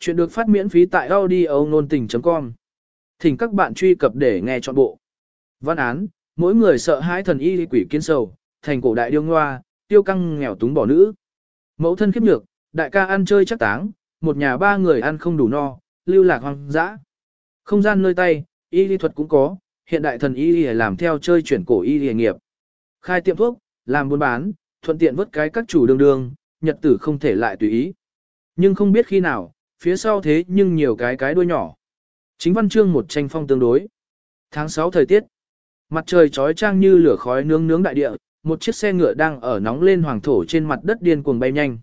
Chuyện được phát miễn phí tại audio nôn tình.com. Thỉnh các bạn truy cập để nghe trọn bộ. Văn án, mỗi người sợ hãi thần y quỷ kiến sầu, thành cổ đại điêu ngoa, tiêu căng nghèo túng bỏ nữ. Mẫu thân khiếp nhược, đại ca ăn chơi chắc táng, một nhà ba người ăn không đủ no, lưu lạc hoang dã. Không gian nơi tay, y lý thuật cũng có, hiện đại thần y lý làm theo chơi chuyển cổ y lý nghiệp. Khai tiệm thuốc, làm buôn bán, thuận tiện vớt cái các chủ đường đường, nhật tử không thể lại tùy ý. Nhưng không biết khi nào, phía sau thế nhưng nhiều cái cái đuôi nhỏ. Chính văn chương một tranh phong tương đối. Tháng 6 thời tiết. Mặt trời trói trang như lửa khói nướng nướng đại địa, một chiếc xe ngựa đang ở nóng lên hoàng thổ trên mặt đất điên cuồng bay nhanh.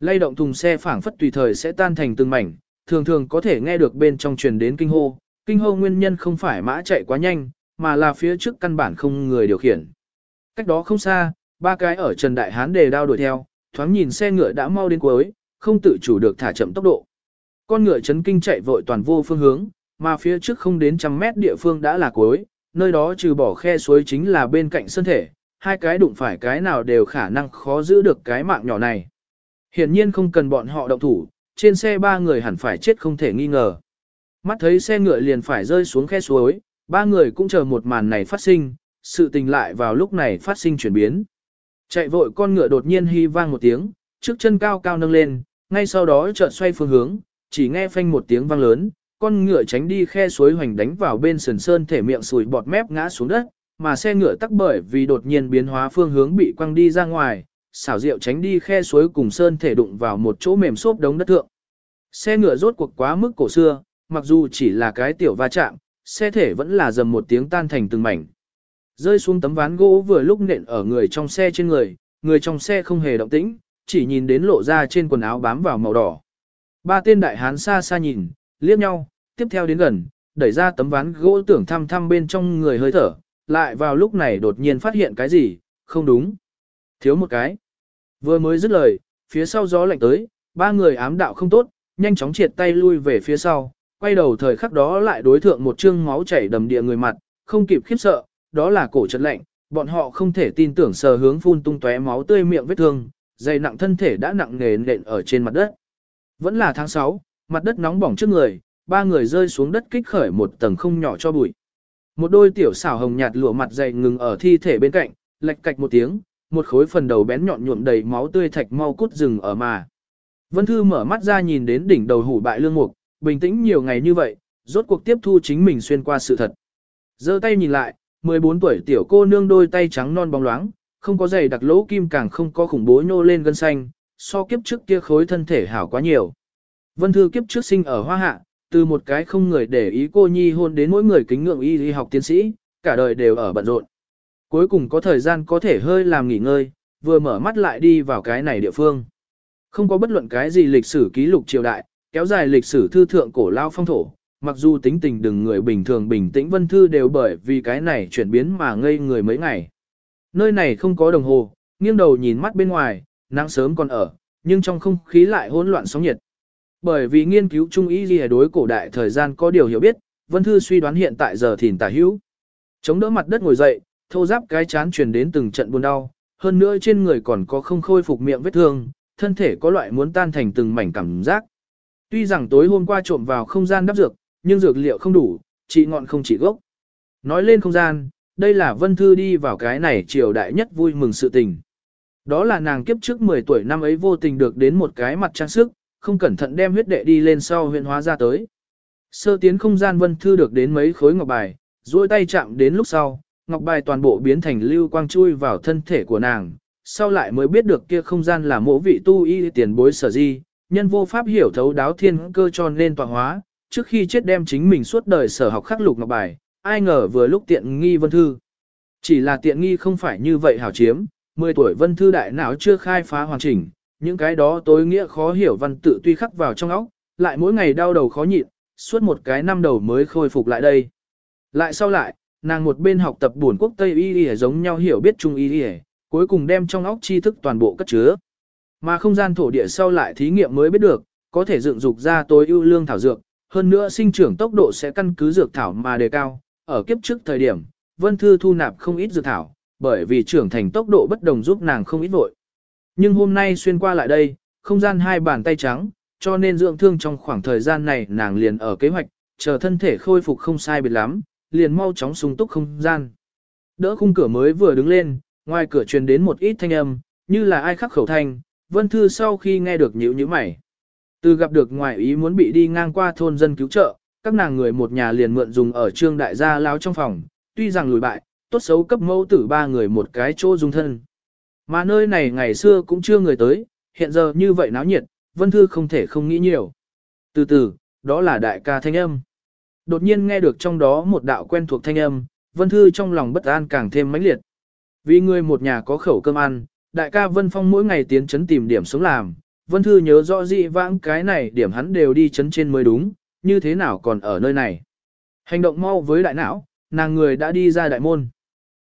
Lay động thùng xe phảng phất tùy thời sẽ tan thành từng mảnh, thường thường có thể nghe được bên trong truyền đến kinh hô. Kinh hô nguyên nhân không phải mã chạy quá nhanh, mà là phía trước căn bản không người điều khiển. Cách đó không xa, ba cái ở Trần Đại Hán đề đao đuổi theo, thoáng nhìn xe ngựa đã mau đến cuối, không tự chủ được thả chậm tốc độ. Con ngựa chấn kinh chạy vội toàn vô phương hướng, mà phía trước không đến trăm mét địa phương đã là cuối, nơi đó trừ bỏ khe suối chính là bên cạnh sân thể, hai cái đụng phải cái nào đều khả năng khó giữ được cái mạng nhỏ này. Hiển nhiên không cần bọn họ động thủ, trên xe ba người hẳn phải chết không thể nghi ngờ. Mắt thấy xe ngựa liền phải rơi xuống khe suối, ba người cũng chờ một màn này phát sinh, sự tình lại vào lúc này phát sinh chuyển biến. Chạy vội con ngựa đột nhiên hy vang một tiếng, trước chân cao cao nâng lên, ngay sau đó chợt xoay phương hướng, chỉ nghe phanh một tiếng vang lớn, con ngựa tránh đi khe suối hoành đánh vào bên sườn sơn thể miệng sùi bọt mép ngã xuống đất, mà xe ngựa tắc bởi vì đột nhiên biến hóa phương hướng bị quăng đi ra ngoài, xảo diệu tránh đi khe suối cùng sơn thể đụng vào một chỗ mềm xốp đống đất thượng. Xe ngựa rốt cuộc quá mức cổ xưa, mặc dù chỉ là cái tiểu va chạm, xe thể vẫn là dầm một tiếng tan thành từng mảnh. Rơi xuống tấm ván gỗ vừa lúc nện ở người trong xe trên người, người trong xe không hề động tĩnh, chỉ nhìn đến lộ ra trên quần áo bám vào màu đỏ. Ba tên đại hán xa xa nhìn, liếc nhau, tiếp theo đến gần, đẩy ra tấm ván gỗ tưởng thăm thăm bên trong người hơi thở, lại vào lúc này đột nhiên phát hiện cái gì, không đúng. Thiếu một cái. Vừa mới dứt lời, phía sau gió lạnh tới, ba người ám đạo không tốt, nhanh chóng triệt tay lui về phía sau, quay đầu thời khắc đó lại đối thượng một chương máu chảy đầm địa người mặt, không kịp khiếp sợ, đó là cổ trật lạnh, bọn họ không thể tin tưởng sờ hướng phun tung tóe máu tươi miệng vết thương, dày nặng thân thể đã nặng nề nện ở trên mặt đất. Vẫn là tháng 6, mặt đất nóng bỏng trước người, ba người rơi xuống đất kích khởi một tầng không nhỏ cho bụi. Một đôi tiểu xảo hồng nhạt lụa mặt dày ngừng ở thi thể bên cạnh, lệch cạch một tiếng, một khối phần đầu bén nhọn nhuộm đầy máu tươi thạch mau cút rừng ở mà. Vân Thư mở mắt ra nhìn đến đỉnh đầu hủ bại lương mục, bình tĩnh nhiều ngày như vậy, rốt cuộc tiếp thu chính mình xuyên qua sự thật. giơ tay nhìn lại, 14 tuổi tiểu cô nương đôi tay trắng non bóng loáng, không có giày đặc lỗ kim càng không có khủng bố nhô lên gân xanh, so kiếp trước kia khối thân thể hảo quá nhiều. Vân Thư kiếp trước sinh ở Hoa Hạ, từ một cái không người để ý cô nhi hôn đến mỗi người kính ngưỡng y y học tiến sĩ, cả đời đều ở bận rộn. Cuối cùng có thời gian có thể hơi làm nghỉ ngơi, vừa mở mắt lại đi vào cái này địa phương. Không có bất luận cái gì lịch sử ký lục triều đại, kéo dài lịch sử thư thượng cổ lao phong thổ, mặc dù tính tình đừng người bình thường bình tĩnh vân thư đều bởi vì cái này chuyển biến mà ngây người mấy ngày. Nơi này không có đồng hồ, nghiêng đầu nhìn mắt bên ngoài, nắng sớm còn ở, nhưng trong không khí lại hỗn loạn sóng nhiệt. Bởi vì nghiên cứu trung ý gì đối cổ đại thời gian có điều hiểu biết, Vân Thư suy đoán hiện tại giờ thìn tả hữu. Chống đỡ mặt đất ngồi dậy, thô giáp cái chán truyền đến từng trận buồn đau, hơn nữa trên người còn có không khôi phục miệng vết thương, thân thể có loại muốn tan thành từng mảnh cảm giác. Tuy rằng tối hôm qua trộm vào không gian đắp dược, nhưng dược liệu không đủ, trị ngọn không chỉ gốc. Nói lên không gian, đây là Vân Thư đi vào cái này triều đại nhất vui mừng sự tình. Đó là nàng kiếp trước 10 tuổi năm ấy vô tình được đến một cái mặt trang sức, không cẩn thận đem huyết đệ đi lên sau huyện hóa ra tới. Sơ tiến không gian Vân Thư được đến mấy khối ngọc bài, duỗi tay chạm đến lúc sau, ngọc bài toàn bộ biến thành lưu quang chui vào thân thể của nàng, sau lại mới biết được kia không gian là mộ vị tu y tiền bối sở di, nhân vô pháp hiểu thấu đáo thiên cơ cho nên tọa hóa, trước khi chết đem chính mình suốt đời sở học khắc lục ngọc bài, ai ngờ vừa lúc tiện nghi vân thư. Chỉ là tiện nghi không phải như vậy hảo chiếm, 10 tuổi vân thư đại não chưa khai phá hoàn chỉnh, những cái đó tối nghĩa khó hiểu văn tự tuy khắc vào trong óc, lại mỗi ngày đau đầu khó nhịn, suốt một cái năm đầu mới khôi phục lại đây. Lại sau lại, nàng một bên học tập buồn quốc Tây y y giống nhau hiểu biết Trung y y, cuối cùng đem trong óc tri thức toàn bộ cất chứa. Mà không gian thổ địa sau lại thí nghiệm mới biết được, có thể dựng dục ra tối ưu lương thảo dược, hơn nữa sinh trưởng tốc độ sẽ căn cứ dược thảo mà đề cao. Ở kiếp trước thời điểm, Vân Thư thu nạp không ít dược thảo, bởi vì trưởng thành tốc độ bất đồng giúp nàng không ít vội. Nhưng hôm nay xuyên qua lại đây, không gian hai bàn tay trắng, cho nên dưỡng thương trong khoảng thời gian này nàng liền ở kế hoạch, chờ thân thể khôi phục không sai biệt lắm, liền mau chóng sung túc không gian. Đỡ khung cửa mới vừa đứng lên, ngoài cửa truyền đến một ít thanh âm, như là ai khắc khẩu thanh, Vân Thư sau khi nghe được nhíu nhíu mày. Từ gặp được ngoại ý muốn bị đi ngang qua thôn dân cứu trợ, các nàng người một nhà liền mượn dùng ở trương đại gia lao trong phòng, tuy rằng lùi bại, tốt xấu cấp mẫu tử ba người một cái chỗ dung thân. Mà nơi này ngày xưa cũng chưa người tới, hiện giờ như vậy náo nhiệt, Vân Thư không thể không nghĩ nhiều. Từ từ, đó là đại ca thanh âm. Đột nhiên nghe được trong đó một đạo quen thuộc thanh âm, Vân Thư trong lòng bất an càng thêm mãnh liệt. Vì người một nhà có khẩu cơm ăn, đại ca Vân Phong mỗi ngày tiến chấn tìm điểm sống làm, Vân Thư nhớ rõ dị vãng cái này điểm hắn đều đi chấn trên mới đúng, như thế nào còn ở nơi này. Hành động mau với đại não, nàng người đã đi ra đại môn.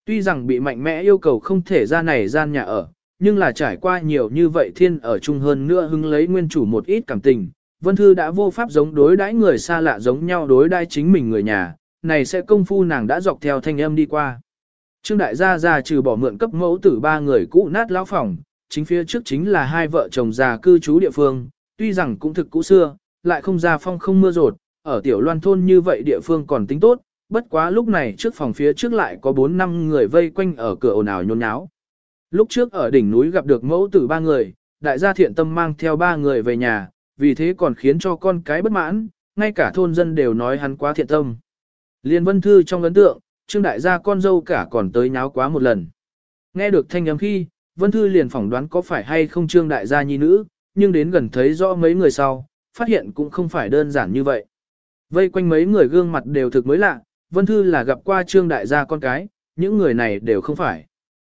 Tuy rằng bị mạnh mẽ yêu cầu không thể ra này gian nhà ở, nhưng là trải qua nhiều như vậy thiên ở chung hơn nữa hứng lấy nguyên chủ một ít cảm tình. Vân Thư đã vô pháp giống đối đãi người xa lạ giống nhau đối đãi chính mình người nhà, này sẽ công phu nàng đã dọc theo thanh âm đi qua. Trương đại gia gia trừ bỏ mượn cấp mẫu tử ba người cũ nát lão phòng, chính phía trước chính là hai vợ chồng già cư trú địa phương, tuy rằng cũng thực cũ xưa, lại không ra phong không mưa rột, ở tiểu loan thôn như vậy địa phương còn tính tốt, bất quá lúc này trước phòng phía trước lại có 4 năm người vây quanh ở cửa ồn ào nhôn nháo. Lúc trước ở đỉnh núi gặp được mẫu tử ba người, đại gia thiện tâm mang theo ba người về nhà, vì thế còn khiến cho con cái bất mãn, ngay cả thôn dân đều nói hắn quá thiện tâm. Liên vân thư trong ấn tượng, trương đại gia con dâu cả còn tới nháo quá một lần. Nghe được thanh âm khi, vân thư liền phỏng đoán có phải hay không trương đại gia nhi nữ, nhưng đến gần thấy rõ mấy người sau, phát hiện cũng không phải đơn giản như vậy. Vây quanh mấy người gương mặt đều thực mới lạ, vân thư là gặp qua trương đại gia con cái, những người này đều không phải.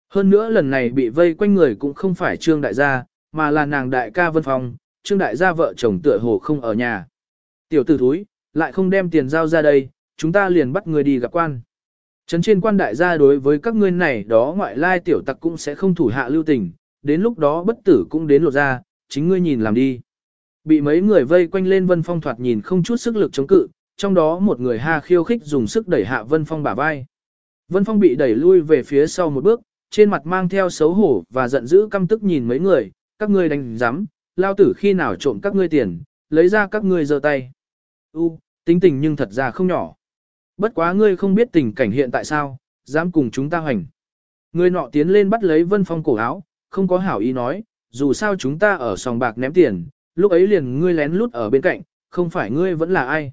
Hơn nữa lần này bị vây quanh người cũng không phải trương đại gia, mà là nàng đại ca vân phong, trương đại gia vợ chồng tựa hồ không ở nhà. Tiểu tử thúi, lại không đem tiền giao ra đây, chúng ta liền bắt người đi gặp quan. Trấn trên quan đại gia đối với các ngươi này đó ngoại lai tiểu tặc cũng sẽ không thủ hạ lưu tình, đến lúc đó bất tử cũng đến lột ra, chính ngươi nhìn làm đi. Bị mấy người vây quanh lên Vân Phong thoạt nhìn không chút sức lực chống cự, trong đó một người ha khiêu khích dùng sức đẩy hạ Vân Phong bả vai. Vân Phong bị đẩy lui về phía sau một bước, trên mặt mang theo xấu hổ và giận dữ căm tức nhìn mấy người, các ngươi đánh giám, lao tử khi nào trộm các ngươi tiền, lấy ra các ngươi giơ tay. U, tính tình nhưng thật ra không nhỏ. Bất quá ngươi không biết tình cảnh hiện tại sao, dám cùng chúng ta hành. Người nọ tiến lên bắt lấy Vân Phong cổ áo, không có hảo ý nói, dù sao chúng ta ở sòng bạc ném tiền, lúc ấy liền ngươi lén lút ở bên cạnh, không phải ngươi vẫn là ai.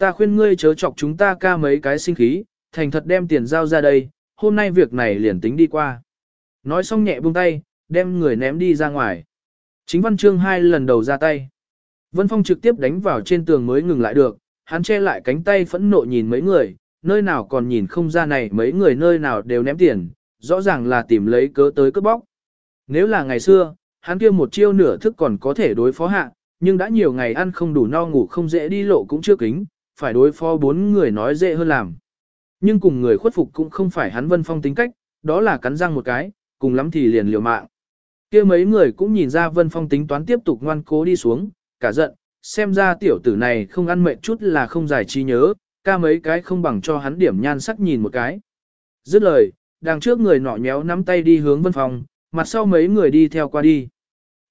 Ta khuyên ngươi chớ chọc chúng ta ca mấy cái sinh khí, thành thật đem tiền giao ra đây, hôm nay việc này liền tính đi qua. Nói xong nhẹ buông tay, đem người ném đi ra ngoài. Chính văn chương hai lần đầu ra tay. Vân Phong trực tiếp đánh vào trên tường mới ngừng lại được, hắn che lại cánh tay phẫn nộ nhìn mấy người, nơi nào còn nhìn không ra này mấy người nơi nào đều ném tiền, rõ ràng là tìm lấy cớ tới cướp bóc. Nếu là ngày xưa, hắn kia một chiêu nửa thức còn có thể đối phó hạ, nhưng đã nhiều ngày ăn không đủ no ngủ không dễ đi lộ cũng chưa kính, phải đối phó bốn người nói dễ hơn làm. Nhưng cùng người khuất phục cũng không phải hắn Vân Phong tính cách, đó là cắn răng một cái, cùng lắm thì liền liều mạng. kia mấy người cũng nhìn ra Vân Phong tính toán tiếp tục ngoan cố đi xuống, cả giận, xem ra tiểu tử này không ăn mệt chút là không giải trí nhớ, ca mấy cái không bằng cho hắn điểm nhan sắc nhìn một cái. Dứt lời, đằng trước người nọ nhéo nắm tay đi hướng Vân Phong, mặt sau mấy người đi theo qua đi.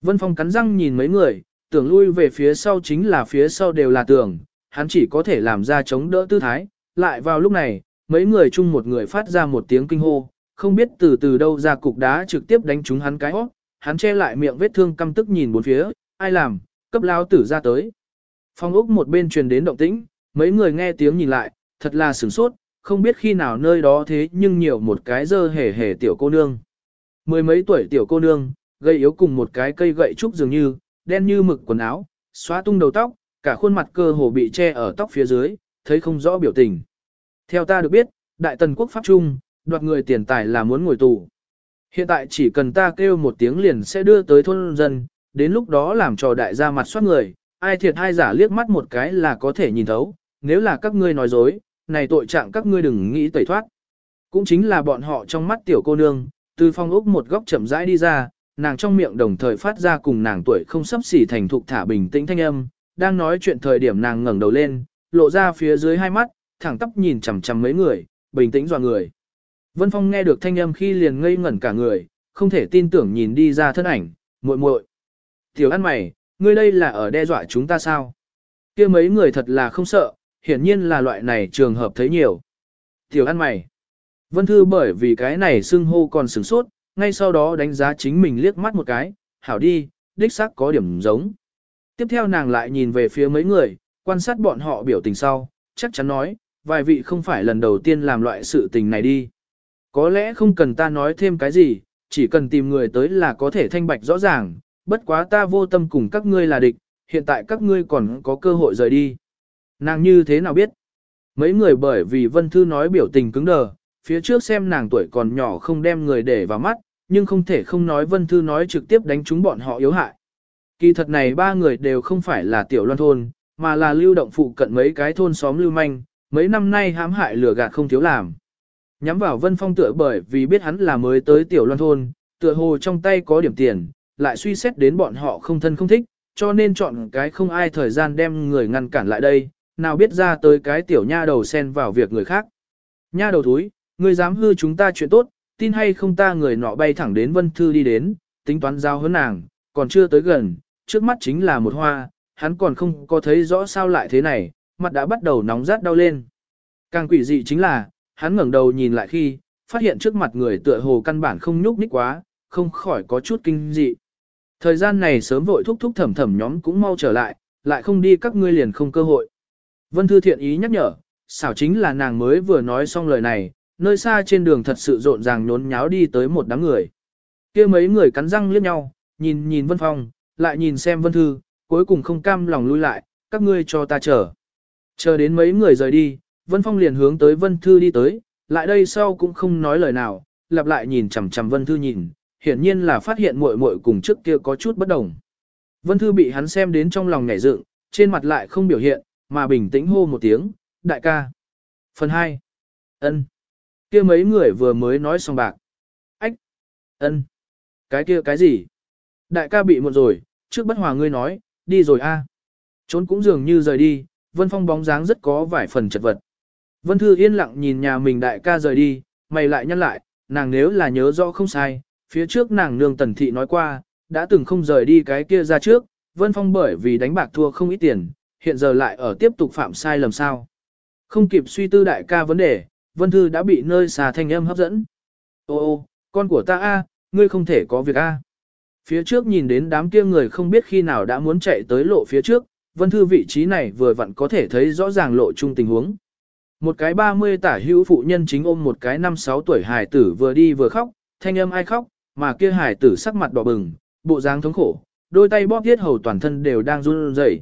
Vân Phong cắn răng nhìn mấy người, tưởng lui về phía sau chính là phía sau đều là tường, hắn chỉ có thể làm ra chống đỡ tư thái, lại vào lúc này, mấy người chung một người phát ra một tiếng kinh hô, không biết từ từ đâu ra cục đá trực tiếp đánh trúng hắn cái hót, hắn che lại miệng vết thương căm tức nhìn bốn phía, ai làm, cấp lao tử ra tới. Phong ốc một bên truyền đến động tĩnh, mấy người nghe tiếng nhìn lại, thật là sửng sốt, không biết khi nào nơi đó thế nhưng nhiều một cái dơ hề hề tiểu cô nương. Mười mấy tuổi tiểu cô nương, gây yếu cùng một cái cây gậy trúc dường như, đen như mực quần áo, xóa tung đầu tóc, cả khuôn mặt cơ hồ bị che ở tóc phía dưới, thấy không rõ biểu tình. Theo ta được biết, Đại Tần Quốc Pháp Trung, đoạt người tiền tài là muốn ngồi tù. Hiện tại chỉ cần ta kêu một tiếng liền sẽ đưa tới thôn dân, đến lúc đó làm cho đại gia mặt soát người, ai thiệt ai giả liếc mắt một cái là có thể nhìn thấu, nếu là các ngươi nói dối, này tội trạng các ngươi đừng nghĩ tẩy thoát. Cũng chính là bọn họ trong mắt tiểu cô nương, từ phong ốc một góc chậm rãi đi ra, nàng trong miệng đồng thời phát ra cùng nàng tuổi không sắp xỉ thành thục thả bình tĩnh thanh âm, đang nói chuyện thời điểm nàng ngẩng đầu lên, lộ ra phía dưới hai mắt, thẳng tóc nhìn chằm chằm mấy người, bình tĩnh dò người. Vân Phong nghe được thanh âm khi liền ngây ngẩn cả người, không thể tin tưởng nhìn đi ra thân ảnh, muội muội. Tiểu ăn mày, Ngươi đây là ở đe dọa chúng ta sao? kia mấy người thật là không sợ, hiển nhiên là loại này trường hợp thấy nhiều. Tiểu ăn mày. Vân Thư bởi vì cái này xưng hô còn sửng sốt, ngay sau đó đánh giá chính mình liếc mắt một cái, hảo đi, đích xác có điểm giống. Tiếp theo nàng lại nhìn về phía mấy người, quan sát bọn họ biểu tình sau, chắc chắn nói, vài vị không phải lần đầu tiên làm loại sự tình này đi. Có lẽ không cần ta nói thêm cái gì, chỉ cần tìm người tới là có thể thanh bạch rõ ràng, bất quá ta vô tâm cùng các ngươi là địch, hiện tại các ngươi còn có cơ hội rời đi. Nàng như thế nào biết? Mấy người bởi vì Vân Thư nói biểu tình cứng đờ, phía trước xem nàng tuổi còn nhỏ không đem người để vào mắt, nhưng không thể không nói Vân Thư nói trực tiếp đánh chúng bọn họ yếu hại. Kỳ thật này ba người đều không phải là tiểu loan thôn, mà là lưu động phụ cận mấy cái thôn xóm lưu manh, mấy năm nay hãm hại lừa gạt không thiếu làm. Nhắm vào Vân Phong tựa bởi vì biết hắn là mới tới tiểu loan thôn, tựa hồ trong tay có điểm tiền, lại suy xét đến bọn họ không thân không thích, cho nên chọn cái không ai thời gian đem người ngăn cản lại đây, nào biết ra tới cái tiểu nha đầu xen vào việc người khác. Nha đầu thúi, ngươi dám hư chúng ta chuyện tốt, tin hay không ta người nọ bay thẳng đến Vân Thư đi đến, tính toán giao hơn nàng, còn chưa tới gần, trước mắt chính là một hoa, hắn còn không có thấy rõ sao lại thế này, mặt đã bắt đầu nóng rát đau lên. Càng quỷ dị chính là, hắn ngẩng đầu nhìn lại khi, phát hiện trước mặt người tựa hồ căn bản không nhúc nhích quá, không khỏi có chút kinh dị. Thời gian này sớm vội thúc thúc thẩm thẩm nhóm cũng mau trở lại, lại không đi các ngươi liền không cơ hội. Vân Thư thiện ý nhắc nhở, xảo chính là nàng mới vừa nói xong lời này, nơi xa trên đường thật sự rộn ràng nhốn nháo đi tới một đám người. kia mấy người cắn răng liếc nhau, nhìn nhìn Vân Phong, lại nhìn xem Vân Thư, cuối cùng không cam lòng lui lại, các ngươi cho ta chờ. Chờ đến mấy người rời đi, Vân Phong liền hướng tới Vân Thư đi tới, lại đây sau cũng không nói lời nào, lặp lại nhìn chằm chằm Vân Thư nhìn, hiển nhiên là phát hiện muội muội cùng trước kia có chút bất đồng. Vân Thư bị hắn xem đến trong lòng nhảy dựng, trên mặt lại không biểu hiện, mà bình tĩnh hô một tiếng, đại ca. Phần 2. ân kia mấy người vừa mới nói xong bạc. Ách. ân Cái kia cái gì? Đại ca bị một rồi, trước bất hòa ngươi nói, đi rồi a. Trốn cũng dường như rời đi, Vân Phong bóng dáng rất có vài phần chật vật. Vân Thư yên lặng nhìn nhà mình đại ca rời đi, mày lại nhắc lại, nàng nếu là nhớ rõ không sai, phía trước nàng nương tần thị nói qua, đã từng không rời đi cái kia ra trước, Vân Phong bởi vì đánh bạc thua không ít tiền, hiện giờ lại ở tiếp tục phạm sai lầm sao. Không kịp suy tư đại ca vấn đề, Vân Thư đã bị nơi xà thanh âm hấp dẫn. Ô ô, con của ta a, ngươi không thể có việc a. Phía trước nhìn đến đám kia người không biết khi nào đã muốn chạy tới lộ phía trước, Vân Thư vị trí này vừa vặn có thể thấy rõ ràng lộ chung tình huống. Một cái 30 tả hữu phụ nhân chính ôm một cái 5-6 tuổi hài tử vừa đi vừa khóc, thanh âm ai khóc, mà kia hài tử sắc mặt đỏ bừng, bộ dáng thống khổ, đôi tay bóp thiết hầu toàn thân đều đang run rẩy.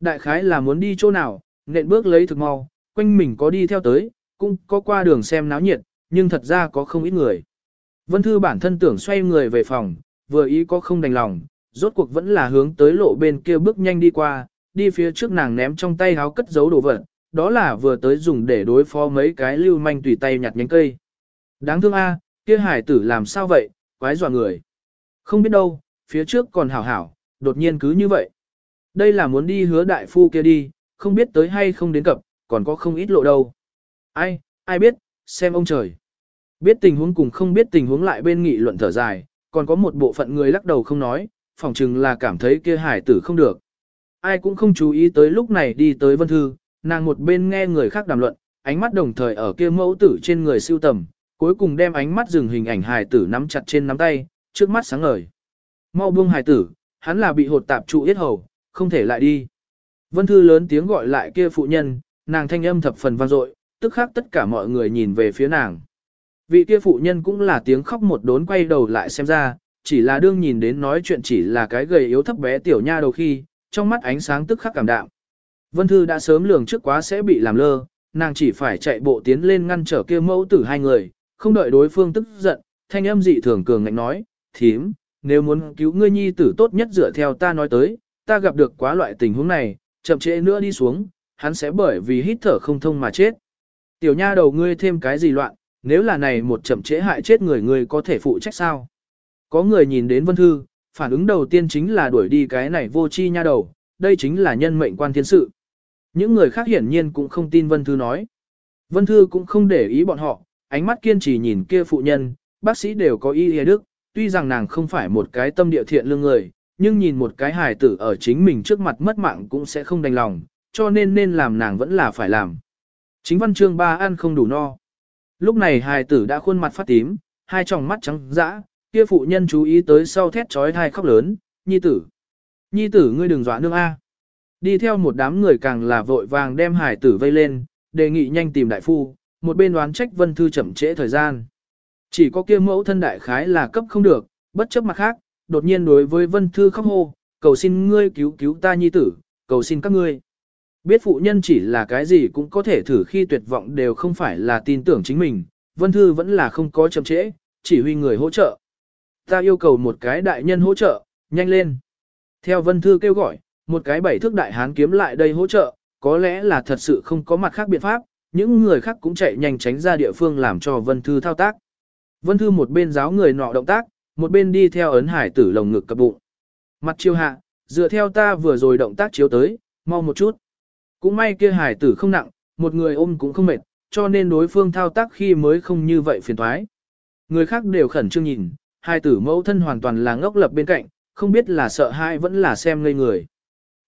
Đại khái là muốn đi chỗ nào, nện bước lấy thực mau, quanh mình có đi theo tới, cũng có qua đường xem náo nhiệt, nhưng thật ra có không ít người. Vân Thư bản thân tưởng xoay người về phòng, vừa ý có không đành lòng, rốt cuộc vẫn là hướng tới lộ bên kia bước nhanh đi qua, đi phía trước nàng ném trong tay háo cất giấu đồ vật, đó là vừa tới dùng để đối phó mấy cái lưu manh tùy tay nhặt nhánh cây. Đáng thương a, kia hải tử làm sao vậy, quái dọa người. Không biết đâu, phía trước còn hảo hảo, đột nhiên cứ như vậy. Đây là muốn đi hứa đại phu kia đi, không biết tới hay không đến cập, còn có không ít lộ đâu. Ai, ai biết, xem ông trời. Biết tình huống cùng không biết tình huống lại bên nghị luận thở dài, còn có một bộ phận người lắc đầu không nói, phỏng chừng là cảm thấy kia hải tử không được. Ai cũng không chú ý tới lúc này đi tới vân thư, nàng một bên nghe người khác đàm luận, ánh mắt đồng thời ở kia mẫu tử trên người siêu tầm, cuối cùng đem ánh mắt dừng hình ảnh hải tử nắm chặt trên nắm tay, trước mắt sáng ngời. Mau buông hải tử, hắn là bị hột tạp trụ yết hầu, không thể lại đi. Vân Thư lớn tiếng gọi lại kia phụ nhân, nàng thanh âm thập phần vang dội, tức khắc tất cả mọi người nhìn về phía nàng. Vị kia phụ nhân cũng là tiếng khóc một đốn quay đầu lại xem ra, chỉ là đương nhìn đến nói chuyện chỉ là cái gầy yếu thấp bé tiểu nha đầu khi, trong mắt ánh sáng tức khắc cảm đạm. Vân Thư đã sớm lường trước quá sẽ bị làm lơ, nàng chỉ phải chạy bộ tiến lên ngăn trở kia mẫu tử hai người, không đợi đối phương tức giận, thanh âm dị thường cường ngạnh nói, thím, nếu muốn cứu ngươi nhi tử tốt nhất dựa theo ta nói tới, ta gặp được quá loại tình huống này, chậm trễ nữa đi xuống, hắn sẽ bởi vì hít thở không thông mà chết. Tiểu nha đầu ngươi thêm cái gì loạn, nếu là này một chậm trễ hại chết người người có thể phụ trách sao? Có người nhìn đến Vân Thư, phản ứng đầu tiên chính là đuổi đi cái này vô chi nha đầu, đây chính là nhân mệnh quan thiên sự. Những người khác hiển nhiên cũng không tin Vân Thư nói. Vân Thư cũng không để ý bọn họ, ánh mắt kiên trì nhìn kia phụ nhân, bác sĩ đều có y y đức, tuy rằng nàng không phải một cái tâm địa thiện lương người, nhưng nhìn một cái hài tử ở chính mình trước mặt mất mạng cũng sẽ không đành lòng, cho nên nên làm nàng vẫn là phải làm. Chính văn chương ba ăn không đủ no. Lúc này hài tử đã khuôn mặt phát tím, hai tròng mắt trắng dã, kia phụ nhân chú ý tới sau thét trói thai khóc lớn, nhi tử. Nhi tử ngươi đừng dọa nương A. Đi theo một đám người càng là vội vàng đem hải tử vây lên, đề nghị nhanh tìm đại phu, một bên đoán trách vân thư chậm trễ thời gian. Chỉ có kia mẫu thân đại khái là cấp không được, bất chấp mặt khác, đột nhiên đối với vân thư khóc hô, cầu xin ngươi cứu cứu ta nhi tử, cầu xin các ngươi. Biết phụ nhân chỉ là cái gì cũng có thể thử khi tuyệt vọng đều không phải là tin tưởng chính mình, vân thư vẫn là không có chậm trễ, chỉ huy người hỗ trợ. Ta yêu cầu một cái đại nhân hỗ trợ, nhanh lên. Theo vân thư kêu gọi, một cái bảy thước đại hán kiếm lại đây hỗ trợ, có lẽ là thật sự không có mặt khác biện pháp, những người khác cũng chạy nhanh tránh ra địa phương làm cho Vân Thư thao tác. Vân Thư một bên giáo người nọ động tác, một bên đi theo ấn hải tử lồng ngực cập bụng. Mặt chiêu hạ, dựa theo ta vừa rồi động tác chiếu tới, mau một chút. Cũng may kia hải tử không nặng, một người ôm cũng không mệt, cho nên đối phương thao tác khi mới không như vậy phiền thoái. Người khác đều khẩn trương nhìn, hai tử mẫu thân hoàn toàn là ngốc lập bên cạnh, không biết là sợ hãi vẫn là xem ngây người.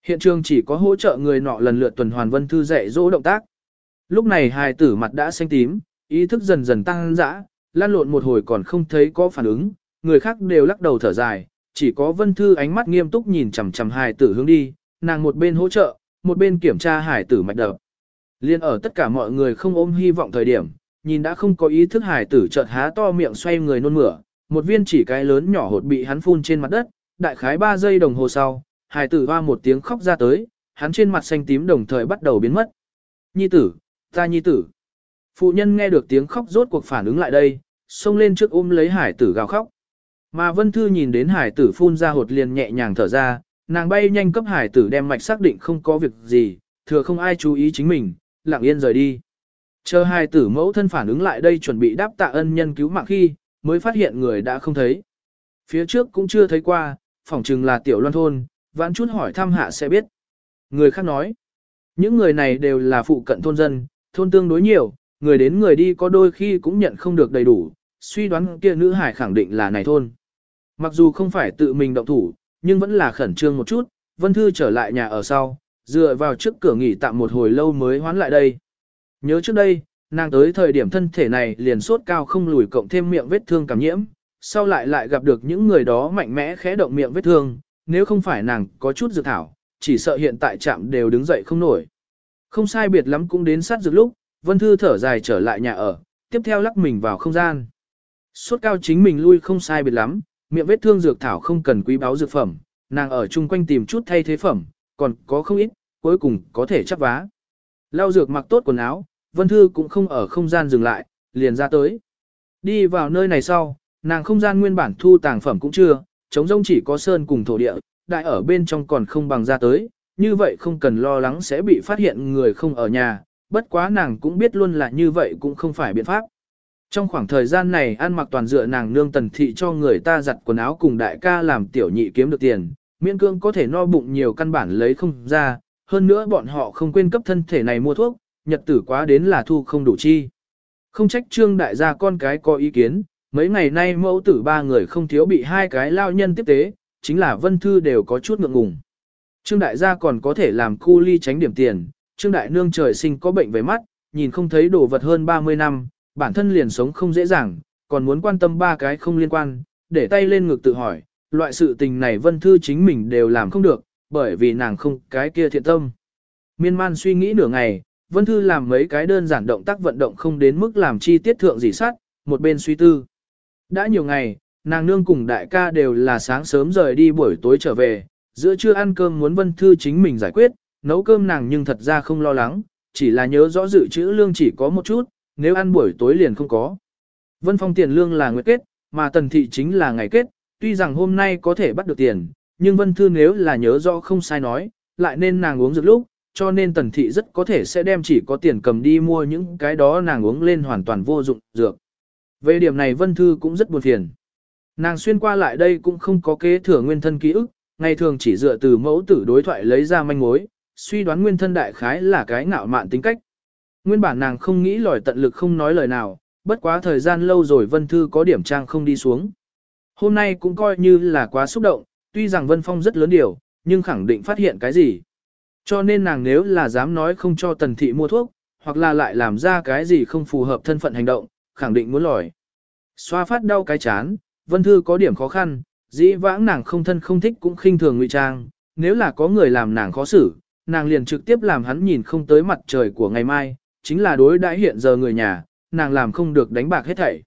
Hiện trường chỉ có hỗ trợ người nọ lần lượt tuần hoàn vân thư dạy dỗ động tác. Lúc này hài tử mặt đã xanh tím, ý thức dần dần tăng dã, lan lộn một hồi còn không thấy có phản ứng, người khác đều lắc đầu thở dài, chỉ có vân thư ánh mắt nghiêm túc nhìn chằm chằm hài tử hướng đi, nàng một bên hỗ trợ, một bên kiểm tra Hải tử mạch đập. Liên ở tất cả mọi người không ôm hy vọng thời điểm, nhìn đã không có ý thức Hải tử chợt há to miệng xoay người nôn mửa, một viên chỉ cái lớn nhỏ hột bị hắn phun trên mặt đất, đại khái 3 giây đồng hồ sau, Hải tử hoa một tiếng khóc ra tới, hắn trên mặt xanh tím đồng thời bắt đầu biến mất. Nhi tử, ta nhi tử. Phụ nhân nghe được tiếng khóc rốt cuộc phản ứng lại đây, xông lên trước ôm lấy hải tử gào khóc. Mà Vân Thư nhìn đến hải tử phun ra hột liền nhẹ nhàng thở ra, nàng bay nhanh cấp hải tử đem mạch xác định không có việc gì, thừa không ai chú ý chính mình, lặng yên rời đi. Chờ hải tử mẫu thân phản ứng lại đây chuẩn bị đáp tạ ân nhân cứu mạng khi, mới phát hiện người đã không thấy. Phía trước cũng chưa thấy qua, phỏng chừng là tiểu loan thôn, vãn chút hỏi thăm hạ sẽ biết. Người khác nói, những người này đều là phụ cận thôn dân, thôn tương đối nhiều, người đến người đi có đôi khi cũng nhận không được đầy đủ, suy đoán kia nữ hải khẳng định là này thôn. Mặc dù không phải tự mình động thủ, nhưng vẫn là khẩn trương một chút, Vân Thư trở lại nhà ở sau, dựa vào trước cửa nghỉ tạm một hồi lâu mới hoán lại đây. Nhớ trước đây, nàng tới thời điểm thân thể này liền sốt cao không lùi cộng thêm miệng vết thương cảm nhiễm, sau lại lại gặp được những người đó mạnh mẽ khẽ động miệng vết thương, nếu không phải nàng có chút dự thảo, chỉ sợ hiện tại chạm đều đứng dậy không nổi. Không sai biệt lắm cũng đến sát dược lúc, Vân Thư thở dài trở lại nhà ở, tiếp theo lắc mình vào không gian. sốt cao chính mình lui không sai biệt lắm, miệng vết thương dược thảo không cần quý báo dược phẩm, nàng ở chung quanh tìm chút thay thế phẩm, còn có không ít, cuối cùng có thể chấp vá. Lau dược mặc tốt quần áo, Vân Thư cũng không ở không gian dừng lại, liền ra tới. Đi vào nơi này sau, nàng không gian nguyên bản thu tàng phẩm cũng chưa, chống rông chỉ có sơn cùng thổ địa, đại ở bên trong còn không bằng ra tới, như vậy không cần lo lắng sẽ bị phát hiện người không ở nhà, bất quá nàng cũng biết luôn là như vậy cũng không phải biện pháp. Trong khoảng thời gian này ăn mặc toàn dựa nàng nương tần thị cho người ta giặt quần áo cùng đại ca làm tiểu nhị kiếm được tiền, miễn cương có thể no bụng nhiều căn bản lấy không ra, hơn nữa bọn họ không quên cấp thân thể này mua thuốc, nhật tử quá đến là thu không đủ chi. Không trách trương đại gia con cái có ý kiến, mấy ngày nay mẫu tử ba người không thiếu bị hai cái lao nhân tiếp tế, chính là vân thư đều có chút ngượng ngùng. Trương đại gia còn có thể làm cu ly tránh điểm tiền, Trương đại nương trời sinh có bệnh về mắt, nhìn không thấy đồ vật hơn 30 năm, bản thân liền sống không dễ dàng, còn muốn quan tâm ba cái không liên quan, để tay lên ngực tự hỏi, loại sự tình này vân thư chính mình đều làm không được, bởi vì nàng không cái kia thiện tâm. Miên man suy nghĩ nửa ngày, vân thư làm mấy cái đơn giản động tác vận động không đến mức làm chi tiết thượng gì sát, một bên suy tư. Đã nhiều ngày, nàng nương cùng đại ca đều là sáng sớm rời đi buổi tối trở về, giữa trưa ăn cơm muốn Vân Thư chính mình giải quyết, nấu cơm nàng nhưng thật ra không lo lắng, chỉ là nhớ rõ dự trữ lương chỉ có một chút, nếu ăn buổi tối liền không có. Vân Phong tiền lương là nguyệt kết, mà Tần Thị chính là ngày kết, tuy rằng hôm nay có thể bắt được tiền, nhưng Vân Thư nếu là nhớ rõ không sai nói, lại nên nàng uống dược lúc, cho nên Tần Thị rất có thể sẽ đem chỉ có tiền cầm đi mua những cái đó nàng uống lên hoàn toàn vô dụng dược. Về điểm này Vân Thư cũng rất buồn phiền. Nàng xuyên qua lại đây cũng không có kế thừa nguyên thân ký ức, ngày thường chỉ dựa từ mẫu tử đối thoại lấy ra manh mối, suy đoán nguyên thân đại khái là cái ngạo mạn tính cách. Nguyên bản nàng không nghĩ lòi tận lực không nói lời nào, bất quá thời gian lâu rồi Vân Thư có điểm trang không đi xuống. Hôm nay cũng coi như là quá xúc động, tuy rằng Vân Phong rất lớn điều, nhưng khẳng định phát hiện cái gì. Cho nên nàng nếu là dám nói không cho tần thị mua thuốc, hoặc là lại làm ra cái gì không phù hợp thân phận hành động, khẳng định muốn lòi. Xoa phát đau cái chán, Vân Thư có điểm khó khăn, dĩ vãng nàng không thân không thích cũng khinh thường ngụy trang, nếu là có người làm nàng khó xử, nàng liền trực tiếp làm hắn nhìn không tới mặt trời của ngày mai, chính là đối đãi hiện giờ người nhà, nàng làm không được đánh bạc hết thảy.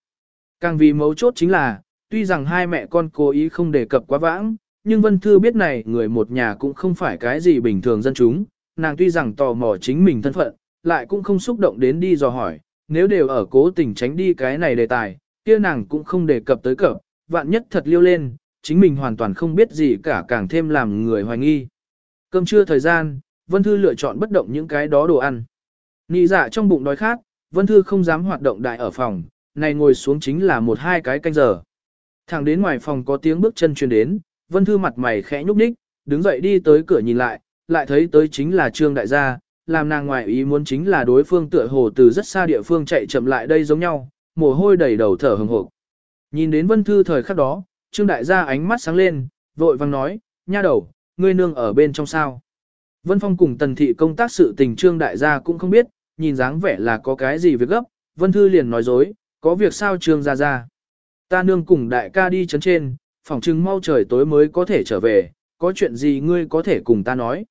Càng vì mấu chốt chính là, tuy rằng hai mẹ con cố ý không đề cập quá vãng, nhưng Vân Thư biết này người một nhà cũng không phải cái gì bình thường dân chúng, nàng tuy rằng tò mò chính mình thân phận, lại cũng không xúc động đến đi dò hỏi, nếu đều ở cố tình tránh đi cái này đề tài, kia nàng cũng không đề cập tới cập, vạn nhất thật liêu lên, chính mình hoàn toàn không biết gì cả càng thêm làm người hoài nghi. Cơm trưa thời gian, Vân Thư lựa chọn bất động những cái đó đồ ăn. Nị dạ trong bụng đói khát, Vân Thư không dám hoạt động đại ở phòng, này ngồi xuống chính là một hai cái canh giờ. Thẳng đến ngoài phòng có tiếng bước chân truyền đến, Vân Thư mặt mày khẽ nhúc nhích, đứng dậy đi tới cửa nhìn lại, lại thấy tới chính là Trương đại gia, làm nàng ngoài ý muốn chính là đối phương tựa hồ từ rất xa địa phương chạy chậm lại đây giống nhau, mồ hôi đầy đầu thở hừng hực. Nhìn đến Vân Thư thời khắc đó, Trương đại gia ánh mắt sáng lên, vội vang nói, nha đầu, ngươi nương ở bên trong sao. Vân Phong cùng tần thị công tác sự tình Trương đại gia cũng không biết, nhìn dáng vẻ là có cái gì việc gấp, Vân Thư liền nói dối, có việc sao Trương gia gia. Ta nương cùng đại ca đi chấn trên, phòng trưng mau trời tối mới có thể trở về, có chuyện gì ngươi có thể cùng ta nói.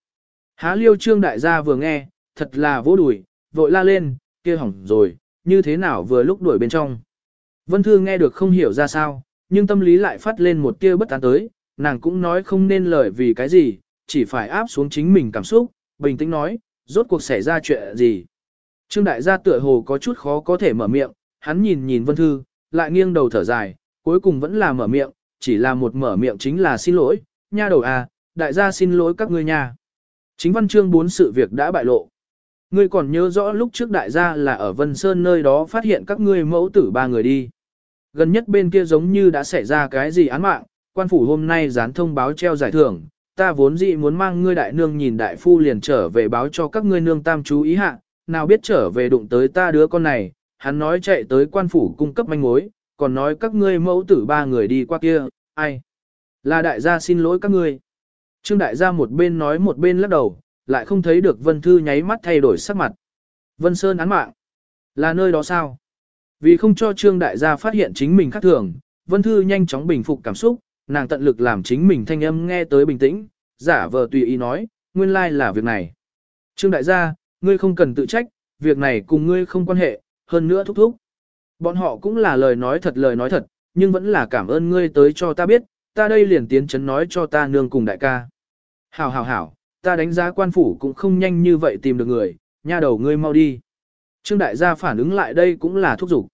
Há liêu trương đại gia vừa nghe, thật là vỗ đùi, vội la lên, kia hỏng rồi, như thế nào vừa lúc đuổi bên trong. Vân Thư nghe được không hiểu ra sao, nhưng tâm lý lại phát lên một tia bất an tới, nàng cũng nói không nên lời vì cái gì, chỉ phải áp xuống chính mình cảm xúc, bình tĩnh nói, rốt cuộc xảy ra chuyện gì. Trương đại gia tựa hồ có chút khó có thể mở miệng, hắn nhìn nhìn Vân Thư, lại nghiêng đầu thở dài, cuối cùng vẫn là mở miệng, chỉ là một mở miệng chính là xin lỗi, nha đầu à, đại gia xin lỗi các ngươi nha. Chính văn chương bốn sự việc đã bại lộ. Ngươi còn nhớ rõ lúc trước đại gia là ở Vân Sơn nơi đó phát hiện các ngươi mẫu tử ba người đi. Gần nhất bên kia giống như đã xảy ra cái gì án mạng, quan phủ hôm nay dán thông báo treo giải thưởng, ta vốn dĩ muốn mang ngươi đại nương nhìn đại phu liền trở về báo cho các ngươi nương tam chú ý hạ, nào biết trở về đụng tới ta đứa con này, hắn nói chạy tới quan phủ cung cấp manh mối, còn nói các ngươi mẫu tử ba người đi qua kia, ai? Là đại gia xin lỗi các ngươi. Trương đại gia một bên nói một bên lắc đầu, lại không thấy được Vân Thư nháy mắt thay đổi sắc mặt. Vân Sơn án mạng. Là nơi đó sao? Vì không cho Trương đại gia phát hiện chính mình khác thường, Vân Thư nhanh chóng bình phục cảm xúc, nàng tận lực làm chính mình thanh âm nghe tới bình tĩnh, giả vờ tùy ý nói, nguyên lai like là việc này. Trương đại gia, ngươi không cần tự trách, việc này cùng ngươi không quan hệ, hơn nữa thúc thúc. Bọn họ cũng là lời nói thật lời nói thật, nhưng vẫn là cảm ơn ngươi tới cho ta biết, ta đây liền tiến chấn nói cho ta nương cùng đại ca. Hảo hảo hảo, ta đánh giá quan phủ cũng không nhanh như vậy tìm được người, nha đầu ngươi mau đi. Trương đại gia phản ứng lại đây cũng là thúc giục.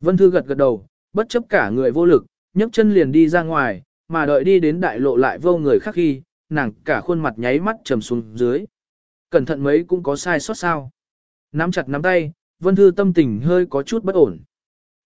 Vân Thư gật gật đầu, bất chấp cả người vô lực, nhấc chân liền đi ra ngoài, mà đợi đi đến đại lộ lại vô người khác khi, nàng cả khuôn mặt nháy mắt trầm xuống dưới. Cẩn thận mấy cũng có sai sót sao. Nắm chặt nắm tay, Vân Thư tâm tình hơi có chút bất ổn.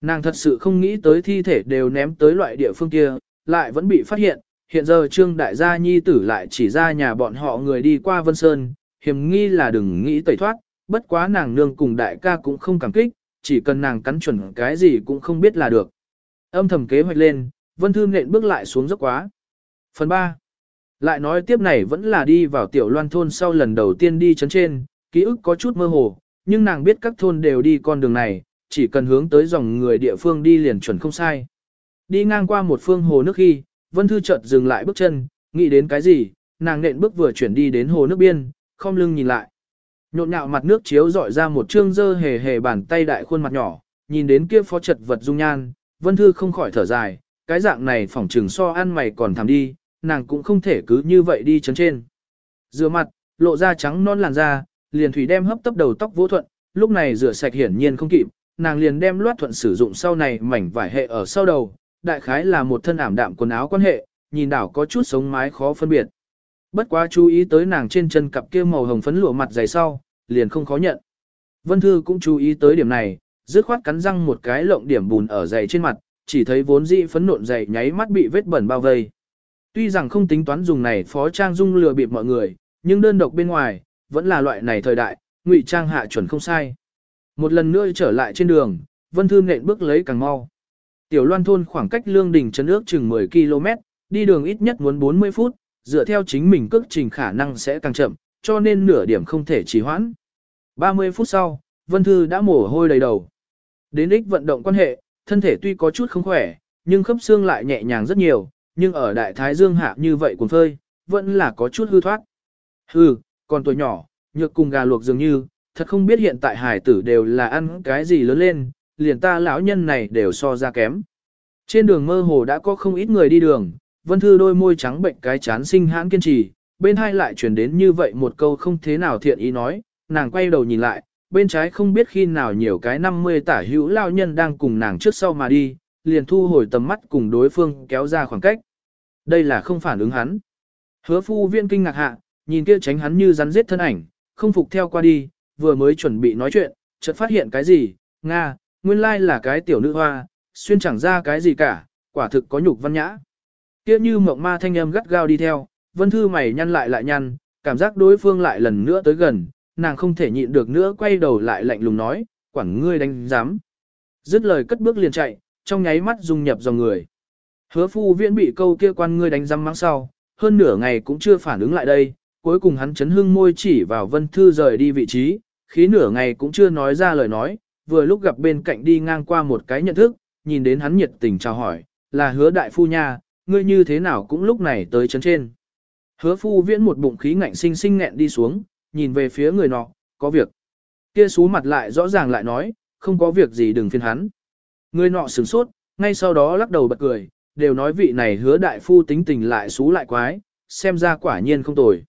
Nàng thật sự không nghĩ tới thi thể đều ném tới loại địa phương kia, lại vẫn bị phát hiện. Hiện giờ Trương Đại gia Nhi tử lại chỉ ra nhà bọn họ người đi qua Vân Sơn, hiểm nghi là đừng nghĩ tẩy thoát, bất quá nàng nương cùng đại ca cũng không cảm kích, chỉ cần nàng cắn chuẩn cái gì cũng không biết là được. Âm thầm kế hoạch lên, Vân Thư nện bước lại xuống dốc quá. Phần 3. Lại nói tiếp này vẫn là đi vào tiểu loan thôn sau lần đầu tiên đi chấn trên, ký ức có chút mơ hồ, nhưng nàng biết các thôn đều đi con đường này, chỉ cần hướng tới dòng người địa phương đi liền chuẩn không sai. Đi ngang qua một phương hồ nước khi, Vân Thư chợt dừng lại bước chân, nghĩ đến cái gì, nàng nện bước vừa chuyển đi đến hồ nước biên, không lưng nhìn lại. Nhộn nhạo mặt nước chiếu dọi ra một trương dơ hề hề bàn tay đại khuôn mặt nhỏ, nhìn đến kia phó chật vật dung nhan, Vân Thư không khỏi thở dài, cái dạng này phỏng trừng so ăn mày còn thảm đi, nàng cũng không thể cứ như vậy đi chấn trên. Rửa mặt, lộ ra trắng non làn da, liền thủy đem hấp tấp đầu tóc vô thuận, lúc này rửa sạch hiển nhiên không kịp, nàng liền đem loát thuận sử dụng sau này mảnh vải hệ ở sau đầu, đại khái là một thân ảm đạm quần áo quan hệ, nhìn đảo có chút sống mái khó phân biệt. Bất quá chú ý tới nàng trên chân cặp kia màu hồng phấn lụa mặt dày sau, liền không khó nhận. Vân Thư cũng chú ý tới điểm này, dứt khoát cắn răng một cái lộng điểm bùn ở dày trên mặt, chỉ thấy vốn dĩ phấn nộn dày nháy mắt bị vết bẩn bao vây. Tuy rằng không tính toán dùng này phó trang dung lừa bịp mọi người, nhưng đơn độc bên ngoài, vẫn là loại này thời đại, ngụy trang hạ chuẩn không sai. Một lần nữa trở lại trên đường, Vân Thư nện bước lấy càng mau. Tiểu Loan thôn khoảng cách Lương Đình trấn ước chừng 10 km, đi đường ít nhất muốn 40 phút, dựa theo chính mình cước trình khả năng sẽ càng chậm, cho nên nửa điểm không thể trì hoãn. 30 phút sau, Vân Thư đã mồ hôi đầy đầu. Đến ích vận động quan hệ, thân thể tuy có chút không khỏe, nhưng khớp xương lại nhẹ nhàng rất nhiều, nhưng ở đại thái dương hạ như vậy cuốn phơi, vẫn là có chút hư thoát. Hư, còn tuổi nhỏ, nhược cùng gà luộc dường như, thật không biết hiện tại hải tử đều là ăn cái gì lớn lên, liền ta lão nhân này đều so ra kém. Trên đường mơ hồ đã có không ít người đi đường, Vân Thư đôi môi trắng bệnh cái chán sinh hãn kiên trì, bên hai lại chuyển đến như vậy một câu không thế nào thiện ý nói, nàng quay đầu nhìn lại, bên trái không biết khi nào nhiều cái 50 tả hữu lao nhân đang cùng nàng trước sau mà đi, liền thu hồi tầm mắt cùng đối phương kéo ra khoảng cách. Đây là không phản ứng hắn. Hứa phu viên kinh ngạc hạ, nhìn kia tránh hắn như rắn giết thân ảnh, không phục theo qua đi, vừa mới chuẩn bị nói chuyện, chợt phát hiện cái gì, Nga, nguyên lai là cái tiểu nữ hoa, xuyên chẳng ra cái gì cả, quả thực có nhục văn nhã. Kia như mộng ma thanh âm gắt gao đi theo, vân thư mày nhăn lại lại nhăn, cảm giác đối phương lại lần nữa tới gần, nàng không thể nhịn được nữa quay đầu lại lạnh lùng nói, quản ngươi đánh dám? Dứt lời cất bước liền chạy, trong nháy mắt dung nhập dòng người. Hứa phu viễn bị câu kia quan ngươi đánh răm mắng sau, hơn nửa ngày cũng chưa phản ứng lại đây, cuối cùng hắn chấn hưng môi chỉ vào vân thư rời đi vị trí, khí nửa ngày cũng chưa nói ra lời nói, vừa lúc gặp bên cạnh đi ngang qua một cái nhận thức, nhìn đến hắn nhiệt tình chào hỏi, là hứa đại phu nha, ngươi như thế nào cũng lúc này tới chấn trên. Hứa phu viễn một bụng khí ngạnh sinh sinh nghẹn đi xuống, nhìn về phía người nọ, có việc. Kia xú mặt lại rõ ràng lại nói, không có việc gì đừng phiền hắn. Người nọ sửng sốt, ngay sau đó lắc đầu bật cười, đều nói vị này hứa đại phu tính tình lại xú lại quái, xem ra quả nhiên không tồi.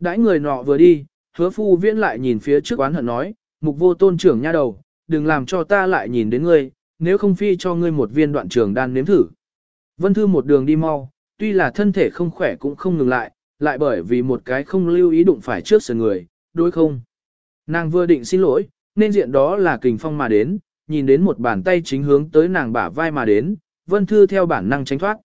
Đãi người nọ vừa đi, hứa phu viễn lại nhìn phía trước quán hận nói, mục vô tôn trưởng nha đầu, đừng làm cho ta lại nhìn đến ngươi, nếu không phi cho ngươi một viên đoạn trường đan nếm thử. Vân Thư một đường đi mau, tuy là thân thể không khỏe cũng không ngừng lại, lại bởi vì một cái không lưu ý đụng phải trước sườn người, đối không. Nàng vừa định xin lỗi, nên diện đó là kình phong mà đến, nhìn đến một bàn tay chính hướng tới nàng bả vai mà đến, Vân Thư theo bản năng tránh thoát.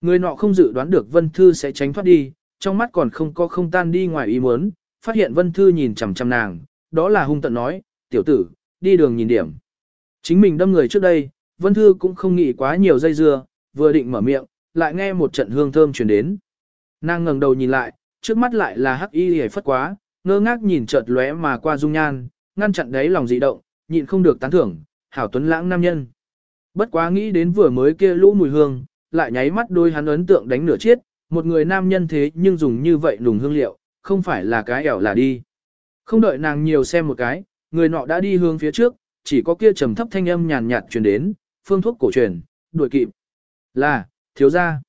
Người nọ không dự đoán được Vân Thư sẽ tránh thoát đi, trong mắt còn không có không tan đi ngoài ý muốn, phát hiện Vân Thư nhìn chằm chằm nàng, đó là hung tận nói, tiểu tử, đi đường nhìn điểm. Chính mình đâm người trước đây, Vân Thư cũng không nghĩ quá nhiều dây dưa, vừa định mở miệng, lại nghe một trận hương thơm truyền đến. Nàng ngẩng đầu nhìn lại, trước mắt lại là hắc y hề phất quá, ngơ ngác nhìn chợt lóe mà qua dung nhan, ngăn chặn đấy lòng dị động, nhịn không được tán thưởng, hảo tuấn lãng nam nhân. Bất quá nghĩ đến vừa mới kia lũ mùi hương, lại nháy mắt đôi hắn ấn tượng đánh nửa chiết, một người nam nhân thế nhưng dùng như vậy nùng hương liệu, không phải là cái ẻo là đi. Không đợi nàng nhiều xem một cái, người nọ đã đi hướng phía trước, chỉ có kia trầm thấp thanh âm nhàn nhạt truyền đến, phương thuốc cổ truyền, đuổi kịp. Là, thiếu gia.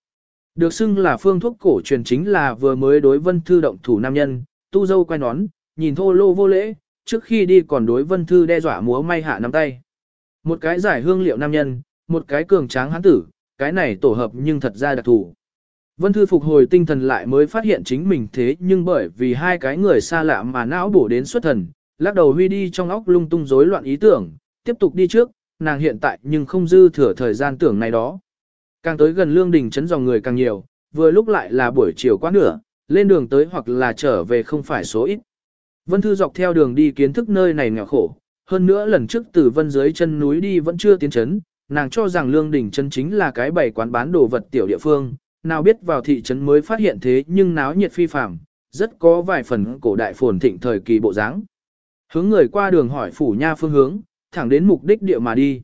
Được xưng là phương thuốc cổ truyền chính là vừa mới đối vân thư động thủ nam nhân, tu dâu quay nón, nhìn thô lô vô lễ, trước khi đi còn đối vân thư đe dọa múa may hạ nắm tay. Một cái giải hương liệu nam nhân, một cái cường tráng hán tử, cái này tổ hợp nhưng thật ra đặc thủ. Vân Thư phục hồi tinh thần lại mới phát hiện chính mình thế nhưng bởi vì hai cái người xa lạ mà não bổ đến xuất thần, lắc đầu huy đi trong óc lung tung rối loạn ý tưởng, tiếp tục đi trước, nàng hiện tại nhưng không dư thừa thời gian tưởng này đó. Càng tới gần lương đình chấn dòng người càng nhiều, vừa lúc lại là buổi chiều quá nửa, lên đường tới hoặc là trở về không phải số ít. Vân Thư dọc theo đường đi kiến thức nơi này nghèo khổ, hơn nữa lần trước từ vân dưới chân núi đi vẫn chưa tiến chấn, nàng cho rằng lương đỉnh chân chính là cái bày quán bán đồ vật tiểu địa phương, nào biết vào thị trấn mới phát hiện thế nhưng náo nhiệt phi phàm, rất có vài phần cổ đại phồn thịnh thời kỳ bộ dáng. Hướng người qua đường hỏi phủ nha phương hướng, thẳng đến mục đích địa mà đi.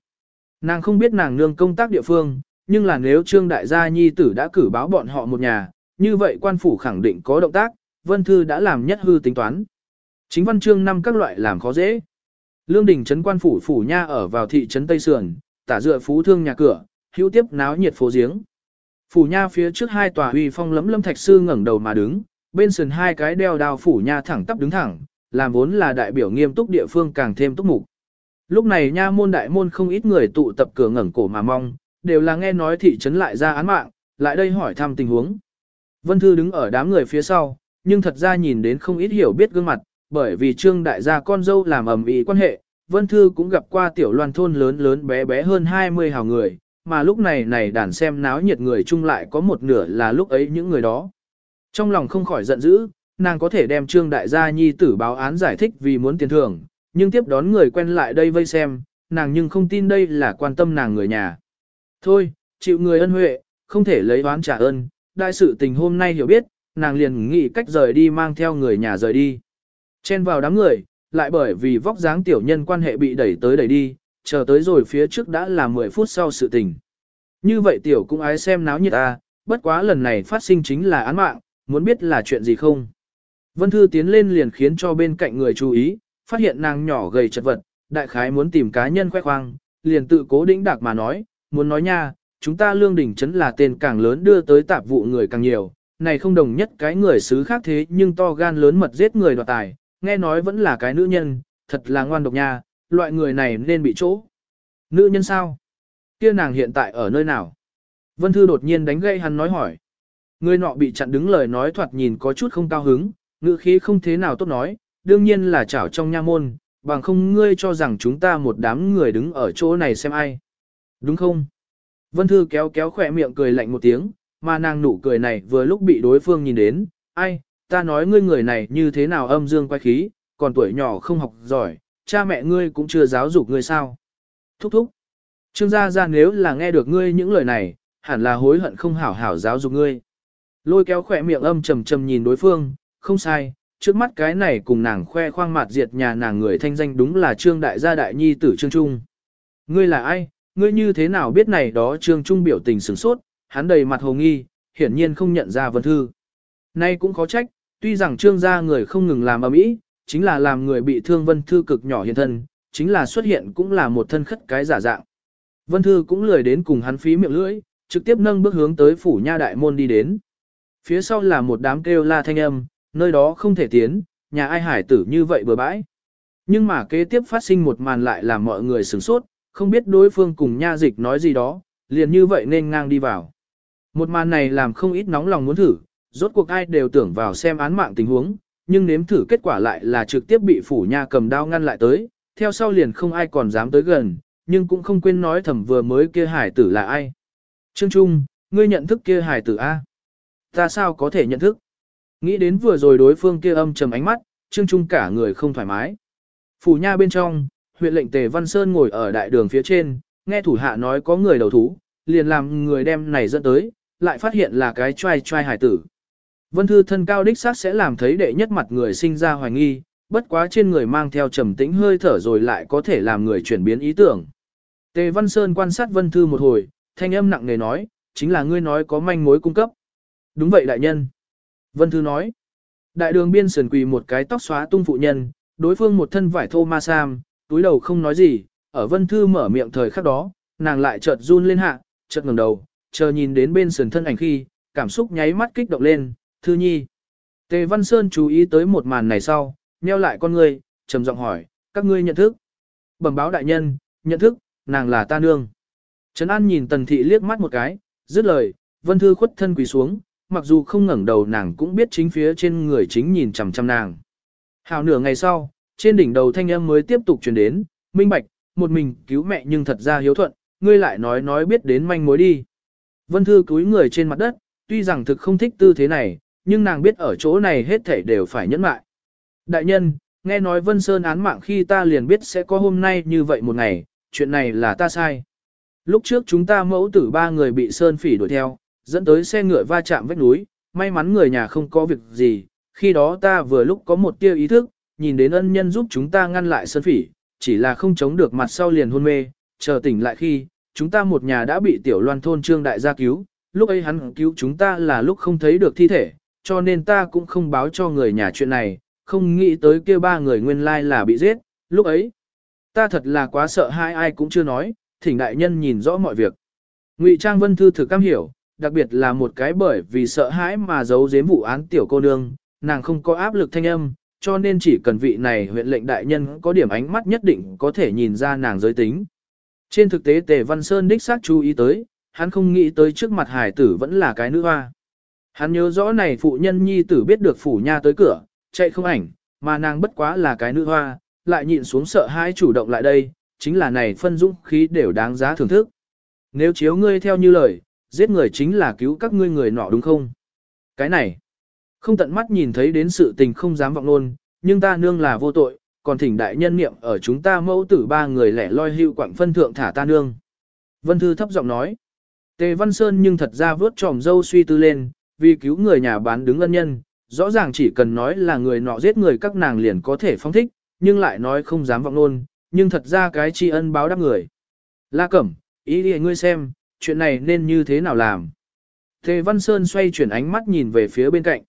Nàng không biết nàng nương công tác địa phương, nhưng là nếu trương đại gia nhi tử đã cử báo bọn họ một nhà, như vậy quan phủ khẳng định có động tác, vân thư đã làm nhất hư tính toán. Chính văn chương năm các loại làm khó dễ. Lương đình trấn quan phủ phủ nha ở vào thị trấn Tây Sườn, tả dựa phú thương nhà cửa, hữu tiếp náo nhiệt phố giếng. Phủ nha phía trước hai tòa uy phong lấm lâm thạch sư ngẩng đầu mà đứng, bên sườn hai cái đeo đao phủ nha thẳng tắp đứng thẳng, làm vốn là đại biểu nghiêm túc địa phương càng thêm túc mục. Lúc này nha môn đại môn không ít người tụ tập cửa ngẩng cổ mà mong, đều là nghe nói thị trấn lại ra án mạng, lại đây hỏi thăm tình huống. Vân Thư đứng ở đám người phía sau, nhưng thật ra nhìn đến không ít hiểu biết gương mặt, bởi vì trương đại gia con dâu làm ầm ĩ quan hệ, Vân Thư cũng gặp qua tiểu loan thôn lớn lớn bé bé hơn 20 hào người, mà lúc này này đàn xem náo nhiệt người chung lại có một nửa là lúc ấy những người đó. Trong lòng không khỏi giận dữ, nàng có thể đem trương đại gia nhi tử báo án giải thích vì muốn tiền thưởng, nhưng tiếp đón người quen lại đây vây xem, nàng nhưng không tin đây là quan tâm nàng người nhà. Thôi, chịu người ân huệ, không thể lấy oán trả ơn, đại sự tình hôm nay hiểu biết, nàng liền nghĩ cách rời đi mang theo người nhà rời đi. Chen vào đám người, lại bởi vì vóc dáng tiểu nhân quan hệ bị đẩy tới đẩy đi, chờ tới rồi phía trước đã là 10 phút sau sự tình. Như vậy tiểu cũng ái xem náo nhiệt ta, bất quá lần này phát sinh chính là án mạng, muốn biết là chuyện gì không. Vân Thư tiến lên liền khiến cho bên cạnh người chú ý, phát hiện nàng nhỏ gầy chật vật, đại khái muốn tìm cá nhân khoe khoang, liền tự cố đĩnh đạc mà nói, muốn nói nha, chúng ta lương đỉnh chấn là tên càng lớn đưa tới tạp vụ người càng nhiều, này không đồng nhất cái người xứ khác thế nhưng to gan lớn mật giết người đoạt tài, nghe nói vẫn là cái nữ nhân, thật là ngoan độc nha, loại người này nên bị chỗ. Nữ nhân sao? Kia nàng hiện tại ở nơi nào? Vân Thư đột nhiên đánh gây hắn nói hỏi. Người nọ bị chặn đứng lời nói thoạt nhìn có chút không cao hứng, ngữ khí không thế nào tốt nói, đương nhiên là chảo trong nha môn, bằng không ngươi cho rằng chúng ta một đám người đứng ở chỗ này xem ai. Đúng không? Vân Thư kéo kéo khỏe miệng cười lạnh một tiếng, mà nàng nụ cười này vừa lúc bị đối phương nhìn đến, ai, ta nói ngươi người này như thế nào âm dương quay khí, còn tuổi nhỏ không học giỏi, cha mẹ ngươi cũng chưa giáo dục ngươi sao. Thúc thúc. Trương gia gia nếu là nghe được ngươi những lời này, hẳn là hối hận không hảo hảo giáo dục ngươi. Lôi kéo khỏe miệng âm trầm trầm nhìn đối phương, không sai, trước mắt cái này cùng nàng khoe khoang mặt diệt nhà nàng người thanh danh đúng là Trương đại gia đại nhi tử Trương Trung. Ngươi là ai, ngươi như thế nào biết này đó Trương Trung biểu tình sửng sốt, hắn đầy mặt hồ nghi, hiển nhiên không nhận ra Vân Thư. Nay cũng khó trách, tuy rằng Trương gia người không ngừng làm ầm ĩ, chính là làm người bị thương Vân Thư cực nhỏ hiện thân, chính là xuất hiện cũng là một thân khất cái giả dạng. Vân Thư cũng lười đến cùng hắn phí miệng lưỡi, trực tiếp nâng bước hướng tới phủ nha đại môn đi đến. Phía sau là một đám kêu la thanh âm, nơi đó không thể tiến, nhà ai hải tử như vậy bừa bãi. Nhưng mà kế tiếp phát sinh một màn lại làm mọi người sửng sốt, không biết đối phương cùng nha dịch nói gì đó, liền như vậy nên ngang đi vào. Một màn này làm không ít nóng lòng muốn thử, rốt cuộc ai đều tưởng vào xem án mạng tình huống, nhưng nếm thử kết quả lại là trực tiếp bị phủ nha cầm đao ngăn lại tới, theo sau liền không ai còn dám tới gần, nhưng cũng không quên nói thầm vừa mới kia hải tử là ai. Trương Trung, ngươi nhận thức kia hải tử A. Ta sao có thể nhận thức? Nghĩ đến vừa rồi đối phương kia âm trầm ánh mắt, Trương Trung cả người không thoải mái. Phủ nha bên trong, huyện lệnh Tề Văn Sơn ngồi ở đại đường phía trên, nghe thủ hạ nói có người đầu thú, liền làm người đem này dẫn tới, lại phát hiện là cái trai trai hải tử. Vân Thư thân cao đích xác sẽ làm thấy đệ nhất mặt người sinh ra hoài nghi, bất quá trên người mang theo trầm tĩnh hơi thở rồi lại có thể làm người chuyển biến ý tưởng. Tề Văn Sơn quan sát Vân Thư một hồi, thanh âm nặng nề nói, chính là ngươi nói có manh mối cung cấp. Đúng vậy đại nhân. Vân Thư nói, đại đường biên sườn quỳ một cái tóc xóa tung phụ nhân, đối phương một thân vải thô ma sam, túi đầu không nói gì, ở Vân Thư mở miệng thời khắc đó, nàng lại chợt run lên hạ, chợt ngẩng đầu, chờ nhìn đến bên sườn thân ảnh khi, cảm xúc nháy mắt kích động lên, Thư Nhi. Tề Văn Sơn chú ý tới một màn này sau, nheo lại con ngươi, trầm giọng hỏi, các ngươi nhận thức. Bẩm báo đại nhân, nhận thức, nàng là ta nương. Trấn An nhìn Tần Thị liếc mắt một cái, dứt lời, Vân Thư khuất thân quỳ xuống, mặc dù không ngẩng đầu nàng cũng biết chính phía trên người chính nhìn chằm chằm nàng. Hào nửa ngày sau, trên đỉnh đầu thanh âm mới tiếp tục truyền đến, minh bạch, một mình cứu mẹ nhưng thật ra hiếu thuận, ngươi lại nói nói biết đến manh mối đi. Vân Thư cúi người trên mặt đất, tuy rằng thực không thích tư thế này, nhưng nàng biết ở chỗ này hết thảy đều phải nhẫn mại. Đại nhân, nghe nói Vân Sơn án mạng khi ta liền biết sẽ có hôm nay như vậy một ngày, chuyện này là ta sai. Lúc trước chúng ta mẫu tử ba người bị Sơn phỉ đuổi theo, dẫn tới xe ngựa va chạm vách núi, may mắn người nhà không có việc gì, khi đó ta vừa lúc có một tia ý thức, nhìn đến ân nhân giúp chúng ta ngăn lại Sơn phỉ, chỉ là không chống được mặt sau liền hôn mê, chờ tỉnh lại khi, chúng ta một nhà đã bị tiểu loan thôn trương đại gia cứu, lúc ấy hắn cứu chúng ta là lúc không thấy được thi thể, cho nên ta cũng không báo cho người nhà chuyện này, không nghĩ tới kia ba người nguyên lai là bị giết, lúc ấy. Ta thật là quá sợ hai ai cũng chưa nói, thỉnh đại nhân nhìn rõ mọi việc. Ngụy Trang Vân Thư thực cam hiểu, đặc biệt là một cái bởi vì sợ hãi mà giấu giếm vụ án tiểu cô nương, nàng không có áp lực thanh âm, cho nên chỉ cần vị này huyện lệnh đại nhân có điểm ánh mắt nhất định có thể nhìn ra nàng giới tính. Trên thực tế Tề Văn Sơn đích xác chú ý tới, hắn không nghĩ tới trước mặt hải tử vẫn là cái nữ hoa. Hắn nhớ rõ này phụ nhân nhi tử biết được phủ nha tới cửa, chạy không ảnh, mà nàng bất quá là cái nữ hoa, lại nhịn xuống sợ hãi chủ động lại đây, chính là này phân dũng khí đều đáng giá thưởng thức. Nếu chiếu ngươi theo như lời, giết người chính là cứu các ngươi người nọ đúng không? Cái này, không tận mắt nhìn thấy đến sự tình không dám vọng luôn, nhưng ta nương là vô tội, còn thỉnh đại nhân niệm ở chúng ta mẫu tử ba người lẻ loi hưu quảng phân thượng thả ta nương. Vân Thư thấp giọng nói. Tề Văn Sơn nhưng thật ra vớt tròm dâu suy tư lên, vì cứu người nhà bán đứng ân nhân, rõ ràng chỉ cần nói là người nọ giết người các nàng liền có thể phong thích, nhưng lại nói không dám vọng luôn, nhưng thật ra cái tri ân báo đáp người. La Cẩm, ý đi ngươi xem, chuyện này nên như thế nào làm. Tề Văn Sơn xoay chuyển ánh mắt nhìn về phía bên cạnh.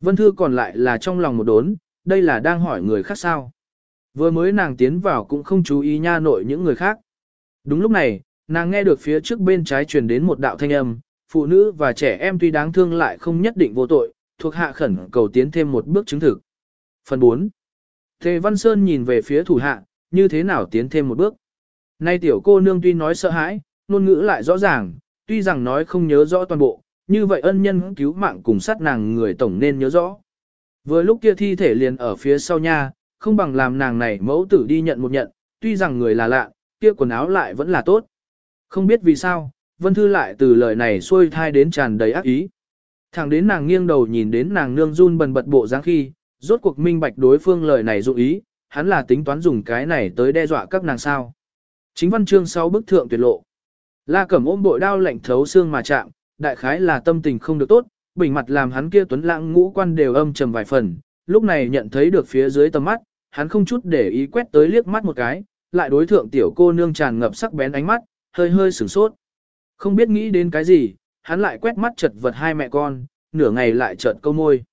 Vân Thư còn lại là trong lòng một đốn, đây là đang hỏi người khác sao. Vừa mới nàng tiến vào cũng không chú ý nha nội những người khác. Đúng lúc này, nàng nghe được phía trước bên trái truyền đến một đạo thanh âm, phụ nữ và trẻ em tuy đáng thương lại không nhất định vô tội, thuộc hạ khẩn cầu tiến thêm một bước chứng thực. Phần 4. Tề Văn Sơn nhìn về phía thủ hạ, như thế nào tiến thêm một bước. Nay tiểu cô nương tuy nói sợ hãi, ngôn ngữ lại rõ ràng, tuy rằng nói không nhớ rõ toàn bộ, như vậy ân nhân cứu mạng cùng sát nàng người tổng nên nhớ rõ. Vừa lúc kia thi thể liền ở phía sau nha, không bằng làm nàng này mẫu tử đi nhận một nhận, tuy rằng người là lạ, kia quần áo lại vẫn là tốt. Không biết vì sao, Vân Thư lại từ lời này xuôi thai đến tràn đầy ác ý. Thẳng đến nàng nghiêng đầu nhìn đến nàng nương run bần bật bộ dáng khi, rốt cuộc minh bạch đối phương lời này dụ ý, hắn là tính toán dùng cái này tới đe dọa các nàng sao. Chính văn chương sau bức thượng tuyệt lộ. La Cẩm ôm bội đao lạnh thấu xương mà chạm, đại khái là tâm tình không được tốt, bình mặt làm hắn kia tuấn lãng ngũ quan đều âm trầm vài phần, lúc này nhận thấy được phía dưới tầm mắt, hắn không chút để ý quét tới liếc mắt một cái, lại đối thượng tiểu cô nương tràn ngập sắc bén ánh mắt, hơi hơi sửng sốt. Không biết nghĩ đến cái gì, hắn lại quét mắt chật vật hai mẹ con, nửa ngày lại chợt câu môi.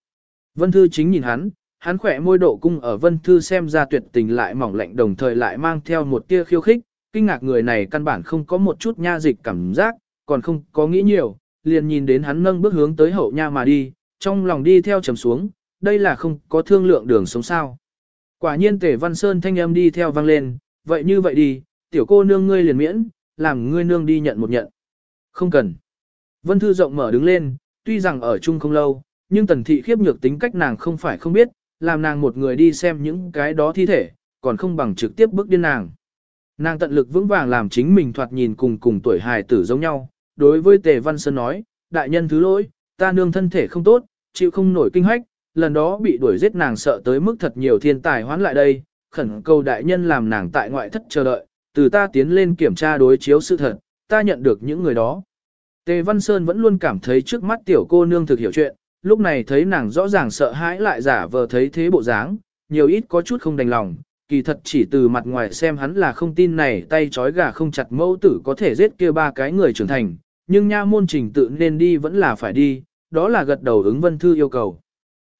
Vân Thư chính nhìn hắn, hắn khỏe môi độ cung ở Vân Thư xem ra tuyệt tình lại mỏng lạnh đồng thời lại mang theo một tia khiêu khích, kinh ngạc người này căn bản không có một chút nha dịch cảm giác, còn không có nghĩ nhiều, liền nhìn đến hắn nâng bước hướng tới hậu nha mà đi, trong lòng đi theo trầm xuống, đây là không có thương lượng đường sống sao. Quả nhiên Tề Văn Sơn thanh âm đi theo vang lên, vậy như vậy đi, tiểu cô nương ngươi liền miễn, làm ngươi nương đi nhận một nhận. Không cần. Vân Thư rộng mở đứng lên, tuy rằng ở chung không lâu, nhưng tần thị khiếp nhược tính cách nàng không phải không biết, làm nàng một người đi xem những cái đó thi thể, còn không bằng trực tiếp bước điên nàng. Nàng tận lực vững vàng làm chính mình thoạt nhìn cùng cùng tuổi hài tử giống nhau, đối với Tề Văn Sơn nói, đại nhân thứ lỗi, ta nương thân thể không tốt, chịu không nổi kinh hách, lần đó bị đuổi giết nàng sợ tới mức thật nhiều thiên tài hoán lại đây, khẩn cầu đại nhân làm nàng tại ngoại thất chờ đợi, từ ta tiến lên kiểm tra đối chiếu sự thật, ta nhận được những người đó. Tề Văn Sơn vẫn luôn cảm thấy trước mắt tiểu cô nương thực hiểu chuyện, lúc này thấy nàng rõ ràng sợ hãi lại giả vờ thấy thế bộ dáng, nhiều ít có chút không đành lòng, kỳ thật chỉ từ mặt ngoài xem hắn là không tin này tay trói gà không chặt mẫu tử có thể giết kia ba cái người trưởng thành, nhưng nha môn trình tự nên đi vẫn là phải đi, đó là gật đầu ứng vân thư yêu cầu.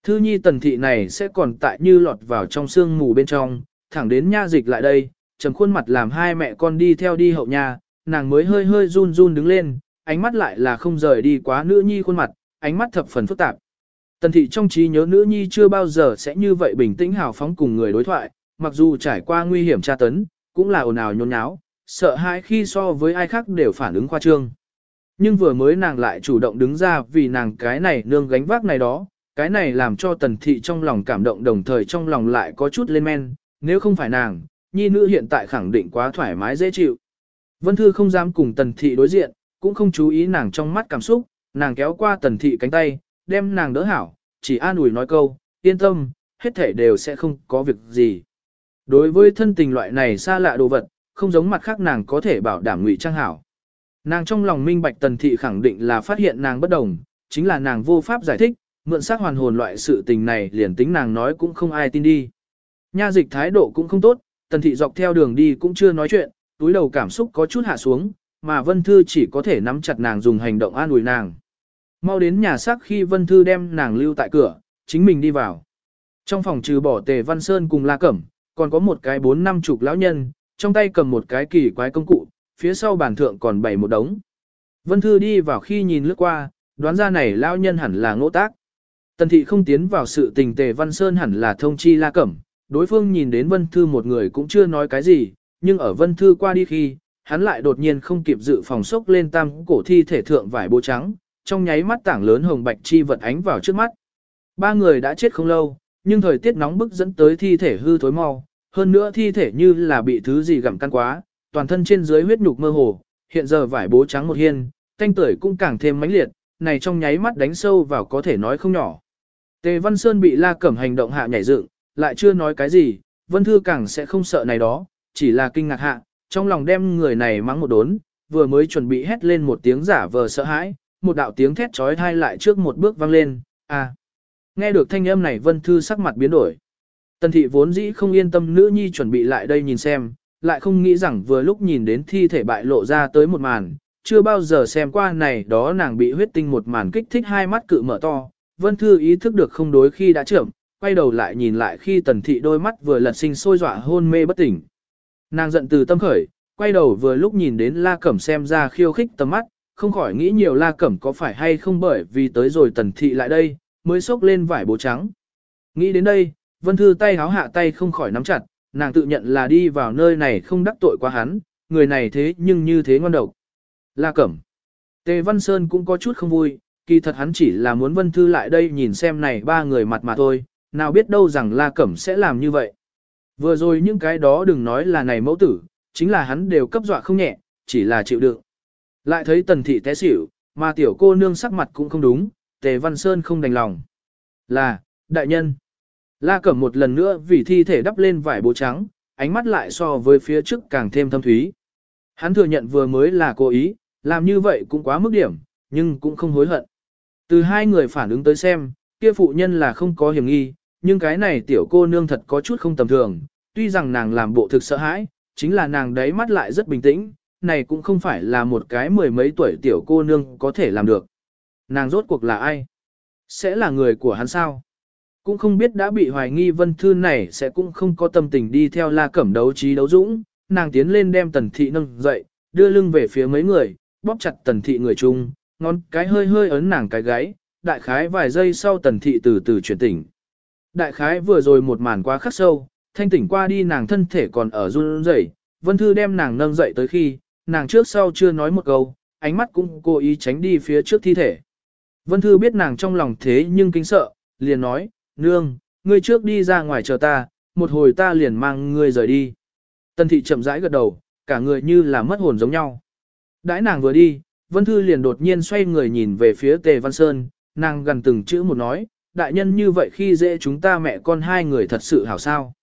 Thư nhi tần thị này sẽ còn tại như lọt vào trong sương mù bên trong, thẳng đến nha dịch lại đây, trầm khuôn mặt làm hai mẹ con đi theo đi hậu nha, nàng mới hơi hơi run run đứng lên, ánh mắt lại là không rời đi quá nữ nhi khuôn mặt, ánh mắt thập phần phức tạp. Tần thị trong trí nhớ nữ nhi chưa bao giờ sẽ như vậy bình tĩnh hào phóng cùng người đối thoại, mặc dù trải qua nguy hiểm tra tấn, cũng là ồn ào nhốn nháo, sợ hãi khi so với ai khác đều phản ứng khoa trương. Nhưng vừa mới nàng lại chủ động đứng ra vì nàng cái này nương gánh vác này đó, cái này làm cho tần thị trong lòng cảm động đồng thời trong lòng lại có chút lên men, nếu không phải nàng, nhi nữ hiện tại khẳng định quá thoải mái dễ chịu. Vân Thư không dám cùng tần thị đối diện, cũng không chú ý nàng trong mắt cảm xúc, nàng kéo qua tần thị cánh tay, đem nàng đỡ hảo, chỉ an ủi nói câu, yên tâm, hết thể đều sẽ không có việc gì. Đối với thân tình loại này xa lạ đồ vật, không giống mặt khác nàng có thể bảo đảm ngụy trang hảo. Nàng trong lòng minh bạch tần thị khẳng định là phát hiện nàng bất đồng, chính là nàng vô pháp giải thích, mượn xác hoàn hồn loại sự tình này liền tính nàng nói cũng không ai tin đi. Nha dịch thái độ cũng không tốt, tần thị dọc theo đường đi cũng chưa nói chuyện, túi đầu cảm xúc có chút hạ xuống, mà Vân Thư chỉ có thể nắm chặt nàng dùng hành động an ủi nàng. Mau đến nhà xác khi Vân Thư đem nàng lưu tại cửa, chính mình đi vào. Trong phòng trừ bỏ Tề Văn Sơn cùng La Cẩm, còn có một cái bốn năm chục lão nhân, trong tay cầm một cái kỳ quái công cụ, phía sau bàn thượng còn bày một đống. Vân Thư đi vào khi nhìn lướt qua, đoán ra này lão nhân hẳn là ngỗ tác. Tần thị không tiến vào sự tình Tề Văn Sơn hẳn là thông chi La Cẩm, đối phương nhìn đến Vân Thư một người cũng chưa nói cái gì, nhưng ở Vân Thư qua đi khi, hắn lại đột nhiên không kịp dự phòng sốc lên tam cổ thi thể thượng vải bố trắng, trong nháy mắt tảng lớn hồng bạch chi vật ánh vào trước mắt. Ba người đã chết không lâu, nhưng thời tiết nóng bức dẫn tới thi thể hư thối mau, hơn nữa thi thể như là bị thứ gì gặm căn quá, toàn thân trên dưới huyết nhục mơ hồ, hiện giờ vải bố trắng một hiên, thanh tưởi cũng càng thêm mãnh liệt, này trong nháy mắt đánh sâu vào có thể nói không nhỏ. Tề Văn Sơn bị La Cẩm hành động hạ nhảy dựng, lại chưa nói cái gì, Vân Thư càng sẽ không sợ này đó, chỉ là kinh ngạc hạ, trong lòng đem người này mắng một đốn, vừa mới chuẩn bị hét lên một tiếng giả vờ sợ hãi, một đạo tiếng thét trói thai lại trước một bước vang lên, à. Nghe được thanh âm này Vân Thư sắc mặt biến đổi. Tần thị vốn dĩ không yên tâm nữ nhi chuẩn bị lại đây nhìn xem, lại không nghĩ rằng vừa lúc nhìn đến thi thể bại lộ ra tới một màn, chưa bao giờ xem qua này đó nàng bị huyết tinh một màn kích thích hai mắt cự mở to. Vân Thư ý thức được không đối khi đã trưởng, quay đầu lại nhìn lại khi tần thị đôi mắt vừa lật sinh sôi dọa hôn mê bất tỉnh. Nàng giận từ tâm khởi, quay đầu vừa lúc nhìn đến La Cẩm xem ra khiêu khích tầm mắt, không khỏi nghĩ nhiều La Cẩm có phải hay không bởi vì tới rồi tần thị lại đây, mới xốc lên vải bố trắng. Nghĩ đến đây, Vân Thư tay háo hạ tay không khỏi nắm chặt, nàng tự nhận là đi vào nơi này không đắc tội quá hắn, người này thế nhưng như thế ngon độc. La Cẩm. Tề Văn Sơn cũng có chút không vui, kỳ thật hắn chỉ là muốn Vân Thư lại đây nhìn xem này ba người mặt mà thôi, nào biết đâu rằng La Cẩm sẽ làm như vậy. Vừa rồi những cái đó đừng nói là này mẫu tử, chính là hắn đều cấp dọa không nhẹ, chỉ là chịu đựng. Lại thấy tần thị té xỉu, mà tiểu cô nương sắc mặt cũng không đúng, Tề Văn Sơn không đành lòng. Là, đại nhân. La Cẩm một lần nữa vì thi thể đắp lên vải bố trắng, ánh mắt lại so với phía trước càng thêm thâm thúy. Hắn thừa nhận vừa mới là cố ý, làm như vậy cũng quá mức điểm, nhưng cũng không hối hận. Từ hai người phản ứng tới xem, kia phụ nhân là không có hiểm nghi, nhưng cái này tiểu cô nương thật có chút không tầm thường, tuy rằng nàng làm bộ thực sợ hãi, chính là nàng đấy mắt lại rất bình tĩnh, này cũng không phải là một cái mười mấy tuổi tiểu cô nương có thể làm được. Nàng rốt cuộc là ai? Sẽ là người của hắn sao? Cũng không biết đã bị hoài nghi vân thư này sẽ cũng không có tâm tình đi theo la cẩm đấu trí đấu dũng, nàng tiến lên đem tần thị nâng dậy, đưa lưng về phía mấy người, bóp chặt tần thị người chung, ngón cái hơi hơi ấn nàng cái gáy, đại khái vài giây sau tần thị từ từ chuyển tỉnh. Đại khái vừa rồi một màn quá khắc sâu, thanh tỉnh qua đi nàng thân thể còn ở run rẩy, vân thư đem nàng nâng dậy tới khi, nàng trước sau chưa nói một câu, ánh mắt cũng cố ý tránh đi phía trước thi thể. Vân thư biết nàng trong lòng thế nhưng kinh sợ, liền nói, nương, ngươi trước đi ra ngoài chờ ta, một hồi ta liền mang ngươi rời đi. Tần thị chậm rãi gật đầu, cả người như là mất hồn giống nhau. Đãi nàng vừa đi, Vân Thư liền đột nhiên xoay người nhìn về phía Tề Văn Sơn, nàng gần từng chữ một nói, đại nhân như vậy khi dễ chúng ta mẹ con hai người thật sự hảo sao.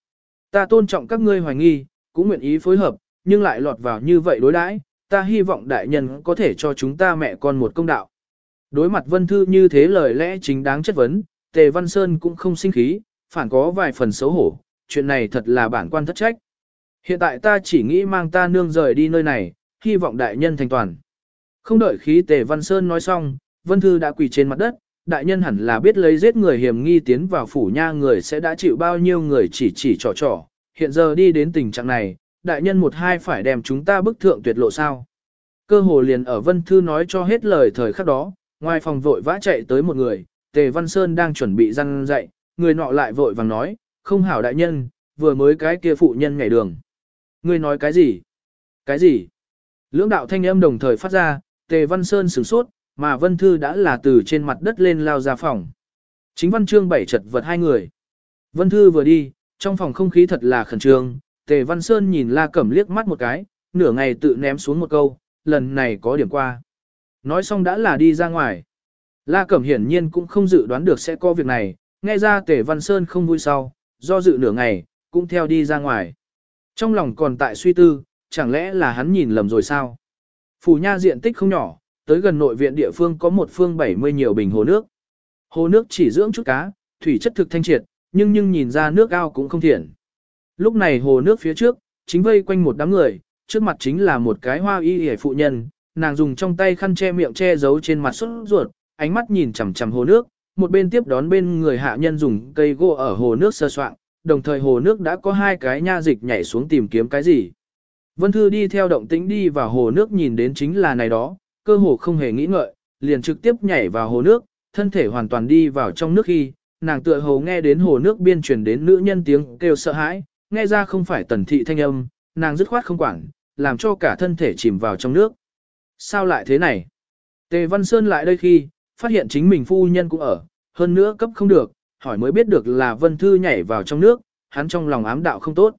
Ta tôn trọng các ngươi hoài nghi, cũng nguyện ý phối hợp, nhưng lại lọt vào như vậy đối đãi, ta hy vọng đại nhân có thể cho chúng ta mẹ con một công đạo. Đối mặt Vân Thư như thế lời lẽ chính đáng chất vấn, Tề Văn Sơn cũng không sinh khí, phản có vài phần xấu hổ, chuyện này thật là bản quan thất trách. Hiện tại ta chỉ nghĩ mang ta nương rời đi nơi này, hy vọng đại nhân thành toàn. Không đợi khí Tề Văn Sơn nói xong, Vân Thư đã quỳ trên mặt đất, đại nhân hẳn là biết lấy giết người hiểm nghi tiến vào phủ nha người sẽ đã chịu bao nhiêu người chỉ chỉ trò trò, hiện giờ đi đến tình trạng này, đại nhân một hai phải đem chúng ta bức thượng tuyệt lộ sao. Cơ hồ liền ở Vân Thư nói cho hết lời thời khắc đó, ngoài phòng vội vã chạy tới một người, Tề Văn Sơn đang chuẩn bị răng dậy, người nọ lại vội vàng nói, không hảo đại nhân, vừa mới cái kia phụ nhân nhảy đường. Người nói cái gì? Cái gì? Lưỡng đạo thanh âm đồng thời phát ra, Tề Văn Sơn sửng sốt, mà Vân Thư đã là từ trên mặt đất lên lao ra phòng. Chính Văn Trương bảy chật vật hai người. Vân Thư vừa đi, trong phòng không khí thật là khẩn trương, Tề Văn Sơn nhìn La Cẩm liếc mắt một cái, nửa ngày tự ném xuống một câu, lần này có điểm qua. Nói xong đã là đi ra ngoài. La Cẩm hiển nhiên cũng không dự đoán được sẽ có việc này, nghe ra Tề Văn Sơn không vui sau, do dự nửa ngày, cũng theo đi ra ngoài. Trong lòng còn tại suy tư, chẳng lẽ là hắn nhìn lầm rồi sao? Phủ nha diện tích không nhỏ, tới gần nội viện địa phương có một phương 70 nhiều bình hồ nước. Hồ nước chỉ dưỡng chút cá, thủy chất thực thanh triệt, nhưng nhưng nhìn ra nước ao cũng không thiện. Lúc này hồ nước phía trước, chính vây quanh một đám người, trước mặt chính là một cái hoa y hề phụ nhân, nàng dùng trong tay khăn che miệng che giấu trên mặt xuất ruột, ánh mắt nhìn chằm chằm hồ nước, một bên tiếp đón bên người hạ nhân dùng cây gỗ ở hồ nước sơ soạn, đồng thời hồ nước đã có hai cái nha dịch nhảy xuống tìm kiếm cái gì. Vân Thư đi theo động tĩnh đi vào hồ nước nhìn đến chính là này đó, cơ hồ không hề nghĩ ngợi, liền trực tiếp nhảy vào hồ nước, thân thể hoàn toàn đi vào trong nước khi, nàng tựa hồ nghe đến hồ nước biên truyền đến nữ nhân tiếng kêu sợ hãi, nghe ra không phải tần thị thanh âm, nàng dứt khoát không quản, làm cho cả thân thể chìm vào trong nước. Sao lại thế này? Tề Văn Sơn lại đây khi, phát hiện chính mình phu nhân cũng ở, hơn nữa cấp không được, hỏi mới biết được là Vân Thư nhảy vào trong nước, hắn trong lòng ám đạo không tốt.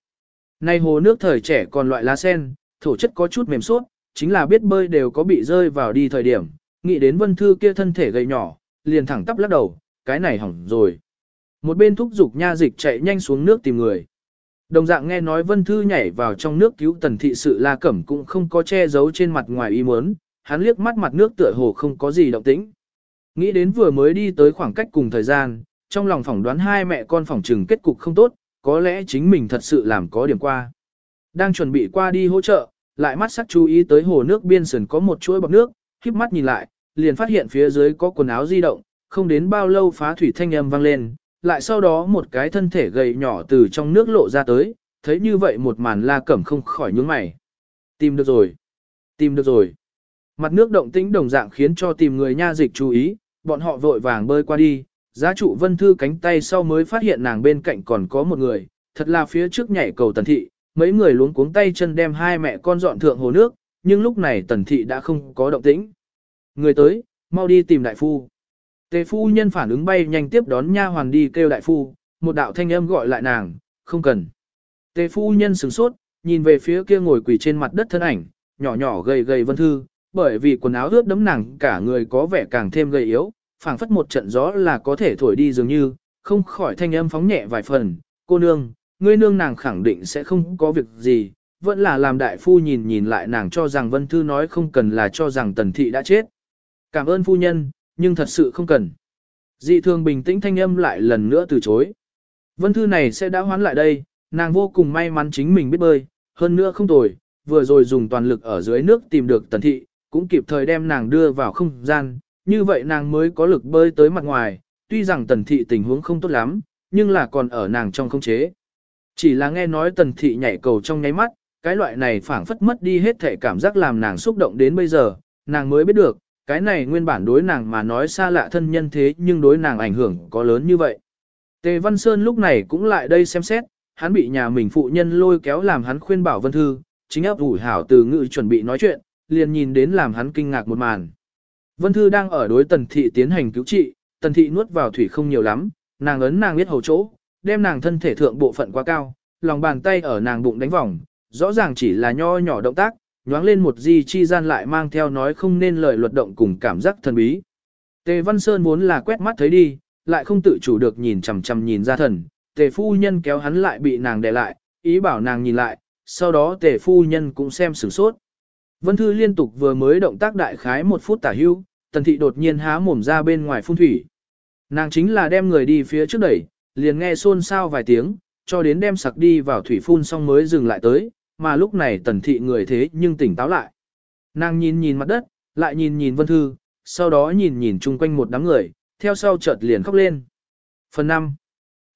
Nay hồ nước thời trẻ còn loại lá sen, thổ chất có chút mềm suốt, chính là biết bơi đều có bị rơi vào đi thời điểm, nghĩ đến Vân Thư kia thân thể gầy nhỏ, liền thẳng tắp lắc đầu, cái này hỏng rồi. Một bên thúc giục nha dịch chạy nhanh xuống nước tìm người. Đồng dạng nghe nói Vân Thư nhảy vào trong nước cứu tần thị sự la cẩm cũng không có che giấu trên mặt ngoài ý muốn, hắn liếc mắt mặt nước tựa hồ không có gì động tĩnh. Nghĩ đến vừa mới đi tới khoảng cách cùng thời gian, trong lòng phỏng đoán hai mẹ con phỏng trừng kết cục không tốt, có lẽ chính mình thật sự làm có điểm qua. Đang chuẩn bị qua đi hỗ trợ, lại mắt sắc chú ý tới hồ nước biên sườn có một chuỗi bọc nước, khiếp mắt nhìn lại, liền phát hiện phía dưới có quần áo di động, không đến bao lâu phá thủy thanh âm vang lên, lại sau đó một cái thân thể gầy nhỏ từ trong nước lộ ra tới, thấy như vậy một màn la cẩm không khỏi nhướng mày. Tìm được rồi, tìm được rồi. Mặt nước động tĩnh đồng dạng khiến cho tìm người nha dịch chú ý, bọn họ vội vàng bơi qua đi, giá trụ vân thư cánh tay sau mới phát hiện nàng bên cạnh còn có một người, thật là phía trước nhảy cầu tần thị, mấy người luống cuống tay chân đem hai mẹ con dọn thượng hồ nước, nhưng lúc này tần thị đã không có động tĩnh. Người tới, mau đi tìm đại phu. Tề phu nhân phản ứng bay nhanh tiếp đón nha hoàn đi kêu đại phu, một đạo thanh âm gọi lại nàng, không cần. Tề phu nhân sửng sốt, nhìn về phía kia ngồi quỳ trên mặt đất thân ảnh, nhỏ nhỏ gầy gầy vân thư, bởi vì quần áo ướt đẫm nàng cả người có vẻ càng thêm gầy yếu, phảng phất một trận gió là có thể thổi đi dường như, không khỏi thanh âm phóng nhẹ vài phần, cô nương, ngươi nương nàng khẳng định sẽ không có việc gì, vẫn là làm đại phu nhìn nhìn lại nàng cho rằng vân thư nói không cần là cho rằng tần thị đã chết. Cảm ơn phu nhân, nhưng thật sự không cần. Dị thường bình tĩnh thanh âm lại lần nữa từ chối. Vân thư này sẽ đã hoán lại đây, nàng vô cùng may mắn chính mình biết bơi, hơn nữa không tồi, vừa rồi dùng toàn lực ở dưới nước tìm được tần thị, cũng kịp thời đem nàng đưa vào không gian, như vậy nàng mới có lực bơi tới mặt ngoài, tuy rằng tần thị tình huống không tốt lắm, nhưng là còn ở nàng trong không chế. Chỉ là nghe nói tần thị nhảy cầu trong nháy mắt, cái loại này phảng phất mất đi hết thể cảm giác làm nàng xúc động đến bây giờ, nàng mới biết được, cái này nguyên bản đối nàng mà nói xa lạ thân nhân thế nhưng đối nàng ảnh hưởng có lớn như vậy. Tề Văn Sơn lúc này cũng lại đây xem xét, hắn bị nhà mình phụ nhân lôi kéo làm hắn khuyên bảo Vân Thư, chính ấp ủi hảo từ ngữ chuẩn bị nói chuyện, liền nhìn đến làm hắn kinh ngạc một màn. Vân Thư đang ở đối Tần Thị tiến hành cứu trị, Tần Thị nuốt vào thủy không nhiều lắm, nàng ấn nàng biết hầu chỗ, đem nàng thân thể thượng bộ phận quá cao, lòng bàn tay ở nàng bụng đánh vòng, rõ ràng chỉ là nho nhỏ động tác, nhoáng lên một di chi gian lại mang theo nói không nên lời luật động cùng cảm giác thần bí. Tề Văn Sơn muốn là quét mắt thấy đi, lại không tự chủ được nhìn chằm chằm nhìn ra thần, tề phu nhân kéo hắn lại bị nàng đè lại, ý bảo nàng nhìn lại, sau đó tề phu nhân cũng xem sửng sốt. Vân Thư liên tục vừa mới động tác đại khái một phút tả hưu, tần thị đột nhiên há mồm ra bên ngoài phun thủy. Nàng chính là đem người đi phía trước đẩy, liền nghe xôn xao vài tiếng, cho đến đem sặc đi vào thủy phun xong mới dừng lại tới, mà lúc này tần thị người thế nhưng tỉnh táo lại. Nàng nhìn nhìn mặt đất, lại nhìn nhìn Vân Thư, sau đó nhìn nhìn chung quanh một đám người, theo sau chợt liền khóc lên. Phần 5.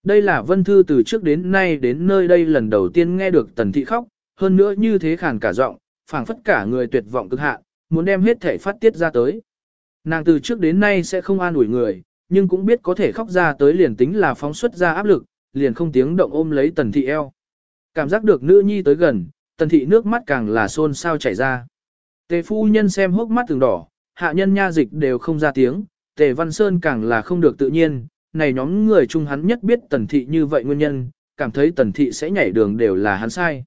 Đây là Vân Thư từ trước đến nay đến nơi đây lần đầu tiên nghe được tần thị khóc, hơn nữa như thế khàn cả giọng, phảng phất cả người tuyệt vọng cực hạn, muốn đem hết thể phát tiết ra tới. Nàng từ trước đến nay sẽ không an ủi người, nhưng cũng biết có thể khóc ra tới liền tính là phóng xuất ra áp lực, liền không tiếng động ôm lấy tần thị eo. Cảm giác được nữ nhi tới gần, tần thị nước mắt càng là xôn xao chảy ra. Tề phu nhân xem hốc mắt từng đỏ, hạ nhân nha dịch đều không ra tiếng, tề văn sơn càng là không được tự nhiên, này nhóm người chung hắn nhất biết tần thị như vậy nguyên nhân, cảm thấy tần thị sẽ nhảy đường đều là hắn sai.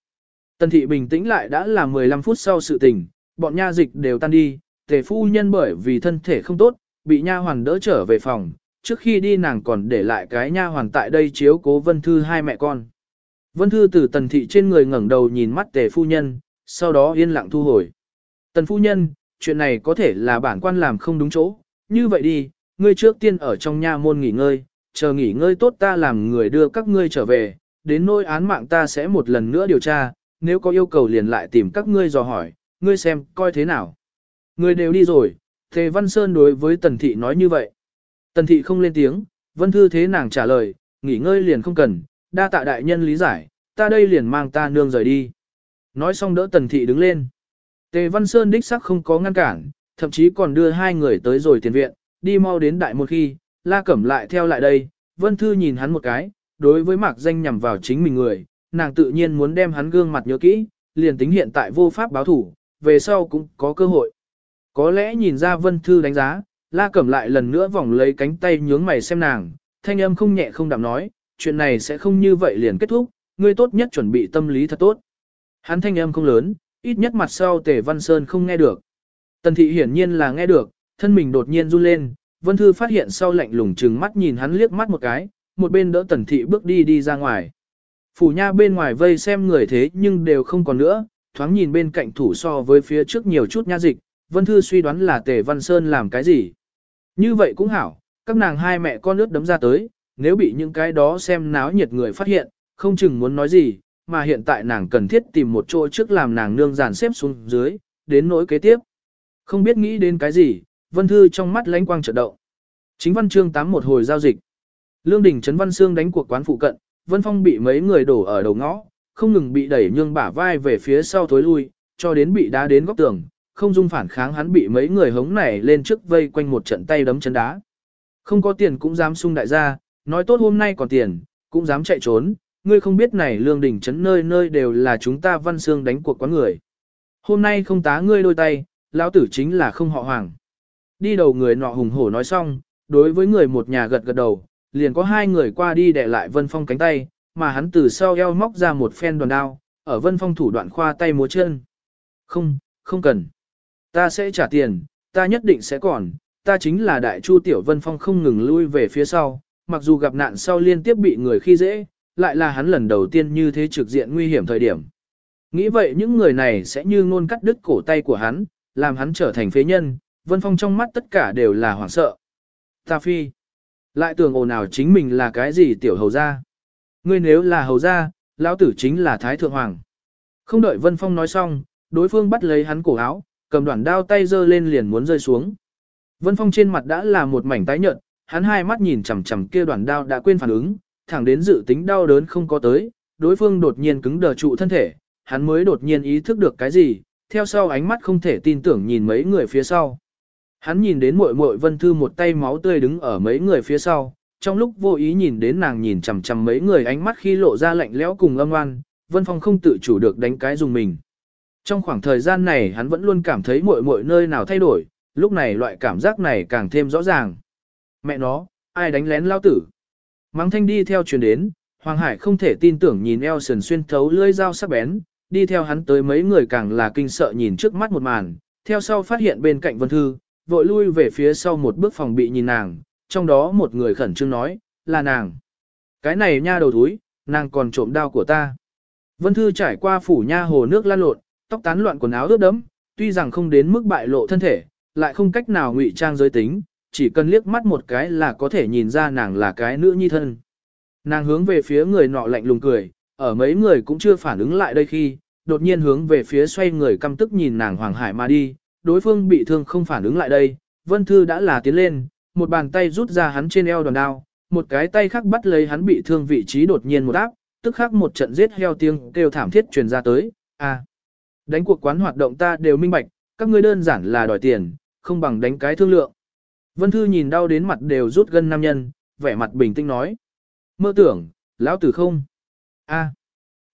Tần thị bình tĩnh lại đã là 15 phút sau sự tình, bọn nha dịch đều tan đi, tề phu nhân bởi vì thân thể không tốt, bị nha hoàn đỡ trở về phòng, trước khi đi nàng còn để lại cái nha hoàn tại đây chiếu cố vân thư hai mẹ con. Vân thư từ tần thị trên người ngẩng đầu nhìn mắt tề phu nhân, sau đó yên lặng thu hồi. Tần phu nhân, chuyện này có thể là bản quan làm không đúng chỗ, như vậy đi, ngươi trước tiên ở trong nha môn nghỉ ngơi, chờ nghỉ ngơi tốt ta làm người đưa các ngươi trở về, đến nỗi án mạng ta sẽ một lần nữa điều tra, nếu có yêu cầu liền lại tìm các ngươi dò hỏi, ngươi xem, coi thế nào. Người đều đi rồi, Tề Văn Sơn đối với Tần Thị nói như vậy. Tần Thị không lên tiếng, Vân Thư thế nàng trả lời, nghỉ ngơi liền không cần, đa tạ đại nhân lý giải, ta đây liền mang ta nương rời đi. Nói xong đỡ Tần Thị đứng lên. Tề Văn Sơn đích sắc không có ngăn cản, thậm chí còn đưa hai người tới rồi tiền viện, đi mau đến đại một khi, la cẩm lại theo lại đây, Vân Thư nhìn hắn một cái, đối với mạc danh nhằm vào chính mình người, nàng tự nhiên muốn đem hắn gương mặt nhớ kỹ, liền tính hiện tại vô pháp báo thủ, về sau cũng có cơ hội. Có lẽ nhìn ra Vân Thư đánh giá, La Cẩm lại lần nữa vòng lấy cánh tay nhướng mày xem nàng, thanh âm không nhẹ không đạm nói, chuyện này sẽ không như vậy liền kết thúc, ngươi tốt nhất chuẩn bị tâm lý thật tốt. Hắn thanh âm không lớn, ít nhất mặt sau Tề Văn Sơn không nghe được. Tần thị hiển nhiên là nghe được, thân mình đột nhiên run lên, Vân Thư phát hiện sau lạnh lùng trừng mắt nhìn hắn liếc mắt một cái, một bên đỡ Tần thị bước đi đi ra ngoài. Phủ nha bên ngoài vây xem người thế nhưng đều không còn nữa, thoáng nhìn bên cạnh thủ so với phía trước nhiều chút nha dịch, Vân Thư suy đoán là Tề Văn Sơn làm cái gì. Như vậy cũng hảo, các nàng hai mẹ con ướt đấm ra tới, nếu bị những cái đó xem náo nhiệt người phát hiện, không chừng muốn nói gì, mà hiện tại nàng cần thiết tìm một chỗ trước làm nàng nương giàn xếp xuống dưới, đến nỗi kế tiếp. Không biết nghĩ đến cái gì, Vân Thư trong mắt lánh quang chợt động. Chính văn chương 8 một hồi giao dịch. Lương Đình Trấn Văn Sương đánh cuộc quán phụ cận, Vân Phong bị mấy người đổ ở đầu ngõ, không ngừng bị đẩy nhương bả vai về phía sau thối lui, cho đến bị đá đến góc tường, không dung phản kháng hắn bị mấy người hống này lên trước vây quanh một trận tay đấm chân đá. Không có tiền cũng dám sung đại gia, nói tốt hôm nay còn tiền, cũng dám chạy trốn, ngươi không biết này lương đỉnh chấn nơi nơi đều là chúng ta văn xương đánh cuộc quán người. Hôm nay không tá ngươi đôi tay, lão tử chính là không họ hoàng. Đi đầu người nọ hùng hổ nói xong, đối với người một nhà gật gật đầu, liền có hai người qua đi để lại Vân Phong cánh tay, mà hắn từ sau eo móc ra một phen đòn đao, ở Vân Phong thủ đoạn khoa tay múa chân. Không, không cần. Ta sẽ trả tiền, ta nhất định sẽ còn, ta chính là đại chu tiểu Vân Phong không ngừng lui về phía sau, mặc dù gặp nạn sau liên tiếp bị người khi dễ, lại là hắn lần đầu tiên như thế trực diện nguy hiểm thời điểm. Nghĩ vậy những người này sẽ như ngôn cắt đứt cổ tay của hắn, làm hắn trở thành phế nhân, Vân Phong trong mắt tất cả đều là hoảng sợ. Ta phi. Lại tưởng ồn ào chính mình là cái gì tiểu hầu gia. Ngươi nếu là hầu gia, lão tử chính là Thái Thượng Hoàng. Không đợi Vân Phong nói xong, đối phương bắt lấy hắn cổ áo, cầm đoạn đao tay giơ lên liền muốn rơi xuống. Vân Phong trên mặt đã là một mảnh tái nhợt, hắn hai mắt nhìn chằm chằm kia đoạn đao đã quên phản ứng, thẳng đến dự tính đau đớn không có tới, đối phương đột nhiên cứng đờ trụ thân thể, hắn mới đột nhiên ý thức được cái gì, theo sau ánh mắt không thể tin tưởng nhìn mấy người phía sau. Hắn nhìn đến muội muội Vân Thư một tay máu tươi đứng ở mấy người phía sau, trong lúc vô ý nhìn đến nàng nhìn chằm chằm mấy người ánh mắt khi lộ ra lạnh lẽo cùng âm oan, Vân Phong không tự chủ được đánh cái dùng mình. Trong khoảng thời gian này hắn vẫn luôn cảm thấy muội muội nơi nào thay đổi, lúc này loại cảm giác này càng thêm rõ ràng. Mẹ nó, ai đánh lén lao tử? Mắng thanh đi theo truyền đến, Hoàng Hải không thể tin tưởng nhìn Elson xuyên thấu lưỡi dao sắc bén, đi theo hắn tới mấy người càng là kinh sợ nhìn trước mắt một màn, theo sau phát hiện bên cạnh Vân Thư, vội lui về phía sau một bước phòng bị nhìn nàng, trong đó một người khẩn trương nói, là nàng. Cái này nha đầu thúi, nàng còn trộm đao của ta. Vân Thư trải qua phủ nha hồ nước lan lộn, tóc tán loạn quần áo ướt đẫm, tuy rằng không đến mức bại lộ thân thể, lại không cách nào ngụy trang giới tính, chỉ cần liếc mắt một cái là có thể nhìn ra nàng là cái nữ nhi thân. Nàng hướng về phía người nọ lạnh lùng cười, ở mấy người cũng chưa phản ứng lại đây khi, đột nhiên hướng về phía xoay người căm tức nhìn nàng Hoàng Hải mà đi, đối phương bị thương không phản ứng lại đây, Vân Thư đã là tiến lên, một bàn tay rút ra hắn trên eo đòn đao, một cái tay khác bắt lấy hắn bị thương vị trí đột nhiên một áp, tức khắc một trận giết heo tiếng kêu thảm thiết truyền ra tới, à. Đánh cuộc quán hoạt động ta đều minh bạch, các ngươi đơn giản là đòi tiền, không bằng đánh cái thương lượng. Vân Thư nhìn đau đến mặt đều rút gân nam nhân, vẻ mặt bình tĩnh nói. Mơ tưởng, lão tử không. a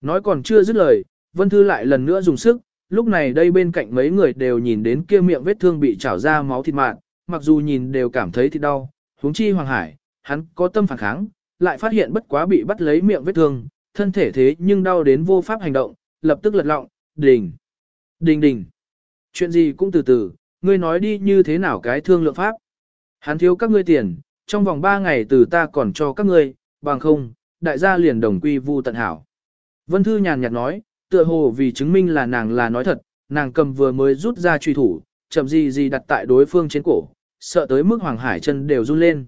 Nói còn chưa dứt lời, Vân Thư lại lần nữa dùng sức, lúc này đây bên cạnh mấy người đều nhìn đến kia miệng vết thương bị chảo ra máu thịt mạng, mặc dù nhìn đều cảm thấy thịt đau, huống chi Hoàng Hải, hắn có tâm phản kháng, lại phát hiện bất quá bị bắt lấy miệng vết thương, thân thể thế nhưng đau đến vô pháp hành động, lập tức lật lọng, đình, đình đình. Chuyện gì cũng từ từ, ngươi nói đi như thế nào cái thương lượng pháp. Hắn thiếu các ngươi tiền, trong vòng 3 ngày từ ta còn cho các ngươi, bằng không, đại gia liền đồng quy vu tận hảo. Vân Thư nhàn nhạt nói, tựa hồ vì chứng minh là nàng là nói thật, nàng cầm vừa mới rút ra truy thủ, chậm gì gì đặt tại đối phương trên cổ, sợ tới mức Hoàng Hải chân đều run lên.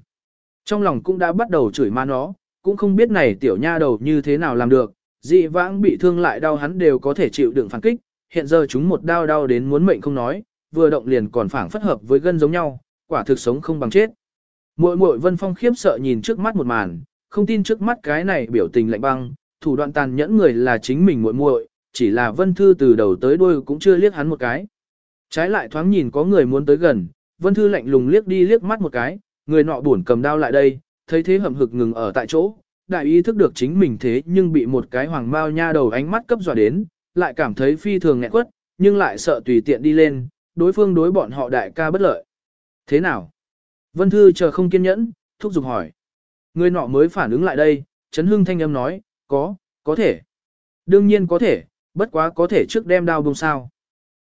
Trong lòng cũng đã bắt đầu chửi ma nó, cũng không biết này tiểu nha đầu như thế nào làm được, dị vãng bị thương lại đau hắn đều có thể chịu đựng phản kích, hiện giờ chúng một đau đau đến muốn mệnh không nói, vừa động liền còn phản phất hợp với gân giống nhau, quả thực sống không bằng chết. Muội muội Vân Phong khiếp sợ nhìn trước mắt một màn, không tin trước mắt cái này biểu tình lạnh băng, thủ đoạn tàn nhẫn người là chính mình muội muội, chỉ là Vân Thư từ đầu tới đuôi cũng chưa liếc hắn một cái. Trái lại thoáng nhìn có người muốn tới gần, Vân Thư lạnh lùng liếc đi liếc mắt một cái, người nọ buồn cầm đao lại đây, thấy thế hậm hực ngừng ở tại chỗ, đại ý thức được chính mình thế nhưng bị một cái hoàng mao nha đầu ánh mắt cấp dọa đến, lại cảm thấy phi thường nghẹn quất, nhưng lại sợ tùy tiện đi lên, đối phương đối bọn họ đại ca bất lợi. Thế nào? Vân Thư chờ không kiên nhẫn, thúc giục hỏi. Người nọ mới phản ứng lại đây, Trấn Hưng thanh âm nói, có, có thể. Đương nhiên có thể, bất quá có thể trước đem đao bông sao.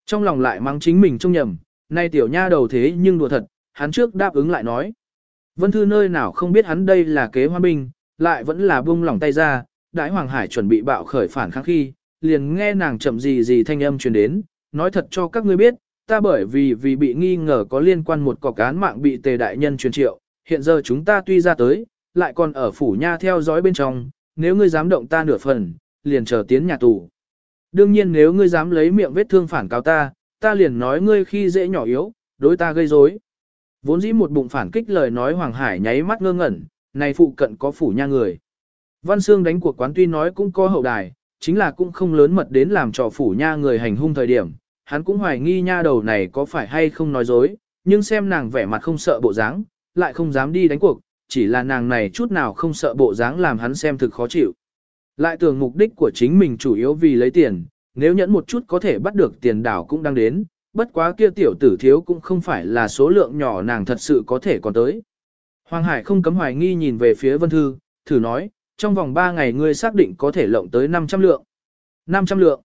Trong lòng lại mắng chính mình trông nhầm, nay tiểu nha đầu thế nhưng đùa thật, hắn trước đáp ứng lại nói. Vân Thư nơi nào không biết hắn đây là kế hoa binh, lại vẫn là buông lỏng tay ra, đại Hoàng Hải chuẩn bị bạo khởi phản kháng khi, liền nghe nàng chậm gì gì thanh âm truyền đến, nói thật cho các ngươi biết, ta bởi vì vì bị nghi ngờ có liên quan một cọc án mạng bị tề đại nhân truyền triệu, hiện giờ chúng ta tuy ra tới, lại còn ở phủ nha theo dõi bên trong, nếu ngươi dám động ta nửa phần, liền chờ tiến nhà tù. Đương nhiên nếu ngươi dám lấy miệng vết thương phản cáo ta, ta liền nói ngươi khi dễ nhỏ yếu, đối ta gây rối. Vốn dĩ một bụng phản kích lời nói Hoàng Hải nháy mắt ngơ ngẩn, này phụ cận có phủ nha người. Văn Sương đánh cuộc quán tuy nói cũng có hậu đài, chính là cũng không lớn mật đến làm trò phủ nha người hành hung thời điểm, hắn cũng hoài nghi nha đầu này có phải hay không nói dối, nhưng xem nàng vẻ mặt không sợ bộ dáng, lại không dám đi đánh cuộc, chỉ là nàng này chút nào không sợ bộ dáng làm hắn xem thực khó chịu. Lại tưởng mục đích của chính mình chủ yếu vì lấy tiền, nếu nhẫn một chút có thể bắt được tiền đảo cũng đang đến, bất quá kia tiểu tử thiếu cũng không phải là số lượng nhỏ nàng thật sự có thể còn tới. Hoàng Hải không cấm hoài nghi nhìn về phía Vân Thư, thử nói, trong vòng 3 ngày ngươi xác định có thể lộng tới 500 lượng. 500 lượng.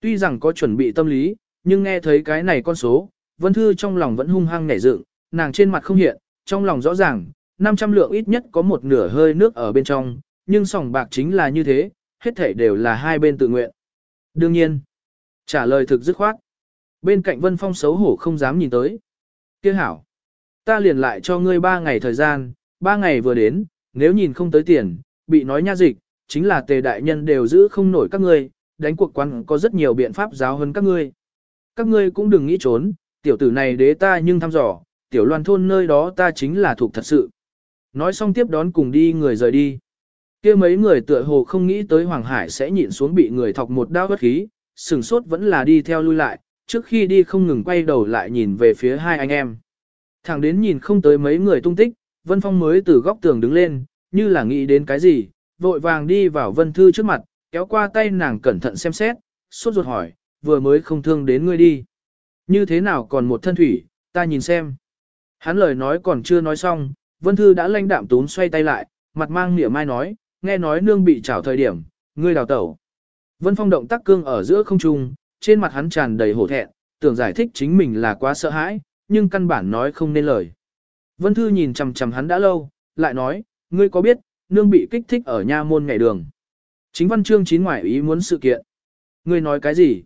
Tuy rằng có chuẩn bị tâm lý, nhưng nghe thấy cái này con số, Vân Thư trong lòng vẫn hung hăng nảy dựng, nàng trên mặt không hiện, trong lòng rõ ràng, 500 lượng ít nhất có một nửa hơi nước ở bên trong, nhưng sòng bạc chính là như thế, hết thảy đều là hai bên tự nguyện. Đương nhiên, trả lời thực dứt khoát. Bên cạnh Vân Phong xấu hổ không dám nhìn tới. Kiếc hảo, ta liền lại cho ngươi 3 ngày thời gian, 3 ngày vừa đến, nếu nhìn không tới tiền, bị nói nha dịch, chính là tề đại nhân đều giữ không nổi các ngươi, đánh cuộc quán có rất nhiều biện pháp giáo hơn các ngươi. Các ngươi cũng đừng nghĩ trốn, tiểu tử này đế ta nhưng thăm dò, tiểu loan thôn nơi đó ta chính là thuộc thật sự. Nói xong tiếp đón cùng đi người rời đi. kia mấy người tựa hồ không nghĩ tới Hoàng Hải sẽ nhịn xuống bị người thọc một đao bất khí, sừng sốt vẫn là đi theo lui lại, trước khi đi không ngừng quay đầu lại nhìn về phía hai anh em. Thẳng đến nhìn không tới mấy người tung tích, Vân Phong mới từ góc tường đứng lên, như là nghĩ đến cái gì, vội vàng đi vào Vân Thư trước mặt, kéo qua tay nàng cẩn thận xem xét, suốt ruột hỏi, vừa mới không thương đến ngươi đi. Như thế nào còn một thân thủy, ta nhìn xem. Hắn lời nói còn chưa nói xong, Vân Thư đã lanh đạm tún xoay tay lại, mặt mang nỉa mai nói, nghe nói nương bị trảo thời điểm, ngươi đào tẩu. Vân Phong động tác cương ở giữa không trung, trên mặt hắn tràn đầy hổ thẹn, tưởng giải thích chính mình là quá sợ hãi, nhưng căn bản nói không nên lời. Vân Thư nhìn chằm chằm hắn đã lâu, lại nói, ngươi có biết, nương bị kích thích ở nha môn ngày đường. Chính văn chương chín ngoại ý muốn sự kiện. Ngươi nói cái gì?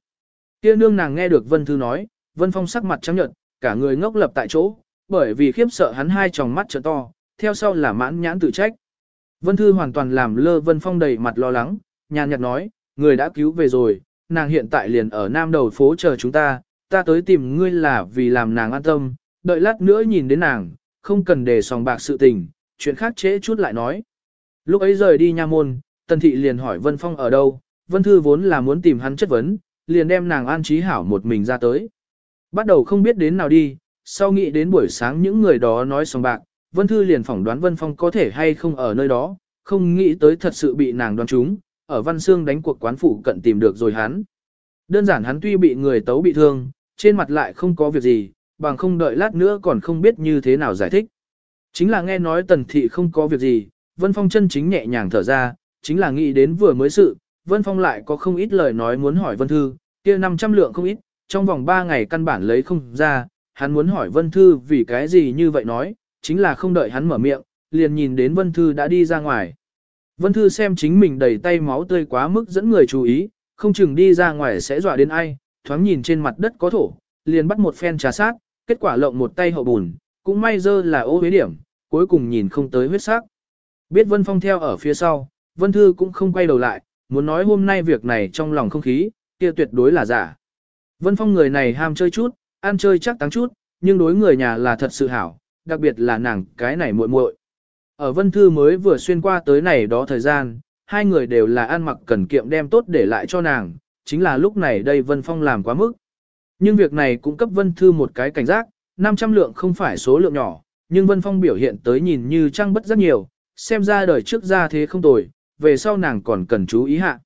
Kia nương nàng nghe được Vân Thư nói, Vân Phong sắc mặt trắng nhợt, cả người ngốc lập tại chỗ, bởi vì khiếp sợ hắn hai tròng mắt trợ to, theo sau là mãn nhãn tự trách. Vân Thư hoàn toàn làm lơ Vân Phong đầy mặt lo lắng, nhàn nhạt nói, người đã cứu về rồi, nàng hiện tại liền ở nam đầu phố chờ chúng ta, ta tới tìm ngươi là vì làm nàng an tâm, đợi lát nữa nhìn đến nàng, không cần để sòng bạc sự tình, chuyện khác trễ chút lại nói. Lúc ấy rời đi nha môn, Tần Thị liền hỏi Vân Phong ở đâu, Vân Thư vốn là muốn tìm hắn chất vấn, liền đem nàng an trí hảo một mình ra tới. Bắt đầu không biết đến nào đi, sau nghĩ đến buổi sáng những người đó nói xong bạc, Vân Thư liền phỏng đoán Vân Phong có thể hay không ở nơi đó, không nghĩ tới thật sự bị nàng đoán trúng, ở Văn Sương đánh cuộc quán phụ cận tìm được rồi hắn. Đơn giản hắn tuy bị người tấu bị thương, trên mặt lại không có việc gì, bằng không đợi lát nữa còn không biết như thế nào giải thích. Chính là nghe nói tần thị không có việc gì, Vân Phong chân chính nhẹ nhàng thở ra, chính là nghĩ đến vừa mới sự, Vân Phong lại có không ít lời nói muốn hỏi Vân Thư, kia 500 lượng không ít, trong vòng 3 ngày căn bản lấy không ra, hắn muốn hỏi Vân Thư vì cái gì như vậy nói, chính là không đợi hắn mở miệng, liền nhìn đến Vân Thư đã đi ra ngoài. Vân Thư xem chính mình đầy tay máu tươi quá mức dẫn người chú ý, không chừng đi ra ngoài sẽ dọa đến ai, thoáng nhìn trên mặt đất có thổ, liền bắt một phen trà sát, kết quả lộng một tay hậu bùn, cũng may dơ là ô huế điểm, cuối cùng nhìn không tới huyết sắc. Biết Vân Phong theo ở phía sau, Vân Thư cũng không quay đầu lại, muốn nói hôm nay việc này trong lòng không khí, kia tuyệt đối là giả. Vân Phong người này ham chơi chút, ăn chơi chắc tăng chút, nhưng đối người nhà là thật sự hảo, đặc biệt là nàng cái này muội muội. Ở Vân Thư mới vừa xuyên qua tới này đó thời gian, hai người đều là ăn mặc cần kiệm đem tốt để lại cho nàng, chính là lúc này đây Vân Phong làm quá mức. Nhưng việc này cũng cấp Vân Thư một cái cảnh giác, 500 lượng không phải số lượng nhỏ, nhưng Vân Phong biểu hiện tới nhìn như trăng bất rất nhiều, xem ra đời trước ra thế không tồi, về sau nàng còn cần chú ý hạ.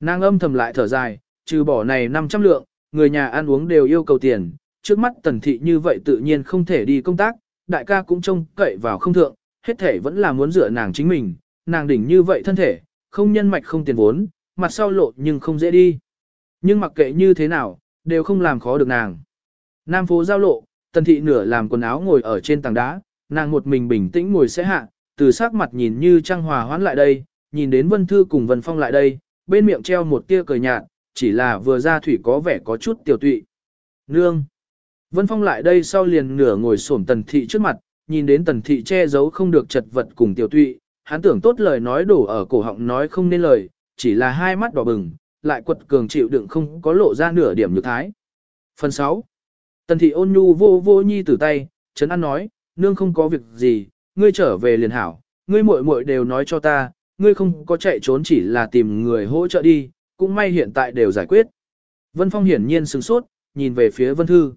Nàng âm thầm lại thở dài, trừ bỏ này 500 lượng, người nhà ăn uống đều yêu cầu tiền, trước mắt tần thị như vậy tự nhiên không thể đi công tác, đại ca cũng trông cậy vào không thượng, hết thể vẫn là muốn dựa nàng chính mình, nàng đỉnh như vậy thân thể, không nhân mạch không tiền vốn, mặt sau lộ nhưng không dễ đi. Nhưng mặc kệ như thế nào, đều không làm khó được nàng. Nam phố giao lộ, tần thị nửa làm quần áo ngồi ở trên tảng đá, nàng một mình bình tĩnh ngồi sẽ hạ, từ sắc mặt nhìn như trăng hòa hoãn lại đây, nhìn đến Vân Thư cùng Vân Phong lại đây, bên miệng treo một tia cười nhạt, chỉ là vừa ra thủy có vẻ có chút tiểu tụy. Nương! Vân Phong lại đây sau liền nửa ngồi xổm tần thị trước mặt, nhìn đến tần thị che giấu không được chật vật cùng tiểu tụy, hắn tưởng tốt lời nói đổ ở cổ họng nói không nên lời, chỉ là hai mắt đỏ bừng, lại quật cường chịu đựng không có lộ ra nửa điểm nhược thái. Phần 6. Tần thị ôn nhu vô vô nhi tử tay, Trấn An nói, nương không có việc gì, ngươi trở về liền hảo, ngươi muội muội đều nói cho ta, ngươi không có chạy trốn chỉ là tìm người hỗ trợ đi, cũng may hiện tại đều giải quyết. Vân Phong hiển nhiên sửng sốt, nhìn về phía Vân Thư.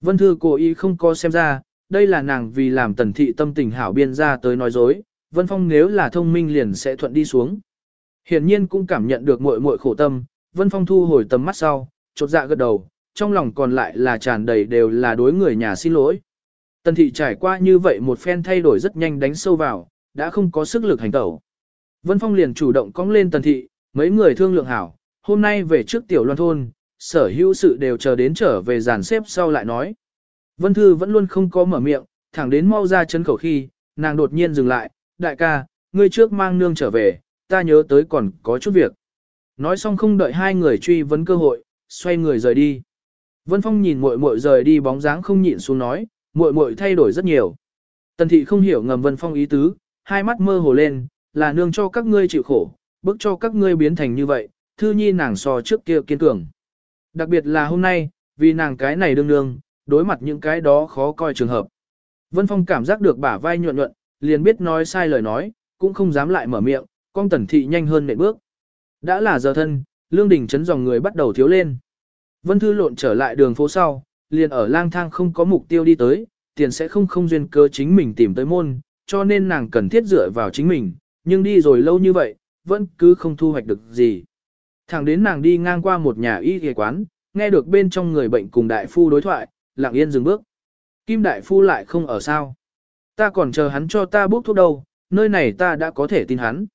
Vân Thư cố ý không có xem ra, đây là nàng vì làm tần thị tâm tình hảo biên ra tới nói dối, Vân Phong nếu là thông minh liền sẽ thuận đi xuống. Hiển nhiên cũng cảm nhận được muội muội khổ tâm, Vân Phong thu hồi tầm mắt sau, chột dạ gật đầu, trong lòng còn lại là tràn đầy đều là đối người nhà xin lỗi. Tần thị trải qua như vậy một phen thay đổi rất nhanh đánh sâu vào, đã không có sức lực hành tẩu. Vân Phong liền chủ động cong lên tần thị, mấy người thương lượng hảo, hôm nay về trước tiểu loan thôn, sở hữu sự đều chờ đến trở về dàn xếp sau lại nói. Vân Thư vẫn luôn không có mở miệng, thẳng đến mau ra chân khẩu khi, nàng đột nhiên dừng lại, đại ca, ngươi trước mang nương trở về, ta nhớ tới còn có chút việc. Nói xong không đợi hai người truy vấn cơ hội, xoay người rời đi. Vân Phong nhìn muội muội rời đi bóng dáng không nhịn xuống nói, muội muội thay đổi rất nhiều. Tần thị không hiểu ngầm Vân Phong ý tứ, hai mắt mơ hồ lên, là nương cho các ngươi chịu khổ, bức cho các ngươi biến thành như vậy, thư nhi nàng so trước kia kiên cường. Đặc biệt là hôm nay, vì nàng cái này đương đương, đối mặt những cái đó khó coi trường hợp. Vân Phong cảm giác được bả vai nhuận nhuận, liền biết nói sai lời nói, cũng không dám lại mở miệng, con tần thị nhanh hơn nệm bước. Đã là giờ thân, lương đình chấn dòng người bắt đầu thiếu lên. Vân Thư lộn trở lại đường phố sau, liền ở lang thang không có mục tiêu đi tới, tiền sẽ không không duyên cơ chính mình tìm tới môn, cho nên nàng cần thiết dựa vào chính mình, nhưng đi rồi lâu như vậy, vẫn cứ không thu hoạch được gì. Thẳng đến nàng đi ngang qua một nhà y y quán, nghe được bên trong người bệnh cùng đại phu đối thoại, lặng yên dừng bước. Kim đại phu lại không ở sao. Ta còn chờ hắn cho ta bốc thuốc đâu, nơi này ta đã có thể tin hắn.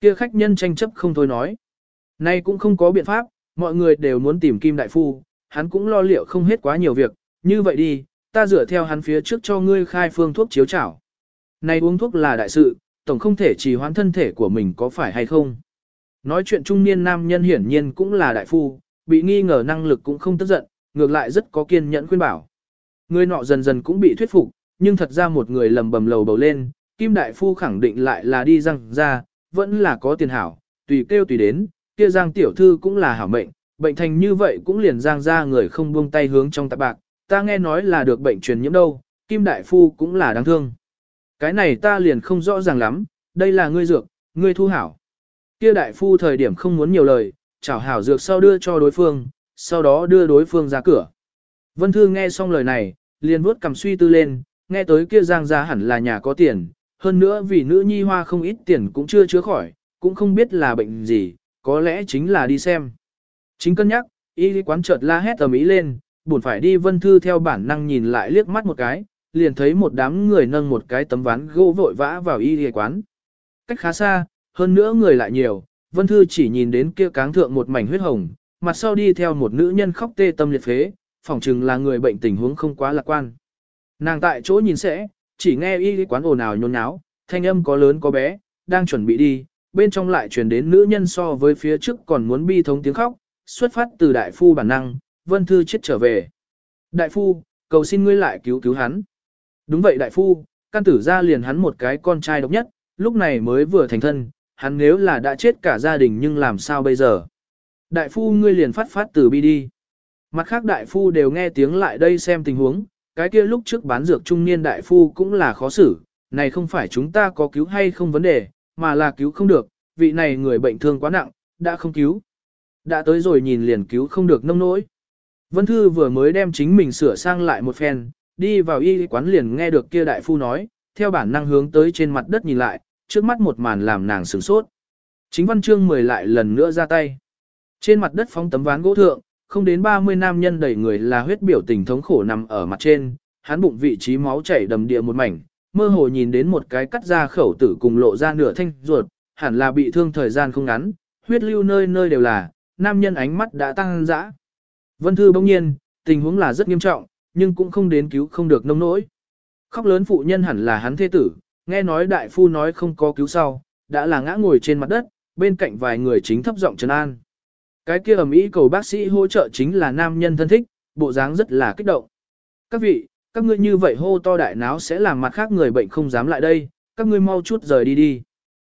Kia khách nhân tranh chấp không thôi nói. Nay cũng không có biện pháp, mọi người đều muốn tìm Kim đại phu, hắn cũng lo liệu không hết quá nhiều việc, như vậy đi, ta dựa theo hắn phía trước cho ngươi khai phương thuốc chiếu chảo. Này uống thuốc là đại sự, tổng không thể trì hoãn thân thể của mình có phải hay không. Nói chuyện trung niên nam nhân hiển nhiên cũng là đại phu, bị nghi ngờ năng lực cũng không tức giận, ngược lại rất có kiên nhẫn khuyên bảo. Người nọ dần dần cũng bị thuyết phục, nhưng thật ra một người lầm bầm lầu bầu lên, Kim Đại Phu khẳng định lại là đi răng ra, vẫn là có tiền hảo, tùy kêu tùy đến, kia Giang Tiểu Thư cũng là hảo mệnh, bệnh thành như vậy cũng liền giang ra người không buông tay hướng trong tạp bạc, ta nghe nói là được bệnh truyền nhiễm đâu, Kim Đại Phu cũng là đáng thương. Cái này ta liền không rõ ràng lắm, đây là ngươi dược, ngươi thu hảo. Kia Đại Phu thời điểm không muốn nhiều lời, chảo hảo dược sau đưa cho đối phương, sau đó đưa đối phương ra cửa. Vân Thư nghe xong lời này, liền vuốt cầm suy tư lên, nghe tới kia giang ra hẳn là nhà có tiền, hơn nữa vì nữ nhi hoa không ít tiền cũng chưa chữa khỏi, cũng không biết là bệnh gì, có lẽ chính là đi xem. Chính cân nhắc, y quán chợt la hét tầm ý lên, buồn phải đi Vân Thư theo bản năng nhìn lại liếc mắt một cái, liền thấy một đám người nâng một cái tấm ván gỗ vội vã vào y quán. Cách khá xa, hơn nữa người lại nhiều, Vân Thư chỉ nhìn đến kia cáng thượng một mảnh huyết hồng, mặt sau đi theo một nữ nhân khóc tê tâm liệt phế, phỏng chừng là người bệnh tình huống không quá lạc quan. Nàng tại chỗ nhìn sẽ, chỉ nghe y quán ồn ào nhốn nháo, thanh âm có lớn có bé, đang chuẩn bị đi, bên trong lại truyền đến nữ nhân so với phía trước còn muốn bi thống tiếng khóc, xuất phát từ đại phu bản năng, vân thư chết trở về. Đại phu, cầu xin ngươi lại cứu cứu hắn. Đúng vậy đại phu, căn tử ra liền hắn một cái con trai độc nhất, lúc này mới vừa thành thân, hắn nếu là đã chết cả gia đình nhưng làm sao bây giờ. Đại phu ngươi liền phát phát từ bi đi. Mặt khác đại phu đều nghe tiếng lại đây xem tình huống, cái kia lúc trước bán dược trung niên đại phu cũng là khó xử, này không phải chúng ta có cứu hay không vấn đề, mà là cứu không được, vị này người bệnh thương quá nặng, đã không cứu. Đã tới rồi nhìn liền cứu không được nông nỗi. Vân Thư vừa mới đem chính mình sửa sang lại một phen, đi vào y quán liền nghe được kia đại phu nói, theo bản năng hướng tới trên mặt đất nhìn lại, trước mắt một màn làm nàng sửng sốt. Chính văn chương mời lại lần nữa ra tay. Trên mặt đất phóng tấm ván gỗ thượng, không đến 30 nam nhân đầy người là huyết biểu tình thống khổ nằm ở mặt trên, hắn bụng vị trí máu chảy đầm địa một mảnh, mơ hồ nhìn đến một cái cắt ra khẩu tử cùng lộ ra nửa thanh ruột, hẳn là bị thương thời gian không ngắn, huyết lưu nơi nơi đều là, nam nhân ánh mắt đã tăng dã. Vân Thư bỗng nhiên, tình huống là rất nghiêm trọng, nhưng cũng không đến cứu không được nông nỗi. Khóc lớn phụ nhân hẳn là hắn thế tử, nghe nói đại phu nói không có cứu sau, đã là ngã ngồi trên mặt đất, bên cạnh vài người chính thấp giọng trấn an. Cái kia ầm ĩ cầu bác sĩ hỗ trợ chính là nam nhân thân thích, bộ dáng rất là kích động. Các vị, các ngươi như vậy hô to đại náo sẽ làm mặt khác người bệnh không dám lại đây, các ngươi mau chút rời đi đi.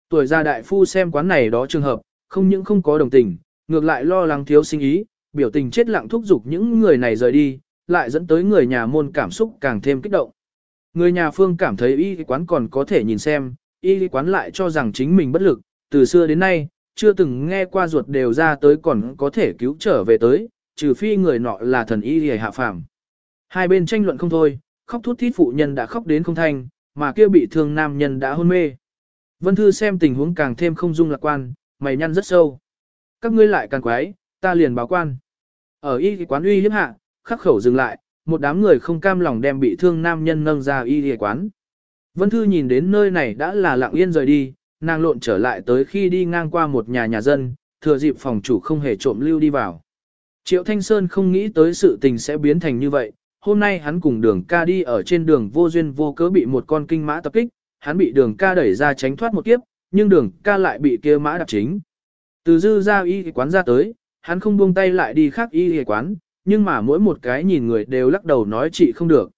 Tuổi già đại phu xem quán này đó trường hợp, không những không có đồng tình, ngược lại lo lắng thiếu sinh ý, biểu tình chết lặng thúc giục những người này rời đi, lại dẫn tới người nhà môn cảm xúc càng thêm kích động. Người nhà phương cảm thấy y quán còn có thể nhìn xem, y quán lại cho rằng chính mình bất lực, từ xưa đến nay, chưa từng nghe qua ruột đều ra tới còn có thể cứu trở về tới, trừ phi người nọ là thần y hề hạ phàm. Hai bên tranh luận không thôi, khóc thút thít phụ nhân đã khóc đến không thanh, mà kia bị thương nam nhân đã hôn mê. Vân Thư xem tình huống càng thêm không dung lạc quan, mày nhăn rất sâu. Các ngươi lại càng quái, ta liền báo quan. Ở y quán uy hiếp hạ, khắc khẩu dừng lại, một đám người không cam lòng đem bị thương nam nhân nâng ra y quán. Vân Thư nhìn đến nơi này đã là lặng yên rời đi, nàng lộn trở lại tới khi đi ngang qua một nhà nhà dân, thừa dịp phòng chủ không hề trộm lưu đi vào. Triệu Thanh Sơn không nghĩ tới sự tình sẽ biến thành như vậy, hôm nay hắn cùng đường ca đi ở trên đường vô duyên vô cớ bị một con kinh mã tập kích, hắn bị đường ca đẩy ra tránh thoát một kiếp, nhưng đường ca lại bị kia mã đạp chính. Từ dư ra y quán ra tới, hắn không buông tay lại đi khác y quán, nhưng mà mỗi một cái nhìn người đều lắc đầu nói chị không được.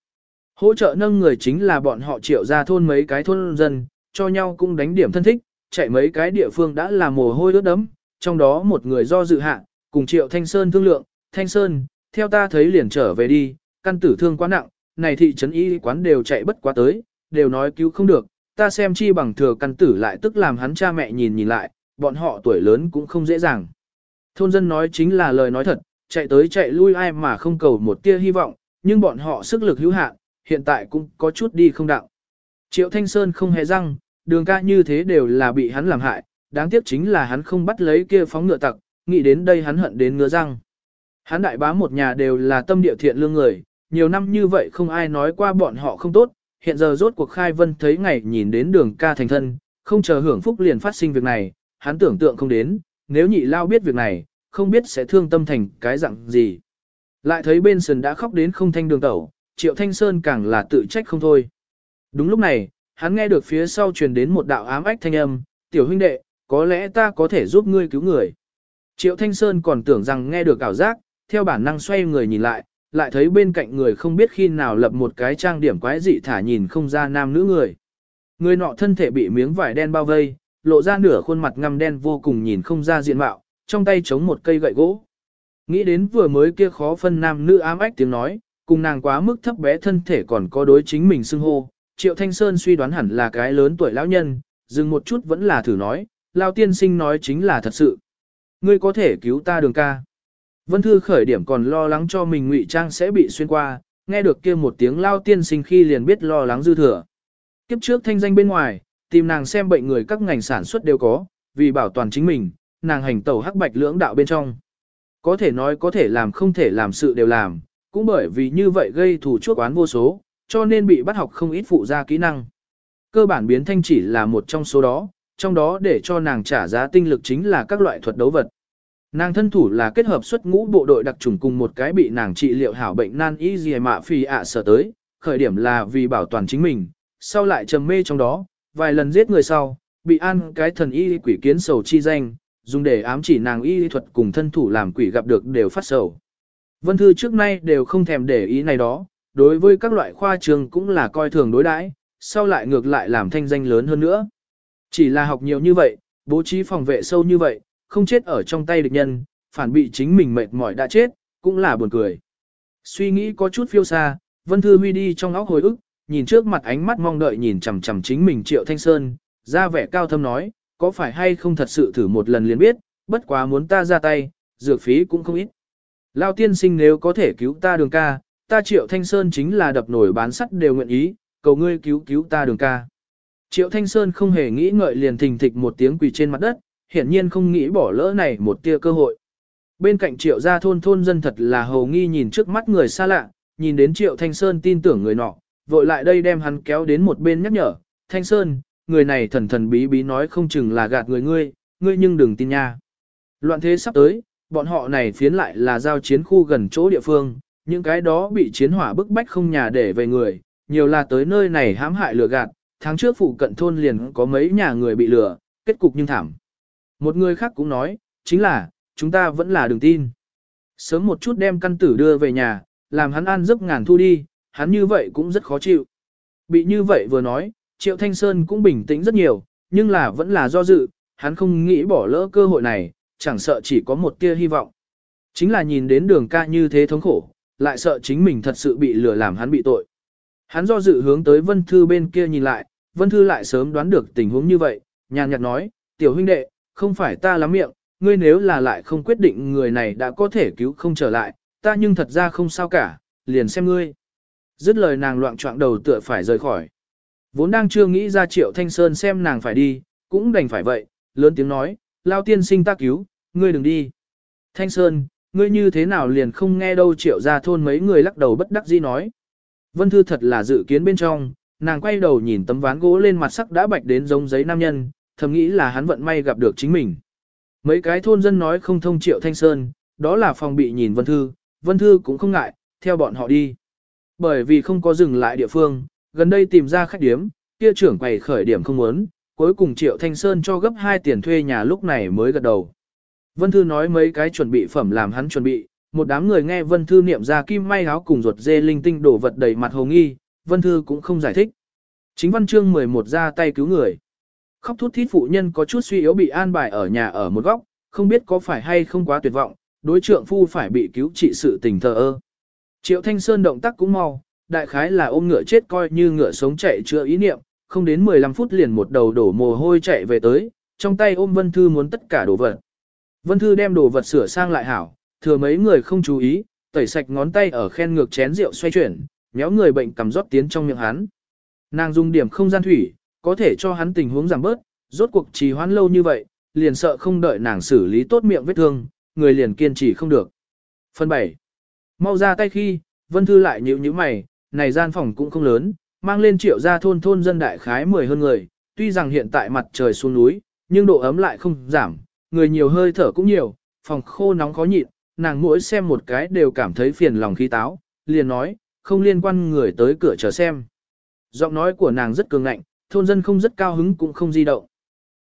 Hỗ trợ nâng người chính là bọn họ triệu ra thôn mấy cái thôn dân, cho nhau cũng đánh điểm thân thích, chạy mấy cái địa phương đã là mồ hôi ướt đấm, trong đó một người do dự hạ, cùng triệu Thanh Sơn thương lượng, Thanh Sơn, theo ta thấy liền trở về đi, căn tử thương quá nặng, này thị trấn y quán đều chạy bất quá tới, đều nói cứu không được, ta xem chi bằng thừa căn tử lại tức làm hắn cha mẹ nhìn nhìn lại, bọn họ tuổi lớn cũng không dễ dàng. Thôn dân nói chính là lời nói thật, chạy tới chạy lui ai mà không cầu một tia hy vọng, nhưng bọn họ sức lực hữu hạn, hiện tại cũng có chút đi không đạo. Triệu Thanh Sơn không hề răng, đường ca như thế đều là bị hắn làm hại, đáng tiếc chính là hắn không bắt lấy kia phóng ngựa tặc, nghĩ đến đây hắn hận đến ngứa răng. Hắn đại bá một nhà đều là tâm địa thiện lương người, nhiều năm như vậy không ai nói qua bọn họ không tốt, hiện giờ rốt cuộc khai vân thấy ngày nhìn đến đường ca thành thân, không chờ hưởng phúc liền phát sinh việc này, hắn tưởng tượng không đến, nếu nhị lao biết việc này, không biết sẽ thương tâm thành cái dạng gì. Lại thấy bên sân đã khóc đến không thanh đường tẩu, triệu thanh sơn càng là tự trách không thôi. Đúng lúc này, hắn nghe được phía sau truyền đến một đạo ám ách thanh âm, tiểu huynh đệ, có lẽ ta có thể giúp ngươi cứu người. Triệu Thanh Sơn còn tưởng rằng nghe được ảo giác, theo bản năng xoay người nhìn lại, lại thấy bên cạnh người không biết khi nào lập một cái trang điểm quái dị thả nhìn không ra nam nữ người. Người nọ thân thể bị miếng vải đen bao vây, lộ ra nửa khuôn mặt ngăm đen vô cùng nhìn không ra diện mạo, trong tay chống một cây gậy gỗ. Nghĩ đến vừa mới kia khó phân nam nữ ám ách tiếng nói, cùng nàng quá mức thấp bé thân thể còn có đối chính mình xưng hô. Triệu Thanh Sơn suy đoán hẳn là cái lớn tuổi lão nhân, dừng một chút vẫn là thử nói, lão tiên sinh nói chính là thật sự. Ngươi có thể cứu ta đường ca. Vân Thư khởi điểm còn lo lắng cho mình ngụy trang sẽ bị xuyên qua, nghe được kia một tiếng Lao tiên sinh khi liền biết lo lắng dư thừa. Kiếp trước thanh danh bên ngoài, tìm nàng xem bệnh người các ngành sản xuất đều có, vì bảo toàn chính mình, nàng hành tẩu hắc bạch lưỡng đạo bên trong. Có thể nói có thể làm không thể làm sự đều làm, cũng bởi vì như vậy gây thủ chuốc oán vô số, cho nên bị bắt học không ít phụ gia kỹ năng. Cơ bản biến thanh chỉ là một trong số đó, trong đó để cho nàng trả giá tinh lực chính là các loại thuật đấu vật. Nàng thân thủ là kết hợp xuất ngũ bộ đội đặc trùng cùng một cái bị nàng trị liệu hảo bệnh nan y gì mạ phi ạ sở tới, khởi điểm là vì bảo toàn chính mình, sau lại trầm mê trong đó, vài lần giết người sau, bị ăn cái thần y quỷ kiến sầu chi danh, dùng để ám chỉ nàng y thuật cùng thân thủ làm quỷ gặp được đều phát sầu. Vân Thư trước nay đều không thèm để ý này đó, đối với các loại khoa trường cũng là coi thường đối đãi, sau lại ngược lại làm thanh danh lớn hơn nữa. Chỉ là học nhiều như vậy, bố trí phòng vệ sâu như vậy, không chết ở trong tay địch nhân, phản bị chính mình mệt mỏi đã chết, cũng là buồn cười. Suy nghĩ có chút phiêu xa, Vân Thư Huy đi trong óc hồi ức, nhìn trước mặt ánh mắt mong đợi nhìn chằm chằm chính mình Triệu Thanh Sơn, ra vẻ cao thâm nói, có phải hay không thật sự thử một lần liền biết, bất quá muốn ta ra tay, dược phí cũng không ít. Lao tiên sinh nếu có thể cứu ta đường ca, ta Triệu Thanh Sơn chính là đập nổi bán sắt đều nguyện ý, cầu ngươi cứu cứu ta đường ca. Triệu Thanh Sơn không hề nghĩ ngợi liền thình thịch một tiếng quỳ trên mặt đất, hiển nhiên không nghĩ bỏ lỡ này một tia cơ hội. Bên cạnh Triệu gia thôn thôn dân thật là hầu nghi nhìn trước mắt người xa lạ, nhìn đến Triệu Thanh Sơn tin tưởng người nọ, vội lại đây đem hắn kéo đến một bên nhắc nhở, Thanh Sơn, người này thần thần bí bí nói không chừng là gạt người ngươi, ngươi nhưng đừng tin nha. Loạn thế sắp tới, bọn họ này phiến lại là giao chiến khu gần chỗ địa phương, những cái đó bị chiến hỏa bức bách không nhà để về người, nhiều là tới nơi này hãm hại lừa gạt, tháng trước phụ cận thôn liền có mấy nhà người bị lừa, kết cục nhưng thảm. Một người khác cũng nói, chính là, chúng ta vẫn là đừng tin. Sớm một chút đem căn tử đưa về nhà, làm hắn ăn giấc ngàn thu đi, hắn như vậy cũng rất khó chịu. Bị như vậy vừa nói, Triệu Thanh Sơn cũng bình tĩnh rất nhiều, nhưng là vẫn là do dự, hắn không nghĩ bỏ lỡ cơ hội này, chẳng sợ chỉ có một tia hy vọng. Chính là nhìn đến đường ca như thế thống khổ, lại sợ chính mình thật sự bị lừa làm hắn bị tội. Hắn do dự hướng tới Vân Thư bên kia nhìn lại, Vân Thư lại sớm đoán được tình huống như vậy, nhàn nhạt nói, tiểu huynh đệ, không phải ta lắm miệng, ngươi nếu là lại không quyết định người này đã có thể cứu không trở lại, ta nhưng thật ra không sao cả, liền xem ngươi. Dứt lời nàng loạn trọng đầu tựa phải rời khỏi. Vốn đang chưa nghĩ ra triệu thanh sơn xem nàng phải đi, cũng đành phải vậy, lớn tiếng nói, lao tiên sinh ta cứu, ngươi đừng đi. Thanh sơn, ngươi như thế nào liền không nghe đâu triệu ra thôn mấy người lắc đầu bất đắc dĩ nói. Vân Thư thật là dự kiến bên trong, nàng quay đầu nhìn tấm ván gỗ lên mặt sắc đã bạch đến giống giấy nam nhân, thầm nghĩ là hắn vận may gặp được chính mình. Mấy cái thôn dân nói không thông triệu thanh sơn, đó là phòng bị nhìn Vân Thư, Vân Thư cũng không ngại, theo bọn họ đi. Bởi vì không có dừng lại địa phương, gần đây tìm ra khách điếm, kia trưởng quầy khởi điểm không muốn, cuối cùng Triệu Thanh Sơn cho gấp 2 tiền thuê nhà lúc này mới gật đầu. Vân Thư nói mấy cái chuẩn bị phẩm làm hắn chuẩn bị, một đám người nghe Vân Thư niệm ra kim may áo cùng ruột dê linh tinh đổ vật đầy mặt hồ nghi, Vân Thư cũng không giải thích. Chính văn chương 11 ra tay cứu người. Khóc thút thít phụ nhân có chút suy yếu bị an bài ở nhà ở một góc, không biết có phải hay không quá tuyệt vọng, đối trượng phu phải bị cứu trị sự tình thờ ơ. Triệu Thanh Sơn động tác cũng mau, đại khái là ôm ngựa chết coi như ngựa sống chạy chưa ý niệm, không đến 15 phút liền một đầu đổ mồ hôi chạy về tới, trong tay ôm Vân Thư muốn tất cả đồ vật. Vân Thư đem đồ vật sửa sang lại hảo, thừa mấy người không chú ý, tẩy sạch ngón tay ở khen ngược chén rượu xoay chuyển, méo người bệnh cầm rót tiến trong miệng hắn. Nàng dùng điểm không gian thủy, có thể cho hắn tình huống giảm bớt, rốt cuộc trì hoãn lâu như vậy, liền sợ không đợi nàng xử lý tốt miệng vết thương, người liền kiên trì không được. Phần 7. Mau ra tay khi, Vân Thư lại nhíu nhíu mày, này gian phòng cũng không lớn, mang lên triệu gia thôn thôn dân đại khái 10 hơn người, tuy rằng hiện tại mặt trời xuống núi, nhưng độ ấm lại không giảm, người nhiều hơi thở cũng nhiều, phòng khô nóng khó nhịn, nàng mỗi xem một cái đều cảm thấy phiền lòng khí táo, liền nói, không liên quan người tới cửa chờ xem. Giọng nói của nàng rất cường ngạnh, thôn dân không rất cao hứng cũng không di động.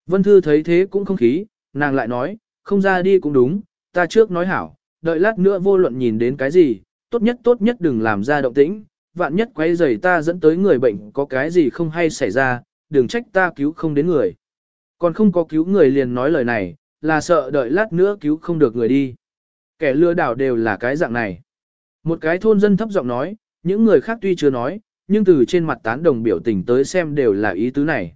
Vân Thư thấy thế cũng không khí, nàng lại nói, không ra đi cũng đúng, ta trước nói hảo, đợi lát nữa vô luận nhìn đến cái gì, tốt nhất tốt nhất đừng làm ra động tĩnh, vạn nhất quay rầy ta dẫn tới người bệnh có cái gì không hay xảy ra, đừng trách ta cứu không đến người. Còn không có cứu người liền nói lời này, là sợ đợi lát nữa cứu không được người đi. Kẻ lừa đảo đều là cái dạng này. Một cái thôn dân thấp giọng nói, những người khác tuy chưa nói, nhưng từ trên mặt tán đồng biểu tình tới xem đều là ý tứ này.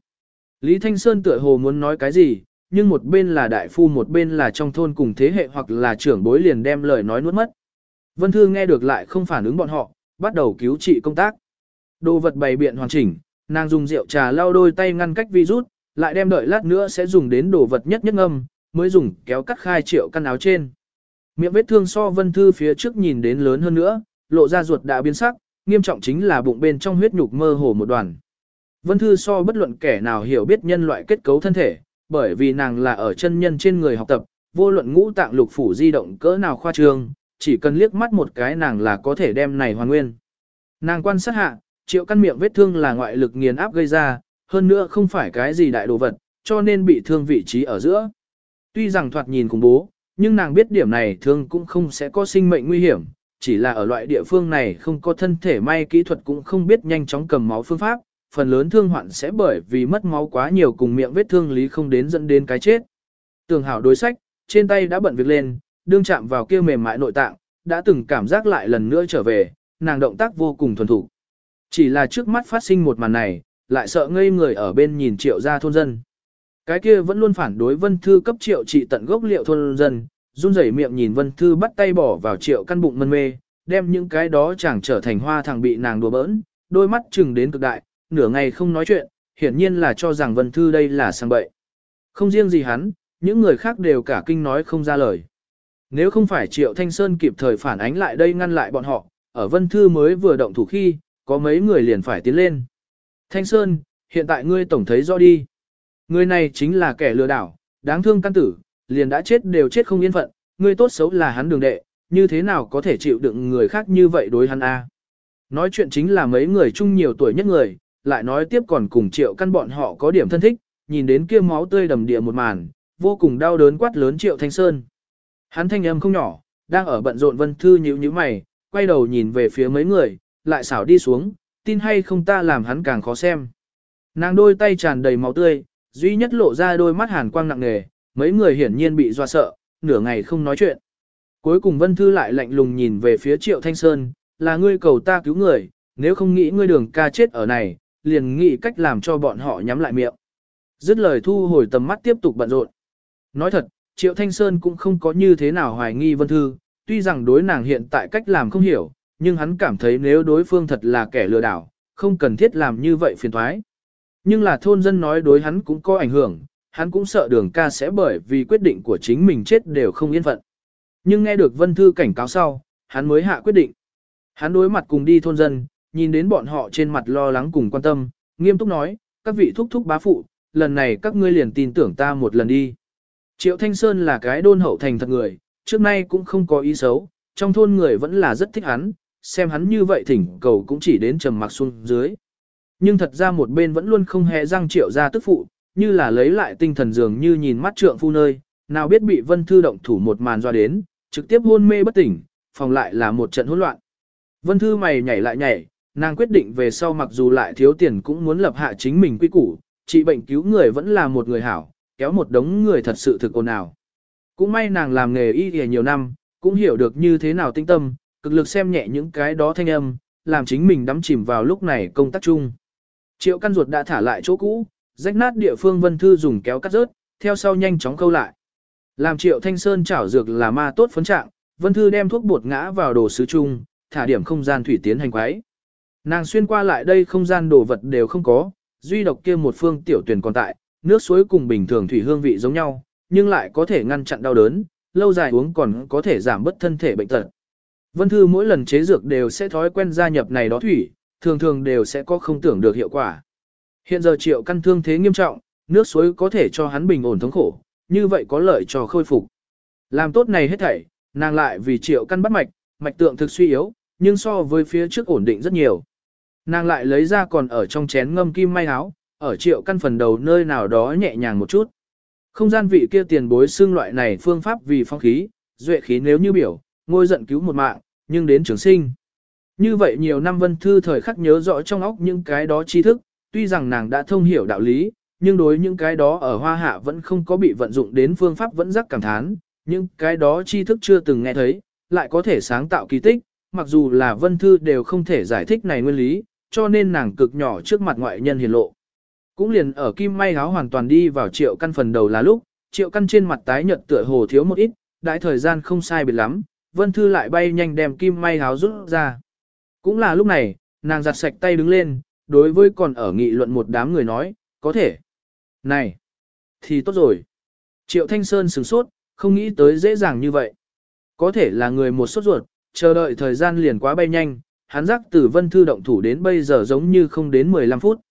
Lý Thanh Sơn tựa hồ muốn nói cái gì, nhưng một bên là đại phu một bên là trong thôn cùng thế hệ hoặc là trưởng bối liền đem lời nói nuốt mất. Vân Thư nghe được lại không phản ứng bọn họ, bắt đầu cứu trị công tác. Đồ vật bày biện hoàn chỉnh, nàng dùng rượu trà lau đôi tay ngăn cách virus, lại đem đợi lát nữa sẽ dùng đến đồ vật nhất nhất ngâm, mới dùng kéo cắt khai triệu căn áo trên. Miệng vết thương so Vân Thư phía trước nhìn đến lớn hơn nữa, lộ ra ruột đã biến sắc, nghiêm trọng chính là bụng bên trong huyết nhục mơ hồ một đoàn. Vân Thư so bất luận kẻ nào hiểu biết nhân loại kết cấu thân thể, bởi vì nàng là ở chân nhân trên người học tập, vô luận ngũ tạng lục phủ di động cỡ nào khoa trương, chỉ cần liếc mắt một cái nàng là có thể đem này hoàn nguyên. Nàng quan sát hạ, triệu căn miệng vết thương là ngoại lực nghiền áp gây ra, hơn nữa không phải cái gì đại đồ vật, cho nên bị thương vị trí ở giữa. Tuy rằng thoạt nhìn cùng bố, nhưng nàng biết điểm này thương cũng không sẽ có sinh mệnh nguy hiểm, chỉ là ở loại địa phương này không có thân thể may kỹ thuật cũng không biết nhanh chóng cầm máu phương pháp, phần lớn thương hoạn sẽ bởi vì mất máu quá nhiều cùng miệng vết thương lý không đến dẫn đến cái chết. Tường hảo đối sách, trên tay đã bận việc lên, đương chạm vào kia mềm mại nội tạng, đã từng cảm giác lại lần nữa trở về, nàng động tác vô cùng thuần thủ. Chỉ là trước mắt phát sinh một màn này, lại sợ ngây người ở bên nhìn triệu gia thôn dân. Cái kia vẫn luôn phản đối Vân Thư cấp triệu trị tận gốc liệu thôn dân, run rẩy miệng nhìn Vân Thư bắt tay bỏ vào triệu căn bụng mân mê, đem những cái đó chẳng trở thành hoa thằng bị nàng đùa bỡn, đôi mắt chừng đến cực đại, nửa ngày không nói chuyện, hiển nhiên là cho rằng Vân Thư đây là sang bậy. Không riêng gì hắn, những người khác đều cả kinh nói không ra lời. Nếu không phải Triệu Thanh Sơn kịp thời phản ánh lại đây ngăn lại bọn họ, ở Vân Thư mới vừa động thủ khi, có mấy người liền phải tiến lên. Thanh Sơn, hiện tại ngươi tổng thấy rõ đi. Người này chính là kẻ lừa đảo, đáng thương căn tử, liền đã chết đều chết không yên phận, ngươi tốt xấu là hắn đường đệ, như thế nào có thể chịu đựng người khác như vậy đối hắn a? Nói chuyện chính là mấy người chung nhiều tuổi nhất người, lại nói tiếp còn cùng triệu căn bọn họ có điểm thân thích, nhìn đến kia máu tươi đầm địa một màn, vô cùng đau đớn quát lớn triệu thanh sơn. Hắn thanh âm không nhỏ, đang ở bận rộn vân thư nhíu nhíu mày, quay đầu nhìn về phía mấy người, lại xảo đi xuống, tin hay không ta làm hắn càng khó xem. Nàng đôi tay tràn đầy máu tươi, duy nhất lộ ra đôi mắt hàn quang nặng nề, mấy người hiển nhiên bị doa sợ, nửa ngày không nói chuyện. Cuối cùng Vân Thư lại lạnh lùng nhìn về phía Triệu Thanh Sơn, là ngươi cầu ta cứu người, nếu không nghĩ ngươi đường ca chết ở này, liền nghĩ cách làm cho bọn họ nhắm lại miệng. Dứt lời thu hồi tầm mắt tiếp tục bận rộn. Nói thật, Triệu Thanh Sơn cũng không có như thế nào hoài nghi Vân Thư, tuy rằng đối nàng hiện tại cách làm không hiểu, nhưng hắn cảm thấy nếu đối phương thật là kẻ lừa đảo, không cần thiết làm như vậy phiền thoái. Nhưng là thôn dân nói đối hắn cũng có ảnh hưởng, hắn cũng sợ đường ca sẽ bởi vì quyết định của chính mình chết đều không yên phận. Nhưng nghe được Vân Thư cảnh cáo sau, hắn mới hạ quyết định. Hắn đối mặt cùng đi thôn dân, nhìn đến bọn họ trên mặt lo lắng cùng quan tâm, nghiêm túc nói, các vị thúc thúc bá phụ, lần này các ngươi liền tin tưởng ta một lần đi. Triệu Thanh Sơn là cái đôn hậu thành thật người, trước nay cũng không có ý xấu, trong thôn người vẫn là rất thích hắn, xem hắn như vậy thỉnh cầu cũng chỉ đến trầm mặc xuống dưới. Nhưng thật ra một bên vẫn luôn không hề răng triệu ra tức phụ, như là lấy lại tinh thần dường như nhìn mắt trượng phu nơi, nào biết bị Vân Thư động thủ một màn doa đến, trực tiếp hôn mê bất tỉnh, phòng lại là một trận hỗn loạn. Vân Thư mày nhảy lại nhảy, nàng quyết định về sau mặc dù lại thiếu tiền cũng muốn lập hạ chính mình quy củ, trị bệnh cứu người vẫn là một người hảo, kéo một đống người thật sự thực ồn ào. Cũng may nàng làm nghề y y nhiều năm, cũng hiểu được như thế nào tinh tâm, cực lực xem nhẹ những cái đó thanh âm, làm chính mình đắm chìm vào lúc này công tác chung. Triệu căn ruột đã thả lại chỗ cũ, rách nát địa phương Vân Thư dùng kéo cắt rớt, theo sau nhanh chóng câu lại. Làm Triệu Thanh Sơn chảo dược là ma tốt phấn trạng, Vân Thư đem thuốc bột ngã vào đồ sứ chung, thả điểm không gian thủy tiến hành quái. Nàng xuyên qua lại đây không gian đồ vật đều không có, duy độc kia một phương tiểu tuyển còn tại, nước suối cùng bình thường thủy hương vị giống nhau, nhưng lại có thể ngăn chặn đau đớn, lâu dài uống còn có thể giảm bớt thân thể bệnh tật. Vân Thư mỗi lần chế dược đều sẽ thói quen gia nhập này đó thủy, thường thường đều sẽ có không tưởng được hiệu quả. Hiện giờ triệu căn thương thế nghiêm trọng, nước suối có thể cho hắn bình ổn thống khổ, như vậy có lợi cho khôi phục. Làm tốt này hết thảy, nàng lại vì triệu căn bắt mạch, mạch tượng thực suy yếu, nhưng so với phía trước ổn định rất nhiều. Nàng lại lấy ra còn ở trong chén ngâm kim may áo, ở triệu căn phần đầu nơi nào đó nhẹ nhàng một chút. Không gian vị kia tiền bối xương loại này phương pháp vì phong khí, duệ khí nếu như biểu, ngôi giận cứu một mạng, nhưng đến trường sinh. Như vậy nhiều năm vân thư thời khắc nhớ rõ trong óc những cái đó tri thức, tuy rằng nàng đã thông hiểu đạo lý, nhưng đối những cái đó ở hoa hạ vẫn không có bị vận dụng đến phương pháp vẫn rắc cảm thán, những cái đó tri thức chưa từng nghe thấy, lại có thể sáng tạo kỳ tích, mặc dù là vân thư đều không thể giải thích này nguyên lý, cho nên nàng cực nhỏ trước mặt ngoại nhân hiền lộ. Cũng liền ở kim may áo hoàn toàn đi vào triệu căn phần đầu là lúc, triệu căn trên mặt tái nhợt tựa hồ thiếu một ít, đại thời gian không sai biệt lắm, vân thư lại bay nhanh đem kim may áo rút ra. Cũng là lúc này, nàng giặt sạch tay đứng lên, đối với còn ở nghị luận một đám người nói, có thể. Này, thì tốt rồi. Triệu Thanh Sơn sửng sốt, không nghĩ tới dễ dàng như vậy. Có thể là người một sốt ruột, chờ đợi thời gian liền quá bay nhanh, hắn giác tử vân thư động thủ đến bây giờ giống như không đến 15 phút.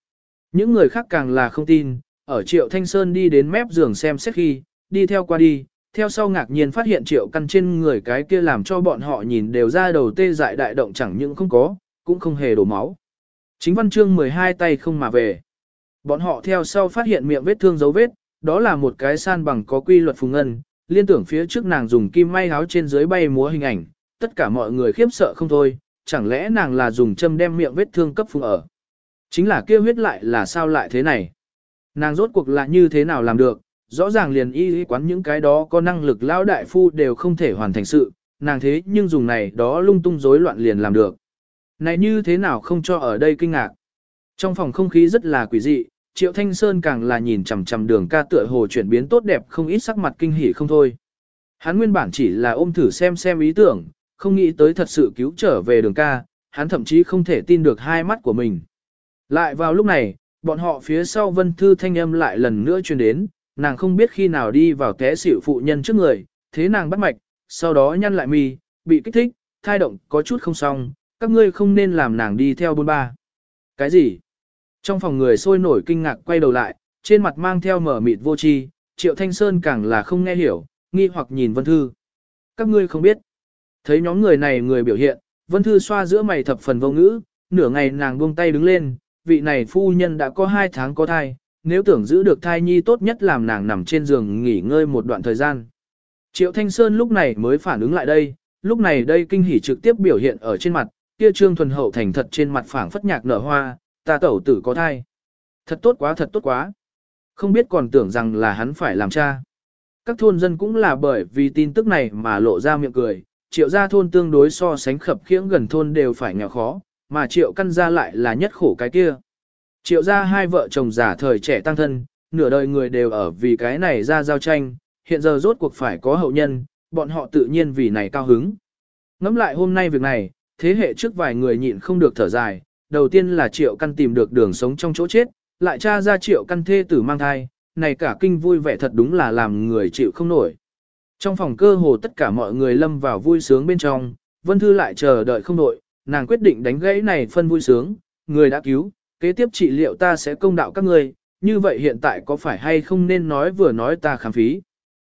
Những người khác càng là không tin, ở Triệu Thanh Sơn đi đến mép giường xem xét khi, đi theo qua đi, theo sau ngạc nhiên phát hiện Triệu căn trên người cái kia làm cho bọn họ nhìn đều ra đầu tê dại đại động chẳng những không có, cũng không hề đổ máu. Chính văn chương 12 tay không mà về. Bọn họ theo sau phát hiện miệng vết thương dấu vết, đó là một cái san bằng có quy luật phùng ngân, liên tưởng phía trước nàng dùng kim may áo trên dưới bay múa hình ảnh, tất cả mọi người khiếp sợ không thôi, chẳng lẽ nàng là dùng châm đem miệng vết thương cấp phùng ở. Chính là kia huyết lại là sao lại thế này. Nàng rốt cuộc là như thế nào làm được, rõ ràng liền y y quán những cái đó có năng lực lão đại phu đều không thể hoàn thành sự, nàng thế nhưng dùng này đó lung tung rối loạn liền làm được. Này như thế nào không cho ở đây kinh ngạc. Trong phòng không khí rất là quỷ dị, Triệu Thanh Sơn càng là nhìn chằm chằm đường ca tựa hồ chuyển biến tốt đẹp không ít sắc mặt kinh hỉ không thôi. Hắn nguyên bản chỉ là ôm thử xem xem ý tưởng, không nghĩ tới thật sự cứu trở về đường ca, hắn thậm chí không thể tin được hai mắt của mình. Lại vào lúc này, bọn họ phía sau vân thư thanh âm lại lần nữa truyền đến, nàng không biết khi nào đi vào té xỉu phụ nhân trước người, thế nàng bắt mạch, sau đó nhăn lại mi, bị kích thích, thai động có chút không xong, các ngươi không nên làm nàng đi theo bôn ba. Cái gì? Trong phòng người sôi nổi kinh ngạc quay đầu lại, trên mặt mang theo mở mịt vô tri, Triệu Thanh Sơn càng là không nghe hiểu, nghi hoặc nhìn Vân Thư. Các ngươi không biết. Thấy nhóm người này người biểu hiện, Vân Thư xoa giữa mày thập phần vô ngữ, nửa ngày nàng buông tay đứng lên, vị này phu nhân đã có hai tháng có thai, nếu tưởng giữ được thai nhi tốt nhất làm nàng nằm trên giường nghỉ ngơi một đoạn thời gian. Triệu Thanh Sơn lúc này mới phản ứng lại đây, lúc này đây kinh hỉ trực tiếp biểu hiện ở trên mặt, kia trương thuần hậu thành thật trên mặt phảng phất nhạc nở hoa, ta tẩu tử có thai. Thật tốt quá thật tốt quá. Không biết còn tưởng rằng là hắn phải làm cha. Các thôn dân cũng là bởi vì tin tức này mà lộ ra miệng cười, triệu gia thôn tương đối so sánh khập khiễng gần thôn đều phải nghèo khó, mà triệu căn gia lại là nhất khổ cái kia. Triệu gia hai vợ chồng già thời trẻ tăng thân, nửa đời người đều ở vì cái này ra giao tranh, hiện giờ rốt cuộc phải có hậu nhân, bọn họ tự nhiên vì này cao hứng. Ngắm lại hôm nay việc này, thế hệ trước vài người nhịn không được thở dài, đầu tiên là triệu căn tìm được đường sống trong chỗ chết, lại tra ra triệu căn thê tử mang thai, này cả kinh vui vẻ thật đúng là làm người chịu không nổi. Trong phòng cơ hồ tất cả mọi người lâm vào vui sướng bên trong, Vân Thư lại chờ đợi không nổi, nàng quyết định đánh gãy này phân vui sướng, người đã cứu, kế tiếp trị liệu ta sẽ công đạo các ngươi, như vậy hiện tại có phải hay không nên nói vừa nói ta khám phí.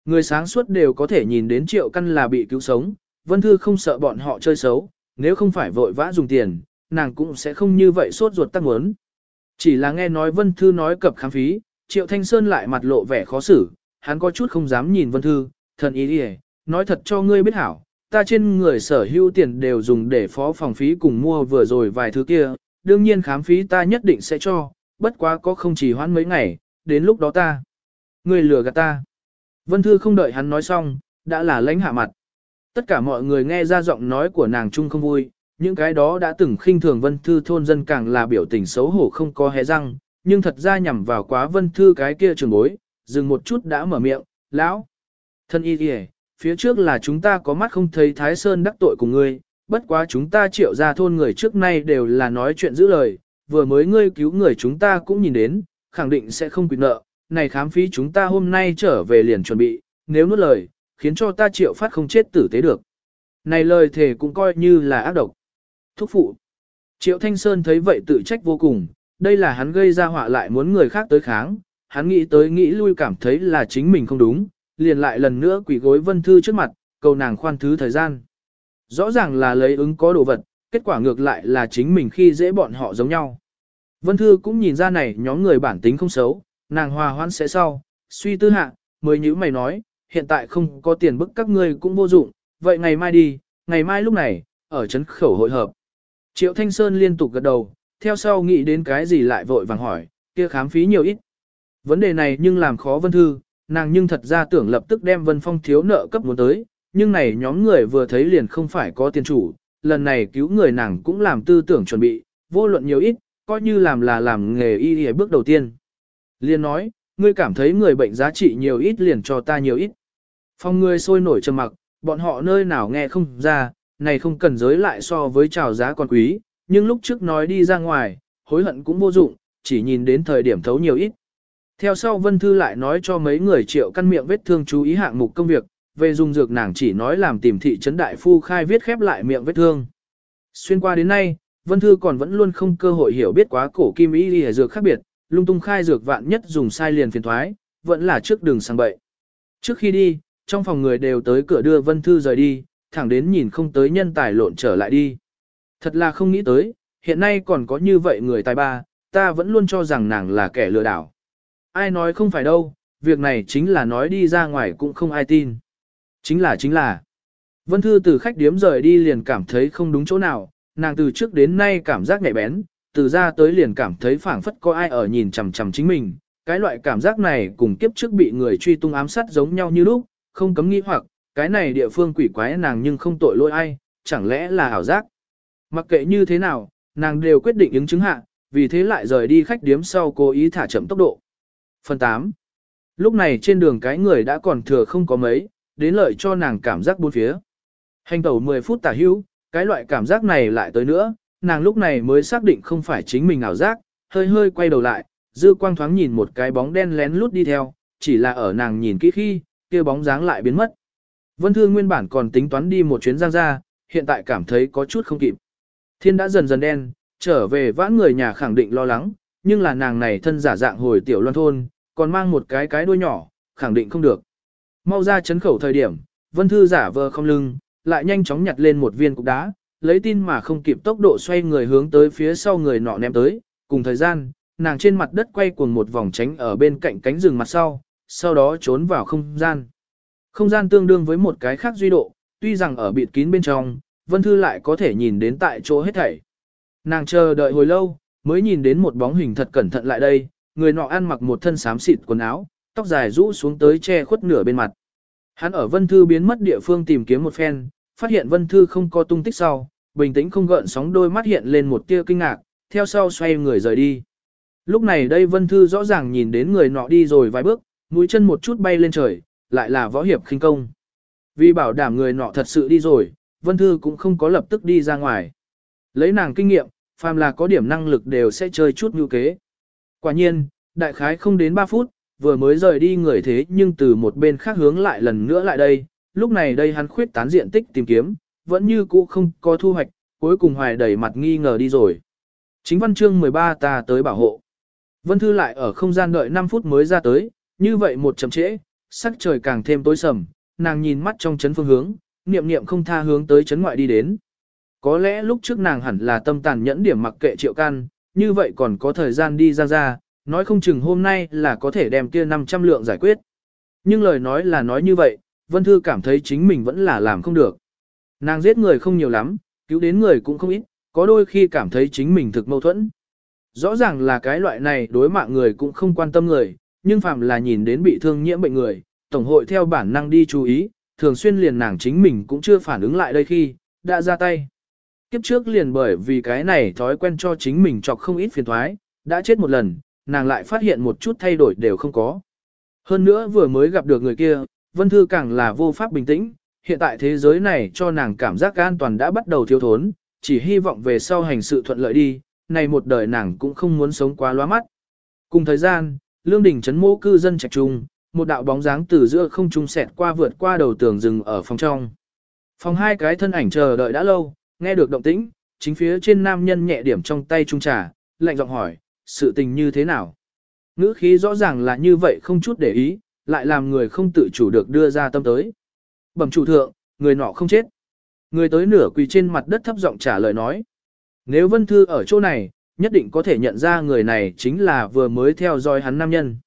Người sáng suốt đều có thể nhìn đến triệu căn là bị cứu sống, Vân Thư không sợ bọn họ chơi xấu, nếu không phải vội vã dùng tiền, nàng cũng sẽ không như vậy sốt ruột tăng muốn. Chỉ là nghe nói Vân Thư nói cập khám phí, Triệu Thanh Sơn lại mặt lộ vẻ khó xử, hắn có chút không dám nhìn Vân Thư, thần ý đi nói thật cho ngươi biết hảo, ta trên người sở hữu tiền đều dùng để phó phòng phí cùng mua vừa rồi vài thứ kia, đương nhiên khám phí ta nhất định sẽ cho, bất quá có không chỉ hoãn mấy ngày, đến lúc đó ta. Ngươi lừa gạt ta. Vân Thư không đợi hắn nói xong, đã là lãnh hạ mặt. Tất cả mọi người nghe ra giọng nói của nàng chung không vui, những cái đó đã từng khinh thường Vân Thư thôn dân càng là biểu tình xấu hổ không có hé răng, nhưng thật ra nhằm vào quá Vân Thư cái kia trường bối, dừng một chút đã mở miệng, lão. Thân y kìa, phía trước là chúng ta có mắt không thấy Thái Sơn đắc tội cùng ngươi, bất quá chúng ta triệu ra thôn người trước nay đều là nói chuyện giữ lời, vừa mới ngươi cứu người chúng ta cũng nhìn đến, khẳng định sẽ không quy nợ, này khám phí chúng ta hôm nay trở về liền chuẩn bị, nếu nuốt lời, khiến cho ta triệu phát không chết tử tế được. Này lời thề cũng coi như là ác độc. Thúc phụ. Triệu Thanh Sơn thấy vậy tự trách vô cùng, đây là hắn gây ra họa lại muốn người khác tới kháng, hắn nghĩ tới nghĩ lui cảm thấy là chính mình không đúng, liền lại lần nữa quỷ gối vân thư trước mặt, cầu nàng khoan thứ thời gian. Rõ ràng là lấy ứng có đồ vật, kết quả ngược lại là chính mình khi dễ bọn họ giống nhau. Vân Thư cũng nhìn ra này nhóm người bản tính không xấu, nàng hòa hoãn sẽ sau, suy tư hạ, mới như mày nói, hiện tại không có tiền bức các ngươi cũng vô dụng, vậy ngày mai đi, ngày mai lúc này, ở trấn khẩu hội hợp. Triệu Thanh Sơn liên tục gật đầu, theo sau nghĩ đến cái gì lại vội vàng hỏi, kia khám phí nhiều ít. Vấn đề này nhưng làm khó Vân Thư, nàng nhưng thật ra tưởng lập tức đem Vân Phong thiếu nợ cấp muốn tới, nhưng này nhóm người vừa thấy liền không phải có tiền chủ, lần này cứu người nàng cũng làm tư tưởng chuẩn bị, vô luận nhiều ít, coi như làm là làm nghề y y bước đầu tiên. Liên nói, ngươi cảm thấy người bệnh giá trị nhiều ít liền cho ta nhiều ít. Phong người sôi nổi trầm mặc, bọn họ nơi nào nghe không ra, này không cần giới lại so với trào giá còn quý, nhưng lúc trước nói đi ra ngoài, hối hận cũng vô dụng, chỉ nhìn đến thời điểm thấu nhiều ít. Theo sau Vân Thư lại nói cho mấy người triệu căn miệng vết thương chú ý hạng mục công việc, về dùng dược nàng chỉ nói làm tìm thị trấn đại phu khai viết khép lại miệng vết thương. Xuyên qua đến nay, Vân Thư còn vẫn luôn không cơ hội hiểu biết quá cổ kim y y dược khác biệt, lung tung khai dược vạn nhất dùng sai liền phiền thoái, vẫn là trước đường sang bậy. Trước khi đi, trong phòng người đều tới cửa đưa Vân Thư rời đi, thẳng đến nhìn không tới nhân tài lộn trở lại đi. Thật là không nghĩ tới, hiện nay còn có như vậy người tài ba, ta vẫn luôn cho rằng nàng là kẻ lừa đảo. Ai nói không phải đâu, việc này chính là nói đi ra ngoài cũng không ai tin. Chính là chính là. Vân Thư từ khách điếm rời đi liền cảm thấy không đúng chỗ nào, nàng từ trước đến nay cảm giác nhạy bén, từ ra tới liền cảm thấy phảng phất có ai ở nhìn chằm chằm chính mình. Cái loại cảm giác này cùng kiếp trước bị người truy tung ám sát giống nhau như lúc, không cấm nghĩ hoặc, cái này địa phương quỷ quái nàng nhưng không tội lỗi ai, chẳng lẽ là ảo giác. Mặc kệ như thế nào, nàng đều quyết định ứng chứng hạ, vì thế lại rời đi khách điếm sau cố ý thả chậm tốc độ. Phần 8. Lúc này trên đường cái người đã còn thừa không có mấy, đến lợi cho nàng cảm giác buôn phía. Hành tẩu 10 phút tả hữu, cái loại cảm giác này lại tới nữa, nàng lúc này mới xác định không phải chính mình ảo giác, hơi hơi quay đầu lại, dư quang thoáng nhìn một cái bóng đen lén lút đi theo, chỉ là ở nàng nhìn kỹ khi, kia bóng dáng lại biến mất. Vân Thư nguyên bản còn tính toán đi một chuyến giang ra, hiện tại cảm thấy có chút không kịp. Thiên đã dần dần đen, trở về vãn người nhà khẳng định lo lắng, nhưng là nàng này thân giả dạng hồi tiểu loan thôn, còn mang một cái cái đuôi nhỏ, khẳng định không được. Mau ra chấn khẩu thời điểm, Vân Thư giả vờ không lưng, lại nhanh chóng nhặt lên một viên cục đá, lấy tin mà không kịp tốc độ xoay người hướng tới phía sau người nọ ném tới, cùng thời gian, nàng trên mặt đất quay cuồng một vòng tránh ở bên cạnh cánh rừng mặt sau, sau đó trốn vào không gian. Không gian tương đương với một cái khác duy độ, tuy rằng ở bịt kín bên trong, Vân Thư lại có thể nhìn đến tại chỗ hết thảy. Nàng chờ đợi hồi lâu, mới nhìn đến một bóng hình thật cẩn thận lại đây, người nọ ăn mặc một thân xám xịt quần áo, tóc dài rũ xuống tới che khuất nửa bên mặt. Hắn ở Vân Thư biến mất địa phương tìm kiếm một phen, phát hiện Vân Thư không có tung tích sau, bình tĩnh không gợn sóng đôi mắt hiện lên một tia kinh ngạc, theo sau xoay người rời đi. Lúc này đây Vân Thư rõ ràng nhìn đến người nọ đi rồi vài bước, mũi chân một chút bay lên trời, lại là võ hiệp khinh công. Vì bảo đảm người nọ thật sự đi rồi, Vân Thư cũng không có lập tức đi ra ngoài. Lấy nàng kinh nghiệm, phàm là có điểm năng lực đều sẽ chơi chút như kế. Quả nhiên, đại khái không đến 3 phút, vừa mới rời đi người thế nhưng từ một bên khác hướng lại lần nữa lại đây, lúc này đây hắn khuyết tán diện tích tìm kiếm, vẫn như cũ không có thu hoạch, cuối cùng hoài đầy mặt nghi ngờ đi rồi. Chính văn chương 13 ta tới bảo hộ. Vân Thư lại ở không gian đợi 5 phút mới ra tới, như vậy một chậm trễ, sắc trời càng thêm tối sầm, nàng nhìn mắt trong chấn phương hướng, niệm niệm không tha hướng tới chấn ngoại đi đến. Có lẽ lúc trước nàng hẳn là tâm tàn nhẫn điểm mặc kệ triệu can, như vậy còn có thời gian đi ra ra, nói không chừng hôm nay là có thể đem kia 500 lượng giải quyết. Nhưng lời nói là nói như vậy, Vân Thư cảm thấy chính mình vẫn là làm không được. Nàng giết người không nhiều lắm, cứu đến người cũng không ít, có đôi khi cảm thấy chính mình thực mâu thuẫn. Rõ ràng là cái loại này đối mạng người cũng không quan tâm người, nhưng phạm là nhìn đến bị thương nhiễm bệnh người, Tổng hội theo bản năng đi chú ý, thường xuyên liền nàng chính mình cũng chưa phản ứng lại đây khi, đã ra tay. Kiếp trước liền bởi vì cái này thói quen cho chính mình chọc không ít phiền thoái, đã chết một lần, nàng lại phát hiện một chút thay đổi đều không có. Hơn nữa vừa mới gặp được người kia, Vân Thư càng là vô pháp bình tĩnh, hiện tại thế giới này cho nàng cảm giác an toàn đã bắt đầu thiếu thốn, chỉ hy vọng về sau hành sự thuận lợi đi, này một đời nàng cũng không muốn sống quá loa mắt. Cùng thời gian, lương đỉnh chấn mô cư dân trạch trung, một đạo bóng dáng từ giữa không trung xẹt qua vượt qua đầu tường rừng ở phòng trong. Phòng hai cái thân ảnh chờ đợi đã lâu, nghe được động tĩnh, chính phía trên nam nhân nhẹ điểm trong tay trung trà, lạnh giọng hỏi, sự tình như thế nào? Ngữ khí rõ ràng là như vậy không chút để ý, lại làm người không tự chủ được đưa ra tâm tới. Bẩm chủ thượng, người nọ không chết. Người tới nửa quỳ trên mặt đất thấp giọng trả lời nói. Nếu Vân Thư ở chỗ này, nhất định có thể nhận ra người này chính là vừa mới theo dõi hắn nam nhân.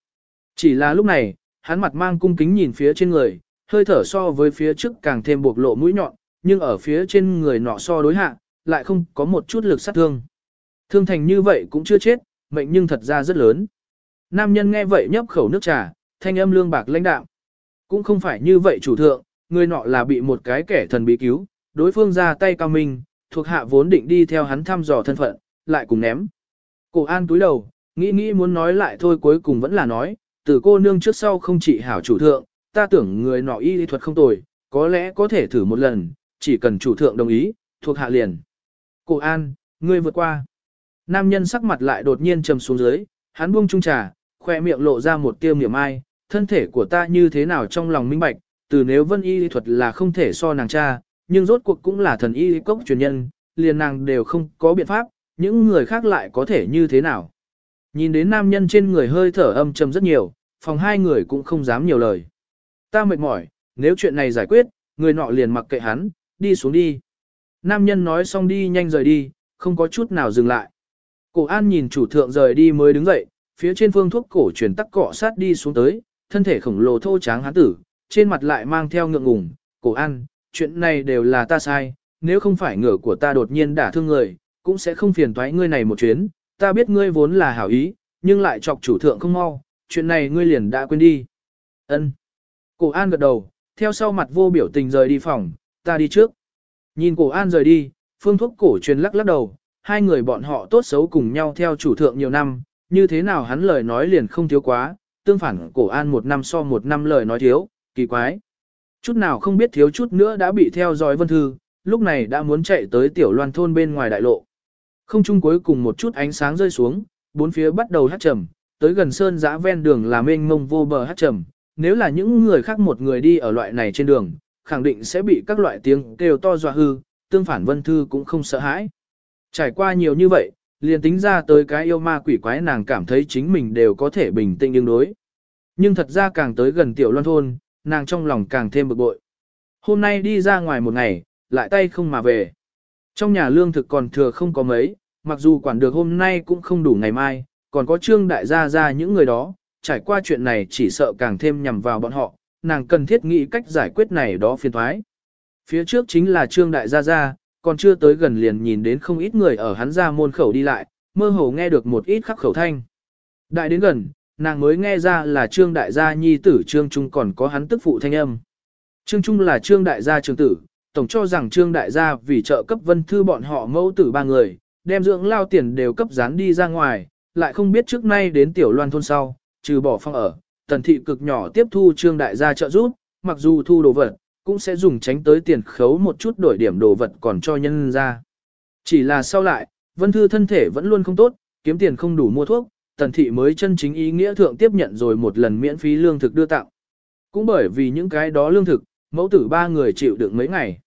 Chỉ là lúc này, hắn mặt mang cung kính nhìn phía trên người, hơi thở so với phía trước càng thêm bộc lộ mũi nhọn, nhưng ở phía trên người nọ so đối hạ, lại không có một chút lực sát thương. Thương thành như vậy cũng chưa chết, mệnh nhưng thật ra rất lớn. Nam nhân nghe vậy nhấp khẩu nước trà, thanh âm lương bạc lãnh đạo. Cũng không phải như vậy chủ thượng, người nọ là bị một cái kẻ thần bí cứu, đối phương ra tay cao minh, thuộc hạ vốn định đi theo hắn thăm dò thân phận, lại cùng ném. Cổ an túi đầu, nghĩ nghĩ muốn nói lại thôi cuối cùng vẫn là nói, từ cô nương trước sau không chỉ hảo chủ thượng, ta tưởng người nọ y lý thuật không tồi, có lẽ có thể thử một lần, chỉ cần chủ thượng đồng ý, thuộc hạ liền. Cổ an, ngươi vượt qua. Nam nhân sắc mặt lại đột nhiên trầm xuống dưới, hắn buông trung trà, khoe miệng lộ ra một tiêu miệng ai, thân thể của ta như thế nào trong lòng minh bạch, từ nếu vân y lý thuật là không thể so nàng cha, nhưng rốt cuộc cũng là thần y lý cốc truyền nhân, liền nàng đều không có biện pháp, những người khác lại có thể như thế nào. Nhìn đến nam nhân trên người hơi thở âm trầm rất nhiều, phòng hai người cũng không dám nhiều lời. Ta mệt mỏi, nếu chuyện này giải quyết, người nọ liền mặc kệ hắn, đi xuống đi. Nam nhân nói xong đi nhanh rời đi, không có chút nào dừng lại. Cổ an nhìn chủ thượng rời đi mới đứng dậy, phía trên phương thuốc cổ truyền tắc cọ sát đi xuống tới, thân thể khổng lồ thô tráng hán tử, trên mặt lại mang theo ngượng ngùng. Cổ an, chuyện này đều là ta sai, nếu không phải ngựa của ta đột nhiên đả thương người, cũng sẽ không phiền toái ngươi này một chuyến, ta biết ngươi vốn là hảo ý, nhưng lại chọc chủ thượng không mau, chuyện này ngươi liền đã quên đi. Ân. Cổ An gật đầu, theo sau mặt vô biểu tình rời đi phòng, ta đi trước. Nhìn cổ An rời đi, phương thuốc cổ truyền lắc lắc đầu, hai người bọn họ tốt xấu cùng nhau theo chủ thượng nhiều năm, như thế nào hắn lời nói liền không thiếu quá, tương phản cổ An một năm so một năm lời nói thiếu, kỳ quái. Chút nào không biết thiếu chút nữa đã bị theo dõi vân thư, lúc này đã muốn chạy tới tiểu loan thôn bên ngoài đại lộ. Không chung cuối cùng một chút ánh sáng rơi xuống, bốn phía bắt đầu hát trầm, tới gần sơn giã ven đường là mênh mông vô bờ hát trầm. Nếu là những người khác một người đi ở loại này trên đường, khẳng định sẽ bị các loại tiếng kêu to dọa hư, tương phản vân thư cũng không sợ hãi. Trải qua nhiều như vậy, liền tính ra tới cái yêu ma quỷ quái nàng cảm thấy chính mình đều có thể bình tĩnh đương đối. Nhưng thật ra càng tới gần tiểu loan thôn, nàng trong lòng càng thêm bực bội. Hôm nay đi ra ngoài một ngày, lại tay không mà về. Trong nhà lương thực còn thừa không có mấy, mặc dù quản được hôm nay cũng không đủ ngày mai, còn có trương đại gia ra những người đó, trải qua chuyện này chỉ sợ càng thêm nhằm vào bọn họ, nàng cần thiết nghĩ cách giải quyết này đó phiền thoái. Phía trước chính là trương đại gia gia, còn chưa tới gần liền nhìn đến không ít người ở hắn ra môn khẩu đi lại, mơ hồ nghe được một ít khắc khẩu thanh. Đại đến gần, nàng mới nghe ra là trương đại gia nhi tử trương trung còn có hắn tức phụ thanh âm. Trương trung là trương đại gia trường tử, tổng cho rằng trương đại gia vì trợ cấp vân thư bọn họ mẫu tử ba người, đem dưỡng lao tiền đều cấp dán đi ra ngoài, lại không biết trước nay đến tiểu loan thôn sau, trừ bỏ phong ở, tần thị cực nhỏ tiếp thu trương đại gia trợ giúp, mặc dù thu đồ vật, cũng sẽ dùng tránh tới tiền khấu một chút đổi điểm đồ vật còn cho nhân ra. Chỉ là sau lại, vân thư thân thể vẫn luôn không tốt, kiếm tiền không đủ mua thuốc, tần thị mới chân chính ý nghĩa thượng tiếp nhận rồi một lần miễn phí lương thực đưa tặng. Cũng bởi vì những cái đó lương thực, mẫu tử ba người chịu được mấy ngày.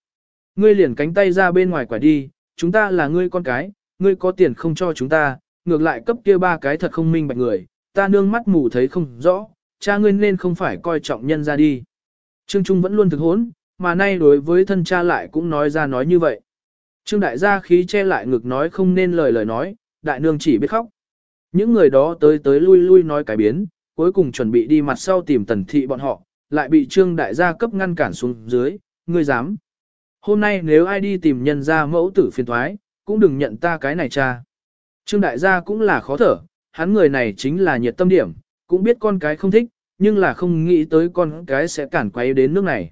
Ngươi liền cánh tay ra bên ngoài quả đi, chúng ta là ngươi con cái, ngươi có tiền không cho chúng ta, ngược lại cấp kia ba cái thật không minh bạch người, ta nương mắt mù thấy không rõ, cha ngươi nên không phải coi trọng nhân ra đi. Trương Trung vẫn luôn thực hốn, mà nay đối với thân cha lại cũng nói ra nói như vậy. Trương đại gia khí che lại ngực nói không nên lời lời nói, đại nương chỉ biết khóc. Những người đó tới tới lui lui nói cái biến, cuối cùng chuẩn bị đi mặt sau tìm tần thị bọn họ, lại bị trương đại gia cấp ngăn cản xuống dưới, ngươi dám. Hôm nay nếu ai đi tìm nhân ra mẫu tử phiền thoái, cũng đừng nhận ta cái này cha. Trương đại gia cũng là khó thở, hắn người này chính là nhiệt tâm điểm, cũng biết con cái không thích, nhưng là không nghĩ tới con cái sẽ cản quấy đến nước này.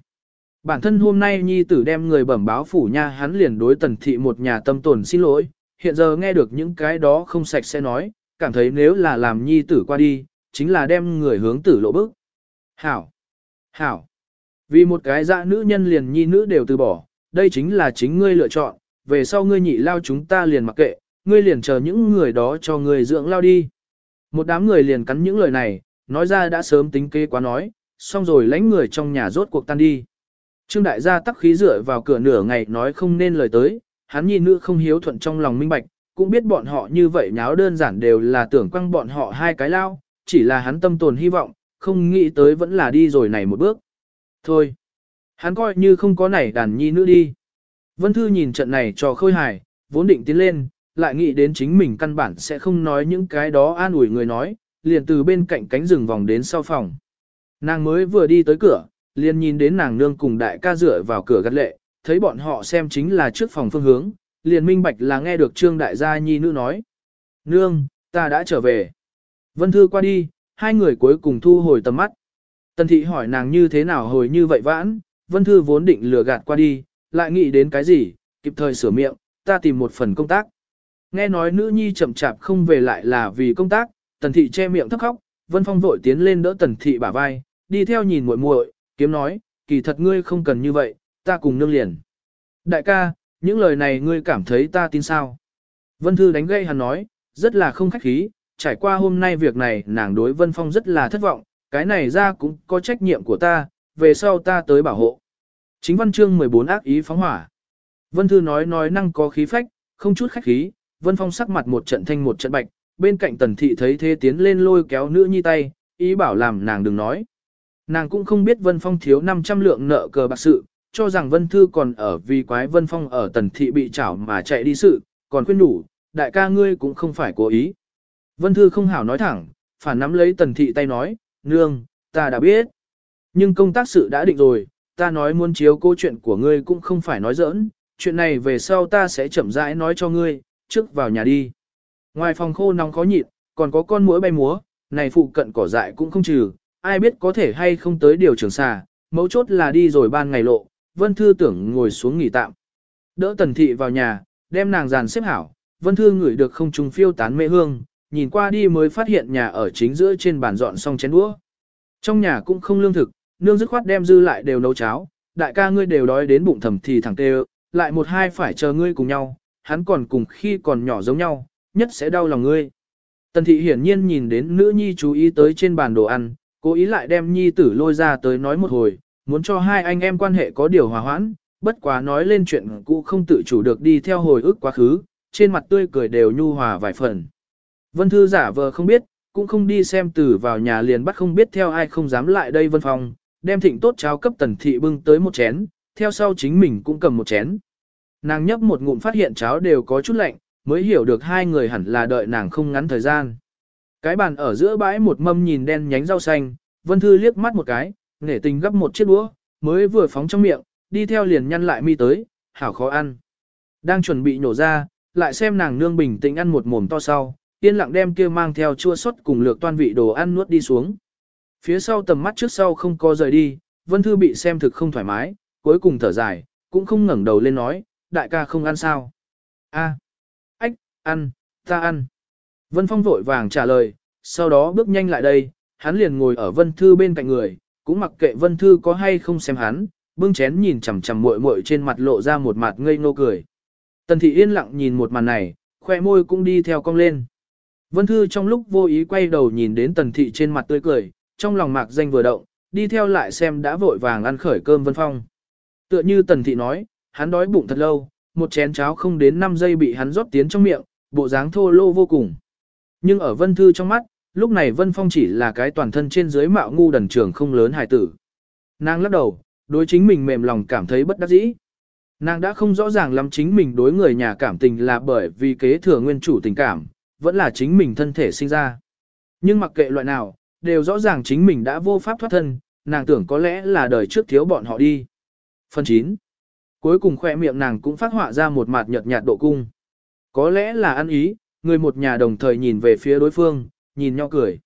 Bản thân hôm nay nhi tử đem người bẩm báo phủ nha hắn liền đối tần thị một nhà tâm tồn xin lỗi, hiện giờ nghe được những cái đó không sạch sẽ nói, cảm thấy nếu là làm nhi tử qua đi, chính là đem người hướng tử lộ bức. Hảo! Hảo! Vì một cái dạ nữ nhân liền nhi nữ đều từ bỏ, đây chính là chính ngươi lựa chọn, về sau ngươi nhị lao chúng ta liền mặc kệ, ngươi liền chờ những người đó cho ngươi dưỡng lao đi. Một đám người liền cắn những lời này, nói ra đã sớm tính kế quá nói, xong rồi lãnh người trong nhà rốt cuộc tan đi. Trương đại gia tắc khí rửa vào cửa nửa ngày nói không nên lời tới, hắn nhìn nữ không hiếu thuận trong lòng minh bạch, cũng biết bọn họ như vậy nháo đơn giản đều là tưởng quăng bọn họ hai cái lao, chỉ là hắn tâm tồn hy vọng, không nghĩ tới vẫn là đi rồi này một bước. Thôi, hắn coi như không có nảy đàn nhi nữ đi. Vân Thư nhìn trận này cho khôi hài, vốn định tiến lên, lại nghĩ đến chính mình căn bản sẽ không nói những cái đó an ủi người nói, liền từ bên cạnh cánh rừng vòng đến sau phòng. Nàng mới vừa đi tới cửa, liền nhìn đến nàng nương cùng đại ca dựa vào cửa gắt lệ, thấy bọn họ xem chính là trước phòng phương hướng, liền minh bạch là nghe được trương đại gia nhi nữ nói. Nương, ta đã trở về. Vân Thư qua đi, hai người cuối cùng thu hồi tầm mắt. Tần thị hỏi nàng như thế nào hồi như vậy vãn, Vân Thư vốn định lừa gạt qua đi, lại nghĩ đến cái gì, kịp thời sửa miệng, ta tìm một phần công tác. Nghe nói nữ nhi chậm chạp không về lại là vì công tác, tần thị che miệng thấp khóc, Vân Phong vội tiến lên đỡ tần thị bả vai, đi theo nhìn muội muội, kiếm nói, kỳ thật ngươi không cần như vậy, ta cùng nương liền. Đại ca, những lời này ngươi cảm thấy ta tin sao? Vân Thư đánh gây hắn nói, rất là không khách khí, trải qua hôm nay việc này nàng đối Vân Phong rất là thất vọng, cái này ra cũng có trách nhiệm của ta, về sau ta tới bảo hộ. Chính văn chương 14 ác ý phóng hỏa. Vân Thư nói nói năng có khí phách, không chút khách khí, Vân Phong sắc mặt một trận thanh một trận bạch, bên cạnh tần thị thấy thế tiến lên lôi kéo nữ nhi tay, ý bảo làm nàng đừng nói. Nàng cũng không biết Vân Phong thiếu 500 lượng nợ cờ bạc sự, cho rằng Vân Thư còn ở vì quái Vân Phong ở tần thị bị chảo mà chạy đi sự, còn khuyên đủ, đại ca ngươi cũng không phải cố ý. Vân Thư không hảo nói thẳng, phản nắm lấy tần thị tay nói, nương, ta đã biết. Nhưng công tác sự đã định rồi, ta nói muốn chiếu câu chuyện của ngươi cũng không phải nói giỡn, chuyện này về sau ta sẽ chậm rãi nói cho ngươi, trước vào nhà đi. Ngoài phòng khô nóng khó nhịn, còn có con muỗi bay múa, này phụ cận cỏ dại cũng không trừ, ai biết có thể hay không tới điều trường xà, mấu chốt là đi rồi ban ngày lộ, Vân Thư tưởng ngồi xuống nghỉ tạm. Đỡ Tần Thị vào nhà, đem nàng dàn xếp hảo, Vân Thư ngửi được không trùng phiêu tán mê hương, nhìn qua đi mới phát hiện nhà ở chính giữa trên bàn dọn xong chén đũa. Trong nhà cũng không lương thực, nương dứt khoát đem dư lại đều nấu cháo, đại ca ngươi đều đói đến bụng thầm thì thẳng tê lại một hai phải chờ ngươi cùng nhau, hắn còn cùng khi còn nhỏ giống nhau, nhất sẽ đau lòng ngươi. Tần thị hiển nhiên nhìn đến nữ nhi chú ý tới trên bàn đồ ăn, cố ý lại đem nhi tử lôi ra tới nói một hồi, muốn cho hai anh em quan hệ có điều hòa hoãn, bất quá nói lên chuyện cũ không tự chủ được đi theo hồi ức quá khứ, trên mặt tươi cười đều nhu hòa vài phần. Vân Thư giả vờ không biết, cũng không đi xem tử vào nhà liền bắt không biết theo ai không dám lại đây Vân Phong, đem thịnh tốt cháo cấp tần thị bưng tới một chén, theo sau chính mình cũng cầm một chén. Nàng nhấp một ngụm phát hiện cháo đều có chút lạnh, mới hiểu được hai người hẳn là đợi nàng không ngắn thời gian. Cái bàn ở giữa bãi một mâm nhìn đen nhánh rau xanh, Vân Thư liếc mắt một cái, nể tình gấp một chiếc đũa, mới vừa phóng trong miệng, đi theo liền nhăn lại mi tới, hảo khó ăn. Đang chuẩn bị nổ ra, lại xem nàng nương bình tĩnh ăn một mồm to sau, yên lặng đem kia mang theo chua xót cùng lược toan vị đồ ăn nuốt đi xuống. Phía sau tầm mắt trước sau không có rời đi, Vân Thư bị xem thực không thoải mái, cuối cùng thở dài, cũng không ngẩng đầu lên nói, đại ca không ăn sao. a ách, ăn, ta ăn. Vân Phong vội vàng trả lời, sau đó bước nhanh lại đây, hắn liền ngồi ở Vân Thư bên cạnh người, cũng mặc kệ Vân Thư có hay không xem hắn, bưng chén nhìn chằm chằm muội muội trên mặt lộ ra một mặt ngây ngô cười. Tần thị yên lặng nhìn một màn này, khoe môi cũng đi theo cong lên. Vân Thư trong lúc vô ý quay đầu nhìn đến tần thị trên mặt tươi cười, trong lòng mạc danh vừa động, đi theo lại xem đã vội vàng ăn khởi cơm Vân Phong. Tựa như tần thị nói, hắn đói bụng thật lâu, một chén cháo không đến 5 giây bị hắn rót tiến trong miệng, bộ dáng thô lô vô cùng. Nhưng ở Vân Thư trong mắt, lúc này Vân Phong chỉ là cái toàn thân trên dưới mạo ngu đần trưởng không lớn hài tử. Nàng lắc đầu, đối chính mình mềm lòng cảm thấy bất đắc dĩ. Nàng đã không rõ ràng lắm chính mình đối người nhà cảm tình là bởi vì kế thừa nguyên chủ tình cảm, vẫn là chính mình thân thể sinh ra. Nhưng mặc kệ loại nào, đều rõ ràng chính mình đã vô pháp thoát thân, nàng tưởng có lẽ là đời trước thiếu bọn họ đi. Phần 9. Cuối cùng khoe miệng nàng cũng phát họa ra một mặt nhợt nhạt độ cung. Có lẽ là ăn ý, người một nhà đồng thời nhìn về phía đối phương, nhìn nhau cười.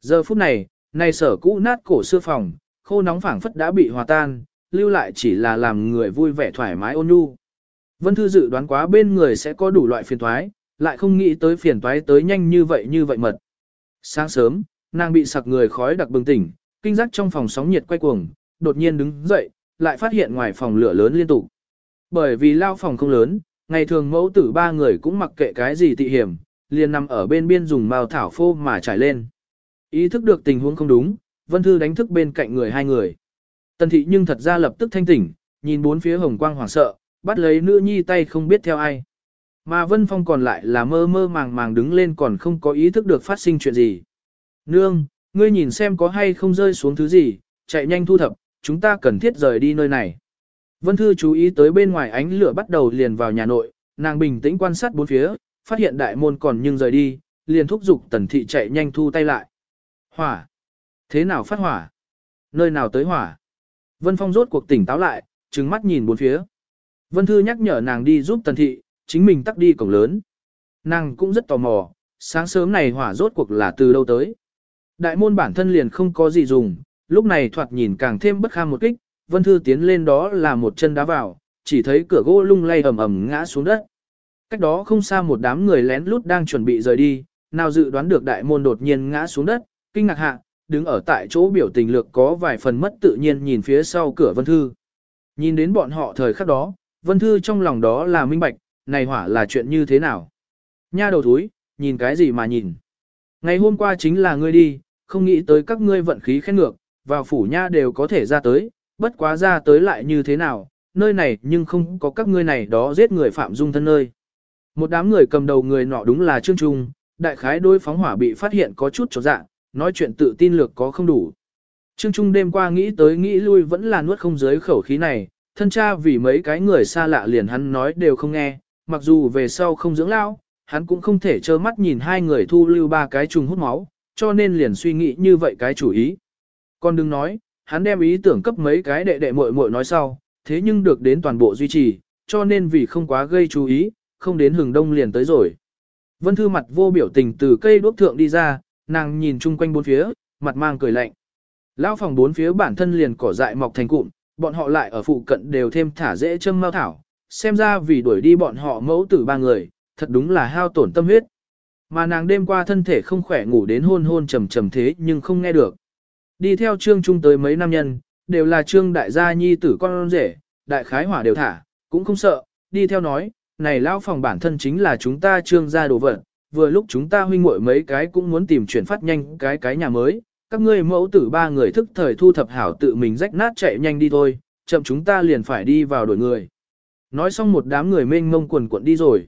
Giờ phút này, này sở cũ nát cổ xưa phòng, khô nóng phảng phất đã bị hòa tan, lưu lại chỉ là làm người vui vẻ thoải mái ôn nhu. Vân Thư dự đoán quá bên người sẽ có đủ loại phiền toái, lại không nghĩ tới phiền toái tới nhanh như vậy như vậy mật. Sáng sớm, nàng bị sặc người khói đặc bừng tỉnh, kinh giác trong phòng sóng nhiệt quay cuồng, đột nhiên đứng dậy, lại phát hiện ngoài phòng lửa lớn liên tục. Bởi vì lao phòng không lớn, ngày thường mẫu tử ba người cũng mặc kệ cái gì tị hiểm, liền nằm ở bên biên dùng màu thảo phô mà trải lên. Ý thức được tình huống không đúng, Vân Thư đánh thức bên cạnh người hai người. Tần thị nhưng thật ra lập tức thanh tỉnh, nhìn bốn phía hồng quang hoảng sợ, bắt lấy nữ nhi tay không biết theo ai. Mà Vân Phong còn lại là mơ mơ màng màng đứng lên còn không có ý thức được phát sinh chuyện gì. Nương, ngươi nhìn xem có hay không rơi xuống thứ gì, chạy nhanh thu thập, chúng ta cần thiết rời đi nơi này. Vân Thư chú ý tới bên ngoài ánh lửa bắt đầu liền vào nhà nội, nàng bình tĩnh quan sát bốn phía, phát hiện đại môn còn nhưng rời đi, liền thúc giục tần thị chạy nhanh thu tay lại. Hỏa! Thế nào phát hỏa? Nơi nào tới hỏa? Vân Phong rốt cuộc tỉnh táo lại, trừng mắt nhìn bốn phía. Vân Thư nhắc nhở nàng đi giúp tần thị, chính mình tắt đi cổng lớn. Nàng cũng rất tò mò, sáng sớm này hỏa rốt cuộc là từ đâu tới. Đại môn bản thân liền không có gì dùng, lúc này thoạt nhìn càng thêm bất kham một kích, Vân Thư tiến lên đó là một chân đá vào, chỉ thấy cửa gỗ lung lay ầm ầm ngã xuống đất. Cách đó không xa một đám người lén lút đang chuẩn bị rời đi, nào dự đoán được đại môn đột nhiên ngã xuống đất, kinh ngạc hạ, đứng ở tại chỗ biểu tình lược có vài phần mất tự nhiên nhìn phía sau cửa Vân Thư. Nhìn đến bọn họ thời khắc đó, Vân Thư trong lòng đó là minh bạch, này hỏa là chuyện như thế nào? Nha đầu thúi, nhìn cái gì mà nhìn? Ngày hôm qua chính là ngươi đi, không nghĩ tới các ngươi vận khí khen ngược, vào phủ nha đều có thể ra tới, bất quá ra tới lại như thế nào, nơi này nhưng không có các ngươi này đó giết người phạm dung thân nơi. Một đám người cầm đầu người nọ đúng là Trương Trung, đại khái đôi phóng hỏa bị phát hiện có chút chỗ dạng nói chuyện tự tin lược có không đủ. Trương Trung đêm qua nghĩ tới nghĩ lui vẫn là nuốt không dưới khẩu khí này, thân cha vì mấy cái người xa lạ liền hắn nói đều không nghe, mặc dù về sau không dưỡng lao, hắn cũng không thể trơ mắt nhìn hai người thu lưu ba cái trùng hút máu, cho nên liền suy nghĩ như vậy cái chủ ý. Còn đừng nói, hắn đem ý tưởng cấp mấy cái đệ đệ muội muội nói sau, thế nhưng được đến toàn bộ duy trì, cho nên vì không quá gây chú ý, không đến hừng đông liền tới rồi. Vân Thư mặt vô biểu tình từ cây đuốc thượng đi ra, nàng nhìn chung quanh bốn phía, mặt mang cười lạnh. Lão phòng bốn phía bản thân liền cỏ dại mọc thành cụm, bọn họ lại ở phụ cận đều thêm thả dễ châm mao thảo, xem ra vì đuổi đi bọn họ mẫu tử ba người, thật đúng là hao tổn tâm huyết. Mà nàng đêm qua thân thể không khỏe ngủ đến hôn hôn trầm trầm thế nhưng không nghe được. Đi theo trương trung tới mấy nam nhân, đều là trương đại gia nhi tử con rể, đại khái hỏa đều thả, cũng không sợ, đi theo nói, này lão phòng bản thân chính là chúng ta trương gia đồ vật, vừa lúc chúng ta huynh muội mấy cái cũng muốn tìm chuyển phát nhanh cái cái nhà mới, các ngươi mẫu tử ba người thức thời thu thập hảo tự mình rách nát chạy nhanh đi thôi, chậm chúng ta liền phải đi vào đổi người. Nói xong một đám người mênh mông quần cuộn đi rồi.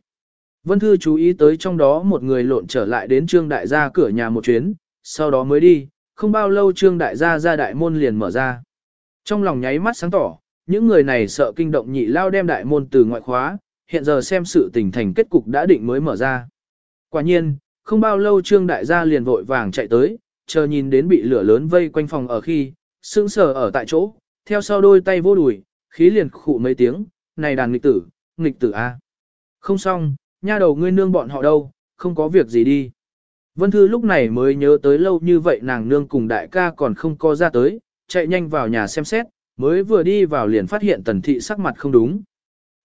Vân Thư chú ý tới trong đó một người lộn trở lại đến Trương Đại gia cửa nhà một chuyến, sau đó mới đi, không bao lâu Trương Đại gia ra đại môn liền mở ra. Trong lòng nháy mắt sáng tỏ, những người này sợ kinh động nhị lao đem đại môn từ ngoại khóa, hiện giờ xem sự tình thành kết cục đã định mới mở ra. Quả nhiên, không bao lâu Trương Đại gia liền vội vàng chạy tới, chờ nhìn đến bị lửa lớn vây quanh phòng ở khi, sững sờ ở tại chỗ, theo sau đôi tay vô đùi, khí liền khụ mấy tiếng, này đàn nghịch tử, nghịch tử A. Không xong, nha đầu ngươi nương bọn họ đâu, không có việc gì đi. Vân Thư lúc này mới nhớ tới lâu như vậy nàng nương cùng đại ca còn không có ra tới, chạy nhanh vào nhà xem xét, mới vừa đi vào liền phát hiện tần thị sắc mặt không đúng.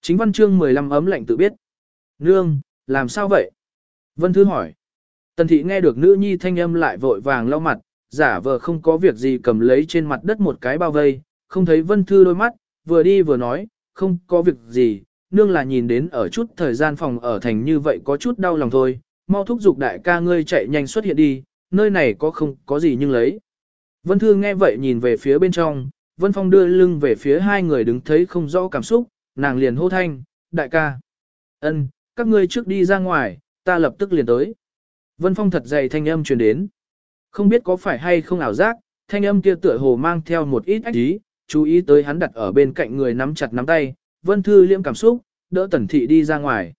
Chính văn chương 15 ấm lạnh tự biết. Nương, làm sao vậy? Vân Thư hỏi. Tần thị nghe được nữ nhi thanh âm lại vội vàng lau mặt, giả vờ không có việc gì cầm lấy trên mặt đất một cái bao vây, không thấy Vân Thư đôi mắt, vừa đi vừa nói, không có việc gì, nương là nhìn đến ở chút thời gian phòng ở thành như vậy có chút đau lòng thôi, mau thúc giục đại ca ngươi chạy nhanh xuất hiện đi, nơi này có không có gì nhưng lấy. Vân Thư nghe vậy nhìn về phía bên trong, Vân Phong đưa lưng về phía hai người đứng thấy không rõ cảm xúc, nàng liền hô thanh, đại ca. ân, các ngươi trước đi ra ngoài, ta lập tức liền tới. Vân Phong thật dày thanh âm truyền đến. Không biết có phải hay không ảo giác, thanh âm kia tựa hồ mang theo một ít ách ý, chú ý tới hắn đặt ở bên cạnh người nắm chặt nắm tay, Vân Thư liễm cảm xúc, đỡ Tần Thị đi ra ngoài.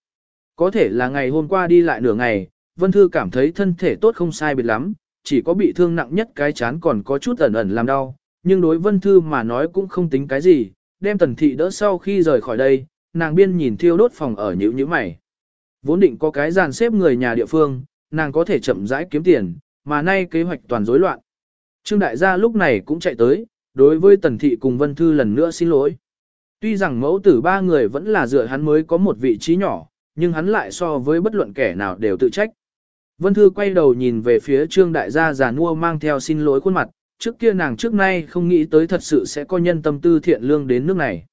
Có thể là ngày hôm qua đi lại nửa ngày, Vân Thư cảm thấy thân thể tốt không sai biệt lắm, chỉ có bị thương nặng nhất cái chán còn có chút ẩn ẩn làm đau, nhưng đối Vân Thư mà nói cũng không tính cái gì, đem Tần Thị đỡ sau khi rời khỏi đây, nàng biên nhìn thiêu đốt phòng ở nhữ nhữ mày. Vốn định có cái dàn xếp người nhà địa phương, nàng có thể chậm rãi kiếm tiền, mà nay kế hoạch toàn rối loạn. Trương đại gia lúc này cũng chạy tới, đối với Tần Thị cùng Vân Thư lần nữa xin lỗi. Tuy rằng mẫu tử ba người vẫn là dựa hắn mới có một vị trí nhỏ, nhưng hắn lại so với bất luận kẻ nào đều tự trách. Vân Thư quay đầu nhìn về phía Trương Đại gia già nua mang theo xin lỗi khuôn mặt, trước kia nàng trước nay không nghĩ tới thật sự sẽ có nhân tâm tư thiện lương đến nước này.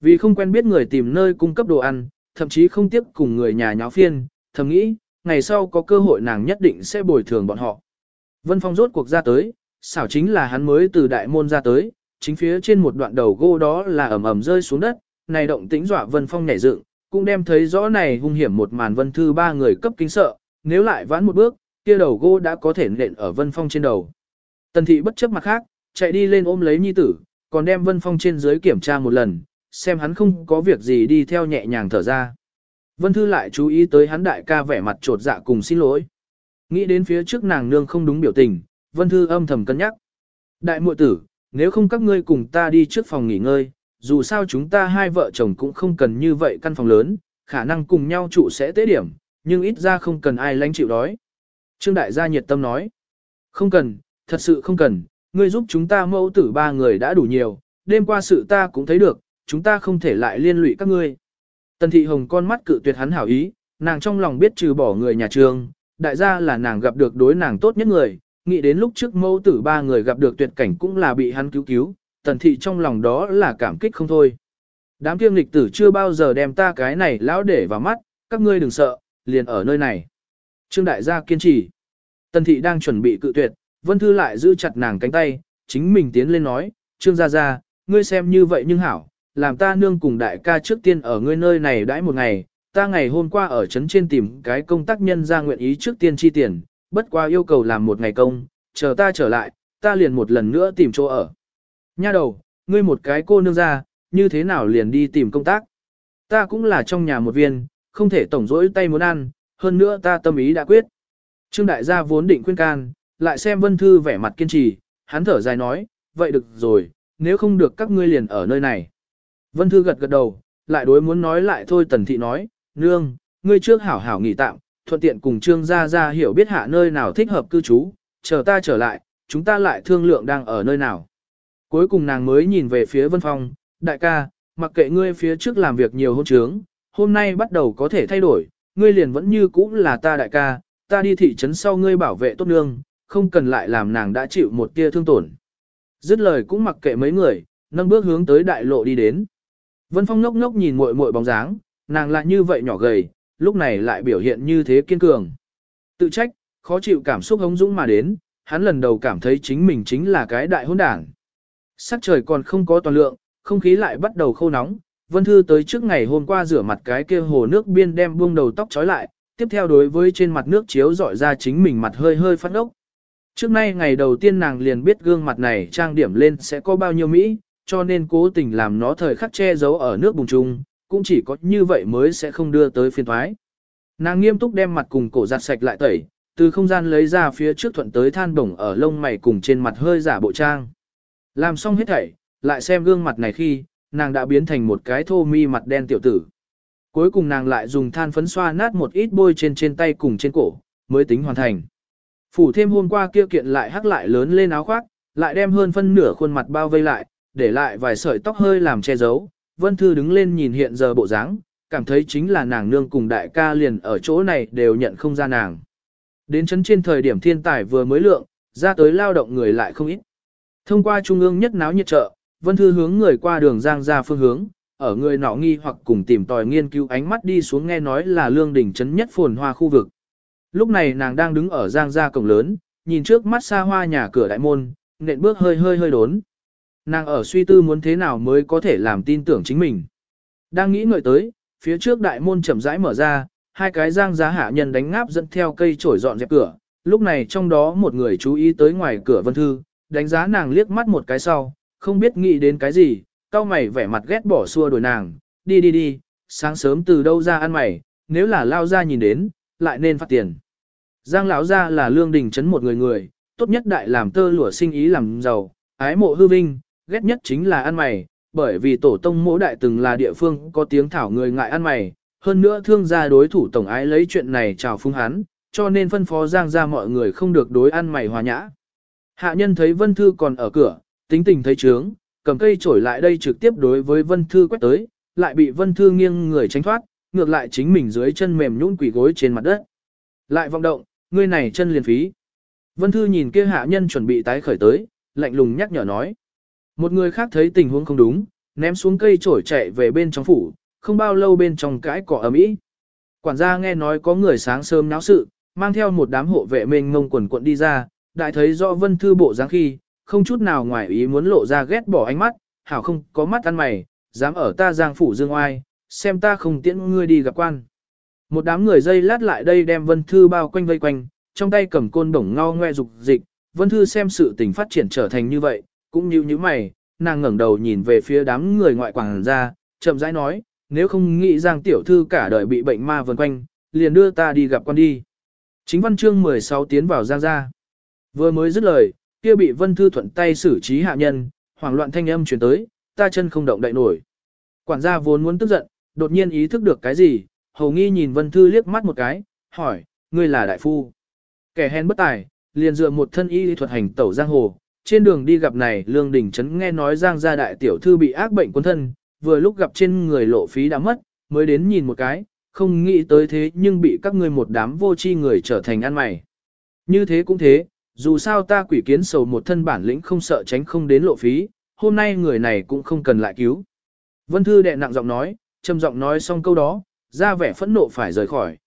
Vì không quen biết người tìm nơi cung cấp đồ ăn, thậm chí không tiếp cùng người nhà nháo phiên, thầm nghĩ, ngày sau có cơ hội nàng nhất định sẽ bồi thường bọn họ. Vân Phong rốt cuộc ra tới, xảo chính là hắn mới từ đại môn ra tới, chính phía trên một đoạn đầu gỗ đó là ẩm ẩm rơi xuống đất, này động tĩnh dọa Vân Phong nhảy dựng, cũng đem thấy rõ này hung hiểm một màn Vân Thư ba người cấp kính sợ, nếu lại vãn một bước, kia đầu gỗ đã có thể nện ở Vân Phong trên đầu. Tần thị bất chấp mặt khác, chạy đi lên ôm lấy nhi tử, còn đem Vân Phong trên dưới kiểm tra một lần, xem hắn không có việc gì đi theo nhẹ nhàng thở ra. Vân Thư lại chú ý tới hắn đại ca vẻ mặt trột dạ cùng xin lỗi. Nghĩ đến phía trước nàng nương không đúng biểu tình, Vân Thư âm thầm cân nhắc. Đại muội tử, nếu không các ngươi cùng ta đi trước phòng nghỉ ngơi, dù sao chúng ta hai vợ chồng cũng không cần như vậy căn phòng lớn, khả năng cùng nhau trụ sẽ tế điểm, nhưng ít ra không cần ai lánh chịu đói. Trương đại gia nhiệt tâm nói, không cần, thật sự không cần, ngươi giúp chúng ta mẫu tử ba người đã đủ nhiều, đêm qua sự ta cũng thấy được, chúng ta không thể lại liên lụy các ngươi. Tần thị hồng con mắt cự tuyệt hắn hảo ý, nàng trong lòng biết trừ bỏ người nhà trường, đại gia là nàng gặp được đối nàng tốt nhất người, nghĩ đến lúc trước mẫu tử ba người gặp được tuyệt cảnh cũng là bị hắn cứu cứu, tần thị trong lòng đó là cảm kích không thôi. Đám kiêm lịch tử chưa bao giờ đem ta cái này lão để vào mắt, các ngươi đừng sợ, liền ở nơi này. Trương đại gia kiên trì. Tần thị đang chuẩn bị cự tuyệt, vân thư lại giữ chặt nàng cánh tay, chính mình tiến lên nói, trương gia gia, ngươi xem như vậy nhưng hảo, làm ta nương cùng đại ca trước tiên ở ngươi nơi này đãi một ngày, ta ngày hôm qua ở trấn trên tìm cái công tác nhân ra nguyện ý trước tiên chi tiền, bất qua yêu cầu làm một ngày công, chờ ta trở lại, ta liền một lần nữa tìm chỗ ở. Nha đầu, ngươi một cái cô nương ra, như thế nào liền đi tìm công tác? Ta cũng là trong nhà một viên, không thể tổng rỗi tay muốn ăn, hơn nữa ta tâm ý đã quyết. Trương đại gia vốn định khuyên can, lại xem Vân Thư vẻ mặt kiên trì, hắn thở dài nói, vậy được rồi, nếu không được các ngươi liền ở nơi này. Vân Thư gật gật đầu, lại đối muốn nói lại thôi Tần Thị nói, nương, ngươi trước hảo hảo nghỉ tạm, thuận tiện cùng Trương Gia Gia hiểu biết hạ nơi nào thích hợp cư trú, chờ ta trở lại, chúng ta lại thương lượng đang ở nơi nào. Cuối cùng nàng mới nhìn về phía Vân Phong, đại ca, mặc kệ ngươi phía trước làm việc nhiều hôn trướng, hôm nay bắt đầu có thể thay đổi, ngươi liền vẫn như cũ là ta đại ca, ta đi thị trấn sau ngươi bảo vệ tốt nương, không cần lại làm nàng đã chịu một tia thương tổn. Dứt lời cũng mặc kệ mấy người, nâng bước hướng tới đại lộ đi đến. Vân Phong ngốc ngốc nhìn muội muội bóng dáng, nàng lại như vậy nhỏ gầy, lúc này lại biểu hiện như thế kiên cường. Tự trách, khó chịu cảm xúc hống dũng mà đến, hắn lần đầu cảm thấy chính mình chính là cái đại hôn đảng. Sắc trời còn không có toàn lượng, không khí lại bắt đầu khô nóng, Vân Thư tới trước ngày hôm qua rửa mặt cái kia hồ nước biên đem buông đầu tóc trói lại, tiếp theo đối với trên mặt nước chiếu dọi ra chính mình mặt hơi hơi phát ốc. Trước nay ngày đầu tiên nàng liền biết gương mặt này trang điểm lên sẽ có bao nhiêu Mỹ, cho nên cố tình làm nó thời khắc che giấu ở nước bùng trung, cũng chỉ có như vậy mới sẽ không đưa tới phiên thoái. Nàng nghiêm túc đem mặt cùng cổ giặt sạch lại tẩy, từ không gian lấy ra phía trước thuận tới than bổng ở lông mày cùng trên mặt hơi giả bộ trang. Làm xong hết thảy, lại xem gương mặt này khi, nàng đã biến thành một cái thô mi mặt đen tiểu tử. cuối cùng nàng lại dùng than phấn xoa nát một ít bôi trên trên tay cùng trên cổ, mới tính hoàn thành. Phủ thêm hôm qua kia kiện lại hắc lại lớn lên áo khoác, lại đem hơn phân nửa khuôn mặt bao vây lại, để lại vài sợi tóc hơi làm che giấu. Vân Thư đứng lên nhìn hiện giờ bộ dáng, cảm thấy chính là nàng nương cùng đại ca liền ở chỗ này đều nhận không ra nàng. Đến chấn trên thời điểm thiên tài vừa mới lượng, ra tới lao động người lại không ít. Thông qua trung ương nhất náo nhiệt chợ, Vân Thư hướng người qua đường giang ra phương hướng, ở người nọ nghi hoặc cùng tìm tòi nghiên cứu ánh mắt đi xuống nghe nói là lương đỉnh chấn nhất phồn hoa khu vực. Lúc này nàng đang đứng ở giang gia cổng lớn, nhìn trước mắt xa hoa nhà cửa đại môn, nện bước hơi hơi hơi đốn. Nàng ở suy tư muốn thế nào mới có thể làm tin tưởng chính mình. Đang nghĩ ngợi tới, phía trước đại môn chậm rãi mở ra, hai cái giang giá hạ nhân đánh ngáp dẫn theo cây chổi dọn dẹp cửa. Lúc này trong đó một người chú ý tới ngoài cửa vân thư, đánh giá nàng liếc mắt một cái sau, không biết nghĩ đến cái gì, cao mày vẻ mặt ghét bỏ xua đuổi nàng, đi đi đi, sáng sớm từ đâu ra ăn mày, nếu là lao ra nhìn đến, lại nên phát tiền. Giang lão gia là lương đình chấn một người người, tốt nhất đại làm tơ lụa sinh ý làm giàu, ái mộ hư vinh, ghét nhất chính là ăn mày, bởi vì tổ tông mỗi đại từng là địa phương có tiếng thảo người ngại ăn mày, hơn nữa thương gia đối thủ tổng ái lấy chuyện này chào phung hắn, cho nên phân phó Giang ra mọi người không được đối ăn mày hòa nhã. Hạ nhân thấy Vân Thư còn ở cửa, tính tình thấy trướng, cầm cây chổi lại đây trực tiếp đối với Vân Thư quét tới, lại bị Vân Thư nghiêng người tránh thoát, ngược lại chính mình dưới chân mềm nhũn quỷ gối trên mặt đất. Lại vọng động, ngươi này chân liền phí. Vân Thư nhìn kia hạ nhân chuẩn bị tái khởi tới, lạnh lùng nhắc nhở nói. Một người khác thấy tình huống không đúng, ném xuống cây trổi chạy về bên trong phủ, không bao lâu bên trong cãi cỏ ấm ý. Quản gia nghe nói có người sáng sớm náo sự, mang theo một đám hộ vệ mênh ngông quần quận đi ra, đại thấy rõ Vân Thư bộ dáng khi, không chút nào ngoài ý muốn lộ ra ghét bỏ ánh mắt, hảo không có mắt ăn mày, dám ở ta giang phủ dương oai, xem ta không tiễn ngươi đi gặp quan. Một đám người dây lát lại đây đem Vân Thư bao quanh vây quanh, trong tay cầm côn bổng ngao ngoe dục dịch, Vân Thư xem sự tình phát triển trở thành như vậy, cũng như như mày, nàng ngẩng đầu nhìn về phía đám người ngoại quảng ra, chậm rãi nói, nếu không nghĩ Giang tiểu thư cả đời bị bệnh ma vần quanh, liền đưa ta đi gặp quan đi. Chính văn chương 16 tiến vào Giang gia. Vừa mới dứt lời, kia bị Vân Thư thuận tay xử trí hạ nhân, hoảng loạn thanh âm truyền tới, ta chân không động đậy nổi. Quản gia vốn muốn tức giận, đột nhiên ý thức được cái gì, hầu nghi nhìn Vân Thư liếc mắt một cái, hỏi, ngươi là đại phu. Kẻ hèn bất tài, liền dựa một thân y thuật hành tẩu giang hồ, trên đường đi gặp này lương đình chấn nghe nói giang gia đại tiểu thư bị ác bệnh quân thân, vừa lúc gặp trên người lộ phí đã mất, mới đến nhìn một cái, không nghĩ tới thế nhưng bị các ngươi một đám vô tri người trở thành ăn mày. Như thế cũng thế, dù sao ta quỷ kiến sầu một thân bản lĩnh không sợ tránh không đến lộ phí, hôm nay người này cũng không cần lại cứu. Vân Thư đệ nặng giọng nói, trầm giọng nói xong câu đó, ra vẻ phẫn nộ phải rời khỏi.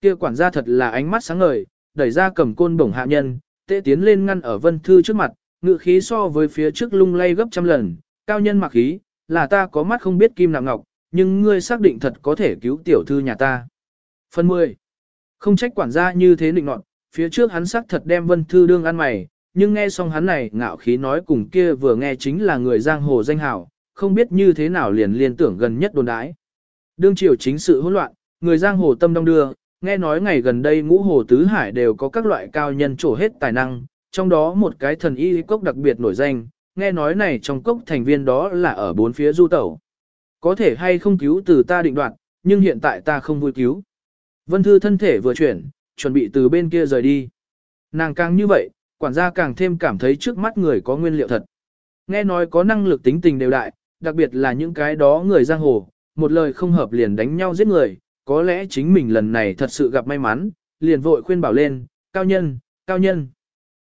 Kia quản gia thật là ánh mắt sáng ngời, đẩy ra cầm côn bổng hạ nhân, tệ tiến lên ngăn ở Vân Thư trước mặt, ngự khí so với phía trước lung lay gấp trăm lần, cao nhân mặc khí, là ta có mắt không biết kim nạm ngọc, nhưng ngươi xác định thật có thể cứu tiểu thư nhà ta. Phần 10. Không trách quản gia như thế định nọt, phía trước hắn xác thật đem Vân Thư đương ăn mày, nhưng nghe xong hắn này ngạo khí nói cùng kia vừa nghe chính là người giang hồ danh hảo, không biết như thế nào liền liên tưởng gần nhất đồn đái. Đương triều chính sự hỗn loạn, người giang hồ tâm đông đưa, nghe nói ngày gần đây ngũ hồ tứ hải đều có các loại cao nhân trổ hết tài năng, trong đó một cái thần y cốc đặc biệt nổi danh, nghe nói này trong cốc thành viên đó là ở bốn phía du tẩu. Có thể hay không cứu từ ta định đoạt, nhưng hiện tại ta không vui cứu. Vân Thư thân thể vừa chuyển, chuẩn bị từ bên kia rời đi. Nàng càng như vậy, quản gia càng thêm cảm thấy trước mắt người có nguyên liệu thật. Nghe nói có năng lực tính tình đều đại, đặc biệt là những cái đó người giang hồ, một lời không hợp liền đánh nhau giết người, có lẽ chính mình lần này thật sự gặp may mắn, liền vội khuyên bảo lên, cao nhân, cao nhân.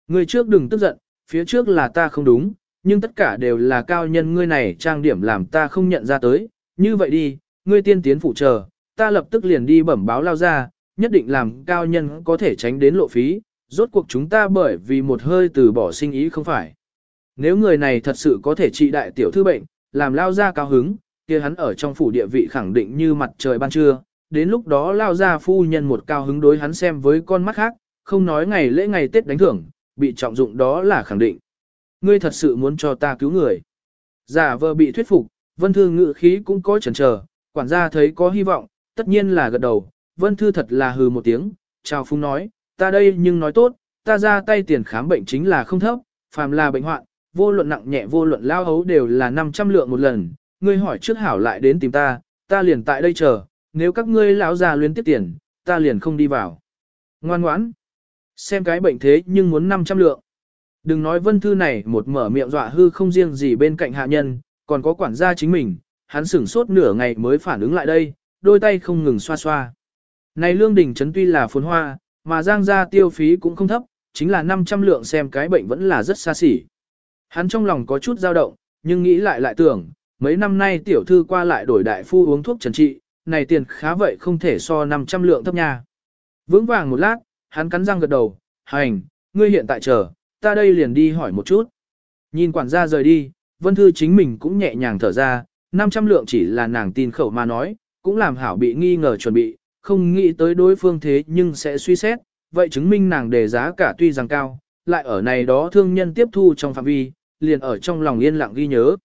Người trước đừng tức giận, phía trước là ta không đúng, nhưng tất cả đều là cao nhân ngươi này trang điểm làm ta không nhận ra tới, như vậy đi, ngươi tiên tiến phụ chờ, ta lập tức liền đi bẩm báo lao ra, nhất định làm cao nhân có thể tránh đến lộ phí, rốt cuộc chúng ta bởi vì một hơi từ bỏ sinh ý không phải. Nếu người này thật sự có thể trị đại tiểu thư bệnh, làm lao ra cao hứng, kia hắn ở trong phủ địa vị khẳng định như mặt trời ban trưa, đến lúc đó lao ra phu nhân một cao hứng đối hắn xem với con mắt khác, không nói ngày lễ ngày Tết đánh thưởng, bị trọng dụng đó là khẳng định. Ngươi thật sự muốn cho ta cứu người. Giả vờ bị thuyết phục, vân thư ngự khí cũng có chần chờ, quản gia thấy có hy vọng, tất nhiên là gật đầu, vân thư thật là hừ một tiếng, chào phúng nói, ta đây nhưng nói tốt, ta ra tay tiền khám bệnh chính là không thấp, phàm là bệnh hoạn, vô luận nặng nhẹ vô luận lao hấu đều là 500 lượng một lần, ngươi hỏi trước hảo lại đến tìm ta, ta liền tại đây chờ, nếu các ngươi lão già luyến tiếp tiền, ta liền không đi vào. Ngoan ngoãn. Xem cái bệnh thế nhưng muốn 500 lượng. Đừng nói vân thư này một mở miệng dọa hư không riêng gì bên cạnh hạ nhân, còn có quản gia chính mình, hắn sửng sốt nửa ngày mới phản ứng lại đây, đôi tay không ngừng xoa xoa. Này lương đỉnh trấn tuy là phồn hoa, mà giang gia tiêu phí cũng không thấp, chính là 500 lượng xem cái bệnh vẫn là rất xa xỉ. Hắn trong lòng có chút dao động, nhưng nghĩ lại lại tưởng, mấy năm nay tiểu thư qua lại đổi đại phu uống thuốc trần trị, này tiền khá vậy không thể so 500 lượng thấp nha. Vững vàng một lát, hắn cắn răng gật đầu, hành, ngươi hiện tại chờ, ta đây liền đi hỏi một chút. Nhìn quản gia rời đi, vân thư chính mình cũng nhẹ nhàng thở ra, 500 lượng chỉ là nàng tin khẩu mà nói, cũng làm hảo bị nghi ngờ chuẩn bị, không nghĩ tới đối phương thế nhưng sẽ suy xét, vậy chứng minh nàng đề giá cả tuy rằng cao, lại ở này đó thương nhân tiếp thu trong phạm vi, liền ở trong lòng yên lặng ghi nhớ.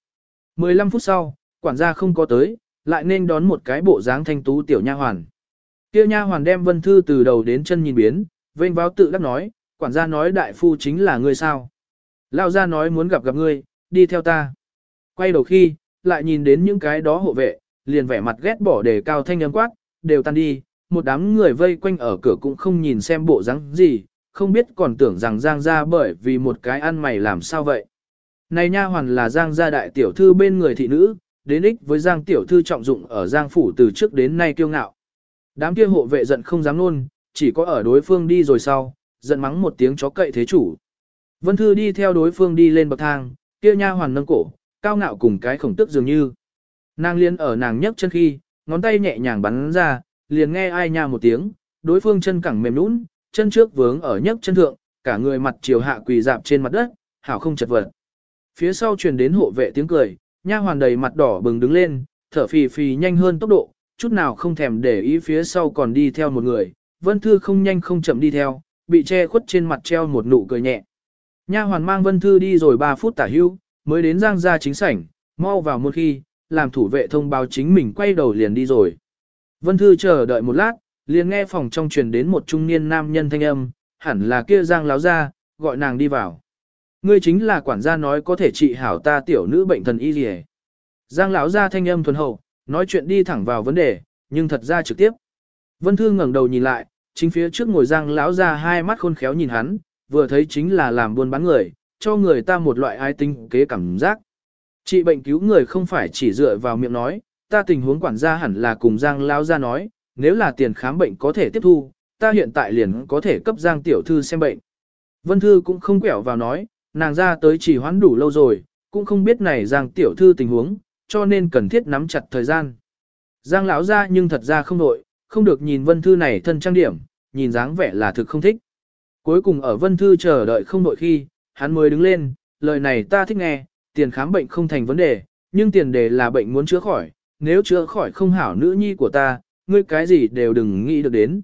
15 phút sau, quản gia không có tới, lại nên đón một cái bộ dáng thanh tú tiểu nha hoàn. tiêu nha hoàn đem Vân Thư từ đầu đến chân nhìn biến, vênh báo tự đắc nói, quản gia nói đại phu chính là ngươi sao. Lao gia nói muốn gặp gặp ngươi, đi theo ta. Quay đầu khi, lại nhìn đến những cái đó hộ vệ, liền vẻ mặt ghét bỏ để cao thanh âm quát, đều tan đi, một đám người vây quanh ở cửa cũng không nhìn xem bộ dáng gì, không biết còn tưởng rằng Giang gia bởi vì một cái ăn mày làm sao vậy. Này nha hoàn là Giang gia đại tiểu thư bên người thị nữ, đến ích với Giang tiểu thư trọng dụng ở Giang phủ từ trước đến nay kiêu ngạo. Đám kia hộ vệ giận không dám luôn, chỉ có ở đối phương đi rồi sau, giận mắng một tiếng chó cậy thế chủ. Vân Thư đi theo đối phương đi lên bậc thang, kia nha hoàn nâng cổ, cao ngạo cùng cái khổng tức dường như. Nàng liên ở nàng nhấc chân khi, ngón tay nhẹ nhàng bắn ra, liền nghe ai nha một tiếng, đối phương chân cẳng mềm nũng, chân trước vướng ở nhấc chân thượng, cả người mặt chiều hạ quỳ dạp trên mặt đất, hảo không chật vật. Phía sau truyền đến hộ vệ tiếng cười, nha hoàn đầy mặt đỏ bừng đứng lên, thở phì phì nhanh hơn tốc độ, chút nào không thèm để ý phía sau còn đi theo một người, Vân Thư không nhanh không chậm đi theo, bị che khuất trên mặt treo một nụ cười nhẹ. Nha hoàn mang Vân Thư đi rồi 3 phút tả hưu, mới đến Giang gia chính sảnh, mau vào một khi, làm thủ vệ thông báo chính mình quay đầu liền đi rồi. Vân Thư chờ đợi một lát, liền nghe phòng trong truyền đến một trung niên nam nhân thanh âm, hẳn là kia Giang láo ra, gọi nàng đi vào. Ngươi chính là quản gia nói có thể trị hảo ta tiểu nữ bệnh thần y gì Giang lão ra thanh âm thuần hậu, nói chuyện đi thẳng vào vấn đề, nhưng thật ra trực tiếp. Vân Thư ngẩng đầu nhìn lại, chính phía trước ngồi Giang lão ra hai mắt khôn khéo nhìn hắn, vừa thấy chính là làm buôn bán người, cho người ta một loại ai tinh kế cảm giác. Trị bệnh cứu người không phải chỉ dựa vào miệng nói, ta tình huống quản gia hẳn là cùng Giang lão ra nói, nếu là tiền khám bệnh có thể tiếp thu, ta hiện tại liền có thể cấp Giang tiểu thư xem bệnh. Vân Thư cũng không quẹo vào nói, nàng ra tới chỉ hoãn đủ lâu rồi, cũng không biết này Giang tiểu thư tình huống, cho nên cần thiết nắm chặt thời gian. Giang lão ra nhưng thật ra không nội, không được nhìn Vân Thư này thân trang điểm, nhìn dáng vẻ là thực không thích. Cuối cùng ở Vân Thư chờ đợi không đội khi, hắn mới đứng lên, lời này ta thích nghe, tiền khám bệnh không thành vấn đề, nhưng tiền đề là bệnh muốn chữa khỏi, nếu chữa khỏi không hảo nữ nhi của ta, ngươi cái gì đều đừng nghĩ được đến.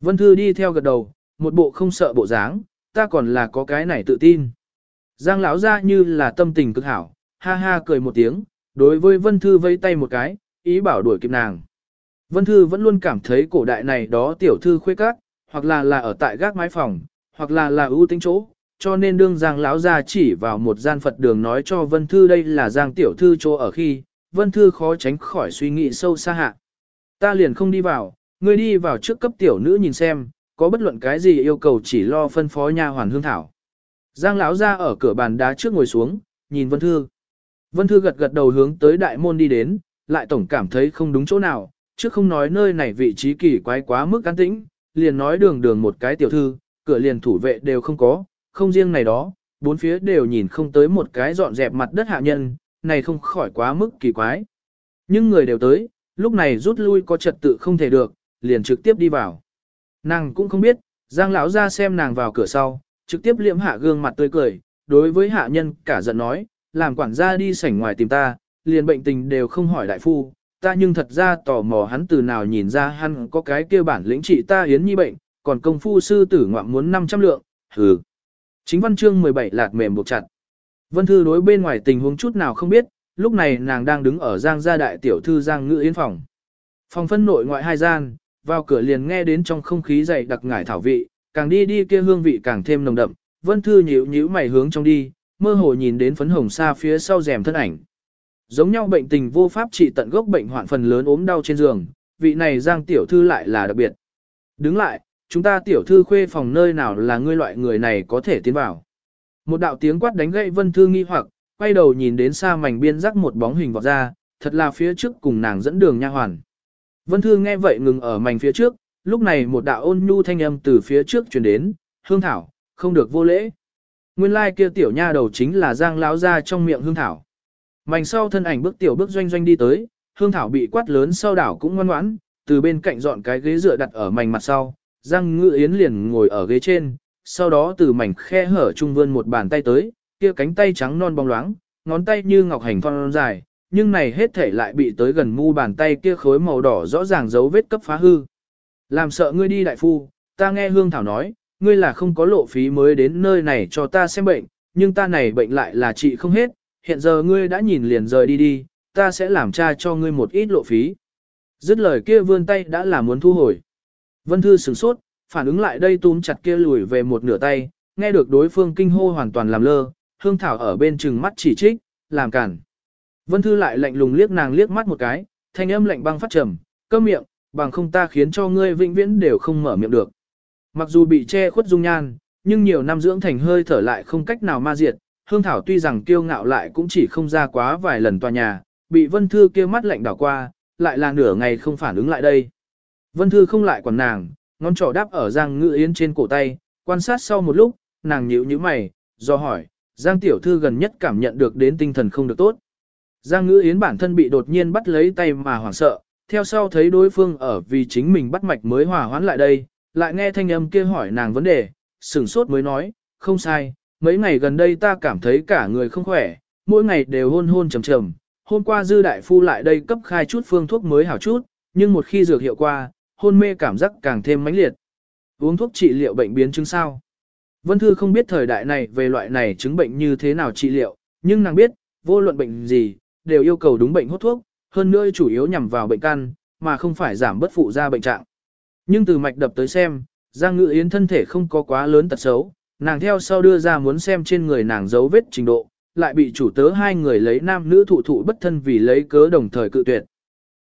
Vân Thư đi theo gật đầu, một bộ không sợ bộ dáng, ta còn là có cái này tự tin. Giang lão ra như là tâm tình cực hảo, ha ha cười một tiếng, đối với Vân Thư vây tay một cái, ý bảo đuổi kịp nàng. Vân Thư vẫn luôn cảm thấy cổ đại này đó tiểu thư khuê các, hoặc là là ở tại gác mái phòng, hoặc là là ưu tính chỗ, cho nên đương Giang lão ra chỉ vào một gian Phật đường nói cho Vân Thư đây là Giang tiểu thư chỗ ở khi, Vân Thư khó tránh khỏi suy nghĩ sâu xa hạ. Ta liền không đi vào, ngươi đi vào trước cấp tiểu nữ nhìn xem, có bất luận cái gì yêu cầu chỉ lo phân phó nha hoàn hương thảo. Giang lão ra ở cửa bàn đá trước ngồi xuống, nhìn Vân Thư. Vân Thư gật gật đầu hướng tới đại môn đi đến, lại tổng cảm thấy không đúng chỗ nào, chứ không nói nơi này vị trí kỳ quái quá mức an tĩnh, liền nói đường đường một cái tiểu thư, cửa liền thủ vệ đều không có, không riêng này đó, bốn phía đều nhìn không tới một cái dọn dẹp mặt đất hạ nhân, này không khỏi quá mức kỳ quái. Nhưng người đều tới, lúc này rút lui có trật tự không thể được, liền trực tiếp đi vào. Nàng cũng không biết, Giang lão ra xem nàng vào cửa sau, trực tiếp liễm hạ gương mặt tươi cười, đối với hạ nhân cả giận nói, làm quản gia đi sảnh ngoài tìm ta, liền bệnh tình đều không hỏi đại phu, ta nhưng thật ra tò mò hắn từ nào nhìn ra hắn có cái kia bản lĩnh trị ta yến nhi bệnh, còn công phu sư tử ngoạm muốn 500 lượng, hừ. Chính văn chương 17 lạt mềm buộc chặt. Vân Thư đối bên ngoài tình huống chút nào không biết, lúc này nàng đang đứng ở Giang gia đại tiểu thư Giang Ngự Yến phòng. Phòng phân nội ngoại hai gian, vào cửa liền nghe đến trong không khí dày đặc ngải thảo vị, càng đi đi kia hương vị càng thêm nồng đậm, Vân Thư nhíu nhíu mày hướng trong đi, mơ hồ nhìn đến phấn hồng xa phía sau rèm thân ảnh. Giống nhau bệnh tình vô pháp trị tận gốc bệnh hoạn phần lớn ốm đau trên giường, vị này Giang tiểu thư lại là đặc biệt. Đứng lại, chúng ta tiểu thư khuê phòng nơi nào là ngươi loại người này có thể tiến vào. Một đạo tiếng quát đánh gậy Vân Thư nghi hoặc, quay đầu nhìn đến xa mảnh biên rắc một bóng hình vọt ra, thật là phía trước cùng nàng dẫn đường nha hoàn. Vân Thư nghe vậy ngừng ở mảnh phía trước, lúc này một đạo ôn nhu thanh âm từ phía trước truyền đến, hương thảo, không được vô lễ. Nguyên lai like kia tiểu nha đầu chính là giang lão ra trong miệng hương thảo. Mảnh sau thân ảnh bước tiểu bước doanh doanh đi tới, hương thảo bị quát lớn sau đảo cũng ngoan ngoãn, từ bên cạnh dọn cái ghế dựa đặt ở mảnh mặt sau, giang ngự yến liền ngồi ở ghế trên, sau đó từ mảnh khe hở trung vươn một bàn tay tới, kia cánh tay trắng non bóng loáng, ngón tay như ngọc hành thon dài, nhưng này hết thể lại bị tới gần mu bàn tay kia khối màu đỏ rõ ràng dấu vết cấp phá hư. Làm sợ ngươi đi đại phu, ta nghe Hương Thảo nói, ngươi là không có lộ phí mới đến nơi này cho ta xem bệnh, nhưng ta này bệnh lại là trị không hết, hiện giờ ngươi đã nhìn liền rời đi đi, ta sẽ làm cha cho ngươi một ít lộ phí. Dứt lời kia vươn tay đã là muốn thu hồi. Vân Thư sửng sốt, phản ứng lại đây túm chặt kia lùi về một nửa tay, nghe được đối phương kinh hô hoàn toàn làm lơ, Hương Thảo ở bên chừng mắt chỉ trích, làm cản. Vân Thư lại lạnh lùng liếc nàng liếc mắt một cái, thanh âm lạnh băng phát trầm, cơ miệng, bằng không ta khiến cho ngươi vĩnh viễn đều không mở miệng được. Mặc dù bị che khuất dung nhan, nhưng nhiều năm dưỡng thành hơi thở lại không cách nào ma diệt, Hương Thảo tuy rằng kiêu ngạo lại cũng chỉ không ra quá vài lần tòa nhà, bị Vân Thư kia mắt lạnh đảo qua, lại là nửa ngày không phản ứng lại đây. Vân Thư không lại quản nàng, ngón trỏ đáp ở Giang Ngự Yến trên cổ tay, quan sát sau một lúc, nàng nhíu nhíu mày, do hỏi, Giang Tiểu Thư gần nhất cảm nhận được đến tinh thần không được tốt. Giang Ngữ Yến bản thân bị đột nhiên bắt lấy tay mà hoảng sợ, theo sau thấy đối phương ở vì chính mình bắt mạch mới hòa hoãn lại đây, lại nghe thanh âm kia hỏi nàng vấn đề, sửng sốt mới nói, không sai, mấy ngày gần đây ta cảm thấy cả người không khỏe, mỗi ngày đều hôn hôn trầm trầm, hôm qua dư đại phu lại đây cấp khai chút phương thuốc mới hảo chút, nhưng một khi dược hiệu qua, hôn mê cảm giác càng thêm mãnh liệt. Uống thuốc trị liệu bệnh biến chứng sao? Vân Thư không biết thời đại này về loại này chứng bệnh như thế nào trị liệu, nhưng nàng biết, vô luận bệnh gì, đều yêu cầu đúng bệnh hốt thuốc, hơn nữa chủ yếu nhằm vào bệnh căn, mà không phải giảm bất phụ ra bệnh trạng. Nhưng từ mạch đập tới xem, Giang Ngự Yến thân thể không có quá lớn tật xấu, nàng theo sau đưa ra muốn xem trên người nàng dấu vết trình độ, lại bị chủ tớ hai người lấy nam nữ thụ thụ bất thân vì lấy cớ đồng thời cự tuyệt.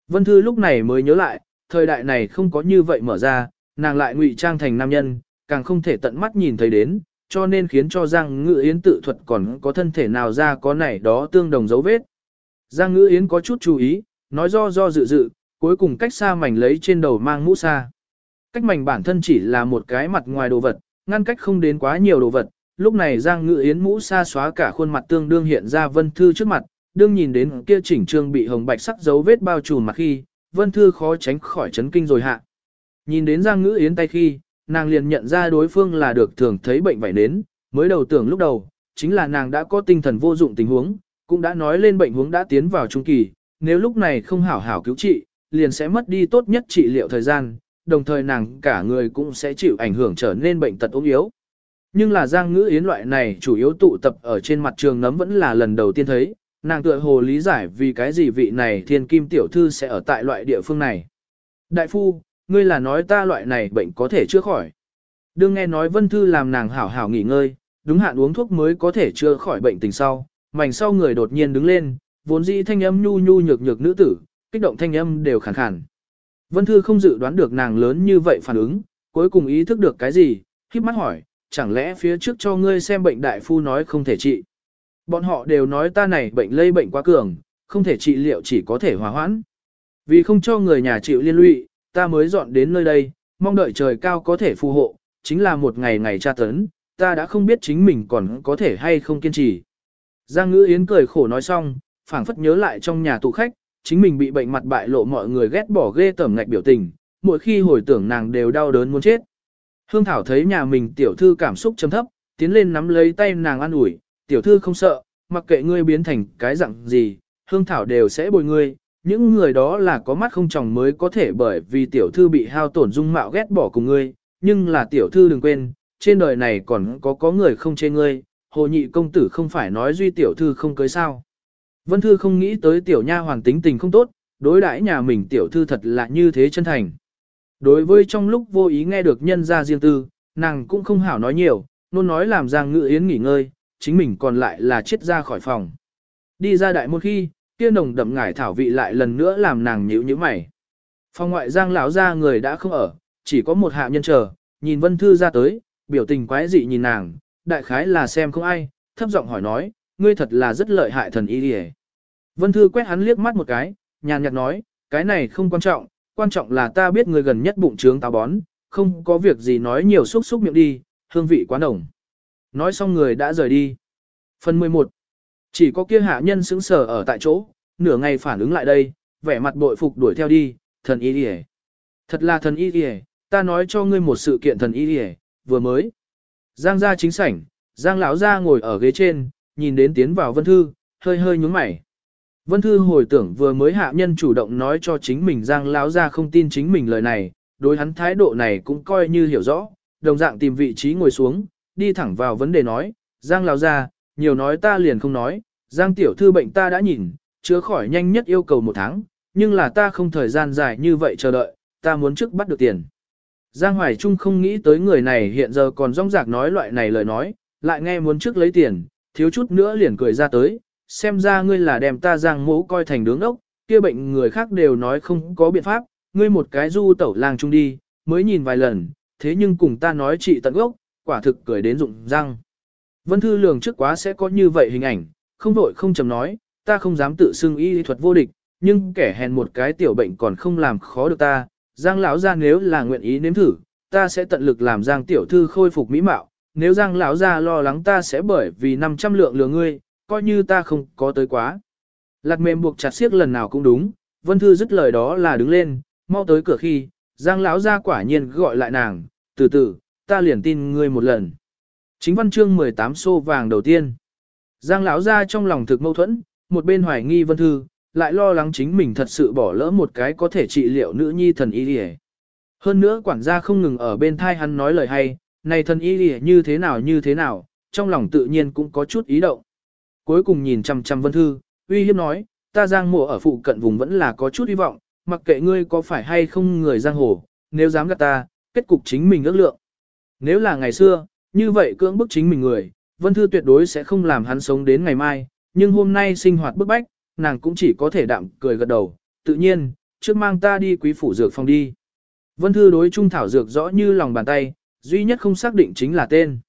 Vân Thư lúc này mới nhớ lại, thời đại này không có như vậy mở ra, nàng lại ngụy trang thành nam nhân, càng không thể tận mắt nhìn thấy đến, cho nên khiến cho Giang Ngự Yến tự thuật còn có thân thể nào ra có này đó tương đồng dấu vết. Giang Ngữ Yến có chút chú ý, nói do do dự dự, cuối cùng cách xa mảnh lấy trên đầu mang mũ xa. Cách mảnh bản thân chỉ là một cái mặt ngoài đồ vật, ngăn cách không đến quá nhiều đồ vật. Lúc này Giang Ngữ Yến mũ xa xóa cả khuôn mặt tương đương hiện ra Vân Thư trước mặt, đương nhìn đến kia chỉnh trương bị hồng bạch sắc dấu vết bao trùm mặt khi, Vân Thư khó tránh khỏi chấn kinh rồi hạ. Nhìn đến Giang Ngữ Yến tay khi, nàng liền nhận ra đối phương là được thường thấy bệnh vảy nến, mới đầu tưởng lúc đầu, chính là nàng đã có tinh thần vô dụng tình huống, cũng đã nói lên bệnh huống đã tiến vào trung kỳ, nếu lúc này không hảo hảo cứu trị, liền sẽ mất đi tốt nhất trị liệu thời gian, đồng thời nàng cả người cũng sẽ chịu ảnh hưởng trở nên bệnh tật ốm yếu. Nhưng là Giang Ngữ Yến loại này chủ yếu tụ tập ở trên mặt trường nấm vẫn là lần đầu tiên thấy, nàng tựa hồ lý giải vì cái gì vị này thiên kim tiểu thư sẽ ở tại loại địa phương này. Đại phu, ngươi là nói ta loại này bệnh có thể chữa khỏi. Đương nghe nói Vân Thư làm nàng hảo hảo nghỉ ngơi, đúng hạn uống thuốc mới có thể chữa khỏi bệnh tình sau, mảnh sau người đột nhiên đứng lên, vốn dĩ thanh âm nhu nhu nhược nhược nữ tử, kích động thanh âm đều khàn khàn. Vân Thư không dự đoán được nàng lớn như vậy phản ứng, cuối cùng ý thức được cái gì, khiếp mắt hỏi, chẳng lẽ phía trước cho ngươi xem bệnh đại phu nói không thể trị. Bọn họ đều nói ta này bệnh lây bệnh quá cường, không thể trị liệu chỉ có thể hòa hoãn. Vì không cho người nhà chịu liên lụy, ta mới dọn đến nơi đây, mong đợi trời cao có thể phù hộ, chính là một ngày ngày tra tấn, ta đã không biết chính mình còn có thể hay không kiên trì. Giang Ngữ Yến cười khổ nói xong, phảng phất nhớ lại trong nhà tụ khách, chính mình bị bệnh mặt bại lộ mọi người ghét bỏ ghê tởm ngạch biểu tình, mỗi khi hồi tưởng nàng đều đau đớn muốn chết. Hương Thảo thấy nhà mình tiểu thư cảm xúc chấm thấp, tiến lên nắm lấy tay nàng an ủi, tiểu thư không sợ, mặc kệ ngươi biến thành cái dạng gì, Hương Thảo đều sẽ bồi ngươi, những người đó là có mắt không chồng mới có thể bởi vì tiểu thư bị hao tổn dung mạo ghét bỏ cùng ngươi, nhưng là tiểu thư đừng quên, trên đời này còn có có người không chê ngươi, hồ nhị công tử không phải nói duy tiểu thư không cưới sao. Vân Thư không nghĩ tới tiểu nha hoàng tính tình không tốt, đối đãi nhà mình tiểu thư thật là như thế chân thành. Đối với trong lúc vô ý nghe được nhân ra riêng tư, nàng cũng không hảo nói nhiều, luôn nói làm Giang Ngự Yến nghỉ ngơi, chính mình còn lại là chết ra khỏi phòng. Đi ra đại môn khi, kia nồng đậm ngải thảo vị lại lần nữa làm nàng nhíu nhíu mày. Phòng ngoại giang lão ra người đã không ở, chỉ có một hạ nhân chờ, nhìn Vân Thư ra tới, biểu tình quái dị nhìn nàng, đại khái là xem không ai, thấp giọng hỏi nói, ngươi thật là rất lợi hại thần y đi Vân Thư quét hắn liếc mắt một cái, nhàn nhạt nói, cái này không quan trọng, quan trọng là ta biết người gần nhất bụng trướng táo bón, không có việc gì nói nhiều xúc xúc miệng đi, hương vị quá nồng. Nói xong người đã rời đi. Phần 11. Chỉ có kia hạ nhân sững sờ ở tại chỗ, nửa ngày phản ứng lại đây, vẻ mặt bội phục đuổi theo đi, thần y đi Thật là thần y đi ta nói cho ngươi một sự kiện thần y đi vừa mới. Giang gia chính sảnh, Giang lão gia ngồi ở ghế trên, nhìn đến tiến vào Vân Thư, hơi hơi nhúng mày. Vân Thư hồi tưởng vừa mới hạ nhân chủ động nói cho chính mình Giang lão gia không tin chính mình lời này, đối hắn thái độ này cũng coi như hiểu rõ, đồng dạng tìm vị trí ngồi xuống, đi thẳng vào vấn đề nói, Giang lão gia, nhiều nói ta liền không nói, Giang tiểu thư bệnh ta đã nhìn, chữa khỏi nhanh nhất yêu cầu một tháng, nhưng là ta không thời gian dài như vậy chờ đợi, ta muốn trước bắt được tiền. Giang Hoài Trung không nghĩ tới người này hiện giờ còn rong rạc nói loại này lời nói, lại nghe muốn trước lấy tiền, thiếu chút nữa liền cười ra tới, xem ra ngươi là đem ta Giang mẫu coi thành đứng ốc, kia bệnh người khác đều nói không có biện pháp, ngươi một cái du tẩu lang trung đi, mới nhìn vài lần, thế nhưng cùng ta nói trị tận gốc, quả thực cười đến rụng răng. Vân Thư lường trước quá sẽ có như vậy hình ảnh, không vội không chầm nói, ta không dám tự xưng y thuật vô địch, nhưng kẻ hèn một cái tiểu bệnh còn không làm khó được ta, Giang lão gia nếu là nguyện ý nếm thử, ta sẽ tận lực làm Giang tiểu thư khôi phục mỹ mạo, nếu Giang lão gia lo lắng ta sẽ bởi vì 500 lượng lừa ngươi, coi như ta không có tới quá. Lạt mềm buộc chặt siết lần nào cũng đúng, Vân Thư dứt lời đó là đứng lên, mau tới cửa khi, Giang lão gia quả nhiên gọi lại nàng, từ từ, ta liền tin ngươi một lần. Chính văn chương 18 xô vàng đầu tiên. Giang lão gia trong lòng thực mâu thuẫn, một bên hoài nghi Vân Thư, lại lo lắng chính mình thật sự bỏ lỡ một cái có thể trị liệu nữ nhi thần y đi Hơn nữa quản gia không ngừng ở bên thai hắn nói lời hay, này thần y lìa như thế nào như thế nào, trong lòng tự nhiên cũng có chút ý động. Cuối cùng nhìn chăm chăm vân thư, uy hiếp nói, ta giang mộ ở phụ cận vùng vẫn là có chút hy vọng, mặc kệ ngươi có phải hay không người giang hồ, nếu dám gạt ta, kết cục chính mình ước lượng. Nếu là ngày xưa, như vậy cưỡng bức chính mình người, vân thư tuyệt đối sẽ không làm hắn sống đến ngày mai, nhưng hôm nay sinh hoạt bức bách, nàng cũng chỉ có thể đạm cười gật đầu, tự nhiên, trước mang ta đi quý phủ dược phòng đi. Vân Thư đối trung thảo dược rõ như lòng bàn tay, duy nhất không xác định chính là tên.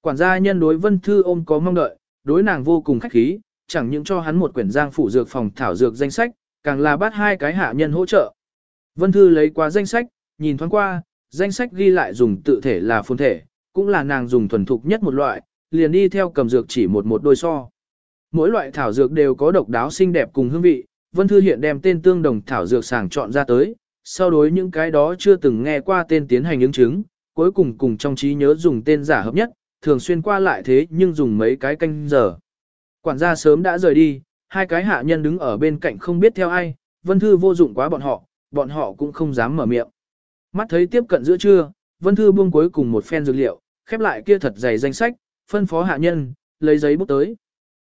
Quản gia nhân đối Vân Thư ôm có mong đợi, đối nàng vô cùng khách khí, chẳng những cho hắn một quyển giang phủ dược phòng thảo dược danh sách, càng là bắt hai cái hạ nhân hỗ trợ. Vân Thư lấy qua danh sách, nhìn thoáng qua, danh sách ghi lại dùng tự thể là phôn thể, cũng là nàng dùng thuần thục nhất một loại, liền đi theo cầm dược chỉ một một đôi so. Mỗi loại thảo dược đều có độc đáo xinh đẹp cùng hương vị, Vân Thư hiện đem tên tương đồng thảo dược sàng chọn ra tới, sau đối những cái đó chưa từng nghe qua tên tiến hành ứng chứng, cuối cùng cùng trong trí nhớ dùng tên giả hợp nhất, thường xuyên qua lại thế nhưng dùng mấy cái canh giờ. Quản gia sớm đã rời đi, hai cái hạ nhân đứng ở bên cạnh không biết theo ai, Vân Thư vô dụng quá bọn họ, bọn họ cũng không dám mở miệng. Mắt thấy tiếp cận giữa trưa, Vân Thư buông cuối cùng một phen dược liệu, khép lại kia thật dày danh sách, phân phó hạ nhân, lấy giấy bút tới.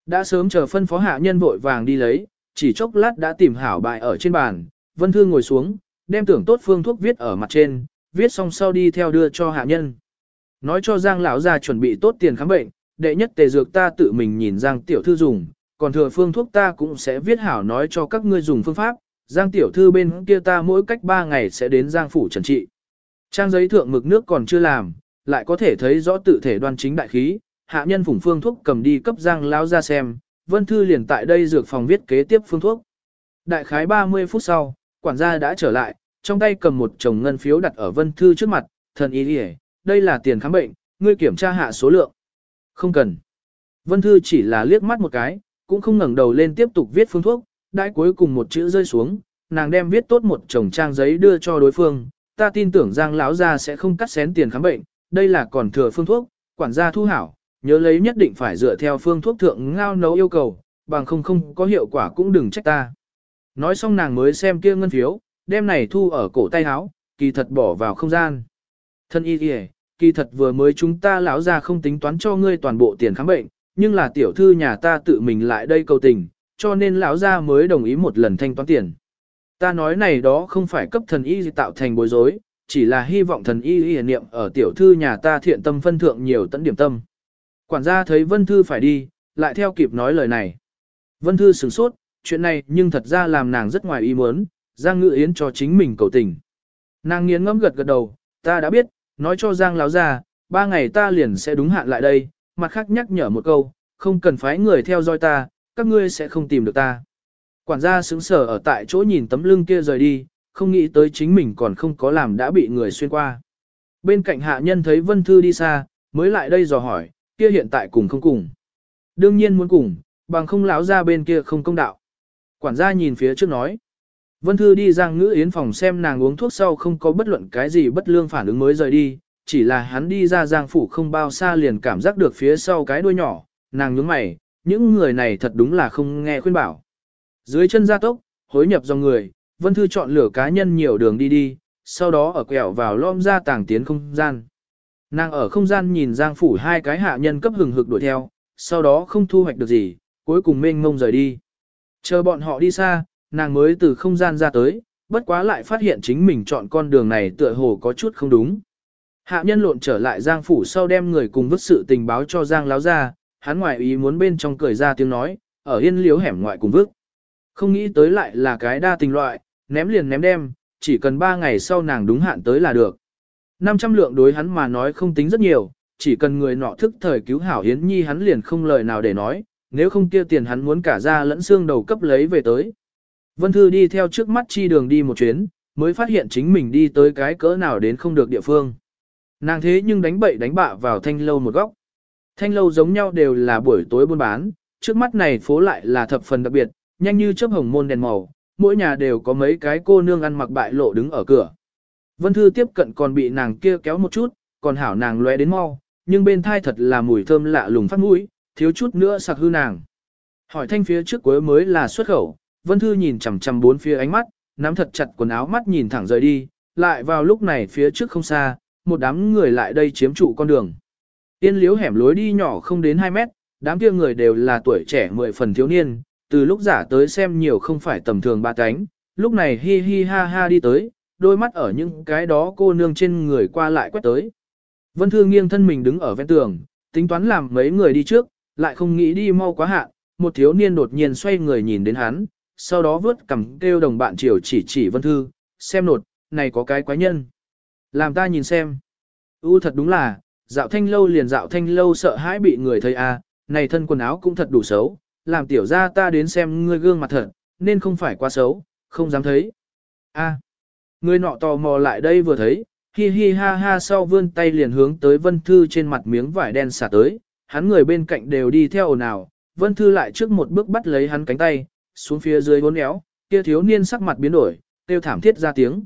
Đã sớm chờ phân phó hạ nhân vội vàng đi lấy, chỉ chốc lát đã tìm hảo bài ở trên bàn, Vân thư ngồi xuống, đem tưởng tốt phương thuốc viết ở mặt trên, viết xong sau đi theo đưa cho hạ nhân. Nói cho Giang lão ra chuẩn bị tốt tiền khám bệnh, đệ nhất tề dược ta tự mình nhìn Giang tiểu thư dùng, còn thừa phương thuốc ta cũng sẽ viết hảo nói cho các ngươi dùng phương pháp, Giang tiểu thư bên kia ta mỗi cách 3 ngày sẽ đến Giang phủ trần trị. Trang giấy thượng mực nước còn chưa làm, lại có thể thấy rõ tự thể đoan chính đại khí, hạ nhân phủng phương thuốc cầm đi cấp Giang lão ra xem, Vân Thư liền tại đây dược phòng viết kế tiếp phương thuốc. Đại khái 30 phút sau, quản gia đã trở lại, trong tay cầm một chồng ngân phiếu đặt ở Vân Thư trước mặt, thần ý đi đây là tiền khám bệnh, ngươi kiểm tra hạ số lượng. Không cần. Vân Thư chỉ là liếc mắt một cái, cũng không ngẩng đầu lên tiếp tục viết phương thuốc, đại cuối cùng một chữ rơi xuống, nàng đem viết tốt một chồng trang giấy đưa cho đối phương, ta tin tưởng Giang lão gia sẽ không cắt xén tiền khám bệnh, đây là còn thừa phương thuốc, quản gia thu hảo, nhớ lấy nhất định phải dựa theo phương thuốc thượng ngao nấu yêu cầu, bằng không không có hiệu quả cũng đừng trách ta. Nói xong nàng mới xem kia ngân phiếu, đem này thu ở cổ tay áo, kỳ thật bỏ vào không gian. Thân y kìa, kỳ thật vừa mới chúng ta lão ra không tính toán cho ngươi toàn bộ tiền khám bệnh, nhưng là tiểu thư nhà ta tự mình lại đây cầu tình, cho nên lão ra mới đồng ý một lần thanh toán tiền. Ta nói này đó không phải cấp thần y tạo thành bối rối, chỉ là hy vọng thần y y niệm ở tiểu thư nhà ta thiện tâm phân thượng nhiều tận điểm tâm. Quản gia thấy Vân Thư phải đi, lại theo kịp nói lời này. Vân Thư sửng sốt, chuyện này nhưng thật ra làm nàng rất ngoài ý muốn, Giang Ngự Yến cho chính mình cầu tình. Nàng nghiến ngẫm gật gật đầu, ta đã biết, nói cho Giang láo ra, ba ngày ta liền sẽ đúng hạn lại đây, mặt khác nhắc nhở một câu, không cần phái người theo dõi ta, các ngươi sẽ không tìm được ta. Quản gia sững sờ ở tại chỗ nhìn tấm lưng kia rời đi, không nghĩ tới chính mình còn không có làm đã bị người xuyên qua. Bên cạnh hạ nhân thấy Vân Thư đi xa, mới lại đây dò hỏi, kia hiện tại cùng không cùng. Đương nhiên muốn cùng, bằng không láo ra bên kia không công đạo. Quản gia nhìn phía trước nói. Vân Thư đi Giang Ngữ Yến phòng xem nàng uống thuốc sau không có bất luận cái gì bất lương phản ứng mới rời đi, chỉ là hắn đi ra Giang Phủ không bao xa liền cảm giác được phía sau cái đuôi nhỏ, nàng nhướng mày, những người này thật đúng là không nghe khuyên bảo. Dưới chân gia tốc, hối nhập dòng người, Vân Thư chọn lửa cá nhân nhiều đường đi đi, sau đó ở quẹo vào lom ra tàng tiến không gian. Nàng ở không gian nhìn Giang Phủ hai cái hạ nhân cấp hừng hực đuổi theo, sau đó không thu hoạch được gì, cuối cùng mênh mông rời đi. Chờ bọn họ đi xa, nàng mới từ không gian ra tới, bất quá lại phát hiện chính mình chọn con đường này tựa hồ có chút không đúng. Hạ nhân lộn trở lại Giang Phủ sau đem người cùng vứt sự tình báo cho Giang Láo ra, hắn ngoại ý muốn bên trong cười ra tiếng nói, ở yên liếu hẻm ngoại cùng vứt. Không nghĩ tới lại là cái đa tình loại, ném liền ném đem, chỉ cần 3 ngày sau nàng đúng hạn tới là được. 500 lượng đối hắn mà nói không tính rất nhiều, chỉ cần người nọ thức thời cứu hảo hiến nhi hắn liền không lời nào để nói, nếu không kia tiền hắn muốn cả ra lẫn xương đầu cấp lấy về tới. Vân Thư đi theo trước mắt chi đường đi một chuyến, mới phát hiện chính mình đi tới cái cỡ nào đến không được địa phương. Nàng thế nhưng đánh bậy đánh bạ vào thanh lâu một góc. Thanh lâu giống nhau đều là buổi tối buôn bán, trước mắt này phố lại là thập phần đặc biệt, nhanh như chớp hồng môn đèn màu, mỗi nhà đều có mấy cái cô nương ăn mặc bại lộ đứng ở cửa. Vân Thư tiếp cận còn bị nàng kia kéo một chút, còn hảo nàng lóe đến mau, nhưng bên thai thật là mùi thơm lạ lùng phát mũi, thiếu chút nữa sặc hư nàng. Hỏi thanh phía trước cuối mới là xuất khẩu, Vân Thư nhìn chằm chằm bốn phía ánh mắt, nắm thật chặt quần áo mắt nhìn thẳng rời đi, lại vào lúc này phía trước không xa, một đám người lại đây chiếm trụ con đường. Tiên liếu hẻm lối đi nhỏ không đến 2 mét, đám kia người đều là tuổi trẻ mười phần thiếu niên, từ lúc giả tới xem nhiều không phải tầm thường ba cánh, lúc này hi hi ha ha đi tới, đôi mắt ở những cái đó cô nương trên người qua lại quét tới. Vân Thư nghiêng thân mình đứng ở ven tường, tính toán làm mấy người đi trước, lại không nghĩ đi mau quá hạn, một thiếu niên đột nhiên xoay người nhìn đến hắn, sau đó vớt cầm kêu đồng bạn chiều chỉ chỉ Vân Thư, xem nột, này có cái quái nhân. Làm ta nhìn xem. U thật đúng là, dạo thanh lâu liền dạo thanh lâu sợ hãi bị người thấy a, à, này thân quần áo cũng thật đủ xấu, làm tiểu ra ta đến xem ngươi gương mặt thật, nên không phải quá xấu, không dám thấy. A. Người nọ tò mò lại đây vừa thấy, hi hi ha ha sau vươn tay liền hướng tới Vân Thư trên mặt miếng vải đen xả tới, hắn người bên cạnh đều đi theo ồn ào, Vân Thư lại trước một bước bắt lấy hắn cánh tay, xuống phía dưới bốn éo, kia thiếu niên sắc mặt biến đổi, kêu thảm thiết ra tiếng.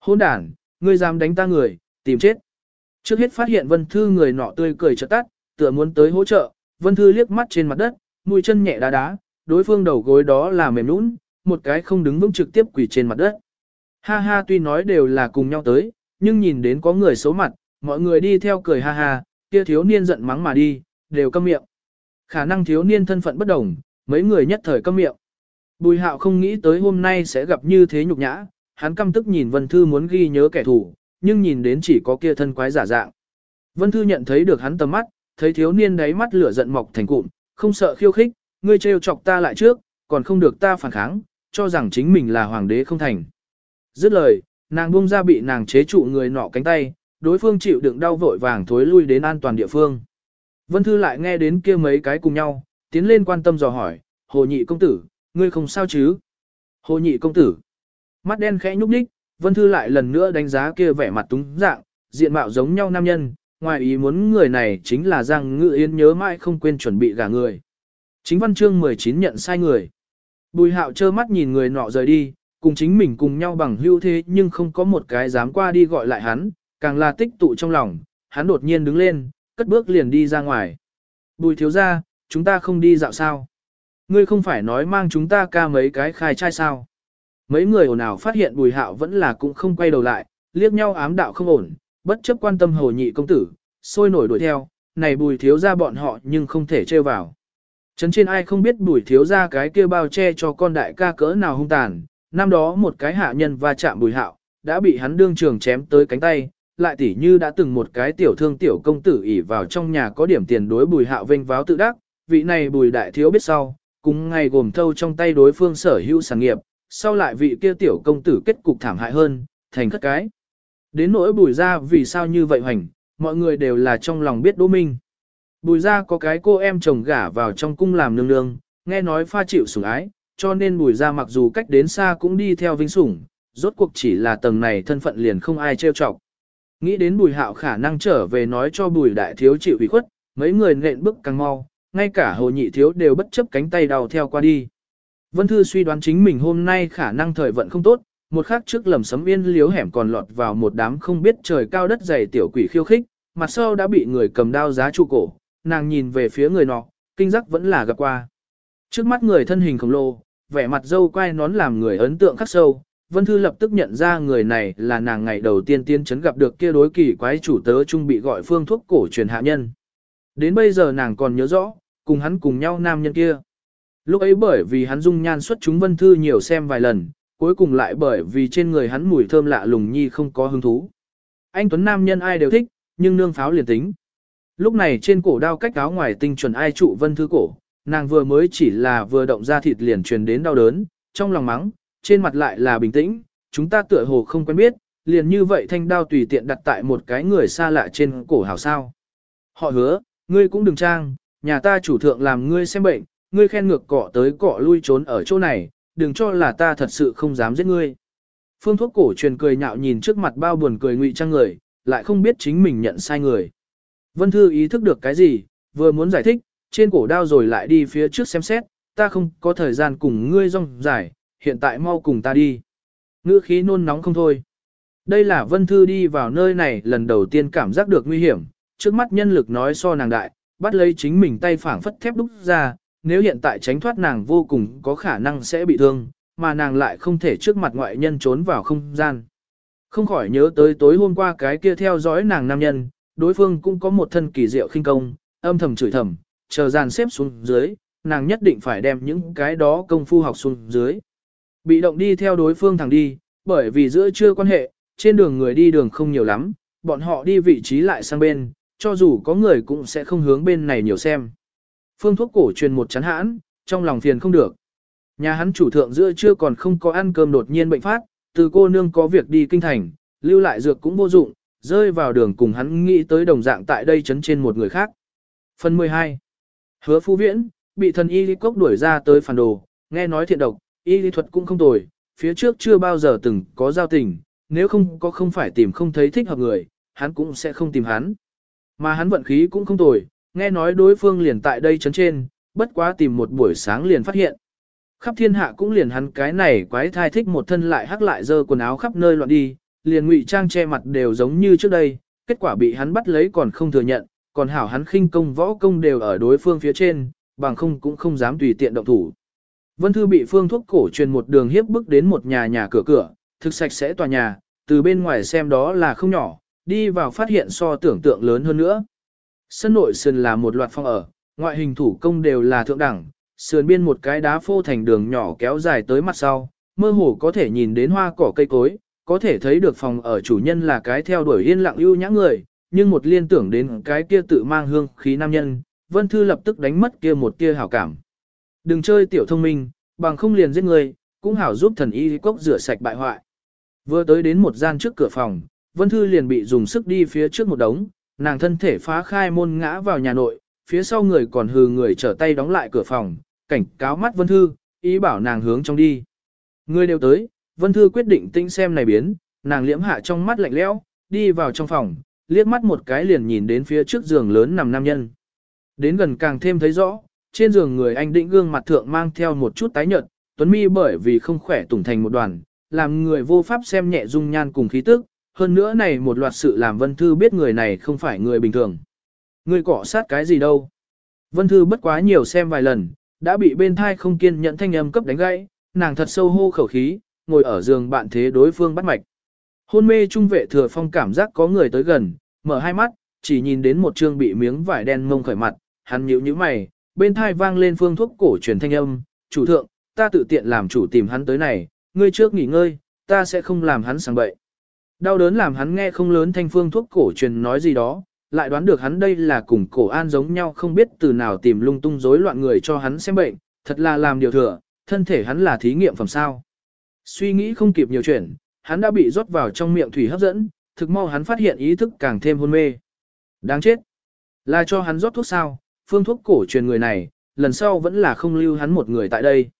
Hôn đàn, ngươi dám đánh ta người, tìm chết. Trước hết phát hiện Vân Thư người nọ tươi cười chợt tắt, tựa muốn tới hỗ trợ, Vân Thư liếc mắt trên mặt đất, mũi chân nhẹ đá đá, đối phương đầu gối đó là mềm nũng, một cái không đứng vững trực tiếp quỳ trên mặt đất. Ha ha tuy nói đều là cùng nhau tới, nhưng nhìn đến có người xấu mặt, mọi người đi theo cười ha ha, kia thiếu niên giận mắng mà đi, đều câm miệng. Khả năng thiếu niên thân phận bất đồng, mấy người nhất thời câm miệng. Bùi hạo không nghĩ tới hôm nay sẽ gặp như thế nhục nhã, hắn căm tức nhìn Vân Thư muốn ghi nhớ kẻ thù, nhưng nhìn đến chỉ có kia thân quái giả dạng. Vân Thư nhận thấy được hắn tầm mắt, thấy thiếu niên đáy mắt lửa giận mọc thành cụm, không sợ khiêu khích, ngươi trêu chọc ta lại trước, còn không được ta phản kháng, cho rằng chính mình là hoàng đế không thành. Dứt lời, nàng buông ra bị nàng chế trụ người nọ cánh tay, đối phương chịu đựng đau vội vàng thối lui đến an toàn địa phương. Vân Thư lại nghe đến kia mấy cái cùng nhau, tiến lên quan tâm dò hỏi, hồ nhị công tử, ngươi không sao chứ? Hồ nhị công tử, mắt đen khẽ nhúc nhích, Vân Thư lại lần nữa đánh giá kia vẻ mặt túng dạng, diện mạo giống nhau nam nhân, ngoài ý muốn người này chính là Giang Ngự Yên nhớ mãi không quên chuẩn bị gả người. Chính văn chương 19 nhận sai người. Bùi hạo trơ mắt nhìn người nọ rời đi, cùng chính mình cùng nhau bằng hưu thế nhưng không có một cái dám qua đi gọi lại hắn, càng là tích tụ trong lòng, hắn đột nhiên đứng lên, cất bước liền đi ra ngoài. Bùi thiếu ra, chúng ta không đi dạo sao? Ngươi không phải nói mang chúng ta ca mấy cái khai trai sao? Mấy người ồn ào phát hiện bùi hạo vẫn là cũng không quay đầu lại, liếc nhau ám đạo không ổn, bất chấp quan tâm hồ nhị công tử, sôi nổi đuổi theo, này bùi thiếu ra bọn họ nhưng không thể trêu vào. Trấn trên ai không biết bùi thiếu ra cái kia bao che cho con đại ca cỡ nào hung tàn, năm đó một cái hạ nhân va chạm bùi hạo, đã bị hắn đương trường chém tới cánh tay, lại tỉ như đã từng một cái tiểu thương tiểu công tử ỉ vào trong nhà có điểm tiền đối bùi hạo vinh váo tự đắc, vị này bùi đại thiếu biết sau, cùng ngày gồm thâu trong tay đối phương sở hữu sản nghiệp, sau lại vị kia tiểu công tử kết cục thảm hại hơn, thành cất cái. Đến nỗi bùi ra vì sao như vậy hoành, mọi người đều là trong lòng biết đỗ minh. Bùi ra có cái cô em chồng gả vào trong cung làm nương nương, nghe nói pha chịu sủng ái, cho nên bùi ra mặc dù cách đến xa cũng đi theo vinh sủng, rốt cuộc chỉ là tầng này thân phận liền không ai trêu chọc. Nghĩ đến bùi hạo khả năng trở về nói cho bùi đại thiếu chịu ủy khuất, mấy người nện bước càng mau, ngay cả hồ nhị thiếu đều bất chấp cánh tay đào theo qua đi. Vân Thư suy đoán chính mình hôm nay khả năng thời vận không tốt, một khắc trước lầm sấm yên liếu hẻm còn lọt vào một đám không biết trời cao đất dày tiểu quỷ khiêu khích, mặt sau đã bị người cầm đao giá trụ cổ, nàng nhìn về phía người nọ, kinh giác vẫn là gặp qua. Trước mắt người thân hình khổng lồ, vẻ mặt dâu quai nón làm người ấn tượng khắc sâu, Vân Thư lập tức nhận ra người này là nàng ngày đầu tiên tiên chấn gặp được kia đối kỳ quái chủ tớ trung bị gọi phương thuốc cổ truyền hạ nhân. Đến bây giờ nàng còn nhớ rõ, cùng hắn cùng nhau nam nhân kia. Lúc ấy bởi vì hắn dung nhan xuất chúng Vân Thư nhiều xem vài lần, cuối cùng lại bởi vì trên người hắn mùi thơm lạ lùng nhi không có hứng thú. Anh Tuấn nam nhân ai đều thích, nhưng nương pháo liền tính. Lúc này trên cổ đao cách áo ngoài tinh chuẩn ai trụ Vân Thư cổ, nàng vừa mới chỉ là vừa động ra thịt liền truyền đến đau đớn, trong lòng mắng, trên mặt lại là bình tĩnh, chúng ta tựa hồ không quen biết, liền như vậy thanh đao tùy tiện đặt tại một cái người xa lạ trên cổ hào sao. Họ hứa, ngươi cũng đừng trang, nhà ta chủ thượng làm ngươi xem bệnh, ngươi khen ngược cọ tới cọ lui trốn ở chỗ này, đừng cho là ta thật sự không dám giết ngươi. Phương thuốc cổ truyền cười nhạo nhìn trước mặt bao buồn cười ngụy trang người, lại không biết chính mình nhận sai người. Vân Thư ý thức được cái gì, vừa muốn giải thích, trên cổ đao rồi lại đi phía trước xem xét, ta không có thời gian cùng ngươi rong giải, hiện tại mau cùng ta đi. Ngữ khí nôn nóng không thôi. Đây là Vân Thư đi vào nơi này lần đầu tiên cảm giác được nguy hiểm, trước mắt nhân lực nói so nàng đại, bắt lấy chính mình tay phảng phất thép đúc ra, nếu hiện tại tránh thoát nàng vô cùng có khả năng sẽ bị thương, mà nàng lại không thể trước mặt ngoại nhân trốn vào không gian. Không khỏi nhớ tới tối hôm qua cái kia theo dõi nàng nam nhân, đối phương cũng có một thân kỳ diệu khinh công, âm thầm chửi thầm, chờ dàn xếp xuống dưới, nàng nhất định phải đem những cái đó công phu học xuống dưới. Bị động đi theo đối phương thẳng đi, bởi vì giữa chưa quan hệ, trên đường người đi đường không nhiều lắm, bọn họ đi vị trí lại sang bên, cho dù có người cũng sẽ không hướng bên này nhiều xem. Phương thuốc cổ truyền một chán hãn, trong lòng phiền không được. Nhà hắn chủ thượng giữa chưa còn không có ăn cơm đột nhiên bệnh phát, từ cô nương có việc đi kinh thành, lưu lại dược cũng vô dụng, rơi vào đường cùng hắn nghĩ tới đồng dạng tại đây chấn trên một người khác. Phần 12 Hứa phu viễn, bị thần y lý cốc đuổi ra tới phản đồ, nghe nói thiện độc, y lý thuật cũng không tồi, phía trước chưa bao giờ từng có giao tình, nếu không có không phải tìm không thấy thích hợp người, hắn cũng sẽ không tìm hắn. Mà hắn vận khí cũng không tồi, nghe nói đối phương liền tại đây chấn trên, bất quá tìm một buổi sáng liền phát hiện. Khắp thiên hạ cũng liền hắn cái này quái thai thích một thân lại hắc lại dơ quần áo khắp nơi loạn đi, liền ngụy trang che mặt đều giống như trước đây, kết quả bị hắn bắt lấy còn không thừa nhận, còn hảo hắn khinh công võ công đều ở đối phương phía trên, bằng không cũng không dám tùy tiện động thủ. Vân Thư bị phương thuốc cổ truyền một đường hiếp bước đến một nhà nhà cửa cửa, thực sạch sẽ tòa nhà, từ bên ngoài xem đó là không nhỏ, đi vào phát hiện so tưởng tượng lớn hơn nữa. Sân nội sườn là một loạt phòng ở, ngoại hình thủ công đều là thượng đẳng, sườn biên một cái đá phô thành đường nhỏ kéo dài tới mặt sau, mơ hồ có thể nhìn đến hoa cỏ cây cối, có thể thấy được phòng ở chủ nhân là cái theo đuổi yên lặng ưu nhã người, nhưng một liên tưởng đến cái kia tự mang hương khí nam nhân, Vân Thư lập tức đánh mất kia một kia hảo cảm. Đừng chơi tiểu thông minh, bằng không liền giết người, cũng hảo giúp thần y cốc rửa sạch bại hoại. Vừa tới đến một gian trước cửa phòng, Vân Thư liền bị dùng sức đi phía trước một đống, nàng thân thể phá khai môn ngã vào nhà nội, phía sau người còn hừ người trở tay đóng lại cửa phòng, cảnh cáo mắt Vân Thư, ý bảo nàng hướng trong đi. Người đều tới, Vân Thư quyết định tinh xem này biến, nàng liễm hạ trong mắt lạnh lẽo, đi vào trong phòng, liếc mắt một cái liền nhìn đến phía trước giường lớn nằm nam nhân. Đến gần càng thêm thấy rõ, trên giường người anh định gương mặt thượng mang theo một chút tái nhợt, tuấn mi bởi vì không khỏe tủng thành một đoàn, làm người vô pháp xem nhẹ dung nhan cùng khí tức, hơn nữa này một loạt sự làm Vân Thư biết người này không phải người bình thường. Người cỏ sát cái gì đâu. Vân Thư bất quá nhiều xem vài lần, đã bị bên thai không kiên nhẫn thanh âm cấp đánh gãy, nàng thật sâu hô khẩu khí, ngồi ở giường bạn thế đối phương bắt mạch. Hôn mê trung vệ thừa phong cảm giác có người tới gần, mở hai mắt, chỉ nhìn đến một trương bị miếng vải đen mông khởi mặt, hắn nhíu nhíu mày, bên thai vang lên phương thuốc cổ truyền thanh âm, chủ thượng, ta tự tiện làm chủ tìm hắn tới này, ngươi trước nghỉ ngơi, ta sẽ không làm hắn sang bậy. Đau đớn làm hắn nghe không lớn thanh phương thuốc cổ truyền nói gì đó, lại đoán được hắn đây là cùng cổ an giống nhau không biết từ nào tìm lung tung rối loạn người cho hắn xem bệnh, thật là làm điều thừa, thân thể hắn là thí nghiệm phẩm sao. Suy nghĩ không kịp nhiều chuyện, hắn đã bị rót vào trong miệng thủy hấp dẫn, thực mau hắn phát hiện ý thức càng thêm hôn mê. Đáng chết. Là cho hắn rót thuốc sao, phương thuốc cổ truyền người này, lần sau vẫn là không lưu hắn một người tại đây.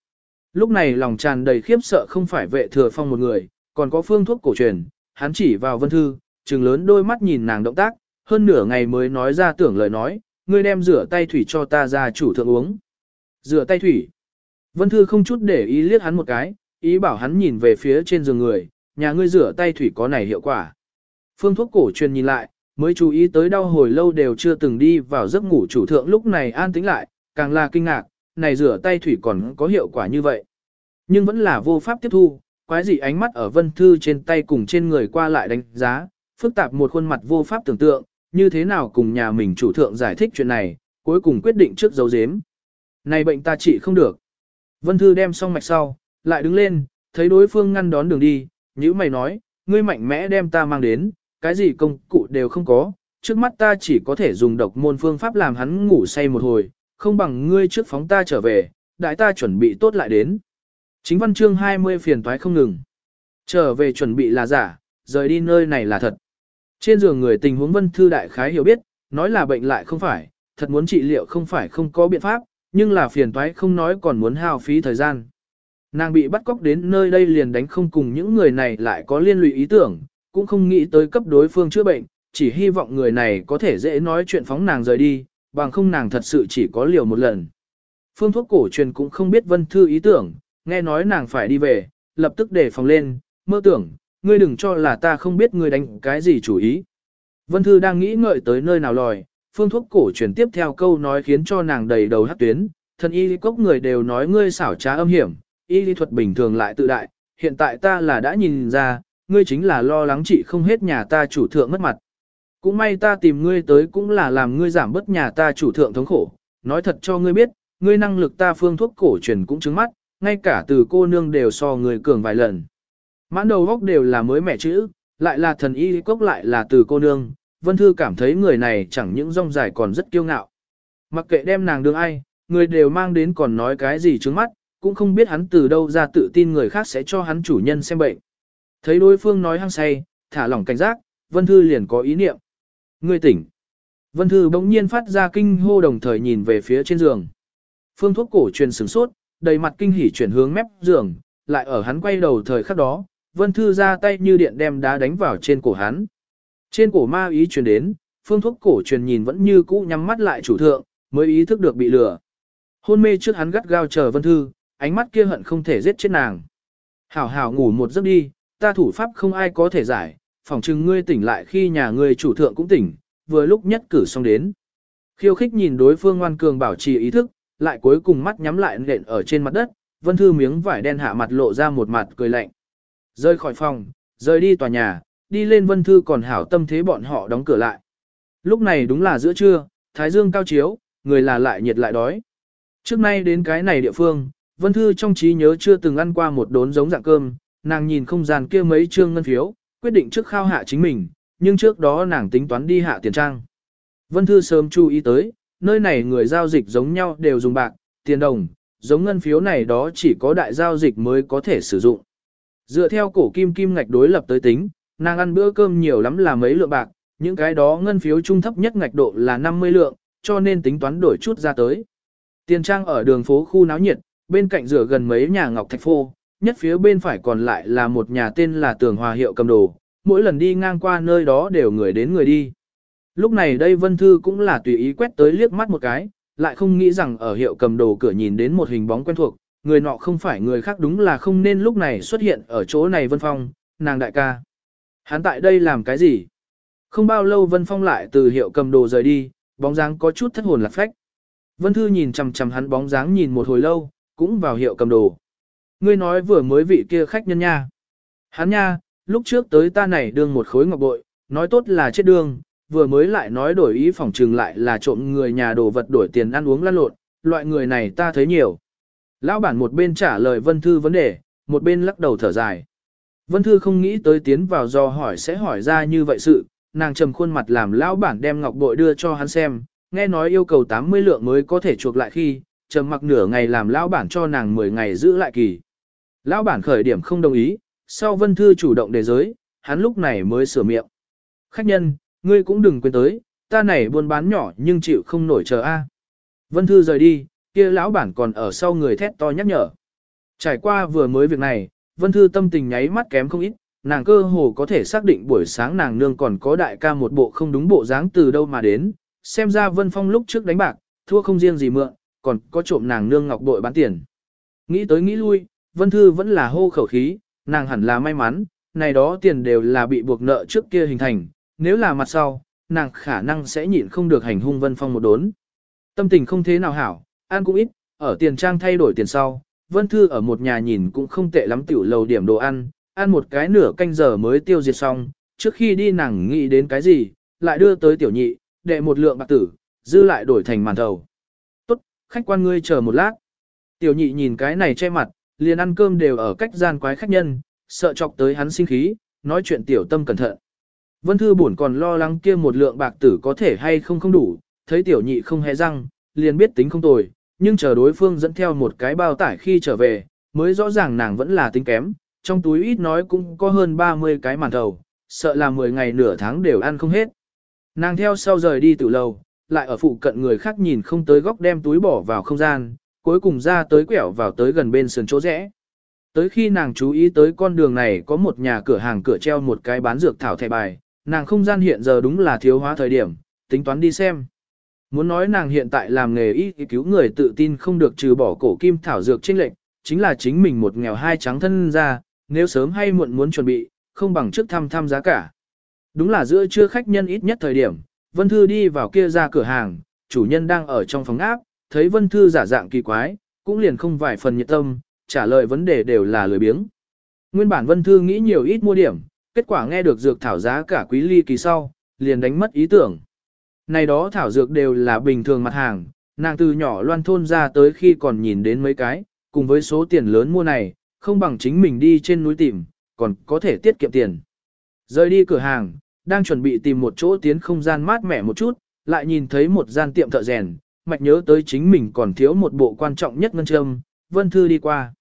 Lúc này lòng tràn đầy khiếp sợ không phải vệ thừa phong một người, còn có phương thuốc cổ truyền, hắn chỉ vào vân thư, trừng lớn đôi mắt nhìn nàng động tác, hơn nửa ngày mới nói ra tưởng lời nói, ngươi đem rửa tay thủy cho ta ra chủ thượng uống. Rửa tay thủy. Vân thư không chút để ý liếc hắn một cái, ý bảo hắn nhìn về phía trên giường người, nhà ngươi rửa tay thủy có này hiệu quả. Phương thuốc cổ truyền nhìn lại, mới chú ý tới đau hồi lâu đều chưa từng đi vào giấc ngủ chủ thượng lúc này an tĩnh lại, càng là kinh ngạc, này rửa tay thủy còn có hiệu quả như vậy. Nhưng vẫn là vô pháp tiếp thu, quái dị ánh mắt ở vân thư trên tay cùng trên người qua lại đánh giá, phức tạp một khuôn mặt vô pháp tưởng tượng, như thế nào cùng nhà mình chủ thượng giải thích chuyện này, cuối cùng quyết định trước dấu dếm. Này bệnh ta trị không được. Vân thư đem xong mạch sau, lại đứng lên, thấy đối phương ngăn đón đường đi, như mày nói, ngươi mạnh mẽ đem ta mang đến, cái gì công cụ đều không có, trước mắt ta chỉ có thể dùng độc môn phương pháp làm hắn ngủ say một hồi, không bằng ngươi trước phóng ta trở về, đại ta chuẩn bị tốt lại đến. Chính văn chương 20 phiền toái không ngừng. Trở về chuẩn bị là giả, rời đi nơi này là thật. Trên giường người tình huống vân thư đại khái hiểu biết, nói là bệnh lại không phải, thật muốn trị liệu không phải không có biện pháp, nhưng là phiền toái không nói còn muốn hao phí thời gian. Nàng bị bắt cóc đến nơi đây liền đánh không cùng những người này lại có liên lụy ý tưởng, cũng không nghĩ tới cấp đối phương chữa bệnh, chỉ hy vọng người này có thể dễ nói chuyện phóng nàng rời đi, bằng không nàng thật sự chỉ có liều một lần. Phương thuốc cổ truyền cũng không biết vân thư ý tưởng, nghe nói nàng phải đi về, lập tức để phòng lên, mơ tưởng, ngươi đừng cho là ta không biết ngươi đánh cái gì chủ ý. Vân thư đang nghĩ ngợi tới nơi nào lòi, phương thuốc cổ truyền tiếp theo câu nói khiến cho nàng đầy đầu hát tuyến, thân y cốc người đều nói ngươi xảo trá âm hiểm, y lý thuật bình thường lại tự đại, hiện tại ta là đã nhìn ra, ngươi chính là lo lắng chị không hết nhà ta chủ thượng mất mặt. Cũng may ta tìm ngươi tới cũng là làm ngươi giảm bớt nhà ta chủ thượng thống khổ, nói thật cho ngươi biết, ngươi năng lực ta phương thuốc cổ truyền cũng chứng mắt, ngay cả từ cô nương đều so người cường vài lần. Mãn đầu góc đều là mới mẹ chữ, lại là thần y cốc lại là từ cô nương, Vân Thư cảm thấy người này chẳng những rong dài còn rất kiêu ngạo. Mặc kệ đem nàng đương ai, người đều mang đến còn nói cái gì trước mắt, cũng không biết hắn từ đâu ra tự tin người khác sẽ cho hắn chủ nhân xem bệnh. Thấy đối phương nói hăng say, thả lỏng cảnh giác, Vân Thư liền có ý niệm. người tỉnh. Vân Thư bỗng nhiên phát ra kinh hô đồng thời nhìn về phía trên giường. Phương thuốc cổ truyền sửng sốt, đầy mặt kinh hỉ chuyển hướng mép giường, lại ở hắn quay đầu thời khắc đó, Vân Thư ra tay như điện đem đá đánh vào trên cổ hắn. Trên cổ ma ý truyền đến, phương thuốc cổ truyền nhìn vẫn như cũ nhắm mắt lại chủ thượng, mới ý thức được bị lừa. Hôn mê trước hắn gắt gao chờ Vân Thư, ánh mắt kia hận không thể giết chết nàng. Hảo hảo ngủ một giấc đi, ta thủ pháp không ai có thể giải, phỏng chừng ngươi tỉnh lại khi nhà ngươi chủ thượng cũng tỉnh, vừa lúc nhất cử xong đến. Khiêu khích nhìn đối phương ngoan cường bảo trì ý thức, lại cuối cùng mắt nhắm lại nện ở trên mặt đất, vân thư miếng vải đen hạ mặt lộ ra một mặt cười lạnh. Rơi khỏi phòng, rời đi tòa nhà, đi lên vân thư còn hảo tâm thế bọn họ đóng cửa lại. Lúc này đúng là giữa trưa, thái dương cao chiếu, người là lại nhiệt lại đói. Trước nay đến cái này địa phương, vân thư trong trí nhớ chưa từng ăn qua một đốn giống dạng cơm, nàng nhìn không gian kia mấy trương ngân phiếu, quyết định trước khao hạ chính mình, nhưng trước đó nàng tính toán đi hạ tiền trang. Vân Thư sớm chú ý tới, nơi này người giao dịch giống nhau đều dùng bạc, tiền đồng, giống ngân phiếu này đó chỉ có đại giao dịch mới có thể sử dụng. Dựa theo cổ kim kim ngạch đối lập tới tính, nàng ăn bữa cơm nhiều lắm là mấy lượng bạc, những cái đó ngân phiếu trung thấp nhất ngạch độ là 50 lượng, cho nên tính toán đổi chút ra tới. Tiền trang ở đường phố khu náo nhiệt, bên cạnh rửa gần mấy nhà ngọc thạch phô, nhất phía bên phải còn lại là một nhà tên là Tường Hòa Hiệu cầm đồ, mỗi lần đi ngang qua nơi đó đều người đến người đi. Lúc này đây Vân Thư cũng là tùy ý quét tới liếc mắt một cái, lại không nghĩ rằng ở hiệu cầm đồ cửa nhìn đến một hình bóng quen thuộc, người nọ không phải người khác đúng là không nên lúc này xuất hiện ở chỗ này Vân Phong, nàng đại ca. Hắn tại đây làm cái gì? Không bao lâu Vân Phong lại từ hiệu cầm đồ rời đi, bóng dáng có chút thất hồn lạc phách. Vân Thư nhìn chằm chằm hắn bóng dáng nhìn một hồi lâu, cũng vào hiệu cầm đồ. Ngươi nói vừa mới vị kia khách nhân nha. Hắn nha, lúc trước tới ta này đương một khối ngọc bội, nói tốt là chết đương, vừa mới lại nói đổi ý phòng trừng lại là trộm người nhà đồ vật đổi tiền ăn uống lăn lộn, loại người này ta thấy nhiều. Lão bản một bên trả lời Vân Thư vấn đề, một bên lắc đầu thở dài. Vân Thư không nghĩ tới tiến vào do hỏi sẽ hỏi ra như vậy sự, nàng trầm khuôn mặt làm lão bản đem ngọc bội đưa cho hắn xem, nghe nói yêu cầu 80 lượng mới có thể chuộc lại khi, trầm mặc nửa ngày làm lão bản cho nàng 10 ngày giữ lại kỳ. Lão bản khởi điểm không đồng ý, sau Vân Thư chủ động đề giới, hắn lúc này mới sửa miệng. Khách nhân, ngươi cũng đừng quên tới, ta này buôn bán nhỏ nhưng chịu không nổi chờ a. Vân Thư rời đi, kia lão bản còn ở sau người thét to nhắc nhở. Trải qua vừa mới việc này, Vân Thư tâm tình nháy mắt kém không ít, nàng cơ hồ có thể xác định buổi sáng nàng nương còn có đại ca một bộ không đúng bộ dáng từ đâu mà đến, xem ra Vân Phong lúc trước đánh bạc, thua không riêng gì mượn, còn có trộm nàng nương ngọc bội bán tiền. Nghĩ tới nghĩ lui, Vân Thư vẫn là hô khẩu khí, nàng hẳn là may mắn, này đó tiền đều là bị buộc nợ trước kia hình thành, nếu là mặt sau, nàng khả năng sẽ nhịn không được hành hung Vân Phong một đốn. Tâm tình không thế nào hảo, ăn cũng ít, ở tiền trang thay đổi tiền sau, Vân Thư ở một nhà nhìn cũng không tệ lắm tiểu lầu điểm đồ ăn, ăn một cái nửa canh giờ mới tiêu diệt xong, trước khi đi nàng nghĩ đến cái gì, lại đưa tới tiểu nhị, đệ một lượng bạc tử, dư lại đổi thành màn thầu. Tốt, khách quan ngươi chờ một lát. Tiểu nhị nhìn cái này che mặt, liền ăn cơm đều ở cách gian quái khách nhân, sợ chọc tới hắn sinh khí, nói chuyện tiểu tâm cẩn thận. Vân Thư buồn còn lo lắng kia một lượng bạc tử có thể hay không không đủ, thấy tiểu nhị không hề răng, liền biết tính không tồi, nhưng chờ đối phương dẫn theo một cái bao tải khi trở về, mới rõ ràng nàng vẫn là tính kém, trong túi ít nói cũng có hơn 30 cái màn thầu, sợ là 10 ngày nửa tháng đều ăn không hết. Nàng theo sau rời đi từ lầu, lại ở phụ cận người khác nhìn không tới góc đem túi bỏ vào không gian, cuối cùng ra tới quẹo vào tới gần bên sườn chỗ rẽ. Tới khi nàng chú ý tới con đường này có một nhà cửa hàng cửa treo một cái bán dược thảo thẻ bài, nàng không gian hiện giờ đúng là thiếu hóa thời điểm, tính toán đi xem. Muốn nói nàng hiện tại làm nghề y cứu người tự tin không được trừ bỏ cổ kim thảo dược trên lệnh, chính là chính mình một nghèo hai trắng thân ra, nếu sớm hay muộn muốn chuẩn bị, không bằng trước thăm thăm giá cả. Đúng là giữa trưa khách nhân ít nhất thời điểm, Vân Thư đi vào kia ra cửa hàng, chủ nhân đang ở trong phòng áp, thấy Vân Thư giả dạng kỳ quái, cũng liền không vài phần nhiệt tâm, trả lời vấn đề đều là lười biếng. Nguyên bản Vân Thư nghĩ nhiều ít mua điểm, kết quả nghe được dược thảo giá cả quý ly kỳ sau, liền đánh mất ý tưởng. Này đó thảo dược đều là bình thường mặt hàng, nàng từ nhỏ loan thôn ra tới khi còn nhìn đến mấy cái, cùng với số tiền lớn mua này, không bằng chính mình đi trên núi tìm, còn có thể tiết kiệm tiền. Rời đi cửa hàng, đang chuẩn bị tìm một chỗ tiến không gian mát mẻ một chút, lại nhìn thấy một gian tiệm thợ rèn, mạch nhớ tới chính mình còn thiếu một bộ quan trọng nhất ngân châm, vân thư đi qua.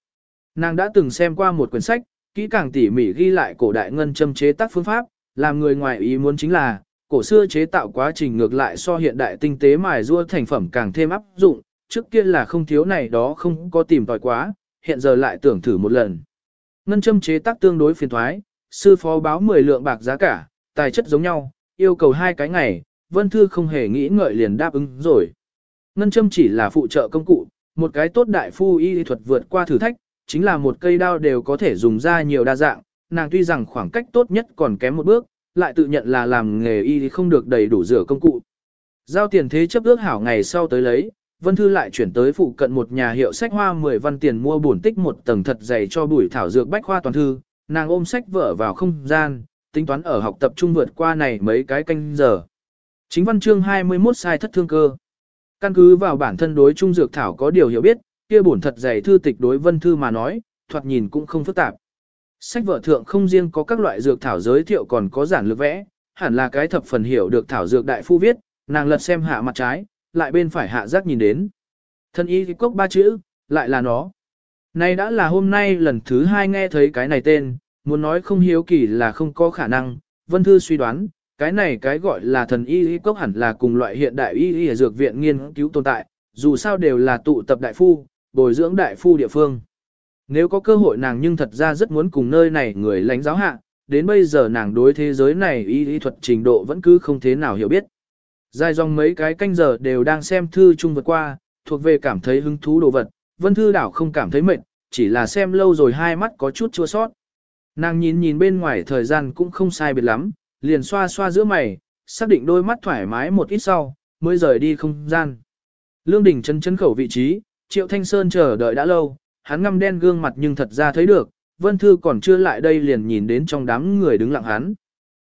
Nàng đã từng xem qua một quyển sách, kỹ càng tỉ mỉ ghi lại cổ đại ngân châm chế tác phương pháp, làm người ngoài ý muốn chính là, cổ xưa chế tạo quá trình ngược lại so hiện đại tinh tế mài rua thành phẩm càng thêm áp dụng, trước kia là không thiếu này đó không có tìm tòi quá, hiện giờ lại tưởng thử một lần. Ngân châm chế tác tương đối phiền thoái, sư phó báo 10 lượng bạc giá cả, tài chất giống nhau, yêu cầu hai cái ngày, Vân Thư không hề nghĩ ngợi liền đáp ứng rồi. Ngân châm chỉ là phụ trợ công cụ, một cái tốt đại phu y thuật vượt qua thử thách, chính là một cây đao đều có thể dùng ra nhiều đa dạng, nàng tuy rằng khoảng cách tốt nhất còn kém một bước, lại tự nhận là làm nghề y thì không được đầy đủ rửa công cụ. Giao tiền thế chấp ước hảo ngày sau tới lấy, Vân Thư lại chuyển tới phụ cận một nhà hiệu sách hoa 10 văn tiền mua bổn tích một tầng thật dày cho bùi thảo dược bách khoa toàn thư, nàng ôm sách vở vào không gian, tính toán ở học tập trung vượt qua này mấy cái canh giờ. Chính văn chương 21 sai thất thương cơ. Căn cứ vào bản thân đối trung dược thảo có điều hiểu biết, kia bổn thật dày thư tịch đối Vân Thư mà nói, thoạt nhìn cũng không phức tạp. Sách vở thượng không riêng có các loại dược thảo giới thiệu còn có giản lược vẽ, hẳn là cái thập phần hiểu được thảo dược đại phu viết, nàng lật xem hạ mặt trái, lại bên phải hạ giác nhìn đến. Thân y cốc ba chữ, lại là nó. Này đã là hôm nay lần thứ hai nghe thấy cái này tên, muốn nói không hiếu kỳ là không có khả năng, Vân Thư suy đoán, cái này cái gọi là thần y cốc hẳn là cùng loại hiện đại y y dược viện nghiên cứu tồn tại, dù sao đều là tụ tập đại phu, bồi dưỡng đại phu địa phương. Nếu có cơ hội nàng nhưng thật ra rất muốn cùng nơi này người lãnh giáo hạ, đến bây giờ nàng đối thế giới này y y thuật trình độ vẫn cứ không thế nào hiểu biết. Dài dòng mấy cái canh giờ đều đang xem thư chung vượt qua, thuộc về cảm thấy hứng thú đồ vật, vân thư đảo không cảm thấy mệt, chỉ là xem lâu rồi hai mắt có chút chua sót. Nàng nhìn nhìn bên ngoài thời gian cũng không sai biệt lắm, liền xoa xoa giữa mày, xác định đôi mắt thoải mái một ít sau, mới rời đi không gian. Lương đỉnh chân chân khẩu vị trí, Triệu Thanh Sơn chờ đợi đã lâu, hắn ngăm đen gương mặt nhưng thật ra thấy được, Vân Thư còn chưa lại đây liền nhìn đến trong đám người đứng lặng hắn.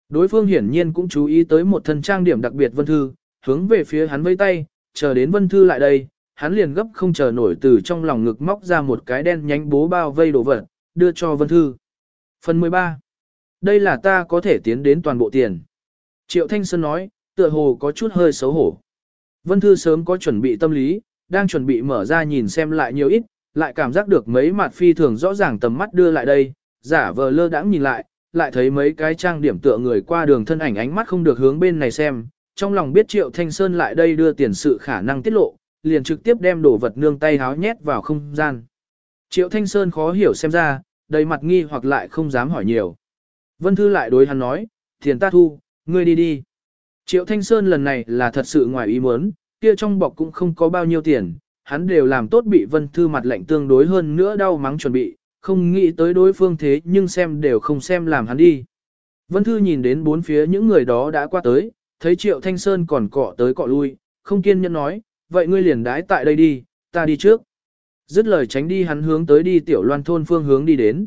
Đối phương hiển nhiên cũng chú ý tới một thân trang điểm đặc biệt Vân Thư, hướng về phía hắn vây tay, chờ đến Vân Thư lại đây, hắn liền gấp không chờ nổi từ trong lòng ngực móc ra một cái đen nhánh bố bao vây đồ vật, đưa cho Vân Thư. Phần 13. Đây là ta có thể tiến đến toàn bộ tiền. Triệu Thanh Sơn nói, tựa hồ có chút hơi xấu hổ. Vân Thư sớm có chuẩn bị tâm lý, đang chuẩn bị mở ra nhìn xem lại nhiều ít, lại cảm giác được mấy mặt phi thường rõ ràng tầm mắt đưa lại đây, giả vờ lơ đãng nhìn lại, lại thấy mấy cái trang điểm tựa người qua đường thân ảnh ánh mắt không được hướng bên này xem, trong lòng biết Triệu Thanh Sơn lại đây đưa tiền sự khả năng tiết lộ, liền trực tiếp đem đồ vật nương tay háo nhét vào không gian. Triệu Thanh Sơn khó hiểu xem ra, đầy mặt nghi hoặc lại không dám hỏi nhiều. Vân Thư lại đối hắn nói, tiền ta thu, ngươi đi đi. Triệu Thanh Sơn lần này là thật sự ngoài ý muốn, kia trong bọc cũng không có bao nhiêu tiền, hắn đều làm tốt bị Vân Thư mặt lạnh tương đối hơn nữa đau mắng chuẩn bị, không nghĩ tới đối phương thế nhưng xem đều không xem làm hắn đi. Vân Thư nhìn đến bốn phía những người đó đã qua tới, thấy Triệu Thanh Sơn còn cọ tới cọ lui, không kiên nhẫn nói, vậy ngươi liền đái tại đây đi, ta đi trước. Dứt lời tránh đi hắn hướng tới đi tiểu loan thôn phương hướng đi đến.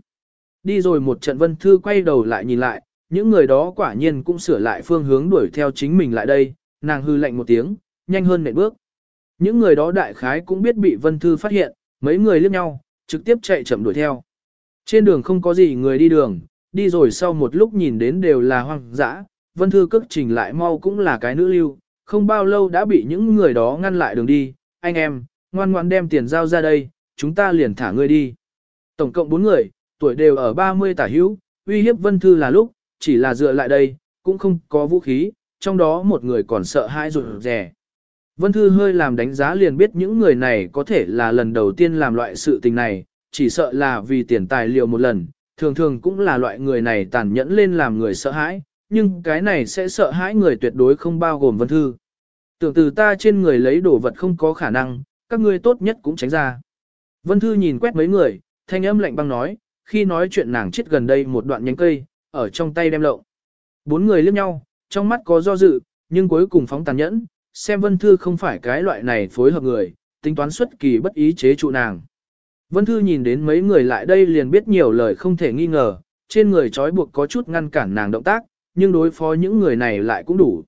Đi rồi một trận Vân Thư quay đầu lại nhìn lại, những người đó quả nhiên cũng sửa lại phương hướng đuổi theo chính mình lại đây, nàng hư lạnh một tiếng, nhanh hơn nệm bước. Những người đó đại khái cũng biết bị Vân Thư phát hiện, mấy người liếc nhau, trực tiếp chạy chậm đuổi theo. Trên đường không có gì người đi đường, đi rồi sau một lúc nhìn đến đều là hoang dã, Vân Thư cất trình lại mau cũng là cái nữ lưu, không bao lâu đã bị những người đó ngăn lại đường đi, anh em, ngoan ngoan đem tiền giao ra đây, chúng ta liền thả ngươi đi. Tổng cộng 4 người, tuổi đều ở 30 tả hữu, uy hiếp Vân Thư là lúc, chỉ là dựa lại đây, cũng không có vũ khí, trong đó một người còn sợ hãi rụt rè. Vân Thư hơi làm đánh giá liền biết những người này có thể là lần đầu tiên làm loại sự tình này, chỉ sợ là vì tiền tài liệu một lần, thường thường cũng là loại người này tàn nhẫn lên làm người sợ hãi, nhưng cái này sẽ sợ hãi người tuyệt đối không bao gồm Vân Thư. Tưởng từ ta trên người lấy đồ vật không có khả năng, các ngươi tốt nhất cũng tránh ra. Vân Thư nhìn quét mấy người, thanh âm lạnh băng nói, khi nói chuyện nàng chết gần đây một đoạn nhánh cây, ở trong tay đem lộng. Bốn người liếc nhau, trong mắt có do dự, nhưng cuối cùng phóng tàn nhẫn, xem Vân Thư không phải cái loại này phối hợp người, tính toán xuất kỳ bất ý chế trụ nàng. Vân Thư nhìn đến mấy người lại đây liền biết nhiều lời không thể nghi ngờ, trên người trói buộc có chút ngăn cản nàng động tác, nhưng đối phó những người này lại cũng đủ.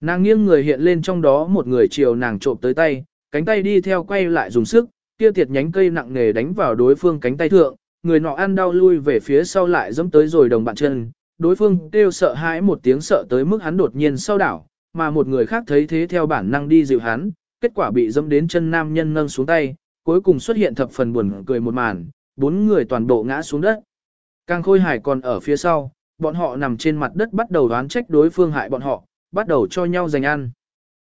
Nàng nghiêng người hiện lên trong đó một người chiều nàng trộm tới tay, cánh tay đi theo quay lại dùng sức, kia tiệt nhánh cây nặng nề đánh vào đối phương cánh tay thượng, người nọ ăn đau lui về phía sau lại dẫm tới rồi đồng bạn chân, đối phương kêu sợ hãi một tiếng sợ tới mức hắn đột nhiên sau đảo, mà một người khác thấy thế theo bản năng đi dịu hắn, kết quả bị dẫm đến chân nam nhân nâng xuống tay, cuối cùng xuất hiện thập phần buồn cười một màn, bốn người toàn bộ ngã xuống đất. Càng khôi hải còn ở phía sau, bọn họ nằm trên mặt đất bắt đầu đoán trách đối phương hại bọn họ, bắt đầu cho nhau giành ăn.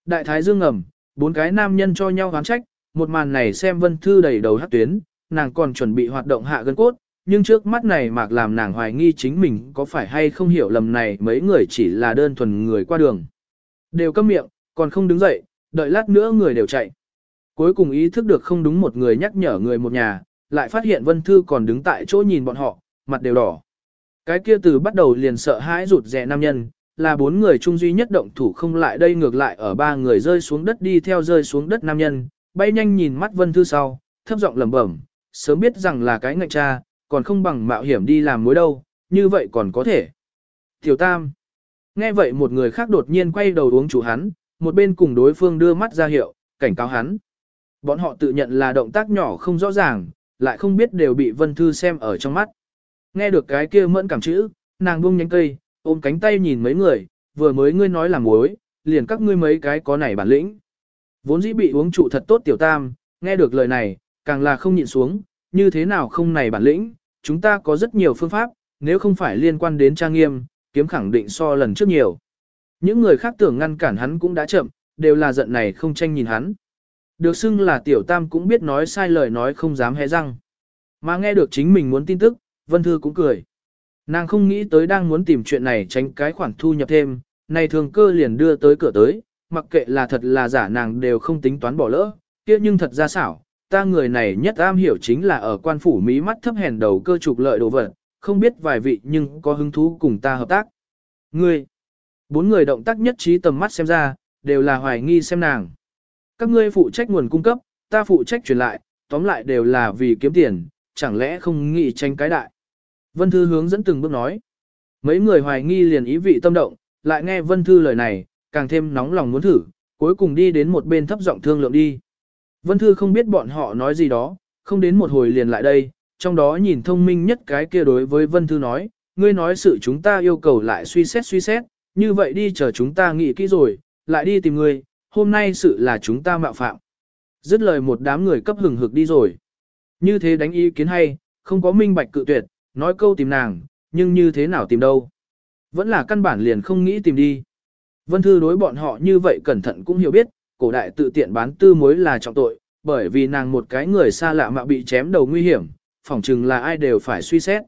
Đại thái dương ngầm, bốn cái nam nhân cho nhau đoán trách, một màn này xem vân thư đầy đầu hát tuyến, nàng còn chuẩn bị hoạt động hạ gân cốt, nhưng trước mắt này mạc làm nàng hoài nghi chính mình có phải hay không hiểu lầm này mấy người chỉ là đơn thuần người qua đường. Đều câm miệng, còn không đứng dậy, đợi lát nữa người đều chạy. Cuối cùng ý thức được không đúng một người nhắc nhở người một nhà, lại phát hiện Vân Thư còn đứng tại chỗ nhìn bọn họ, mặt đều đỏ. Cái kia từ bắt đầu liền sợ hãi rụt rè nam nhân, là bốn người chung duy nhất động thủ không lại đây ngược lại ở ba người rơi xuống đất đi theo rơi xuống đất nam nhân, bay nhanh nhìn mắt Vân Thư sau, thấp giọng lẩm bẩm, sớm biết rằng là cái ngạnh cha, còn không bằng mạo hiểm đi làm mối đâu, như vậy còn có thể. Tiểu Tam Nghe vậy một người khác đột nhiên quay đầu uống chủ hắn, một bên cùng đối phương đưa mắt ra hiệu, cảnh cáo hắn. Bọn họ tự nhận là động tác nhỏ không rõ ràng, lại không biết đều bị Vân Thư xem ở trong mắt. Nghe được cái kia mẫn cảm chữ, nàng buông nhánh cây, ôm cánh tay nhìn mấy người, vừa mới ngươi nói là mối, liền các ngươi mấy cái có này bản lĩnh. Vốn dĩ bị uống trụ thật tốt tiểu tam, nghe được lời này, càng là không nhịn xuống, như thế nào không này bản lĩnh, chúng ta có rất nhiều phương pháp, nếu không phải liên quan đến trang nghiêm, kiếm khẳng định so lần trước nhiều. Những người khác tưởng ngăn cản hắn cũng đã chậm, đều là giận này không tranh nhìn hắn. Được xưng là tiểu tam cũng biết nói sai lời nói không dám hé răng. Mà nghe được chính mình muốn tin tức, Vân Thư cũng cười. Nàng không nghĩ tới đang muốn tìm chuyện này tránh cái khoản thu nhập thêm, này thường cơ liền đưa tới cửa tới, mặc kệ là thật là giả nàng đều không tính toán bỏ lỡ, kia nhưng thật ra xảo, ta người này nhất am hiểu chính là ở quan phủ mỹ mắt thấp hèn đầu cơ trục lợi đồ vật, không biết vài vị nhưng có hứng thú cùng ta hợp tác. Ngươi, bốn người động tác nhất trí tầm mắt xem ra, đều là hoài nghi xem nàng. Các ngươi phụ trách nguồn cung cấp, ta phụ trách truyền lại, tóm lại đều là vì kiếm tiền, chẳng lẽ không nghĩ tranh cái đại. Vân Thư hướng dẫn từng bước nói. Mấy người hoài nghi liền ý vị tâm động, lại nghe Vân Thư lời này, càng thêm nóng lòng muốn thử, cuối cùng đi đến một bên thấp giọng thương lượng đi. Vân Thư không biết bọn họ nói gì đó, không đến một hồi liền lại đây, trong đó nhìn thông minh nhất cái kia đối với Vân Thư nói, ngươi nói sự chúng ta yêu cầu lại suy xét suy xét, như vậy đi chờ chúng ta nghĩ kỹ rồi, lại đi tìm ngươi, hôm nay sự là chúng ta mạo phạm. Dứt lời một đám người cấp hừng hực đi rồi. Như thế đánh ý kiến hay, không có minh bạch cự tuyệt, nói câu tìm nàng, nhưng như thế nào tìm đâu. Vẫn là căn bản liền không nghĩ tìm đi. Vân Thư đối bọn họ như vậy cẩn thận cũng hiểu biết, cổ đại tự tiện bán tư mối là trọng tội, bởi vì nàng một cái người xa lạ mà bị chém đầu nguy hiểm, phỏng chừng là ai đều phải suy xét.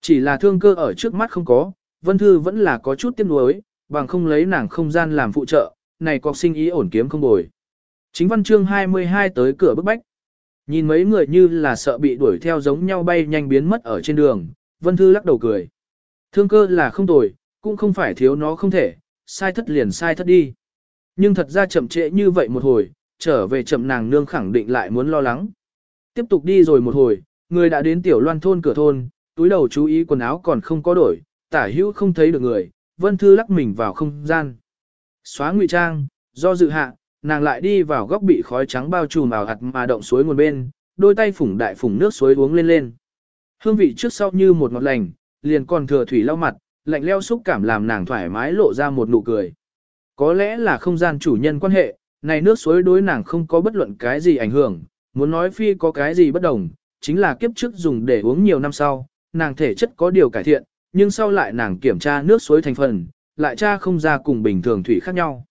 Chỉ là thương cơ ở trước mắt không có, Vân Thư vẫn là có chút tiếc nuối, bằng không lấy nàng không gian làm phụ trợ, này có sinh ý ổn kiếm không bồi. Chính văn chương 22 tới cửa bức bách. Nhìn mấy người như là sợ bị đuổi theo giống nhau bay nhanh biến mất ở trên đường, Vân Thư lắc đầu cười. Thương cơ là không tồi, cũng không phải thiếu nó không thể, sai thất liền sai thất đi. Nhưng thật ra chậm trễ như vậy một hồi, trở về chậm nàng nương khẳng định lại muốn lo lắng. Tiếp tục đi rồi một hồi, người đã đến tiểu loan thôn cửa thôn, túi đầu chú ý quần áo còn không có đổi, tả hữu không thấy được người, vân thư lắc mình vào không gian. Xóa ngụy trang, do dự hạ, nàng lại đi vào góc bị khói trắng bao trùm ảo hạt mà động suối nguồn bên, đôi tay phủng đại phủng nước suối uống lên lên. Hương vị trước sau như một ngọt lành, liền còn thừa thủy lau mặt, lạnh leo xúc cảm làm nàng thoải mái lộ ra một nụ cười. Có lẽ là không gian chủ nhân quan hệ, này nước suối đối nàng không có bất luận cái gì ảnh hưởng, muốn nói phi có cái gì bất đồng, chính là kiếp trước dùng để uống nhiều năm sau, nàng thể chất có điều cải thiện, nhưng sau lại nàng kiểm tra nước suối thành phần, lại tra không ra cùng bình thường thủy khác nhau.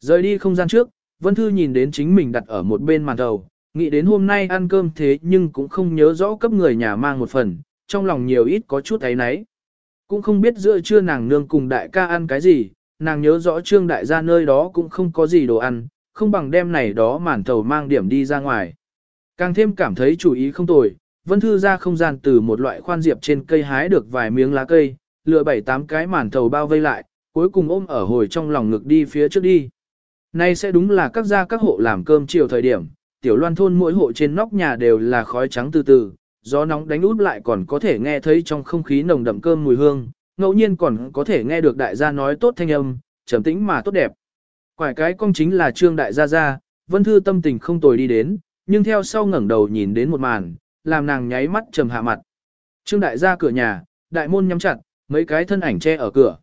Rời đi không gian trước, Vân Thư nhìn đến chính mình đặt ở một bên màn đầu, nghĩ đến hôm nay ăn cơm thế nhưng cũng không nhớ rõ cấp người nhà mang một phần, trong lòng nhiều ít có chút ấy nấy. Cũng không biết giữa trưa nàng nương cùng đại ca ăn cái gì, nàng nhớ rõ trương đại gia nơi đó cũng không có gì đồ ăn, không bằng đem này đó màn thầu mang điểm đi ra ngoài. Càng thêm cảm thấy chủ ý không tồi, Vân Thư ra không gian từ một loại khoan diệp trên cây hái được vài miếng lá cây, lựa bảy tám cái màn thầu bao vây lại, cuối cùng ôm ở hồi trong lòng ngực đi phía trước đi. Nay sẽ đúng là các gia các hộ làm cơm chiều thời điểm, tiểu loan thôn mỗi hộ trên nóc nhà đều là khói trắng từ từ, gió nóng đánh út lại còn có thể nghe thấy trong không khí nồng đậm cơm mùi hương, ngẫu nhiên còn có thể nghe được đại gia nói tốt thanh âm, trầm tĩnh mà tốt đẹp. Quải cái công chính là trương đại gia gia, vân thư tâm tình không tồi đi đến, nhưng theo sau ngẩng đầu nhìn đến một màn, làm nàng nháy mắt trầm hạ mặt. Trương đại gia cửa nhà, đại môn nhắm chặt, mấy cái thân ảnh che ở cửa.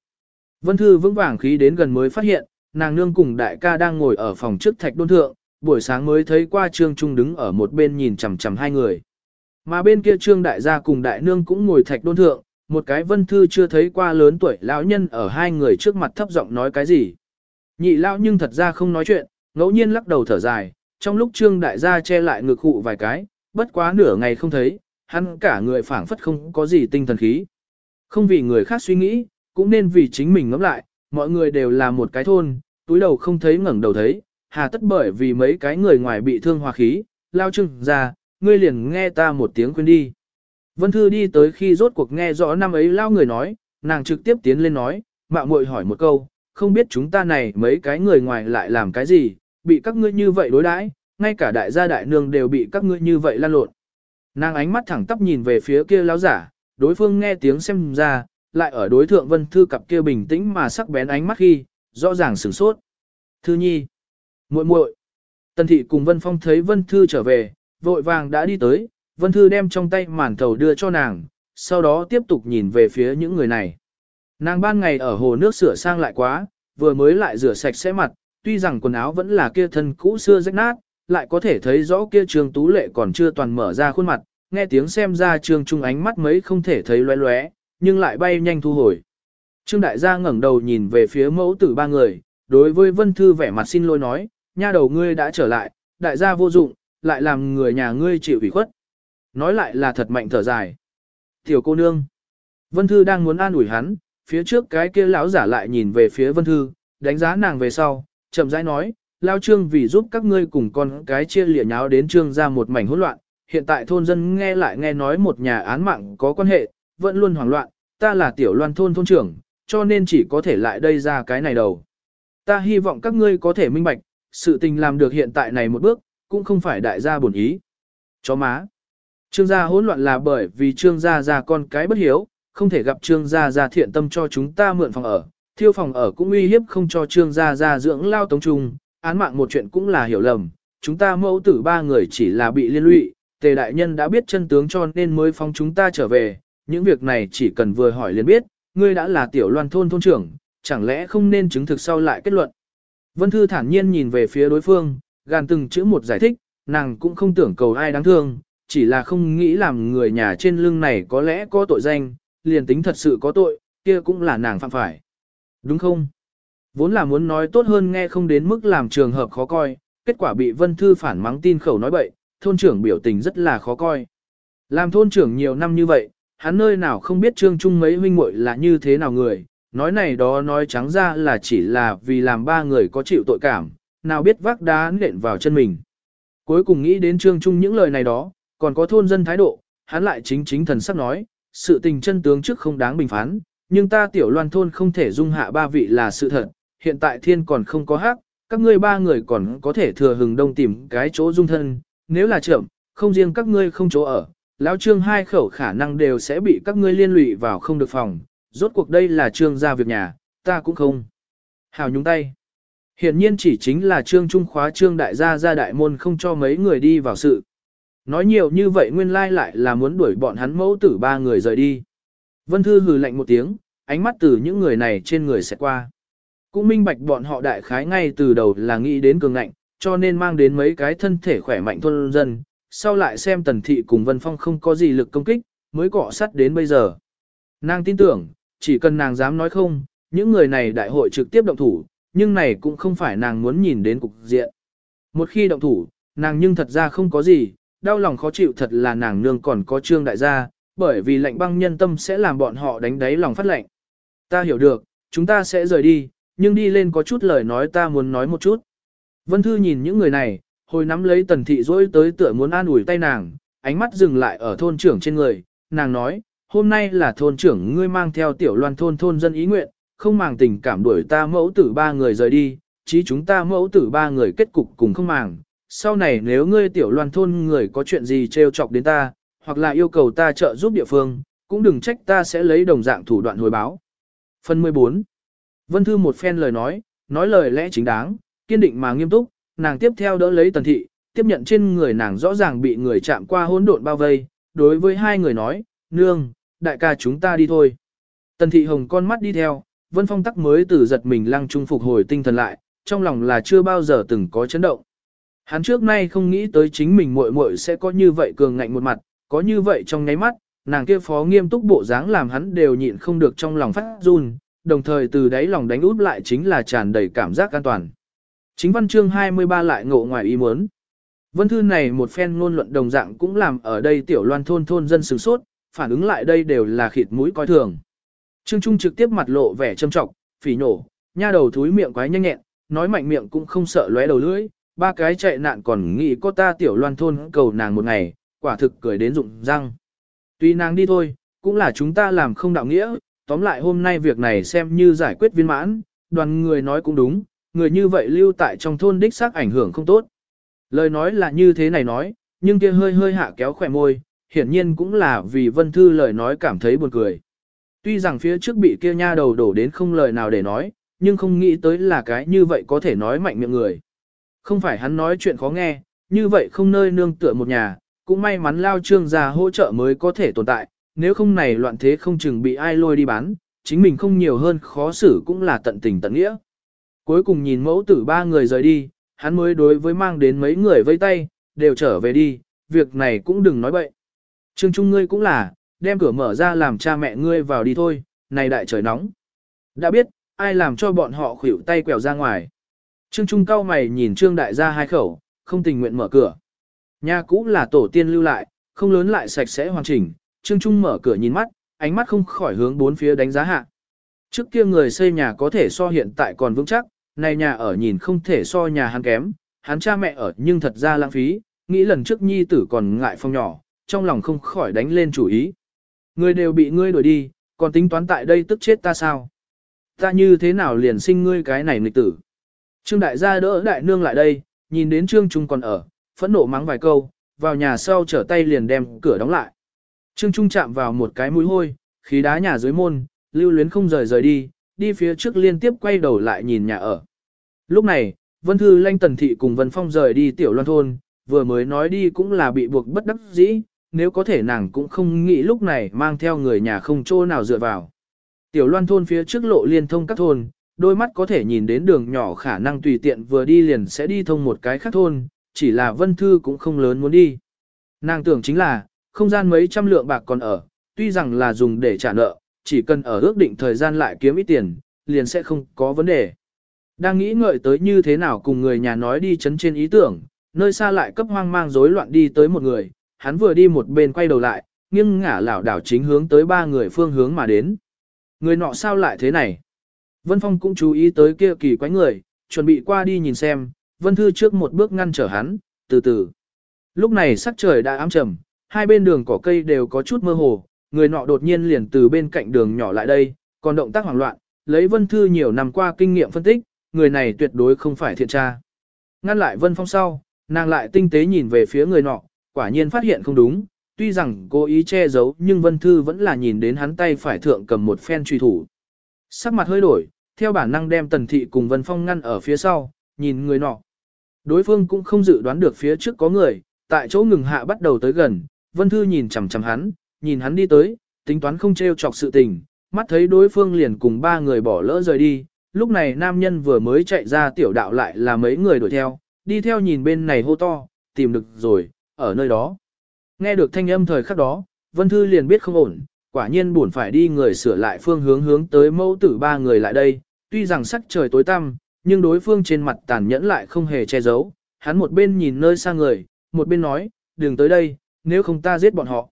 Vân thư vững vàng khí đến gần mới phát hiện, nàng nương cùng đại ca đang ngồi ở phòng trước thạch đôn thượng, buổi sáng mới thấy qua trương trung đứng ở một bên nhìn chằm chằm hai người. Mà bên kia trương đại gia cùng đại nương cũng ngồi thạch đôn thượng, một cái vân thư chưa thấy qua lớn tuổi lão nhân ở hai người trước mặt thấp giọng nói cái gì. Nhị lão nhưng thật ra không nói chuyện, ngẫu nhiên lắc đầu thở dài, trong lúc trương đại gia che lại ngực hụ vài cái, bất quá nửa ngày không thấy, hắn cả người phảng phất không có gì tinh thần khí. Không vì người khác suy nghĩ, cũng nên vì chính mình ngẫm lại, mọi người đều là một cái thôn, túi đầu không thấy ngẩng đầu thấy, hà tất bởi vì mấy cái người ngoài bị thương hòa khí, lao trưng ra, ngươi liền nghe ta một tiếng khuyên đi. Vân Thư đi tới khi rốt cuộc nghe rõ năm ấy lao người nói, nàng trực tiếp tiến lên nói, mạo muội hỏi một câu, không biết chúng ta này mấy cái người ngoài lại làm cái gì, bị các ngươi như vậy đối đãi, ngay cả đại gia đại nương đều bị các ngươi như vậy lan lộn. Nàng ánh mắt thẳng tắp nhìn về phía kia lão giả, đối phương nghe tiếng xem ra, lại ở đối thượng Vân Thư cặp kia bình tĩnh mà sắc bén ánh mắt khi, rõ ràng sửng sốt. Thư nhi, muội muội. Tần thị cùng Vân Phong thấy Vân Thư trở về, vội vàng đã đi tới, Vân Thư đem trong tay màn thầu đưa cho nàng, sau đó tiếp tục nhìn về phía những người này. Nàng ban ngày ở hồ nước sửa sang lại quá, vừa mới lại rửa sạch sẽ mặt, tuy rằng quần áo vẫn là kia thân cũ xưa rách nát, lại có thể thấy rõ kia trường tú lệ còn chưa toàn mở ra khuôn mặt, nghe tiếng xem ra trường trung ánh mắt mấy không thể thấy loé loé, nhưng lại bay nhanh thu hồi. Trương đại gia ngẩng đầu nhìn về phía mẫu tử ba người, đối với Vân Thư vẻ mặt xin lỗi nói, nha đầu ngươi đã trở lại, đại gia vô dụng, lại làm người nhà ngươi chịu ủy khuất. Nói lại là thật mạnh thở dài. Tiểu cô nương. Vân Thư đang muốn an ủi hắn, phía trước cái kia lão giả lại nhìn về phía Vân Thư, đánh giá nàng về sau, chậm rãi nói, lao trương vì giúp các ngươi cùng con cái chia lịa nháo đến trương ra một mảnh hỗn loạn, hiện tại thôn dân nghe lại nghe nói một nhà án mạng có quan hệ, vẫn luôn hoảng loạn, ta là tiểu loan thôn thôn trưởng, cho nên chỉ có thể lại đây ra cái này đầu. Ta hy vọng các ngươi có thể minh bạch, sự tình làm được hiện tại này một bước, cũng không phải đại gia bổn ý. Chó má. Trương gia hỗn loạn là bởi vì trương gia già con cái bất hiếu, không thể gặp trương gia già thiện tâm cho chúng ta mượn phòng ở. Thiêu phòng ở cũng uy hiếp không cho trương gia gia dưỡng lao tống trung, án mạng một chuyện cũng là hiểu lầm. Chúng ta mẫu tử ba người chỉ là bị liên lụy, tề đại nhân đã biết chân tướng cho nên mới phóng chúng ta trở về. Những việc này chỉ cần vừa hỏi liền biết, ngươi đã là tiểu loan thôn thôn trưởng, chẳng lẽ không nên chứng thực sau lại kết luận. Vân Thư thản nhiên nhìn về phía đối phương, gàn từng chữ một giải thích, nàng cũng không tưởng cầu ai đáng thương, chỉ là không nghĩ làm người nhà trên lưng này có lẽ có tội danh, liền tính thật sự có tội, kia cũng là nàng phạm phải. Đúng không? Vốn là muốn nói tốt hơn nghe không đến mức làm trường hợp khó coi, kết quả bị Vân Thư phản mắng tin khẩu nói bậy, thôn trưởng biểu tình rất là khó coi. Làm thôn trưởng nhiều năm như vậy, hắn nơi nào không biết trương trung mấy huynh muội là như thế nào người, nói này đó nói trắng ra là chỉ là vì làm ba người có chịu tội cảm, nào biết vác đá nện vào chân mình. Cuối cùng nghĩ đến trương trung những lời này đó, còn có thôn dân thái độ, hắn lại chính chính thần sắc nói, sự tình chân tướng trước không đáng bình phán, nhưng ta tiểu loan thôn không thể dung hạ ba vị là sự thật, hiện tại thiên còn không có hắc, các ngươi ba người còn có thể thừa hừng đông tìm cái chỗ dung thân, nếu là trưởng, không riêng các ngươi không chỗ ở, lão trương hai khẩu khả năng đều sẽ bị các ngươi liên lụy vào không được phòng, rốt cuộc đây là trương gia việc nhà, ta cũng không. Hào nhúng tay. Hiện nhiên chỉ chính là trương trung khóa trương đại gia gia đại môn không cho mấy người đi vào sự. Nói nhiều như vậy nguyên lai lại là muốn đuổi bọn hắn mẫu tử ba người rời đi. Vân Thư hừ lạnh một tiếng, ánh mắt từ những người này trên người sẽ qua. Cũng minh bạch bọn họ đại khái ngay từ đầu là nghĩ đến cường ngạnh, cho nên mang đến mấy cái thân thể khỏe mạnh thôn dân, sau lại xem tần thị cùng Vân Phong không có gì lực công kích, mới cọ sắt đến bây giờ. Nàng tin tưởng, chỉ cần nàng dám nói không, những người này đại hội trực tiếp động thủ, nhưng này cũng không phải nàng muốn nhìn đến cục diện. Một khi động thủ, nàng nhưng thật ra không có gì, đau lòng khó chịu thật là nàng nương còn có trương đại gia, bởi vì lệnh băng nhân tâm sẽ làm bọn họ đánh đáy lòng phát lệnh. Ta hiểu được, chúng ta sẽ rời đi, nhưng đi lên có chút lời nói ta muốn nói một chút. Vân Thư nhìn những người này, hồi nắm lấy tần thị dỗi tới tựa muốn an ủi tay nàng, ánh mắt dừng lại ở thôn trưởng trên người, nàng nói, hôm nay là thôn trưởng ngươi mang theo tiểu loan thôn thôn dân ý nguyện, không màng tình cảm đuổi ta mẫu tử ba người rời đi, chí chúng ta mẫu tử ba người kết cục cùng không màng. Sau này nếu ngươi tiểu loan thôn người có chuyện gì trêu chọc đến ta, hoặc là yêu cầu ta trợ giúp địa phương, cũng đừng trách ta sẽ lấy đồng dạng thủ đoạn hồi báo. Phần 14 Vân Thư một phen lời nói, nói lời lẽ chính đáng, kiên định mà nghiêm túc, nàng tiếp theo đỡ lấy tần thị, tiếp nhận trên người nàng rõ ràng bị người chạm qua hỗn độn bao vây, đối với hai người nói, nương, đại ca chúng ta đi thôi. Tần thị hồng con mắt đi theo, Vân Phong tắc mới từ giật mình lăng trung phục hồi tinh thần lại, trong lòng là chưa bao giờ từng có chấn động. Hắn trước nay không nghĩ tới chính mình muội muội sẽ có như vậy cường ngạnh một mặt, có như vậy trong nháy mắt, nàng kia phó nghiêm túc bộ dáng làm hắn đều nhịn không được trong lòng phát run, đồng thời từ đáy lòng đánh út lại chính là tràn đầy cảm giác an toàn. Chính văn chương 23 lại ngộ ngoài ý muốn. Vân thư này một phen ngôn luận đồng dạng cũng làm ở đây tiểu loan thôn thôn dân sửng sốt, phản ứng lại đây đều là khịt mũi coi thường. Trương Trung trực tiếp mặt lộ vẻ châm trọng, phỉ nổ, nha đầu thúi miệng quái nhanh nhẹn, nói mạnh miệng cũng không sợ lóe đầu lưỡi, ba cái chạy nạn còn nghĩ có ta tiểu loan thôn cầu nàng một ngày, quả thực cười đến rụng răng. Tuy nàng đi thôi, cũng là chúng ta làm không đạo nghĩa, tóm lại hôm nay việc này xem như giải quyết viên mãn, đoàn người nói cũng đúng, người như vậy lưu tại trong thôn đích xác ảnh hưởng không tốt. Lời nói là như thế này nói, nhưng kia hơi hơi hạ kéo khỏe môi, hiển nhiên cũng là vì Vân Thư lời nói cảm thấy buồn cười. Tuy rằng phía trước bị kia nha đầu đổ đến không lời nào để nói, nhưng không nghĩ tới là cái như vậy có thể nói mạnh miệng người. Không phải hắn nói chuyện khó nghe, như vậy không nơi nương tựa một nhà, cũng may mắn lao trương gia hỗ trợ mới có thể tồn tại, nếu không này loạn thế không chừng bị ai lôi đi bán, chính mình không nhiều hơn khó xử cũng là tận tình tận nghĩa. Cuối cùng nhìn mẫu tử ba người rời đi, hắn mới đối với mang đến mấy người vây tay, đều trở về đi, việc này cũng đừng nói bậy. Trương Trung ngươi cũng là, đem cửa mở ra làm cha mẹ ngươi vào đi thôi, này đại trời nóng. Đã biết, ai làm cho bọn họ khuỷu tay quẹo ra ngoài. Trương Trung cao mày nhìn Trương Đại gia hai khẩu, không tình nguyện mở cửa. Nhà cũ là tổ tiên lưu lại, không lớn lại sạch sẽ hoàn chỉnh, Trương Trung mở cửa nhìn mắt, ánh mắt không khỏi hướng bốn phía đánh giá hạ. Trước kia người xây nhà có thể so hiện tại còn vững chắc, nay nhà ở nhìn không thể so nhà hắn kém, hắn cha mẹ ở nhưng thật ra lãng phí, nghĩ lần trước nhi tử còn ngại phong nhỏ, trong lòng không khỏi đánh lên chủ ý. Người đều bị ngươi đuổi đi, còn tính toán tại đây tức chết ta sao? Ta như thế nào liền sinh ngươi cái này nghịch tử? Trương đại gia đỡ đại nương lại đây, nhìn đến trương trung còn ở, phẫn nộ mắng vài câu, vào nhà sau trở tay liền đem cửa đóng lại. Trương trung chạm vào một cái mũi hôi, khí đá nhà dưới môn, lưu luyến không rời rời đi, đi phía trước liên tiếp quay đầu lại nhìn nhà ở. Lúc này, Vân Thư Lanh Tần Thị cùng Vân Phong rời đi tiểu loan thôn, vừa mới nói đi cũng là bị buộc bất đắc dĩ, nếu có thể nàng cũng không nghĩ lúc này mang theo người nhà không chỗ nào dựa vào. Tiểu loan thôn phía trước lộ liên thông các thôn, đôi mắt có thể nhìn đến đường nhỏ khả năng tùy tiện vừa đi liền sẽ đi thông một cái khác thôn, chỉ là Vân Thư cũng không lớn muốn đi. Nàng tưởng chính là, không gian mấy trăm lượng bạc còn ở, tuy rằng là dùng để trả nợ, chỉ cần ở ước định thời gian lại kiếm ít tiền, liền sẽ không có vấn đề. Đang nghĩ ngợi tới như thế nào cùng người nhà nói đi chấn trên ý tưởng, nơi xa lại cấp hoang mang rối loạn đi tới một người, hắn vừa đi một bên quay đầu lại, nghiêng ngả lảo đảo chính hướng tới ba người phương hướng mà đến. Người nọ sao lại thế này? Vân Phong cũng chú ý tới kia kỳ quái người, chuẩn bị qua đi nhìn xem, Vân Thư trước một bước ngăn trở hắn, từ từ. Lúc này sắc trời đã ám trầm, hai bên đường cỏ cây đều có chút mơ hồ, người nọ đột nhiên liền từ bên cạnh đường nhỏ lại đây, còn động tác hoảng loạn, lấy Vân Thư nhiều năm qua kinh nghiệm phân tích, người này tuyệt đối không phải thiện tra. Ngăn lại Vân Phong sau, nàng lại tinh tế nhìn về phía người nọ, quả nhiên phát hiện không đúng, tuy rằng cố ý che giấu nhưng Vân Thư vẫn là nhìn đến hắn tay phải thượng cầm một phen truy thủ. Sắc mặt hơi đổi, theo bản năng đem Tần Thị cùng Vân Phong ngăn ở phía sau, nhìn người nọ. Đối phương cũng không dự đoán được phía trước có người, tại chỗ ngừng hạ bắt đầu tới gần, Vân Thư nhìn chằm chằm hắn, nhìn hắn đi tới, tính toán không trêu chọc sự tình, mắt thấy đối phương liền cùng ba người bỏ lỡ rời đi, lúc này nam nhân vừa mới chạy ra tiểu đạo lại là mấy người đuổi theo, đi theo nhìn bên này hô to, tìm được rồi, ở nơi đó. Nghe được thanh âm thời khắc đó, Vân Thư liền biết không ổn, quả nhiên buồn phải đi người sửa lại phương hướng hướng tới mẫu tử ba người lại đây, tuy rằng sắc trời tối tăm, nhưng đối phương trên mặt tàn nhẫn lại không hề che giấu, hắn một bên nhìn nơi xa người, một bên nói, đừng tới đây, nếu không ta giết bọn họ.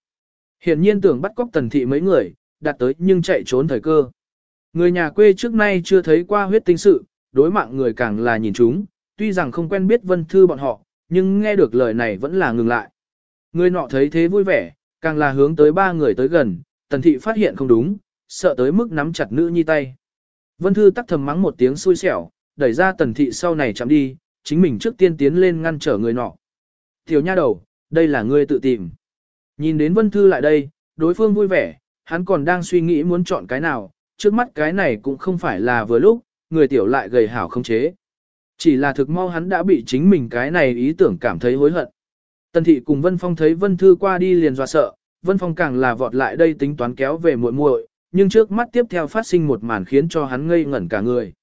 Hiển nhiên tưởng bắt cóc tần thị mấy người, đạt tới nhưng chạy trốn thời cơ. Người nhà quê trước nay chưa thấy qua huyết tinh sự, đối mạng người càng là nhìn chúng, tuy rằng không quen biết vân thư bọn họ, nhưng nghe được lời này vẫn là ngừng lại. Người nọ thấy thế vui vẻ, càng là hướng tới ba người tới gần, tần thị phát hiện không đúng, sợ tới mức nắm chặt nữ nhi tay. Vân thư tắc thầm mắng một tiếng xui xẻo, đẩy ra tần thị sau này chạm đi, chính mình trước tiên tiến lên ngăn trở người nọ. Tiểu nha đầu, đây là ngươi tự tìm. Nhìn đến vân thư lại đây, đối phương vui vẻ, hắn còn đang suy nghĩ muốn chọn cái nào, trước mắt cái này cũng không phải là vừa lúc, người tiểu lại gầy hảo không chế. Chỉ là thực mau hắn đã bị chính mình cái này ý tưởng cảm thấy hối hận. Tần thị cùng Vân Phong thấy Vân Thư qua đi liền dọa sợ, Vân Phong càng là vọt lại đây tính toán kéo về muội muội, nhưng trước mắt tiếp theo phát sinh một màn khiến cho hắn ngây ngẩn cả người.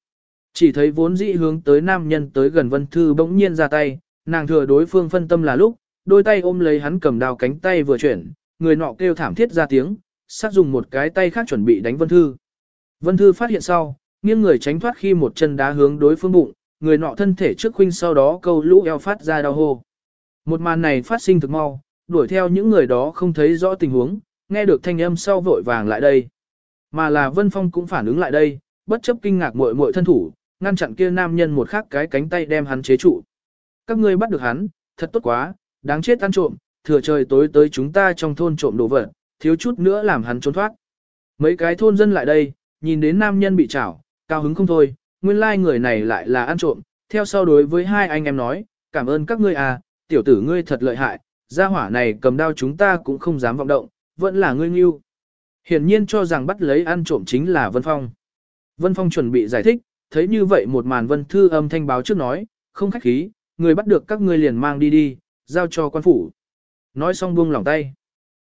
Chỉ thấy vốn dĩ hướng tới nam nhân tới gần Vân Thư bỗng nhiên ra tay, nàng thừa đối phương phân tâm là lúc, đôi tay ôm lấy hắn cầm đao cánh tay vừa chuyển, người nọ kêu thảm thiết ra tiếng, sát dùng một cái tay khác chuẩn bị đánh Vân Thư. Vân Thư phát hiện sau, nghiêng người tránh thoát khi một chân đá hướng đối phương bụng, người nọ thân thể trước khuynh sau đó câu lũ eo phát ra đau hô. Một màn này phát sinh thực mau, đuổi theo những người đó không thấy rõ tình huống, nghe được thanh âm sau vội vàng lại đây. Mà là Vân Phong cũng phản ứng lại đây, bất chấp kinh ngạc muội muội thân thủ, ngăn chặn kia nam nhân một khắc cái cánh tay đem hắn chế trụ. Các ngươi bắt được hắn, thật tốt quá, đáng chết ăn trộm, thừa trời tối tới chúng ta trong thôn trộm đồ vật, thiếu chút nữa làm hắn trốn thoát. Mấy cái thôn dân lại đây, nhìn đến nam nhân bị chảo, cao hứng không thôi, nguyên lai like người này lại là ăn trộm, theo sau đối với hai anh em nói, cảm ơn các ngươi à, tiểu tử ngươi thật lợi hại, gia hỏa này cầm đao chúng ta cũng không dám vọng động, vẫn là ngươi nghiêu. Hiển nhiên cho rằng bắt lấy ăn trộm chính là Vân Phong. Vân Phong chuẩn bị giải thích, thấy như vậy một màn Vân Thư âm thanh báo trước nói, không khách khí, người bắt được các ngươi liền mang đi đi, giao cho quan phủ. Nói xong buông lỏng tay.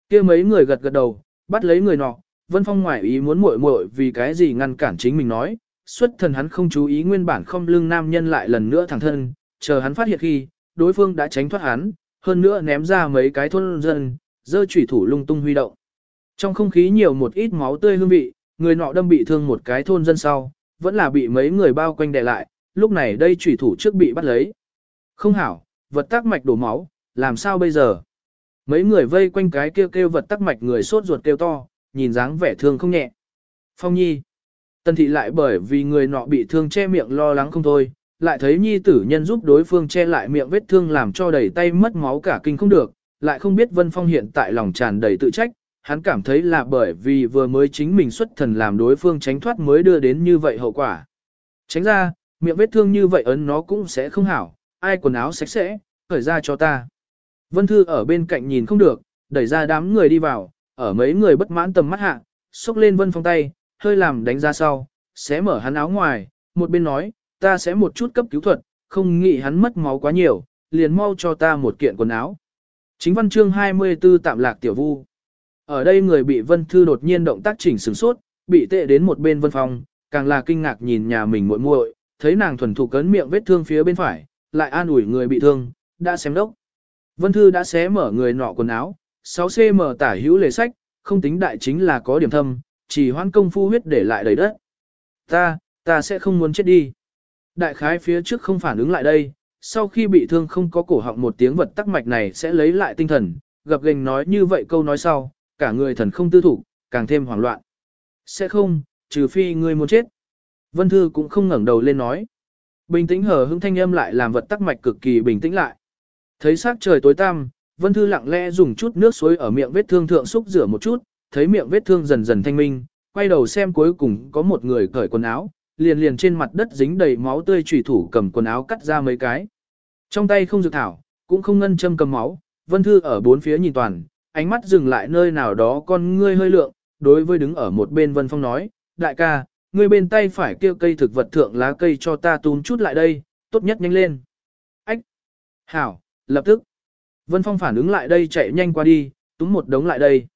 kia mấy người gật gật đầu, bắt lấy người nọ, Vân Phong ngoại ý muốn muội muội vì cái gì ngăn cản chính mình nói, xuất thần hắn không chú ý nguyên bản không lưng nam nhân lại lần nữa thẳng thân, chờ hắn phát hiện khi, đối phương đã tránh thoát hắn, hơn nữa ném ra mấy cái thôn dân, dơ chủy thủ lung tung huy động. Trong không khí nhiều một ít máu tươi hương vị, người nọ đâm bị thương một cái thôn dân sau, vẫn là bị mấy người bao quanh đè lại, lúc này đây chủy thủ trước bị bắt lấy. Không hảo, vật tác mạch đổ máu, làm sao bây giờ? Mấy người vây quanh cái kêu kêu vật tắc mạch người sốt ruột kêu to, nhìn dáng vẻ thương không nhẹ. Phong nhi. Tần thị lại bởi vì người nọ bị thương che miệng lo lắng không thôi, lại thấy nhi tử nhân giúp đối phương che lại miệng vết thương làm cho đầy tay mất máu cả kinh không được, lại không biết Vân Phong hiện tại lòng tràn đầy tự trách, hắn cảm thấy là bởi vì vừa mới chính mình xuất thần làm đối phương tránh thoát mới đưa đến như vậy hậu quả. Tránh ra, miệng vết thương như vậy ấn nó cũng sẽ không hảo, ai quần áo sạch sẽ, khởi ra cho ta. Vân Thư ở bên cạnh nhìn không được, đẩy ra đám người đi vào, ở mấy người bất mãn tầm mắt hạ, xúc lên Vân Phong tay, hơi làm đánh ra sau, sẽ mở hắn áo ngoài, một bên nói, ta sẽ một chút cấp cứu thuật, không nghĩ hắn mất máu quá nhiều, liền mau cho ta một kiện quần áo. Chính văn chương 24 tạm lạc tiểu vu. Ở đây người bị Vân Thư đột nhiên động tác chỉnh sửng sốt, bị tệ đến một bên Vân Phong, càng là kinh ngạc nhìn nhà mình muội muội, thấy nàng thuần thục cấn miệng vết thương phía bên phải, lại an ủi người bị thương, đã xem đốc. Vân Thư đã xé mở người nọ quần áo, 6cm tả hữu lề sách, không tính đại chính là có điểm thâm, chỉ hoan công phu huyết để lại đầy đất. Ta, ta sẽ không muốn chết đi. Đại khái phía trước không phản ứng lại đây, sau khi bị thương không có cổ họng một tiếng vật tắc mạch này sẽ lấy lại tinh thần, gặp gành nói như vậy câu nói sau, cả người thần không tư thủ, càng thêm hoảng loạn. Sẽ không, trừ phi ngươi muốn chết. Vân Thư cũng không ngẩng đầu lên nói. Bình tĩnh hờ hững thanh âm lại làm vật tắc mạch cực kỳ bình tĩnh lại. Thấy sắc trời tối tăm, Vân Thư lặng lẽ dùng chút nước suối ở miệng vết thương thượng xúc rửa một chút, thấy miệng vết thương dần dần thanh minh, quay đầu xem cuối cùng có một người cởi quần áo, liền liền trên mặt đất dính đầy máu tươi chủy thủ cầm quần áo cắt ra mấy cái. Trong tay không dược thảo, cũng không ngân châm cầm máu, Vân Thư ở bốn phía nhìn toàn, ánh mắt dừng lại nơi nào đó con ngươi hơi lượng, đối với đứng ở một bên Vân Phong nói, đại ca, ngươi bên tay phải kêu cây thực vật thượng lá cây cho ta tún chút lại đây, tốt nhất nhanh lên. Ách! Hảo, lập tức. Vân Phong phản ứng lại đây chạy nhanh qua đi, túm một đống lại đây.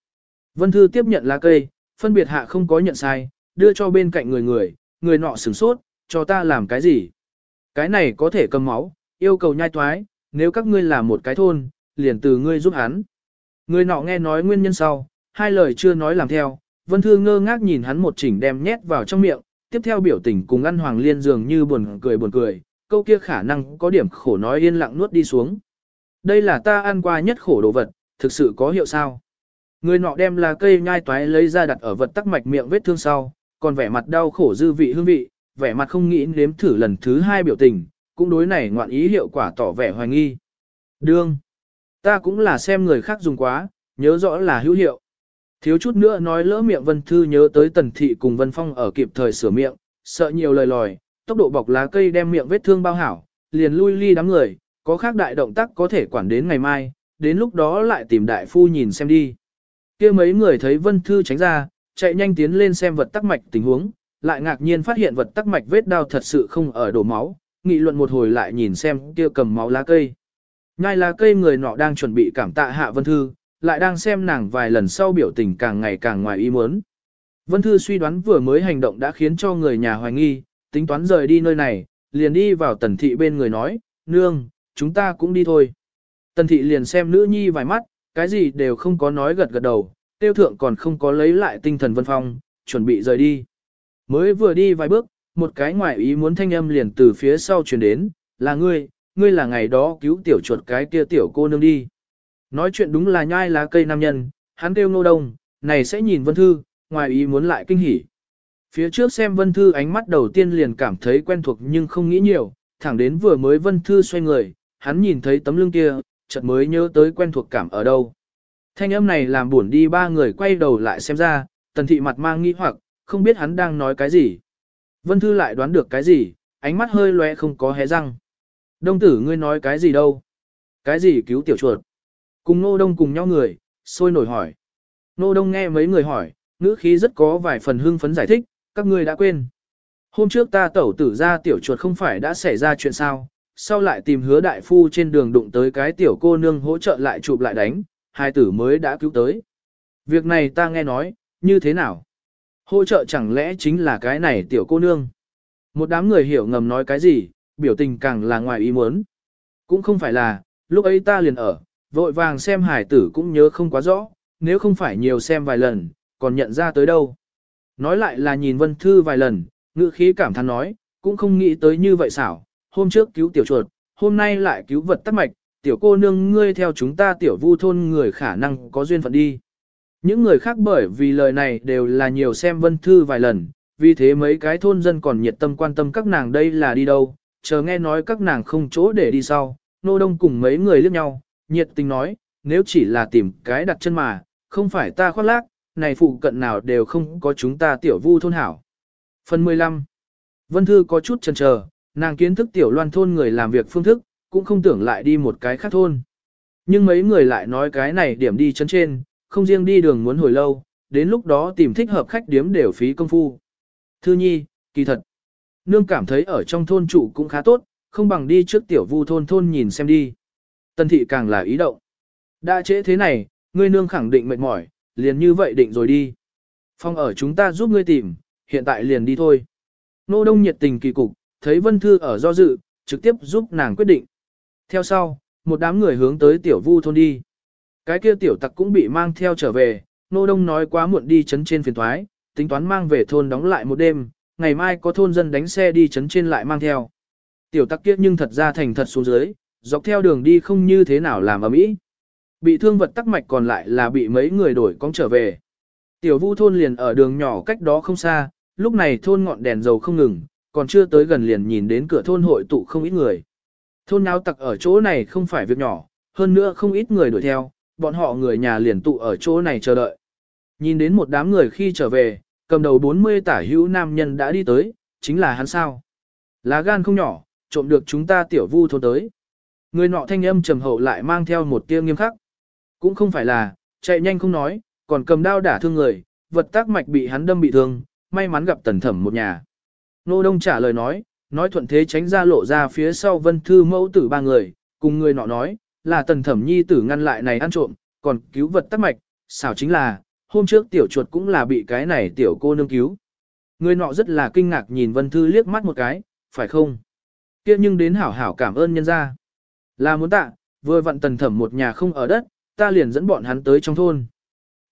Vân Thư tiếp nhận lá cây, phân biệt hạ không có nhận sai, đưa cho bên cạnh người người, người nọ sửng sốt, cho ta làm cái gì? Cái này có thể cầm máu, yêu cầu nhai toái, nếu các ngươi là một cái thôn, liền từ ngươi giúp hắn. Người nọ nghe nói nguyên nhân sau, hai lời chưa nói làm theo, Vân Thư ngơ ngác nhìn hắn một chỉnh đem nhét vào trong miệng, tiếp theo biểu tình cùng ăn hoàng liên dường như buồn cười buồn cười, câu kia khả năng có điểm khổ nói yên lặng nuốt đi xuống. Đây là ta ăn qua nhất khổ đồ vật, thực sự có hiệu sao? Người nọ đem là cây nhai toái lấy ra đặt ở vật tắc mạch miệng vết thương sau, còn vẻ mặt đau khổ dư vị hương vị, vẻ mặt không nghĩ nếm thử lần thứ hai biểu tình, cũng đối này ngoạn ý hiệu quả tỏ vẻ hoài nghi. Đương, ta cũng là xem người khác dùng quá, nhớ rõ là hữu hiệu. Thiếu chút nữa nói lỡ miệng Vân Thư nhớ tới Tần Thị cùng Vân Phong ở kịp thời sửa miệng, sợ nhiều lời lòi, tốc độ bọc lá cây đem miệng vết thương bao hảo, liền lui ly đám người, có khác đại động tác có thể quản đến ngày mai, đến lúc đó lại tìm đại phu nhìn xem đi. kia mấy người thấy Vân Thư tránh ra, chạy nhanh tiến lên xem vật tắc mạch tình huống, lại ngạc nhiên phát hiện vật tắc mạch vết đau thật sự không ở đổ máu, nghị luận một hồi lại nhìn xem kia cầm máu lá cây. Nhai là cây người nọ đang chuẩn bị cảm tạ hạ Vân Thư, lại đang xem nàng vài lần sau biểu tình càng ngày càng ngoài ý muốn. Vân Thư suy đoán vừa mới hành động đã khiến cho người nhà hoài nghi, tính toán rời đi nơi này, liền đi vào tần thị bên người nói, nương, chúng ta cũng đi thôi. Tần thị liền xem nữ nhi vài mắt, cái gì đều không có nói gật gật đầu, tiêu thượng còn không có lấy lại tinh thần vân phong, chuẩn bị rời đi. Mới vừa đi vài bước, một cái ngoại ý muốn thanh âm liền từ phía sau truyền đến, là ngươi, ngươi là ngày đó cứu tiểu chuột cái kia tiểu cô nương đi. Nói chuyện đúng là nhai lá cây nam nhân, hắn kêu nô đông, này sẽ nhìn vân thư, ngoài ý muốn lại kinh hỉ. Phía trước xem vân thư ánh mắt đầu tiên liền cảm thấy quen thuộc nhưng không nghĩ nhiều, thẳng đến vừa mới vân thư xoay người, hắn nhìn thấy tấm lưng kia, chợt mới nhớ tới quen thuộc cảm ở đâu. Thanh âm này làm buồn đi ba người quay đầu lại xem ra, tần thị mặt mang nghi hoặc, không biết hắn đang nói cái gì. Vân Thư lại đoán được cái gì, ánh mắt hơi loe không có hé răng. Đông tử ngươi nói cái gì đâu? Cái gì cứu tiểu chuột? Cùng nô đông cùng nhau người, sôi nổi hỏi. Nô đông nghe mấy người hỏi, ngữ khí rất có vài phần hưng phấn giải thích, các ngươi đã quên. Hôm trước ta tẩu tử ra tiểu chuột không phải đã xảy ra chuyện sao, sau lại tìm hứa đại phu trên đường đụng tới cái tiểu cô nương hỗ trợ lại chụp lại đánh, hai tử mới đã cứu tới. Việc này ta nghe nói, như thế nào? Hỗ trợ chẳng lẽ chính là cái này tiểu cô nương? Một đám người hiểu ngầm nói cái gì, biểu tình càng là ngoài ý muốn. Cũng không phải là, lúc ấy ta liền ở, vội vàng xem hải tử cũng nhớ không quá rõ, nếu không phải nhiều xem vài lần, còn nhận ra tới đâu. Nói lại là nhìn vân thư vài lần, ngữ khí cảm thán nói, cũng không nghĩ tới như vậy xảo, hôm trước cứu tiểu chuột, hôm nay lại cứu vật tắt mạch, tiểu cô nương ngươi theo chúng ta tiểu vu thôn người khả năng có duyên phận đi. Những người khác bởi vì lời này đều là nhiều xem vân thư vài lần, vì thế mấy cái thôn dân còn nhiệt tâm quan tâm các nàng đây là đi đâu, chờ nghe nói các nàng không chỗ để đi sau, nô đông cùng mấy người liếc nhau, nhiệt tình nói, nếu chỉ là tìm cái đặt chân mà, không phải ta khoác lác, này phụ cận nào đều không có chúng ta tiểu vu thôn hảo. Phần 15 Vân Thư có chút chần chờ, nàng kiến thức tiểu loan thôn người làm việc phương thức, cũng không tưởng lại đi một cái khác thôn. Nhưng mấy người lại nói cái này điểm đi chân trên, không riêng đi đường muốn hồi lâu, đến lúc đó tìm thích hợp khách điếm đều phí công phu. Thư nhi, kỳ thật. Nương cảm thấy ở trong thôn trụ cũng khá tốt, không bằng đi trước tiểu vu thôn thôn nhìn xem đi. Tân thị càng là ý động. Đã trễ thế này, ngươi nương khẳng định mệt mỏi, liền như vậy định rồi đi. Phong ở chúng ta giúp ngươi tìm, hiện tại liền đi thôi. Nô đông nhiệt tình kỳ cục, thấy Vân Thư ở do dự, trực tiếp giúp nàng quyết định. Theo sau, một đám người hướng tới tiểu vu thôn đi. Cái kia tiểu tặc cũng bị mang theo trở về, nô đông nói quá muộn đi chấn trên phiền thoái, tính toán mang về thôn đóng lại một đêm, ngày mai có thôn dân đánh xe đi chấn trên lại mang theo. Tiểu tắc kia nhưng thật ra thành thật xuống dưới, dọc theo đường đi không như thế nào làm ở mỹ. Bị thương vật tắc mạch còn lại là bị mấy người đổi cong trở về. Tiểu vu thôn liền ở đường nhỏ cách đó không xa, lúc này thôn ngọn đèn dầu không ngừng, còn chưa tới gần liền nhìn đến cửa thôn hội tụ không ít người. Thôn náo tặc ở chỗ này không phải việc nhỏ, hơn nữa không ít người đuổi theo, bọn họ người nhà liền tụ ở chỗ này chờ đợi. Nhìn đến một đám người khi trở về, cầm đầu 40 tả hữu nam nhân đã đi tới, chính là hắn sao. Lá gan không nhỏ, trộm được chúng ta tiểu vu thôn tới. Người nọ thanh âm trầm hậu lại mang theo một tia nghiêm khắc. Cũng không phải là, chạy nhanh không nói, còn cầm đao đả thương người, vật tác mạch bị hắn đâm bị thương, may mắn gặp tần thẩm một nhà. Nô Đông trả lời nói, nói thuận thế tránh ra lộ ra phía sau vân thư mẫu tử ba người, cùng người nọ nói, là tần thẩm nhi tử ngăn lại này ăn trộm, còn cứu vật tắc mạch, xảo chính là, hôm trước tiểu chuột cũng là bị cái này tiểu cô nương cứu. Người nọ rất là kinh ngạc nhìn vân thư liếc mắt một cái, phải không? kia nhưng đến hảo hảo cảm ơn nhân gia. Là muốn tạ, vừa vặn tần thẩm một nhà không ở đất, ta liền dẫn bọn hắn tới trong thôn.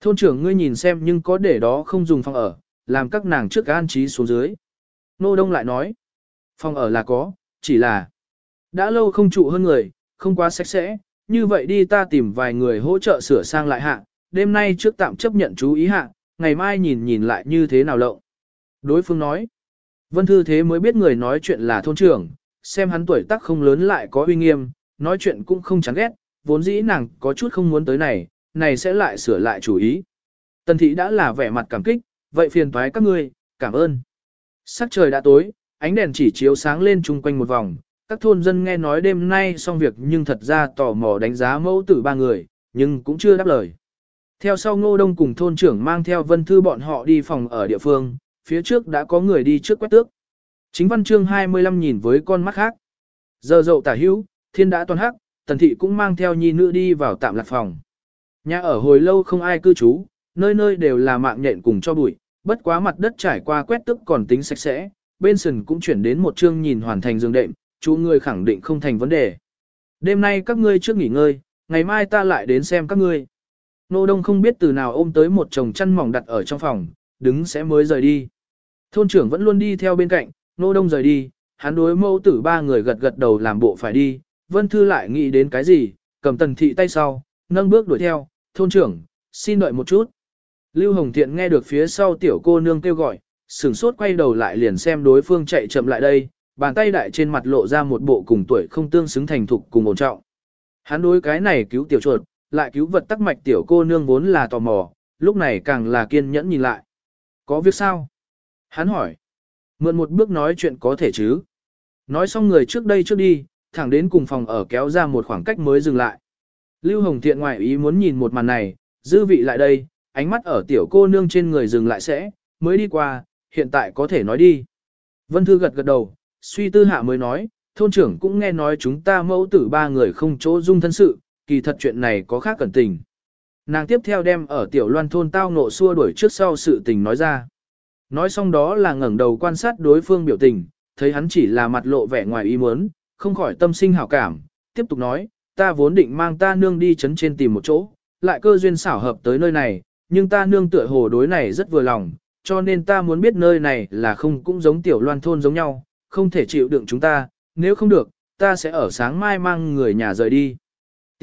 Thôn trưởng ngươi nhìn xem nhưng có để đó không dùng phòng ở, làm các nàng trước an trí xuống dưới. Nô Đông lại nói, phòng ở là có, chỉ là đã lâu không trụ hơn người, không quá sạch sẽ, như vậy đi ta tìm vài người hỗ trợ sửa sang lại hạ, đêm nay trước tạm chấp nhận chú ý hạ, ngày mai nhìn nhìn lại như thế nào lộng. Đối phương nói, Vân Thư thế mới biết người nói chuyện là thôn trưởng, xem hắn tuổi tác không lớn lại có uy nghiêm, nói chuyện cũng không chán ghét, vốn dĩ nàng có chút không muốn tới này, này sẽ lại sửa lại chủ ý. Tần thị đã là vẻ mặt cảm kích, vậy phiền toái các ngươi, cảm ơn. Sắc trời đã tối, ánh đèn chỉ chiếu sáng lên chung quanh một vòng, các thôn dân nghe nói đêm nay xong việc nhưng thật ra tò mò đánh giá mẫu tử ba người, nhưng cũng chưa đáp lời. Theo sau ngô đông cùng thôn trưởng mang theo vân thư bọn họ đi phòng ở địa phương, phía trước đã có người đi trước quét tước. Chính văn chương 25 nhìn với con mắt khác. Giờ dậu tả hữu, thiên đã toàn hắc, tần thị cũng mang theo nhi nữ đi vào tạm lạc phòng. Nhà ở hồi lâu không ai cư trú, nơi nơi đều là mạng nhện cùng cho bụi, bất quá mặt đất trải qua quét tức còn tính sạch sẽ, bên sườn cũng chuyển đến một chương nhìn hoàn thành giường đệm, chú người khẳng định không thành vấn đề. Đêm nay các ngươi trước nghỉ ngơi, ngày mai ta lại đến xem các ngươi. Nô Đông không biết từ nào ôm tới một chồng chăn mỏng đặt ở trong phòng, đứng sẽ mới rời đi. Thôn trưởng vẫn luôn đi theo bên cạnh, Nô Đông rời đi, hắn đối mẫu tử ba người gật gật đầu làm bộ phải đi, Vân Thư lại nghĩ đến cái gì, cầm tần thị tay sau, nâng bước đuổi theo, thôn trưởng, xin đợi một chút. Lưu Hồng Thiện nghe được phía sau tiểu cô nương kêu gọi, sửng sốt quay đầu lại liền xem đối phương chạy chậm lại đây, bàn tay đại trên mặt lộ ra một bộ cùng tuổi không tương xứng thành thục cùng ổn trọng. Hắn đối cái này cứu tiểu chuột, lại cứu vật tắc mạch tiểu cô nương vốn là tò mò, lúc này càng là kiên nhẫn nhìn lại. Có việc sao? Hắn hỏi. Mượn một bước nói chuyện có thể chứ? Nói xong người trước đây trước đi, thẳng đến cùng phòng ở kéo ra một khoảng cách mới dừng lại. Lưu Hồng Thiện ngoại ý muốn nhìn một màn này, dư vị lại đây, ánh mắt ở tiểu cô nương trên người dừng lại sẽ, mới đi qua, hiện tại có thể nói đi. Vân Thư gật gật đầu, suy tư hạ mới nói, thôn trưởng cũng nghe nói chúng ta mẫu tử ba người không chỗ dung thân sự, kỳ thật chuyện này có khác cẩn tình. Nàng tiếp theo đem ở tiểu loan thôn tao nộ xua đuổi trước sau sự tình nói ra. Nói xong đó là ngẩng đầu quan sát đối phương biểu tình, thấy hắn chỉ là mặt lộ vẻ ngoài ý muốn, không khỏi tâm sinh hảo cảm, tiếp tục nói, ta vốn định mang ta nương đi chấn trên tìm một chỗ, lại cơ duyên xảo hợp tới nơi này, nhưng ta nương tựa hồ đối này rất vừa lòng, cho nên ta muốn biết nơi này là không cũng giống tiểu loan thôn giống nhau, không thể chịu đựng chúng ta, nếu không được, ta sẽ ở sáng mai mang người nhà rời đi.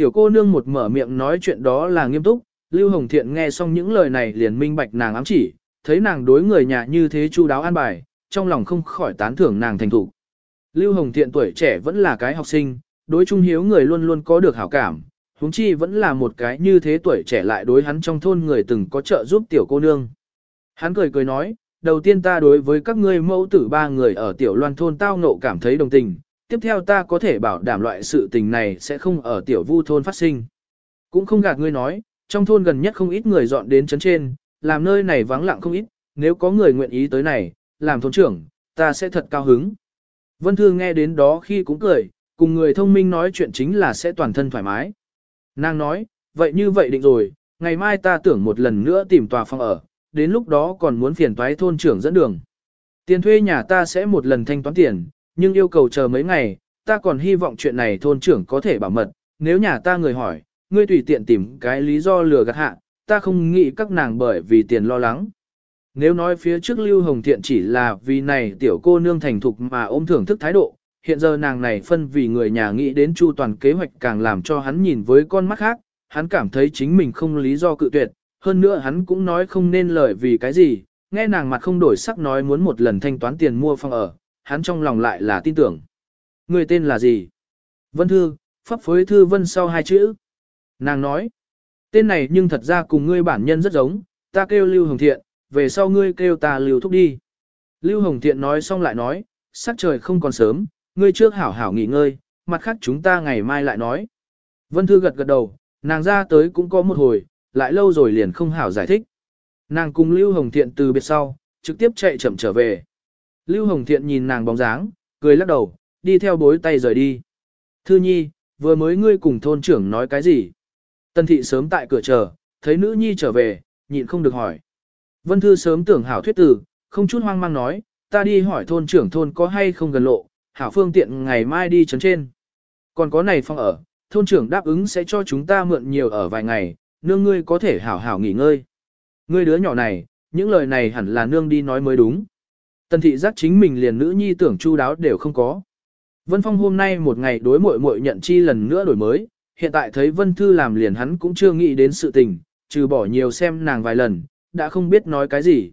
Tiểu cô nương một mở miệng nói chuyện đó là nghiêm túc, Lưu Hồng Thiện nghe xong những lời này liền minh bạch nàng ám chỉ, thấy nàng đối người nhà như thế chu đáo an bài, trong lòng không khỏi tán thưởng nàng thành thủ. Lưu Hồng Thiện tuổi trẻ vẫn là cái học sinh, đối trung hiếu người luôn luôn có được hảo cảm, huống chi vẫn là một cái như thế tuổi trẻ lại đối hắn trong thôn người từng có trợ giúp tiểu cô nương. Hắn cười cười nói, đầu tiên ta đối với các ngươi mẫu tử ba người ở tiểu loan thôn tao ngộ cảm thấy đồng tình, tiếp theo ta có thể bảo đảm loại sự tình này sẽ không ở tiểu vu thôn phát sinh. Cũng không gạt ngươi nói, trong thôn gần nhất không ít người dọn đến chấn trên, làm nơi này vắng lặng không ít, nếu có người nguyện ý tới này, làm thôn trưởng, ta sẽ thật cao hứng. Vân Thư nghe đến đó khi cũng cười, cùng người thông minh nói chuyện chính là sẽ toàn thân thoải mái. Nàng nói, vậy như vậy định rồi, ngày mai ta tưởng một lần nữa tìm tòa phòng ở, đến lúc đó còn muốn phiền toái thôn trưởng dẫn đường. Tiền thuê nhà ta sẽ một lần thanh toán tiền, nhưng yêu cầu chờ mấy ngày, ta còn hy vọng chuyện này thôn trưởng có thể bảo mật, nếu nhà ta người hỏi, ngươi tùy tiện tìm cái lý do lừa gạt hạ, ta không nghĩ các nàng bởi vì tiền lo lắng. Nếu nói phía trước Lưu Hồng Thiện chỉ là vì này tiểu cô nương thành thục mà ôm thưởng thức thái độ, hiện giờ nàng này phân vì người nhà nghĩ đến chu toàn kế hoạch càng làm cho hắn nhìn với con mắt khác, hắn cảm thấy chính mình không lý do cự tuyệt, hơn nữa hắn cũng nói không nên lời vì cái gì, nghe nàng mặt không đổi sắc nói muốn một lần thanh toán tiền mua phòng ở, hắn trong lòng lại là tin tưởng. Người tên là gì? Vân Thư, pháp phối thư vân sau hai chữ. Nàng nói, tên này nhưng thật ra cùng ngươi bản nhân rất giống, ta kêu Lưu Hồng Thiện, về sau ngươi kêu ta Lưu Thúc đi. Lưu Hồng Thiện nói xong lại nói, sắc trời không còn sớm, ngươi trước hảo hảo nghỉ ngơi, mặt khác chúng ta ngày mai lại nói. Vân Thư gật gật đầu, nàng ra tới cũng có một hồi, lại lâu rồi liền không hảo giải thích. Nàng cùng Lưu Hồng Thiện từ biệt sau, trực tiếp chạy chậm trở về. Lưu Hồng Thiện nhìn nàng bóng dáng, cười lắc đầu, đi theo bối tay rời đi. Thư nhi, vừa mới ngươi cùng thôn trưởng nói cái gì? Tân thị sớm tại cửa chờ, thấy nữ nhi trở về, nhịn không được hỏi. Vân Thư sớm tưởng hảo thuyết tử, không chút hoang mang nói, ta đi hỏi thôn trưởng thôn có hay không gần lộ, hảo phương tiện ngày mai đi chấn trên. Còn có này phong ở, thôn trưởng đáp ứng sẽ cho chúng ta mượn nhiều ở vài ngày, nương ngươi có thể hảo hảo nghỉ ngơi. Ngươi đứa nhỏ này, những lời này hẳn là nương đi nói mới đúng. Tần thị giác chính mình liền nữ nhi tưởng chu đáo đều không có. Vân Phong hôm nay một ngày đối muội muội nhận chi lần nữa đổi mới, hiện tại thấy Vân Thư làm liền hắn cũng chưa nghĩ đến sự tình, trừ bỏ nhiều xem nàng vài lần, đã không biết nói cái gì.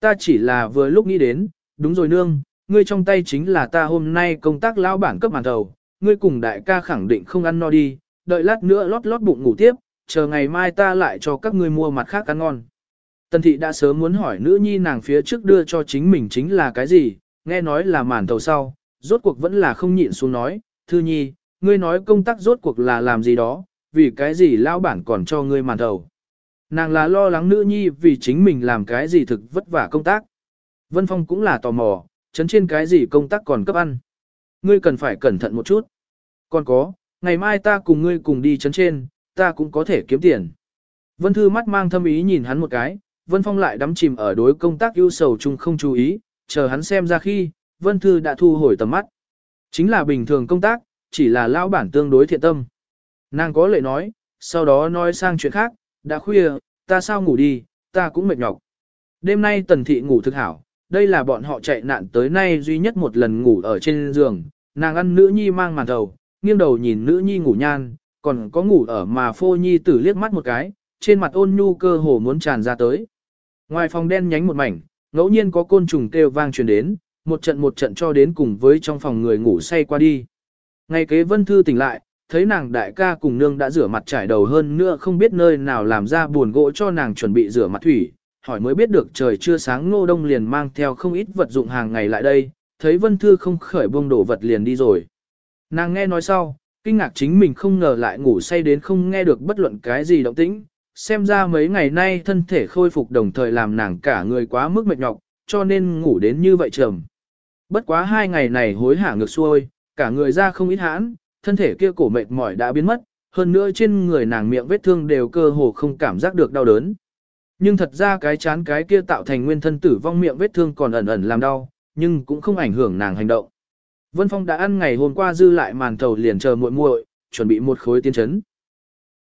Ta chỉ là vừa lúc nghĩ đến, đúng rồi nương, ngươi trong tay chính là ta hôm nay công tác lao bản cấp màn đầu, ngươi cùng đại ca khẳng định không ăn no đi, đợi lát nữa lót lót bụng ngủ tiếp, chờ ngày mai ta lại cho các ngươi mua mặt khác ăn ngon. Tần thị đã sớm muốn hỏi nữ nhi nàng phía trước đưa cho chính mình chính là cái gì, nghe nói là màn thầu sau, rốt cuộc vẫn là không nhịn xuống nói, thư nhi, ngươi nói công tác rốt cuộc là làm gì đó, vì cái gì lao bản còn cho ngươi màn thầu. Nàng là lo lắng nữ nhi vì chính mình làm cái gì thực vất vả công tác. Vân Phong cũng là tò mò, chấn trên cái gì công tác còn cấp ăn. Ngươi cần phải cẩn thận một chút. Còn có, ngày mai ta cùng ngươi cùng đi chấn trên, ta cũng có thể kiếm tiền. Vân Thư mắt mang thâm ý nhìn hắn một cái, Vân Phong lại đắm chìm ở đối công tác ưu sầu chung không chú ý, chờ hắn xem ra khi, Vân Thư đã thu hồi tầm mắt. Chính là bình thường công tác, chỉ là lao bản tương đối thiện tâm. Nàng có lệ nói, sau đó nói sang chuyện khác, đã khuya, ta sao ngủ đi, ta cũng mệt nhọc. Đêm nay tần thị ngủ thực hảo, đây là bọn họ chạy nạn tới nay duy nhất một lần ngủ ở trên giường, nàng ăn nữ nhi mang màn đầu, nghiêng đầu nhìn nữ nhi ngủ nhan, còn có ngủ ở mà phô nhi tử liếc mắt một cái, trên mặt ôn nhu cơ hồ muốn tràn ra tới. Ngoài phòng đen nhánh một mảnh, ngẫu nhiên có côn trùng kêu vang truyền đến, một trận một trận cho đến cùng với trong phòng người ngủ say qua đi. Ngày kế vân thư tỉnh lại, thấy nàng đại ca cùng nương đã rửa mặt trải đầu hơn nữa không biết nơi nào làm ra buồn gỗ cho nàng chuẩn bị rửa mặt thủy, hỏi mới biết được trời chưa sáng ngô đông liền mang theo không ít vật dụng hàng ngày lại đây, thấy vân thư không khởi buông đổ vật liền đi rồi. Nàng nghe nói sau, kinh ngạc chính mình không ngờ lại ngủ say đến không nghe được bất luận cái gì động tĩnh, xem ra mấy ngày nay thân thể khôi phục đồng thời làm nàng cả người quá mức mệt nhọc, cho nên ngủ đến như vậy trầm. Bất quá hai ngày này hối hả ngược xuôi, cả người ra không ít hãn, thân thể kia cổ mệt mỏi đã biến mất, hơn nữa trên người nàng miệng vết thương đều cơ hồ không cảm giác được đau đớn. Nhưng thật ra cái chán cái kia tạo thành nguyên thân tử vong miệng vết thương còn ẩn ẩn làm đau, nhưng cũng không ảnh hưởng nàng hành động. Vân Phong đã ăn ngày hôm qua dư lại màn thầu liền chờ muội muội, chuẩn bị một khối tiên chấn.